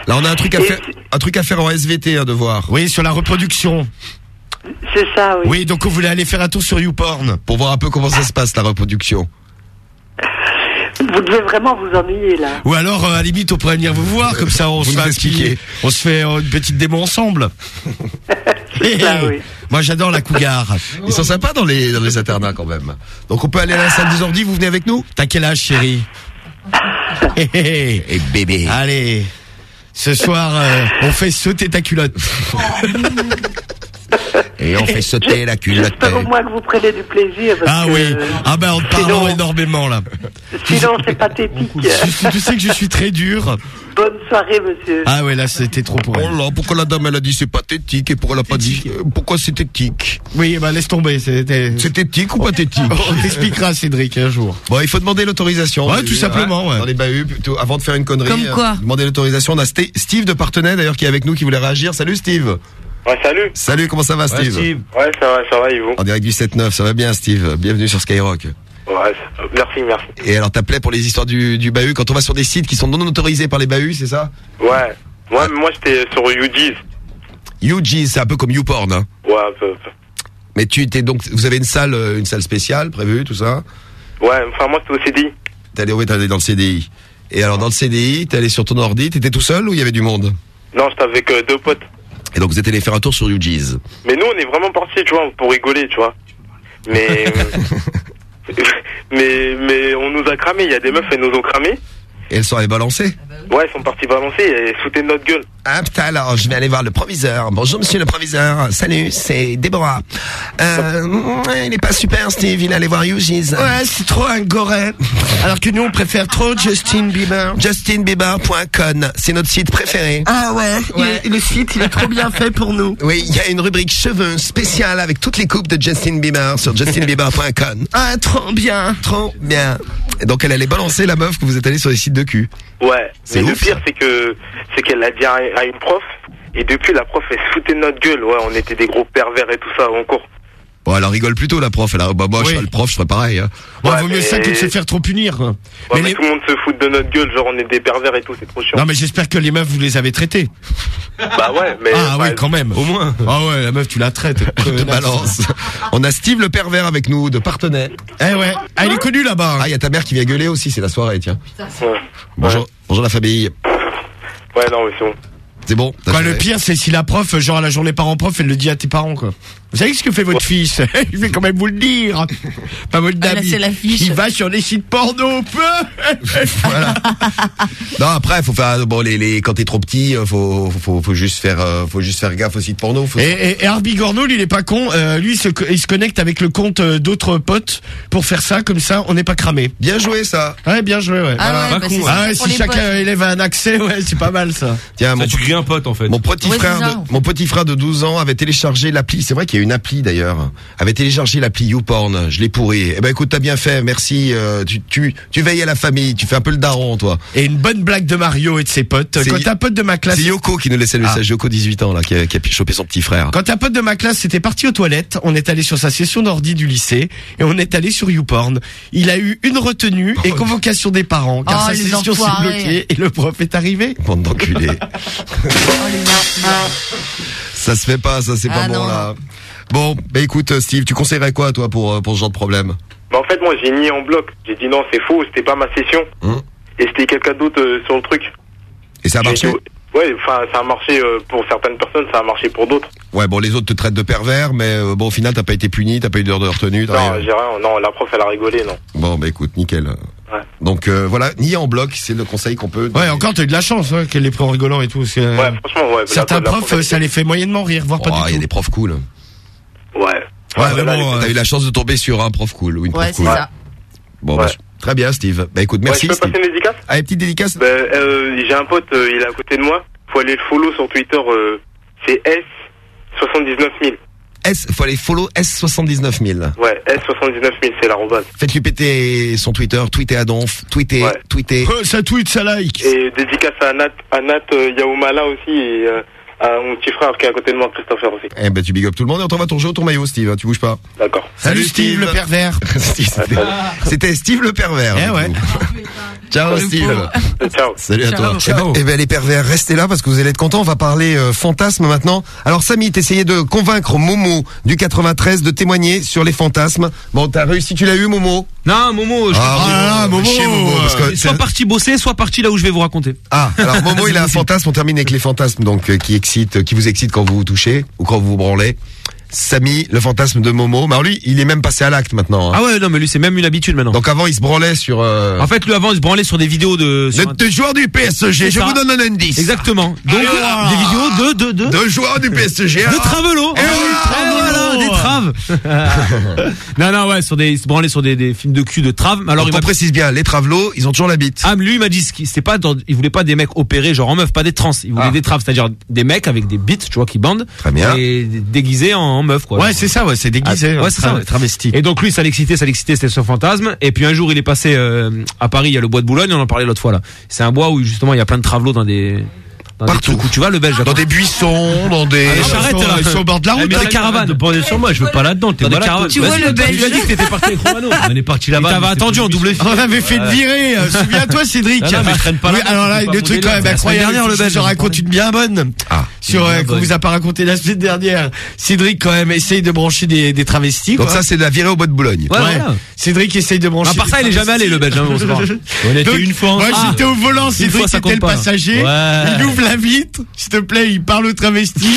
Là, on a un truc à Et faire un truc à faire en SVT un devoir. Oui, sur la reproduction. C'est ça, oui. Oui, donc on voulait aller faire un tour sur YouPorn. Pour voir un peu comment ça se passe la reproduction. Vous devez vraiment vous ennuyer, là. Ou alors, euh, à la limite, on pourrait venir vous voir, comme ça on Vous se fait on se fait euh, une petite démo ensemble. [LAUGHS] [LAUGHS] C'est ça, oui. Moi j'adore la cougar. Ils sont sympas dans les dans les internats quand même. Donc on peut aller à la salle des ordis, vous venez avec nous? T'as quel âge chérie? Hé, hé, hé. Et bébé. Allez, ce soir euh, on fait sauter ta culotte. [LAUGHS] Et on fait sauter la culotte. J'espère au moins que vous prenez du plaisir. Parce Ah que oui, ah ben on sinon- énormément là. Sinon, c'est pathétique. [LAUGHS] Tu, tu sais que je suis très dur. Bonne soirée, monsieur. Ah ouais là c'était trop pour Oh elle. là, pourquoi la dame elle a dit c'est pathétique et pourquoi elle a pas dit pourquoi c'est éthique Oui bah laisse tomber, c'était. C'est éthique ou pathétique On t'expliquera Cédric un jour. Bon, il faut demander l'autorisation. Ouais, tout simplement, ouais. Dans les bahuts, plutôt, avant de faire une connerie. Comme quoi euh, Demander l'autorisation. On a St- Steve de Partenay d'ailleurs qui est avec nous, qui voulait réagir. Salut Steve. Ouais, salut. Salut, comment ça va Steve, Ouais, ça va, ça va, Yvon. En direct du 7-9, ça va bien Steve. Bienvenue sur Skyrock. Ouais, merci, merci. Et alors t'appelais pour les histoires du, du bahut quand on va sur des sites qui sont non autorisés par les bahuts, c'est ça Ouais. Ouais, mais moi, j'étais sur UG's. UG, c'est un peu comme YouPorn. Hein. Ouais, un peu, un peu. Mais tu t'es donc, vous avez une salle, euh, une salle spéciale prévue, tout ça Ouais, enfin moi c'était au CDI. T'es allé, ouais, t'es allé dans le CDI. Et alors dans le CDI, t'es allé sur ton ordi, t'étais tout seul ou il y avait du monde? Non, j'étais avec euh, deux potes. Et donc vous êtes allé faire un tour sur UG's. Mais nous on est vraiment partis, tu vois, pour rigoler, tu vois. Mais [LAUGHS] mais mais on nous a cramé. Il y a des meufs, elles nous ont cramé. Et elles sont allées balancer Ouais, elles sont parties balancer et elles foutaient de notre gueule. Ah putain, alors je vais aller voir le proviseur. Bonjour monsieur le proviseur. Salut, c'est Déborah. Euh, il est pas super Steve, il allait voir UG's. Ouais, c'est trop un goret. Alors que nous, on préfère trop Justin Bieber. JustinBieber.com, c'est notre site préféré. Ah ouais, il le site, il est trop bien fait pour nous. Oui, il y a une rubrique cheveux spéciale avec toutes les coupes de Justin Bieber sur justinbieber.com. Ah, trop bien. Trop bien. Et donc elle allait balancer la meuf que vous êtes allé sur les sites de cul. Ouais. C'est Mais le pire c'est que c'est qu'elle l'a dit à, à une prof et depuis la prof elle se foutait de notre gueule. Ouais, on était des gros pervers et tout ça en cours. Bon, elle en rigole plutôt la prof. Elle a, bah moi, je serais le prof, je ferais pareil. Hein. Bon, Ouais, vaut mieux mais- ça que de se faire trop punir. quoi. Ouais, Mais mais, les- tout le monde se fout de notre gueule, genre on est des pervers et tout, c'est trop chiant. Non mais j'espère que les meufs vous les avez traités. Bah ouais, mais Ah bah, oui quand même. Au moins. Ah ouais la meuf tu la traites. [LAUGHS] de balance. On a Steve le pervers avec nous, de partenaire. Eh ouais. Ah, il est connu là-bas. Ah, il y a ta mère qui vient gueuler aussi, c'est la soirée, tiens. Ouais. Bonjour, bonjour la famille. Ouais, non, mais c'est bon. C'est bon Quoi, le pire, c'est si la prof, genre à la journée parent-prof, elle le dit à tes parents, quoi. Vous savez ce que fait votre fils [LAUGHS] Je vais quand même vous le dire. Pas votre Ah, là, dame. l'affiche. Il va sur les sites porno. [LAUGHS] voilà. Non, après, faut faire bon les, les quand t'es trop petit, euh, faut faut faut juste faire euh, faut juste faire gaffe aux sites porno. Faut Et, et, et Herbie Gorno, lui, il est pas con. Euh, lui, il se, co- il se connecte avec le compte d'autres potes pour faire ça. Comme ça, on n'est pas cramé. Bien joué, ça. Ouais, bien joué, ouais. Ah Voilà. ouais, bah, Ah ça ouais, si potes. euh, élève a un accès, ouais, c'est pas mal ça. Tiens, mon, tu crées un pote en fait. mon petit Ouais, frère ça. de, mon petit frère de 12 ans avait téléchargé l'appli. C'est vrai qu'il y a une appli d'ailleurs. Avait téléchargé l'appli YouPorn. Je l'ai pourri. Eh ben écoute, t'as bien fait. Merci. euh, tu tu tu veilles à la famille. Tu fais un peu le daron, toi. Et une bonne blague de Mario et de ses potes. C'est- Quand un pote de ma classe. C'est Yoko qui nous laissait le Ah. message. Yoko 18 ans là, qui a, qui a chopé son petit frère. Quand un pote de ma classe était parti aux toilettes, on est allé sur sa session d'ordi du lycée et on est allé sur YouPorn. Il a eu une retenue et convocation des parents car Oh, sa session s'est bloquée et le prof est arrivé. Bande d'enculés. Oh, ça se fait pas, ça c'est Ah, pas bon non. là. Bon, bah écoute, Steve, tu conseillerais quoi toi pour euh, pour ce genre de problème Bah en fait, moi j'ai nié en bloc. J'ai dit non, c'est faux, c'était pas ma session. Hum. Et c'était quelqu'un d'autre euh, sur le truc. Et ça a marché dit, Ouais, enfin, ça a marché euh, pour certaines personnes, ça a marché pour d'autres. Ouais, bon, les autres te traitent de pervers, mais euh, bon, au final, t'as pas été puni, t'as pas eu d'heure de retenue. t'as Non, rien. j'ai rien. Non, la prof, elle a rigolé, non. Bon, bah écoute, nickel. Ouais. Donc euh, voilà, ni en bloc, c'est le conseil qu'on peut. Ouais, encore t'as eu de la chance hein, qu'elle les pris en rigolant et tout. parce que, euh, Ouais, franchement, ouais. certains la- la profs, prof, elle ça les fait moyennement rire, voire Oh, pas il du y a tout. des profs cool. Ouais. Ouais, Ouais, vraiment, les- t'as eu la chance de tomber sur un prof cool ou une Ouais, prof c'est cool. ça. Bon, Ouais. bah, très bien, Steve. Bah écoute, Ouais, merci. je peux Steve. passer une dédicace? Allez, petite dédicace. Ben, euh, j'ai un pote, euh, il est à côté de moi. Faut aller le follow sur Twitter. euh, c'est S79000. S, faut aller follow S79000. Ouais, S79000, c'est l'arrobase. Faites-lui péter son Twitter, tweetez à Donf, tweetez, Ouais. tweetez. Euh, Ça tweet, ça like. Et dédicace à Nat, à Nat euh, Yaoumala aussi et euh, à mon petit frère qui est à côté de moi, Christopher aussi. Eh ben tu big up tout le monde et on t'envoie ton jeu, ton maillot, Steve. hein, Tu bouges pas. D'accord. Salut Steve, le pervers. [LAUGHS] C'était- Steve le pervers. Eh ouais. [LAUGHS] Ciao Steve. Ciao. Salut à toi. Ciao. Eh ben les pervers, restez là parce que vous allez être contents. On va parler euh, fantasmes maintenant. Alors Samy, t'essayais de convaincre Momo du 93 de témoigner sur les fantasmes. Bon, t'as réussi, tu l'as eu Momo? Non, Momo, je Ah, Oh là là, Momo, chier, Momo, parce que soit c'est- parti bosser, soit parti là où je vais vous raconter. Ah, alors Momo, il a un [LAUGHS] fantasme. On termine avec les fantasmes, donc euh, qui excite, qui vous excite quand vous vous touchez ou quand vous vous branlez. Samy, le fantasme de Momo. Mais alors lui, il est même passé à l'acte maintenant. hein. Ah ouais, non, mais lui, c'est même une habitude maintenant. Donc avant, il se branlait sur. euh, En fait, lui, avant, il se branlait sur des vidéos de. sur un- de, joueurs du PSG. Je ça. vous donne un indice. Exactement. Donc, Ah. des vidéos de, de, de. De joueurs du PSG. De. Travelo. Eh oui, Ah, [LAUGHS] non, non, ouais, sur des, il se branlait sur des, des films de cul de traves. Alors, Donc, il on précise bien, les travelots, ils ont toujours la bite. Ah, mais lui, il m'a dit, ce qui- c'était pas dans, il voulait pas des mecs opérés, genre en meuf, pas des trans. Il voulait Ah. des traves, c'est-à-dire des mecs avec des bites, tu vois, qui bandent. Très bien. Et déguisés en, en meuf, quoi. Ouais, c'est ça, ouais, c'est déguisé. Ah, ouais, c'est ça, ouais. Travesti. Et donc lui, ça l'excitait, ça l'excitait, c'était son fantasme. Et puis un jour, il est passé euh, à Paris, il y a le bois de Boulogne, on en parlait l'autre fois là. C'est un bois où justement il y a plein de travelots dans des Dans des Partout. où tu vas le belge. Dans des buissons, dans des. Ah, les charrettes, là. Ils sont au bord de la route. Eh, mais des caravanes. De border sur moi, je veux pas là-dedans. T'es Dans malade. Tu vois le toi, Tu belge as dit que t'étais parti avec Romano. On est parti là-bas. t'avait mais attendu en double mission. On avait fait virée, euh, souviens-toi Cédric. Ah je alors là, le truc quand même incroyable. le je Belge, te on raconte une bien bonne. Ah. Sur, euh, qu'on vous a pas raconté la semaine dernière. Cédric quand même essaye de brancher des, des travestis. Donc quoi. ça, c'est de la virée au bois de Boulogne. Ouais, voilà. Cédric essaye de brancher. À part ça, il est jamais allé, le belge. hein, pas [LAUGHS] grave. On était Donc, une fois Moi, j'étais au volant, Cédric fois, était le pas. passager. Ouais. Il ouvre la vitre. S'il te plaît, il parle au travesti.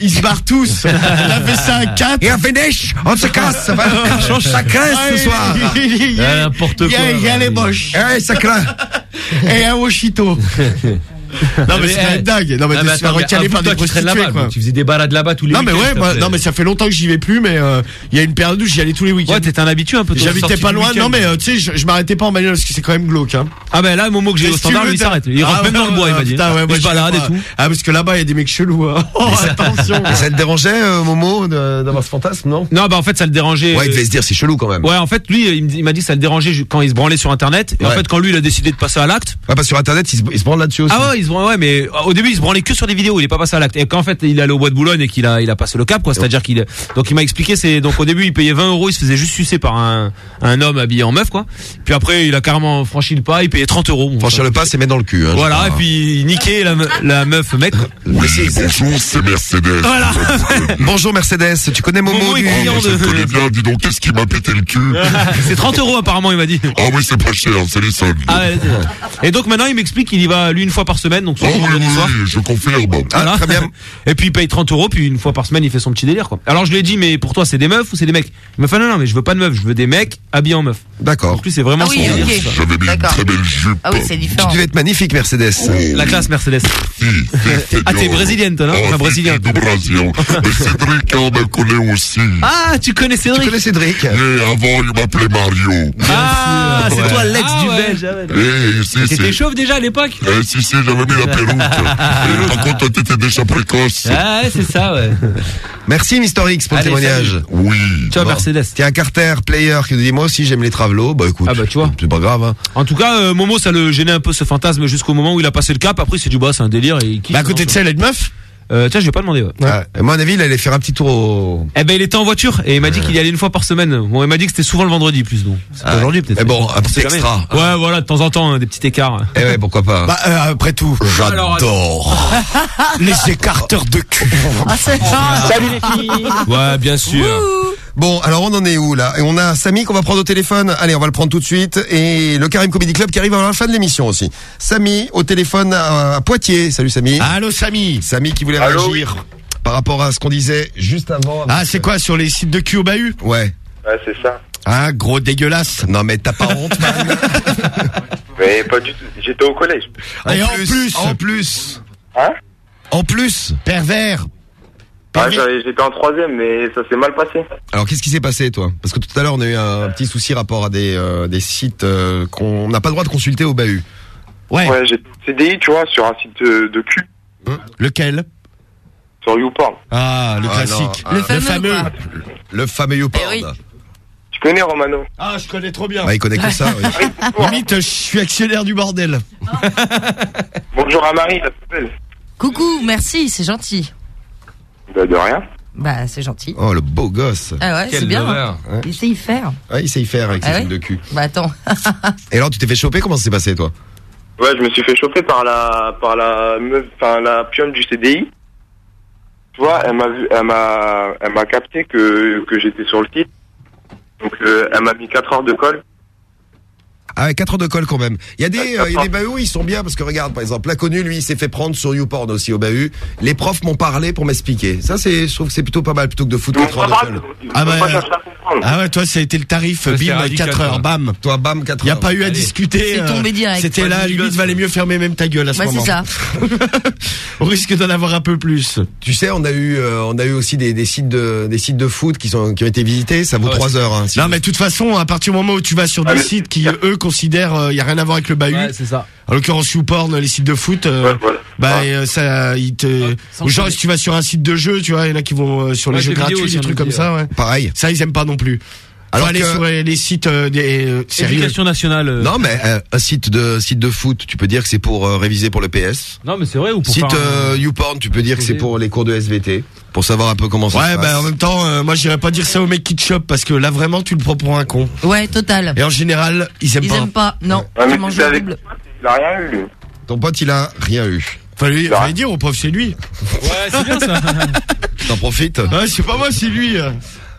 Ils se barrent tous. Il a fait ça à 4. Et un finish, on se casse, ça va, [LAUGHS] change sa graisse ce soir. Il y a- n'importe il y a- quoi. Il y a les moches. Eh, ça craint. Et un Oshito. [LAUGHS] Non, mais c'est une dingue. Non, mais ah, de mais par des tu prostituées, quoi. faisais des balades là-bas tous les Non, mais week-ends, ouais, plaît. non, mais ça fait longtemps que j'y vais plus, mais euh, il y a une période où j'y allais tous les week-ends. Ouais, t'étais un habitué un peu. J'habitais pas loin, non, mais euh, tu sais, je, je m'arrêtais pas en bagnole parce que c'est quand même glauque, hein. Ah ben là, au moment que j'ai au standard, lui s'arrête. Il Ah, rentre même dans le bois, il m'a dit. putain, ouais, moi, et pas. tout. Ah, parce que là-bas, il y a des mecs chelous, hein. [LAUGHS] Oh, attention. [LAUGHS] Et ça te dérangeait, euh, Momo, d'avoir ce fantasme, non? Non, bah en fait, ça le dérangeait. Ouais, il devait se dire, c'est chelou quand même. Ouais, en fait, lui, il m'a dit que ça le dérangeait quand il se branlait sur Internet. Et en fait, quand lui, il a décidé de passer à l'acte. Ouais, parce sur Internet, il se, il se branle là-dessus aussi. Ah ouais, il se branlait, ouais, mais au début, il se branlait que sur des vidéos. Il est pas passé à l'acte. Et quand en fait, il allait au bois de Boulogne et qu'il a, il a passé le cap, quoi. C'est-à-dire qu'il, donc il m'a expliqué, c'est donc au début, il payait 20 euros, il se faisait juste sucer par un, un homme habillé en meuf, quoi. Puis après, il a carrément franchi le pas, il payait 30 euros. Bon, Franchir ça- le pas, c'est mettre dans le cul. Hein, Voilà, et puis il niquait la, me- la meuf mec. Bonjour, c'est Mercedes. Voilà. [LAUGHS] Bonjour Mercedes, tu connais Momo, Momo est du- client Je le connais bien, dis donc, qu'est-ce qui m'a pété le cul [LAUGHS] c'est 30 euros apparemment, il m'a dit. Ah oui, c'est pas cher, c'est les soldes. Ah et donc maintenant, il m'explique qu'il y va lui une fois par semaine, donc Oh soir, oui, vendredi oui, soir. oui, je confirme. Voilà. très bien. Et puis il paye 30 euros, puis une fois par semaine il fait son petit délire quoi. Alors je lui ai dit mais pour toi c'est des meufs ou c'est des mecs? Il me fait non non mais je veux pas de meufs, je veux des mecs habillés en meufs. D'accord. En plus c'est vraiment Ah oui, son. J'avais mis une très belle jupe. Ah oui, c'est Tu différent. devais être magnifique Mercedes. La classe Mercedes. Ah t'es brésilienne toi non? Ah, Enfin brésilien. Mais Cédric, on me connaît aussi. Ah tu connais Tu Cédric connais Cédric? Et avant, il m'appelait Mario. Ah c'est toi l'ex Ah du belge. ah T'étais chauve déjà à l'époque? Eh, si, si, j'avais mis la perruque. Par contre, toi, t'étais déjà précoce. Ah ouais, c'est ça, ouais. Merci Mister X pour le Allez, témoignage. Oui. Tu vois Bon. Mercedes. Tiens, Carter, player, qui nous dit moi aussi j'aime les travelots. Bah écoute, Ah bah, tu vois. c'est pas grave. Hein. En tout cas euh, Momo ça le gênait un peu ce fantasme jusqu'au moment où il a passé le cap. Après c'est du bois, c'est un délire et il kiffe. Bah, à côté de ça, il a une meuf. Euh, tiens je vais pas demander. Ouais. Ah, et moi, à mon avis, il allait faire un petit tour au. Eh ben il était en voiture et il m'a dit qu'il y allait une fois par semaine. Bon il m'a dit que c'était souvent le vendredi plus donc. C'est pas Ah, aujourd'hui peut-être. mais bon, un petit jamais. extra. Ouais voilà de temps en temps hein, des petits écarts. Eh ouais, pourquoi pas. Bah, euh, après tout. J'adore. [LAUGHS] Les écarteurs de cul. Ah, c'est Salut les filles Ouais bien sûr. Bon, alors on en est où là? Et on a Samy qu'on va prendre au téléphone. Allez, on va le prendre tout de suite. Et le Karim Comedy Club qui arrive à la fin de l'émission aussi. Samy au téléphone à, à Poitiers. Salut Samy. Allô, Samy. Samy qui voulait Allô, réagir par rapport à ce qu'on disait juste avant. Ah, c'est quoi sur les sites de cul au bahut? Ouais. Ouais, c'est ça. Ah, gros dégueulasse. Non mais t'as pas honte, man. [LAUGHS] Mais pas du tout. J'étais au collège. Et en plus, en plus, Hein en plus. pervers. Ah, J'étais en troisième, mais ça s'est mal passé. Alors qu'est-ce qui s'est passé toi? Parce que tout à l'heure on a eu un petit souci rapport à des euh, des sites euh, qu'on n'a pas le droit de consulter au bahut. Ouais. Ouais, j'ai CDI, tu vois, sur un site de, de cul, Lequel? Sur YouPorn. Ah, le Ah, classique. non. Le fameux, quoi. Le fameux YouPorn. Eh oui. Tu connais Romano? Ah, je connais trop bien. Ouais, il connaît que ça. oui. [LAUGHS] Limite, je suis actionnaire du bordel. Bonjour à Marie, la plus belle. Coucou, merci, c'est gentil. Bah, de rien. Bah, c'est gentil. Oh le beau gosse. Ah ouais, c'est bien. hein. Ouais. Il sait y faire. Ouais, il sait y faire avec ses Ah ouais films de cul. Bah, attends. [LAUGHS] Et alors tu t'es fait choper? Comment ça s'est passé toi? Ouais, je me suis fait choper par la, par la meuf, enfin, la pionne du CDI. Tu vois, elle m'a vu, elle m'a, elle m'a capté que, que j'étais sur le site. Donc, euh, elle m'a mis 4 heures de colle. Ah ouais, 4 heures de colle quand même. Il y a des, Ouais, euh, il y a des bahuts, ils sont bien parce que regarde, par exemple, l'inconnu, lui, il s'est fait prendre sur YouPorn aussi au bahut. Les profs m'ont parlé pour m'expliquer. Ça, c'est, je trouve que c'est plutôt pas mal plutôt que de foutre Ils m'ont 4 heures pas de colle. Ah bah. Ah ouais, toi, ça a été le tarif, Ouais, bim, radical, 4 heures, quoi. bam. Toi, bam, 4 Il y a heures. pas eu à Allez. discuter. C'est euh, tombé direct. C'était là, limite, valait mieux fermer même ta gueule à ce Bah, moment. c'est ça. [LAUGHS] On risque d'en avoir un peu plus. Tu sais, on a eu, euh, on a eu aussi des, des sites de, des sites de foot qui sont, qui ont été visités. Ça vaut Ouais, 3 heures. Hein, si Non, vous- mais de toute façon, à partir du moment où tu vas sur des Ah, sites qui, eux, considèrent, il y a rien à voir avec le bahut. Ouais c'est ça. En l'occurrence, YouPorn, les sites de foot, euh, Ouais, voilà. bah, Ouais. euh, ça, ils te, ou genre, si tu vas sur un site de jeu, tu vois, il y en a qui vont euh, sur les Ouais, jeux vidéo gratuits, des trucs comme dit, ça, ouais. Pareil. Ça, ils aiment pas non plus. Alors aller que- sur les, les sites euh, des euh. Éducation nationale. euh. Non, mais euh, un site de site de foot, tu peux dire que c'est pour euh, réviser pour le PS. Non, mais c'est vrai ou pour Site un- euh, YouPorn, tu peux dire que c'est pour les cours de SVT, pour savoir un peu comment ça Ouais, se passe. bah en même temps, euh, moi j'irais pas dire ça au mec qui te chope parce que là vraiment tu le prends pour un con. Ouais, total. Et en général, ils aiment Ils pas. aiment pas. Non, Ouais, mais tu avec- horrible. Il a rien eu, lui. Ton pote, il a rien eu. Enfin, lui, fallait dire au prof, c'est lui. Ouais, c'est bien ça. [LAUGHS] T'en profites Ouais, c'est pas moi, c'est lui.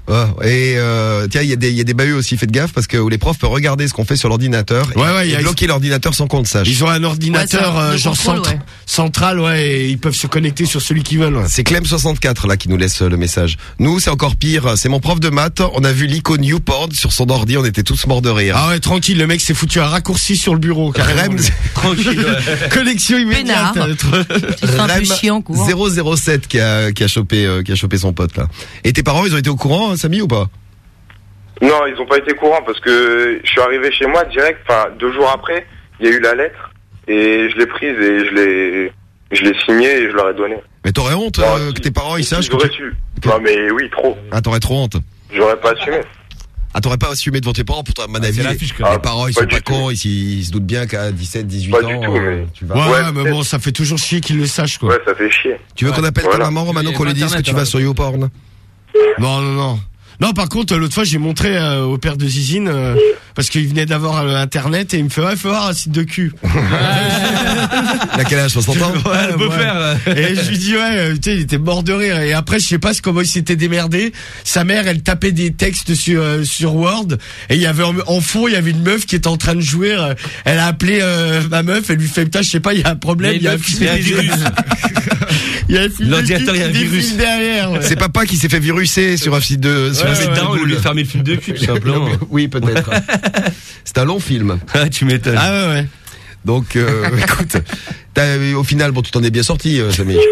Ouais, et euh, tiens, il y a des il y a des bahuts aussi, faites gaffe parce que où les profs peuvent regarder ce qu'on fait sur l'ordinateur et, Ouais, a- bloquer l'ordinateur sans qu'on le sache. Ils ont un ordinateur Ouais, un euh, genre contrôle, centre- ouais. central, ouais, et ils peuvent se connecter sur celui qu'ils veulent. ouais. C'est Clem64 là qui nous laisse euh, le message. Nous, c'est encore pire. C'est mon prof de maths. On a vu l'icône Newport sur son ordi. On était tous morts de rire. Ah ouais, tranquille, le mec s'est foutu un raccourci sur le bureau, carrément. Rem, [LAUGHS] Tranquille. [LAUGHS] Connexion immédiate. Peinard. Tu seras un peu Rem chiant, courant. 007 qui a, qui a chopé euh, qui a chopé son pote là. Et tes parents, ils ont été au courant, hein, Samy ou pas? Non, ils ont pas été courants parce que je suis arrivé chez moi direct, enfin deux jours après, il y a eu la lettre et je l'ai prise et je l'ai je l'ai signée et je leur ai donné. Mais t'aurais honte Non, euh, si- que tes parents ils si, sachent que J'aurais tu... su. Non mais oui, trop. Ah, t'aurais trop honte. J'aurais pas assumé. Ah, t'aurais pas assumé devant tes parents pour mon avis. c'est les, parents, ils pas sont pas cons, ils, ils se doutent bien qu'à 17, 18 Pas ans, du tout, euh, mais- tu vas. Ouais, Ouais, mais bon, ça fait toujours chier qu'ils le sachent, quoi. Ouais, ça fait chier. Tu veux qu'on appelle Voilà. ta maman, a qu'on lui dise que tu vas alors. sur YouPorn? Non, non, non. Non, par contre, l'autre fois, j'ai montré euh, au père de Zizine, euh, parce qu'il venait d'avoir euh, Internet, et il me fait, ouais, faut voir un site de cul. [LAUGHS] Il a quel âge 60 ans? Ouais, le beau-frère, là. Et je lui dis, ouais, euh, tu sais, il était mort de rire. Et après, je sais pas comment il s'était démerdé. Sa mère, elle tapait des textes sur, euh, sur Word, et il y avait en, en fond, il y avait une meuf qui était en train de jouer. euh, Elle a appelé euh, ma meuf, elle lui fait, putain, je sais pas, il y a un problème, il y a un virus. [LAUGHS] Il y a un film de L'ordinateur, il y a un cul qui virus. derrière. ouais. C'est papa qui s'est fait viruser sur un site de, sur C'est de daron, il boule. lui fermer le film de cul, tout [LAUGHS] simplement. Oui, peut-être. [LAUGHS] C'est un long film. Ah, tu m'étonnes. Ah ouais, ouais. Donc, euh, [LAUGHS] écoute, au final, bon, tu t'en es bien sorti, euh, Samy. Ouais,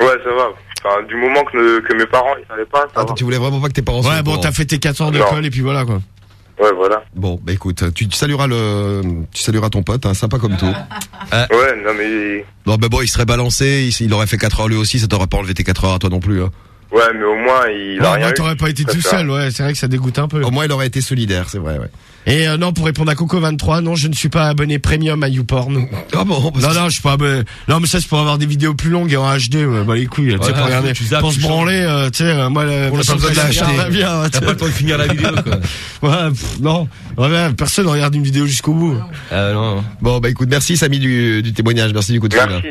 ça va. Enfin, du moment que, que mes parents ils savaient pas, ça Attends, tu voulais vraiment pas que tes parents Ouais, au bon, t'as fait tes 4 heures de Non. colle, et puis voilà, quoi. Ouais, voilà. Bon, bah écoute, tu, tu salueras le, tu salueras ton pote, hein, sympa comme tout. Ouais, non mais Non, bah bon, il serait balancé, il, il aurait fait 4 heures lui aussi, ça t'aurait pas enlevé tes 4 heures à toi non plus. Hein. Ouais, mais au moins il a Ouais, rien moi, eu. t'aurais pas été tout seul, ouais, c'est vrai que ça dégoûte un peu. Au moins, il aurait été solidaire, c'est vrai, ouais. Et euh, non, pour répondre à Coco23, non, je ne suis pas abonné premium à YouPorn. Ah bon parce Non, que- non, je suis pas abonné. Non, mais ça, c'est pour avoir des vidéos plus longues et en HD, ouais, bah les couilles, tu sais, pour regarder. tu zappes, Pour tu se branler, euh, tu sais, euh, moi, la On a pas besoin de que ça l'acheter. va bien, T'as tu pas le temps de finir la vidéo, quoi. [LAUGHS] Ouais, pff, non. Ouais, personne regarde une vidéo jusqu'au bout. Ah, non. Bon, bah écoute, merci Samy du, du témoignage, merci du coup de fil. Merci.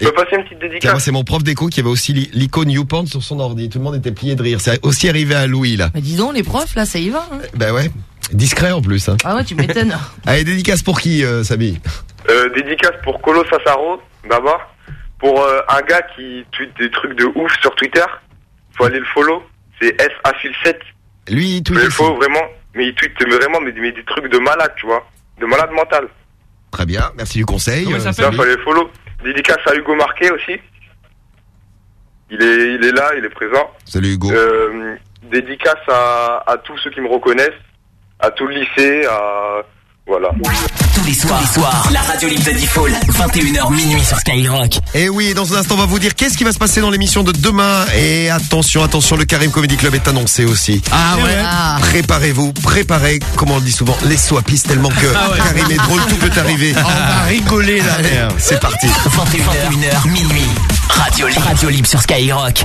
Je peux passer une petite Tiens, moi, dédicace c'est mon prof d'éco qui avait aussi l'i- l'icône YouPorn sur son ordi. Tout le monde était plié de rire. C'est aussi arrivé à Louis, là. Mais dis donc, les profs, là, ça y va. Hein. Bah ouais. Discret en plus. Hein. Ah ouais, tu m'étonnes. [LAUGHS] Allez, dédicace pour qui, euh, Samy? Euh, Dédicace pour Colo Sassaro, d'abord. Pour euh, un gars qui tweet des trucs de ouf sur Twitter. Faut aller le follow. C'est SAFIL7. Lui, il tweet Mais il faut vraiment, mais il tweet mais vraiment mais, mais des trucs de malade, tu vois. De malade mental. Très bien, merci du conseil. Comment il euh, s'appelle Ça, Samy. faut aller le follow. Dédicace à Hugo Marquet aussi. Il est, il est là, il est présent. Salut Hugo. Euh, dédicace à, à tous ceux qui me reconnaissent, à tout le lycée, à voilà. Tous les soirs, tous les soirs, la radio libre de Default, 21h minuit sur Skyrock. Et oui, dans un instant, on va vous dire qu'est-ce qui va se passer dans l'émission de demain. Et attention, attention, le Karim Comedy Club est annoncé aussi. Ah ouais. Ah. Préparez-vous, préparez, comme on le dit souvent, les swapistes tellement que Karim est drôle, tout peut arriver. On va rigoler, là. C'est parti. 21h, minuit, radio libre, radio libre sur Skyrock.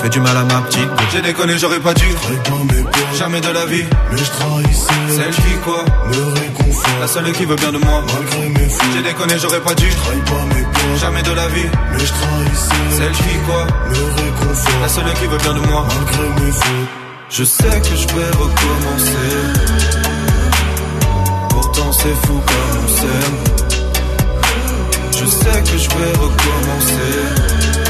J'ai fait du mal à ma petite. J'ai déconné, j'aurais pas dû. Jamais de la vie. Mais je trahissais Celle qui quoi Me réconfort La seule qui veut bien de moi. Malgré mes fautes J'ai déconné, j'aurais pas dû. Pas mes peurs Jamais de la vie. Mais je trahissais Celle qui quoi Me réconfort La seule qui veut bien de moi. Malgré mes fautes Je sais que je vais recommencer. Pourtant c'est fou comme on s'aime. Je sais que je vais recommencer.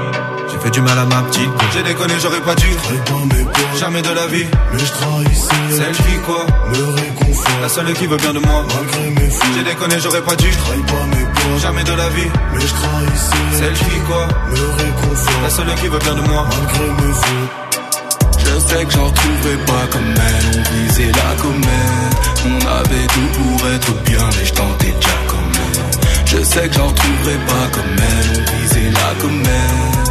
J'ai fait du mal à ma petite. J'ai déconné, j'aurais pas dû. Trahis pas mes potes. Jamais de la vie. Mais je trahissais. Celle qui quoi Me réconfort. La seule qui veut bien de moi. Malgré mes fautes. J'ai déconné, j'aurais pas dû. Trahis pas mes potes. Jamais de la vie. Mais je trahissais. Celle qui quoi Me réconfort. La seule qui veut bien de moi. Malgré mes fautes. Je sais que j'en retrouverai pas comme elle, on visait la comète. On avait tout pour être bien, mais je tentais déjà quand même. Je sais que j'en retrouverai pas comme elle, on visait la comète.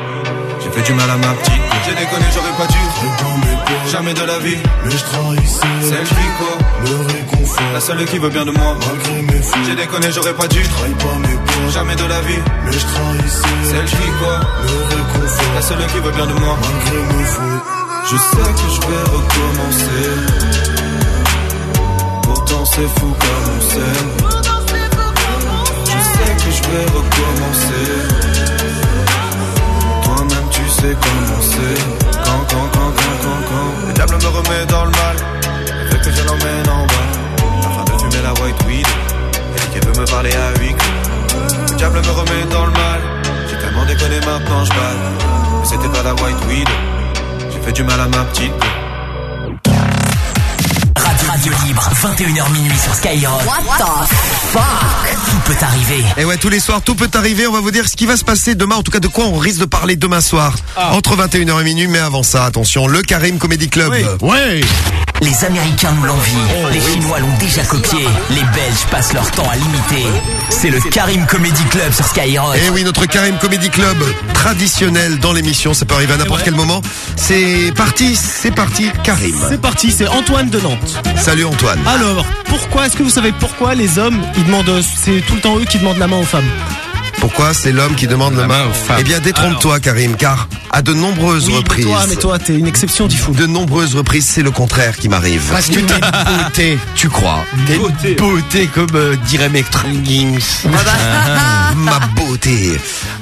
J'ai fait du mal à ma petite. J'ai déconné, j'aurais pas dû. Jamais de la vie. Mais je trahissais. Celle qui quoi Me réconfort. La seule qui veut bien de moi. Malgré mes fautes. J'ai déconné, j'aurais pas dû. Trahis pas mes potes. Jamais de la vie. Mais je trahissais. Celle qui quoi Me réconfort. La seule qui veut bien de moi. Malgré mes fautes. Je sais que je vais recommencer. Pourtant c'est fou comme on s'aime. Je sais que je vais recommencer. C'est. Quand, quand, quand, quand, quand, quand. Le diable me remet dans le mal. Veut que je l'emmène en bas. Afin de fumer la white weed. Dit qu'elle veut me parler à clos. Le diable me remet dans le mal. J'ai tellement déconné maintenant, je bats. Mais c'était pas la white weed. J'ai fait du mal à ma petite. Radio, Radio Libre, 21h minuit sur Skyrock. What the fuck? Tout peut arriver. Et ouais, tous les soirs, tout peut arriver. On va vous dire ce qui va se passer demain. En tout cas, de quoi on risque de parler demain soir. Entre 21h et minuit. Mais avant ça, attention, le Karim Comedy Club. Ouais. Les Américains nous l'envient. les Chinois l'ont déjà copié. Les Belges passent leur temps à l'imiter. C'est le Karim Comedy Club sur Skyrock. Et oui, notre Karim Comedy Club traditionnel dans l'émission. Ça peut arriver à n'importe quel moment. C'est parti, c'est parti, Karim. C'est parti, c'est Antoine de Nantes. Salut Antoine. Alors, pourquoi, est-ce que vous savez pourquoi les hommes, ils demandent, c'est tout le temps eux qui demandent la main aux femmes? Pourquoi c'est l'homme qui demande la main aux femmes Eh bien, détrompe-toi, Karim, car à de nombreuses Oui, mais reprises. toi, mais toi, t'es une exception du fou. De nombreuses reprises, c'est le contraire qui m'arrive. Parce que t'es beauté. [LAUGHS] Tu crois T'es une beauté comme euh, dirait Mectringings. [LAUGHS] Ma beauté.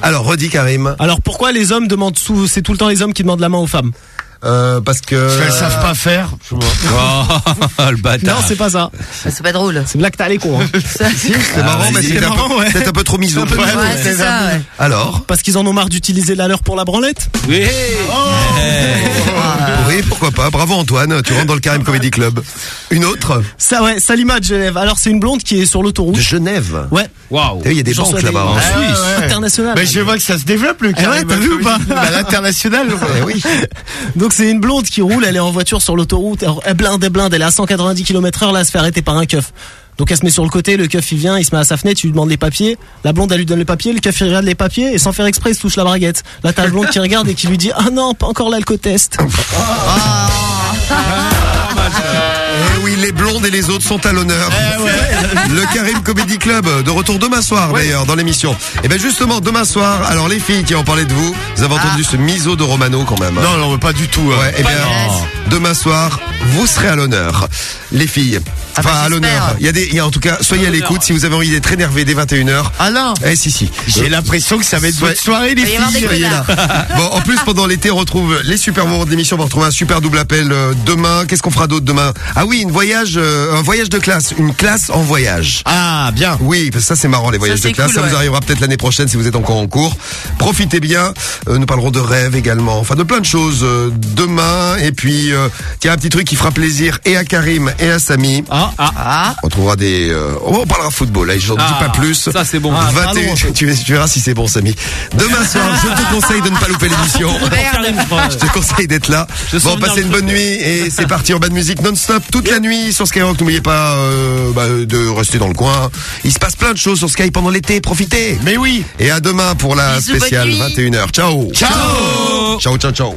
Alors, redis Karim. Alors pourquoi les hommes demandent sous, c'est tout le temps les hommes qui demandent la main aux femmes? Euh, parce que. Parce qu'elles savent pas faire. Oh, [LAUGHS] le bâtard. Non, c'est pas ça. C'est pas drôle. C'est blague t'as les cons. Hein. [LAUGHS] C'est marrant, mais c'est un, peu- ouais. c'est un peu trop miso. Ouais, c'est ça, ouais. Alors Parce qu'ils en ont marre d'utiliser la leur pour la branlette? Oui. Oui, pourquoi pas. Bravo Antoine, tu rentres dans le Karim Comedy Club. Une autre Ça ouais, Salima de Genève. Alors c'est une blonde qui est sur l'autoroute. De Genève. Ouais. Waouh. Il y a des banques là-bas. hein. Ah, Suisse. ouais. International. Mais je vois que ça se développe le Eh ouais, t'as vu ou pas [LAUGHS] À l'international. Eh oui. [LAUGHS] Donc c'est une blonde qui roule, elle est en voiture sur l'autoroute, elle- blinde, elle blinde, elle est à 190 km heure, là elle se fait arrêter par un keuf. Donc elle se met sur le côté, le keuf il vient, il se met à sa fenêtre, il lui demande les papiers, la blonde elle lui donne les papiers, le keuf il regarde les papiers et sans faire exprès il se touche la braguette. Là t'as la blonde qui regarde et qui lui dit ah non pas encore l'alcotest. Eh oui, les blondes et les autres sont à l'honneur. [LAUGHS] Le Karim Comedy Club, de retour demain soir d'ailleurs dans l'émission. Et bien justement, demain soir, alors les filles qui ont parlé de vous, vous avez entendu ce miso de Romano quand même. Non, non, mais pas du tout. hein. Eh bien, demain soir, vous serez à l'honneur. les filles. Ah Enfin, bah, à l'honneur. Il y a des, il y a en tout cas, soyez à l'écoute si vous avez envie d'être énervé dès 21h. Ah non. Eh, si, si. J'ai l'impression que ça va être votre soirée, les filles. des Soyez là. [LAUGHS] Bon, en plus, pendant l'été, on retrouve les super moments de l'émission. On va retrouver un super double appel euh, demain. Qu'est-ce qu'on fera d'autre demain? Ah oui, une voyage, euh, un voyage de classe, une classe en voyage. Ah, bien. Oui, parce que ça c'est marrant les voyages de classe. cool, ça vous arrivera peut-être l'année prochaine si vous êtes encore en cours. Profitez bien. Euh, nous parlerons de rêves également. Enfin de plein de choses euh, demain. Et puis tiens un petit truc qui fera plaisir et à Karim et à Samy. Ah, ah. Ah. On trouvera des. on parlera football. Là, j'en dis Ah, pas plus. ça, c'est bon. Ah, Ah, 21, pardon. tu, tu verras si c'est bon, Samy. Demain soir, je te conseille de ne pas louper l'émission. [LAUGHS] Je te conseille d'être là. Je Bon, passez une bonne nuit et c'est parti en bas de musique non-stop toute la nuit sur Skyrock. N'oubliez pas euh, bah, de rester dans le coin. Il se passe plein de choses sur Sky pendant l'été. Profitez. Mais oui. Et à demain pour la Bisous, spéciale nuit. 21h. Ciao. Ciao. Ciao, ciao, ciao.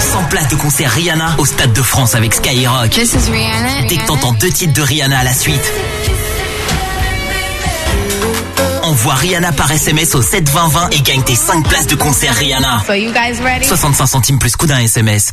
100 places de concert Rihanna au Stade de France avec Skyrock. This is Rihanna. Dès que t'entends deux titres de Rihanna à la suite. Envoie Rihanna par SMS au 72020 et gagne tes 5 places de concert Rihanna. So you guys ready? 65 centimes plus coup d'un SMS.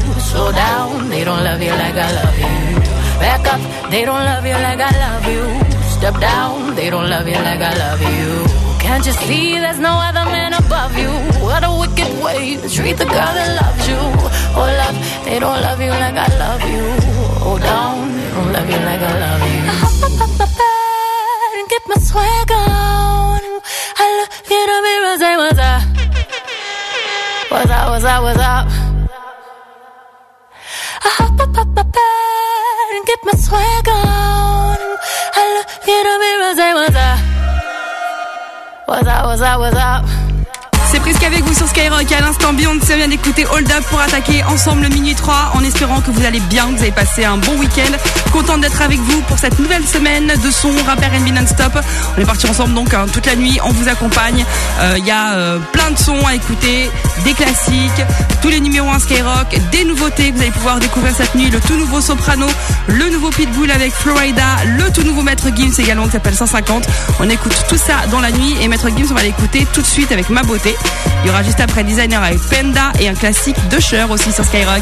Slow down, they don't love you like I love you. Back up, they don't love you like I love you. Step down, they don't love you like I love you. Can't you see there's no other man above you? What a wicked way to treat the girl that loves you. Oh, Hold up, they don't love you like I love you. Oh, Hold down, they don't love you like I love you. I hop up, up, up, up and get my swag on. I look in the mirror, say what's up. What's up, what's up, what's up? I hop up, up, up, up and get my swag on. I look in the mirror, say what's up. What's up, what's up, what's up? C'est presque avec vous sur Skyrock. À l'instant, Beyoncé vient d'écouter Hold Up pour attaquer ensemble le minuit 3 en espérant que vous allez bien, que vous avez passé un bon week-end. Content d'être avec vous pour cette nouvelle semaine de son rapper NB non-stop. On est parti ensemble donc hein, toute la nuit. On vous accompagne. Euh, Il y a euh, plein de sons à écouter, des classiques, tous les numéros 1 Skyrock, des nouveautés que vous allez pouvoir découvrir cette nuit. Le tout nouveau Soprano, le nouveau Pitbull avec Florida, le tout nouveau Maître Gims également qui s'appelle 150. On écoute tout ça dans la nuit et Maître Gims on va l'écouter tout de suite avec Ma Beauté. Il y aura juste après Designer avec Penda et un classique de Cher aussi sur Skyrock.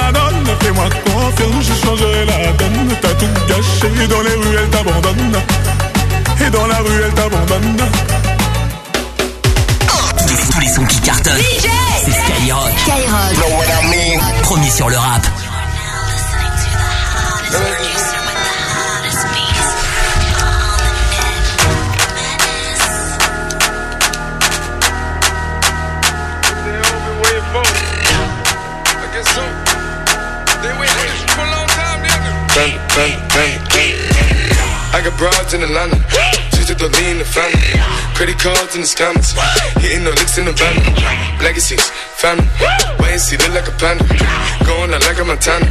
fais-moi confiance, je changerai la donne. T'as tout gâché, dans les rues elle t'abandonne. Et dans la rue elle t'abandonne. Tous les, tous les sons qui cartonnent. C'est Skyrock. Skyrock. Premier sur le rap. Panda. I got broads in Atlanta. Just to the lean the family. Credit cards in the scammers. Hitting the licks in the van. Legacies, family. Wait and see, look like a panda. Going out like a Montana.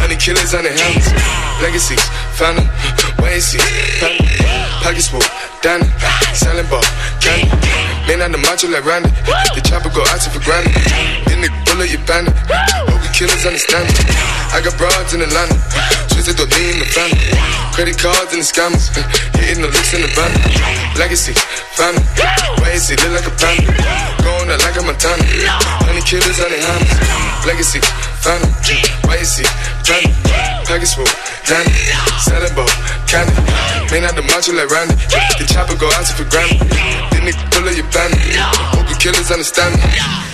Honey killers on their hands. Legacies, family. Wait and see, family. Pockets full, Danny. Selling ball, candy. Man on the macho like Randy. The chopper go out for granted. Then the bullet, you bandit. Killers understand it. I got broads in Atlanta. Twisted the lean the family. Credit cards and the scammers. [LAUGHS] Hitting the licks in the van. Legacy, family. Wait and see, look like a panda. Going out like a Montana. Honey killers on their hands. Legacy, family. Wait and see, family. Package full, Danny. Selling ball, candy. Man out the macho like Randy. The chopper go out to for granted. Then they pull up your bandit. Hope the killers understand me.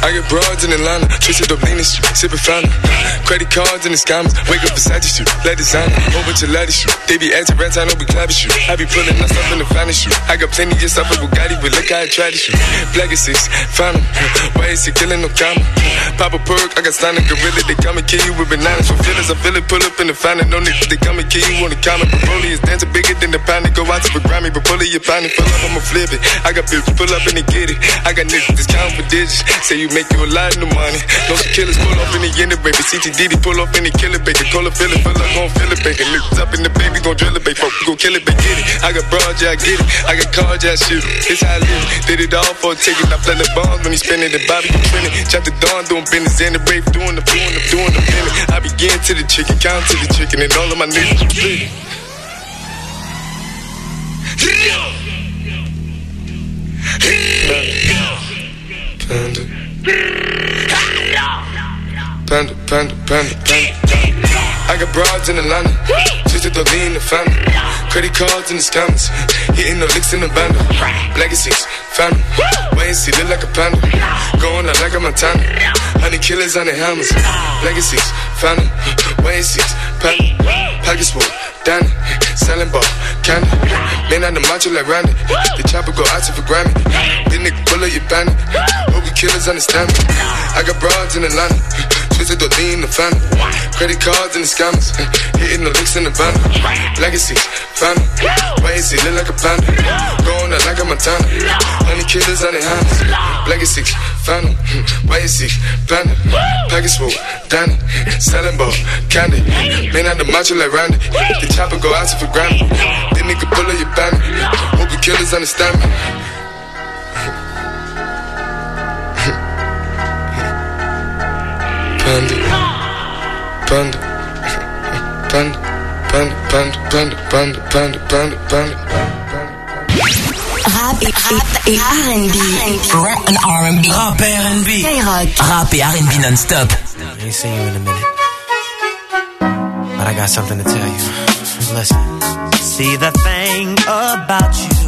I get broads in Atlanta, twisted up lean street, sipping fountain. Credit cards in the scammers, wake up beside you, let designer, whole bunch of ladies shoot. They be acting rats, I know we clapping shoot. I be pulling us up in the finest shoot. I got plenty just up with Bugatti, but look how I try to shoot. Black is six, found 'em. Why is he killing no comma? Pop a perk, I got signed a gorilla, they come and kill you with bananas. For feelings, I feel it, pull up in the fountain, no niggas, they come and kill you on the counter. Broly is dancing bigger than the pound, go out to the Grammy, but pull it, you pound it, pull up, I'ma flip it. I got bills, pull up and they get it. I got niggas, counting for digits. Say you make you a lot of money. No killers pull off in the end, baby. CTDD pull off in the killer, baby. Call a feeling, feel like gon' feel it, baby. Niggas up in the baby, gon' drill it, baby. Fuck, gon' kill it, baby. Get it. I got broad, yeah, I get it. I got cards, yeah, I shoot it. It's how I live. Did it all for a ticket. I play the bombs when he spinning the Bobby, you trending. Chop the dawn, doing business, and the brave, doing the, doing the, doing the minute. I begin to the chicken, count to the chicken, and all of my niggas split. Panda. Panda, panda, panda, panda. I got broads in Atlanta, twisted the lean the family. Credit cards in the scammers, hitting the licks in the bando. Legacies, family. Wait and see, look like a panda. Going out like a Montana. Honey killers on the hammers. Legacies, family. Wait and see, panda. Pockets full, Danny. Selling ball, candy. Man on the macho like Randy. The chopper go out to for Grammy. This nigga pull up your bandit. Killers understand me. I got broads in Atlanta. Twisted the lean the family. Credit cards and the scammers. Hitting the licks in the van. Legacy, family. Wait and see, look like a panda. Going out like a Montana. Honey killers on their hands. Legacy, family. Wait and see, panda. Package full, Danny. Selling ball, candy. Man on the macho like Randy. The chopper go out for Grammy. This nigga pull up your bandit. Hope the killers understand me. Panda. Panda. Panda. Panda. Panda. Panda. Panda. Panda. Panda. Panda. Rap et, rap et R&B. Rap and R&B. Rap et R&B. Skyrock. Rap et R&B non-stop. I ain't seen you in a minute. But I got something to tell you. Listen. See the thing about you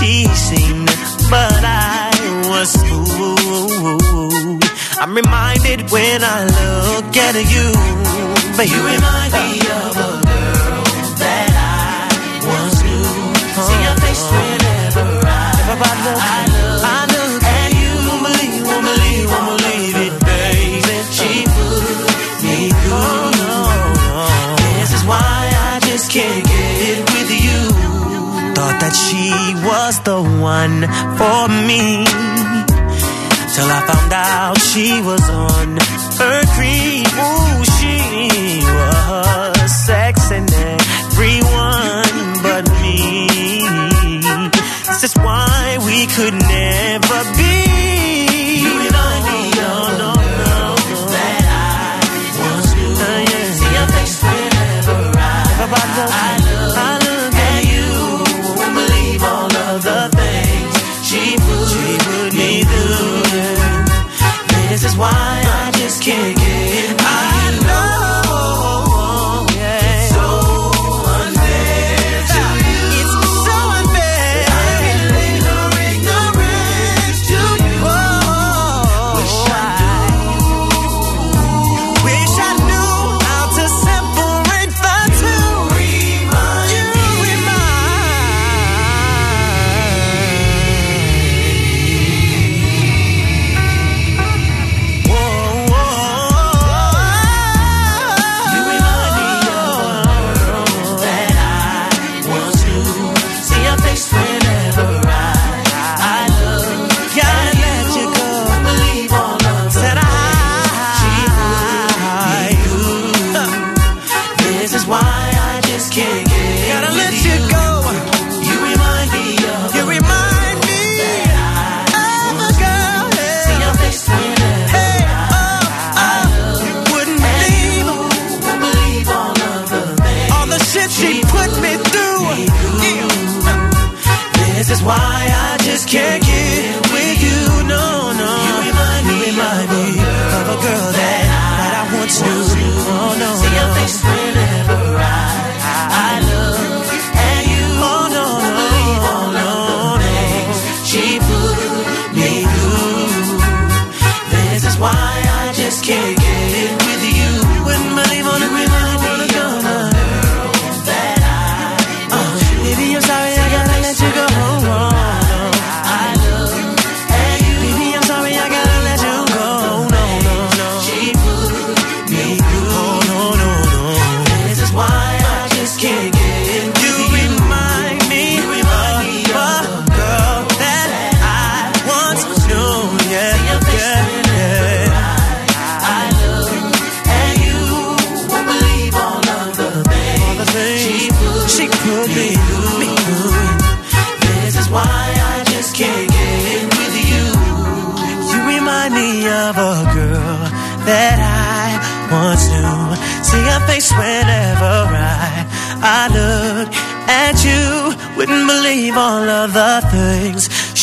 she seemed, but I was fooled. I'm reminded when I look at you, but you remind me of for me. Till I found out she was on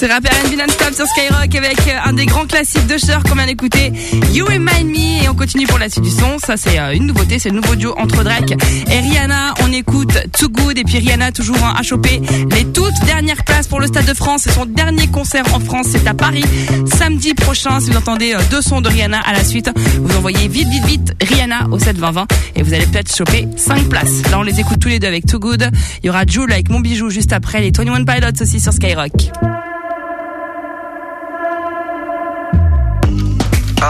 C'est rappeur NB Non-Stop sur Skyrock avec euh, un des grands classiques de Cher qu'on vient d'écouter, You Remind Me. Et on continue pour la suite du son. Ça, c'est euh, une nouveauté. C'est le nouveau duo entre Drake et Rihanna. On écoute Too Good et puis Rihanna toujours à choper les toutes dernières places pour le Stade de France. C'est son dernier concert en France. C'est à Paris samedi prochain. Si vous entendez euh, deux sons de Rihanna à la suite, vous envoyez vite, vite, vite Rihanna au 7 20 20 et vous allez peut-être choper 5 places. Là, on les écoute tous les deux avec Too Good. Il y aura Jules avec Mon Bijou juste après les 21 Pilots aussi sur Skyrock.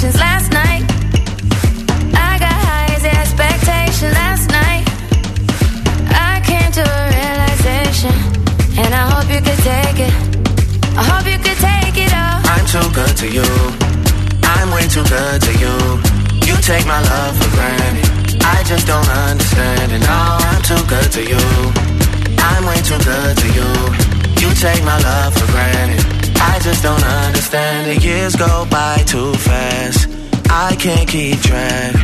Last night, I got high as the expectation. Last night, I came to a realization, and I hope you could take it. I hope you could take it all. I'm too good to you. I'm way too good to you. You take my love for granted. I just don't understand it. I'm too good to you. I'm way too good to you. You take my love for granted. I just don't understand The Years go by too fast. I can't keep track.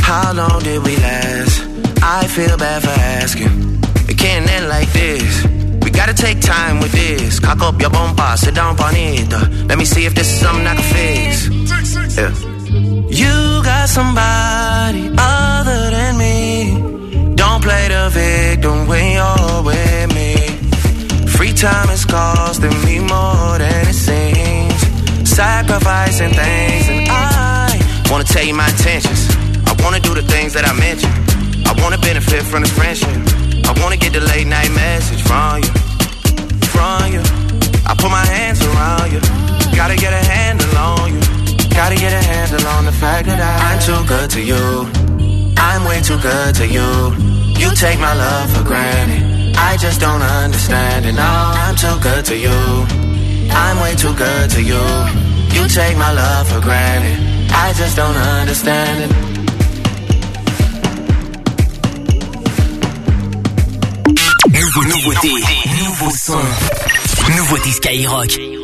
How long did we last? I feel bad for asking. It can't end like this. We gotta take time with this. Cock up your bumper, sit down on it. Uh, Let me see if this is something I can fix. Yeah. You got somebody other than me. Don't play the victim when you're with me. Free time is costing me Sacrificing things, and I wanna tell you my intentions. I wanna do the things that I mentioned. I wanna benefit from this friendship. I wanna get the late night message from you, from you. I put my hands around you. Gotta get a handle on you. Gotta get a handle on the fact that I, I'm too good to you. I'm way too good to you. You take my love for granted. I just don't understand it. No, I'm too good to you. I'm way too good to you. You take my love for granted. I just don't understand it. Nouveau, nouveauté, nouveau son. Nouveauté Skyrock.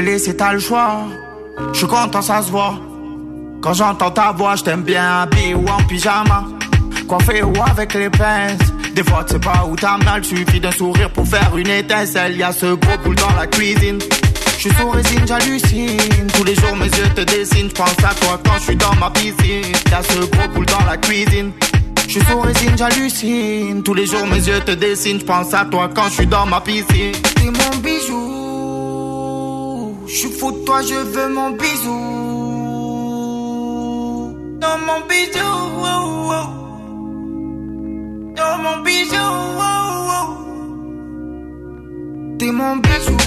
me laisser, t'as le choix. Je suis content, ça se voit. Quand j'entends ta voix, je t'aime bien habillé ou en pyjama. Coiffé ou avec les pinces. Des fois, tu sais pas où t'as mal, suffit d'un sourire pour faire une étincelle. Y a ce gros boule dans la cuisine. Je suis sous résine, j'hallucine. Tous les jours, mes yeux te dessinent. Je pense à toi quand je suis dans ma piscine. Y a ce gros boule dans la cuisine. Je suis sous résine, j'hallucine. Tous les jours, mes yeux te dessinent. Je pense à toi quand je suis dans ma piscine suis fou de toi, je veux mon bisou. Dans mon bisou. Oh, oh, oh. Dans mon bisou, T'es mon bisou.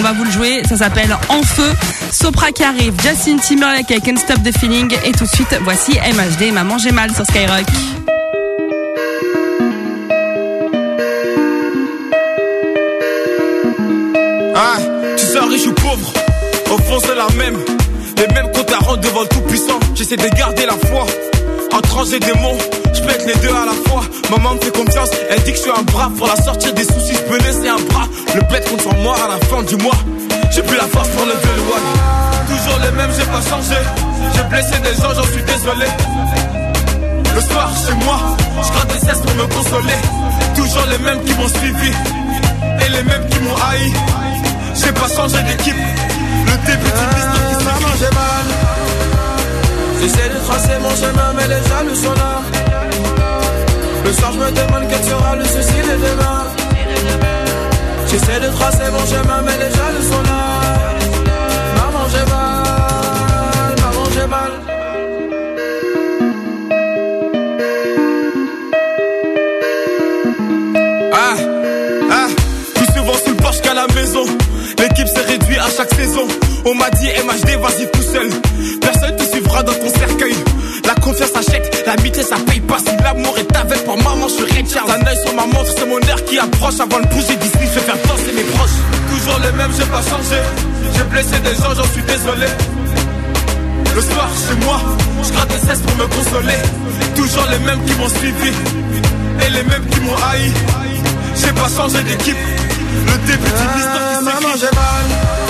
On va vous le jouer. Ça s'appelle En Feu. Sopra qui arrive, Justin Timberlake avec Can't Stop the Feeling. Et tout de suite, voici MHD, Maman j'ai mal sur Skyrock. Ah, tu sois riche ou pauvre, au fond c'est la même. Les mêmes comptes à rendre devant le tout-puissant. J'essaie de garder la foi. En tranche des mots, je pète les deux à la fois. Maman me fait confiance, elle dit que je suis un bras. Pour la sortir des soucis, je peux laisser un bras. Le plaid contre sur moi à la fin du mois. J'ai plus la force pour lever le one. Toujours les mêmes, j'ai pas changé. J'ai blessé des gens, j'en suis désolé. Le soir, chez moi, je gratte des cesses pour me consoler. Toujours les mêmes qui m'ont suivi. Et les mêmes qui m'ont haï. J'ai pas changé d'équipe. Le début d'une histoire qui Maman, j'ai mal. J'essaie de tracer mon chemin, mais les jaloux sont là. On m'a dit MHD, vas-y tout seul. Personne te suivra dans ton cercueil. La confiance achète, l'amitié ça paye pas. Si l'amour est avec pour maman, je suis Richard. Un œil sur ma montre, c'est mon air qui approche. Avant de bouger d'ici, je vais faire danser mes proches. Toujours les mêmes, j'ai pas changé. J'ai blessé des gens, j'en suis désolé. Le soir, chez moi, je gratte des cesses pour me consoler. Toujours les mêmes qui m'ont suivi. Et les mêmes qui m'ont haï. J'ai pas changé d'équipe. Le début d'une histoire qui Maman, j'ai mal.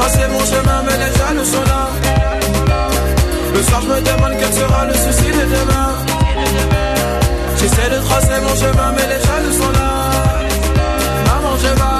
Tracer mon chemin, mais les jaloux sont là. Le soir, je me demande quel sera le souci de demain. J'essaie de tracer mon chemin, mais les jaloux sont là. Maman, j'ai mal.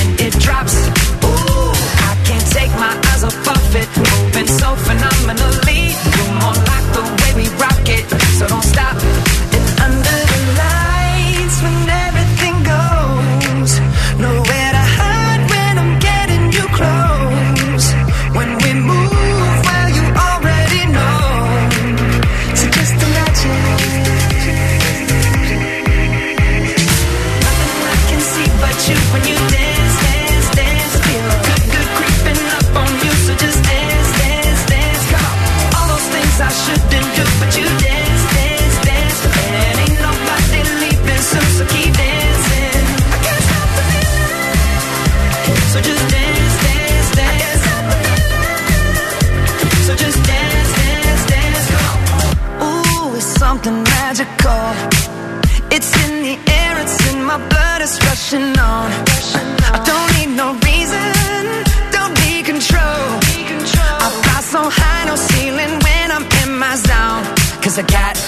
zone. Cause I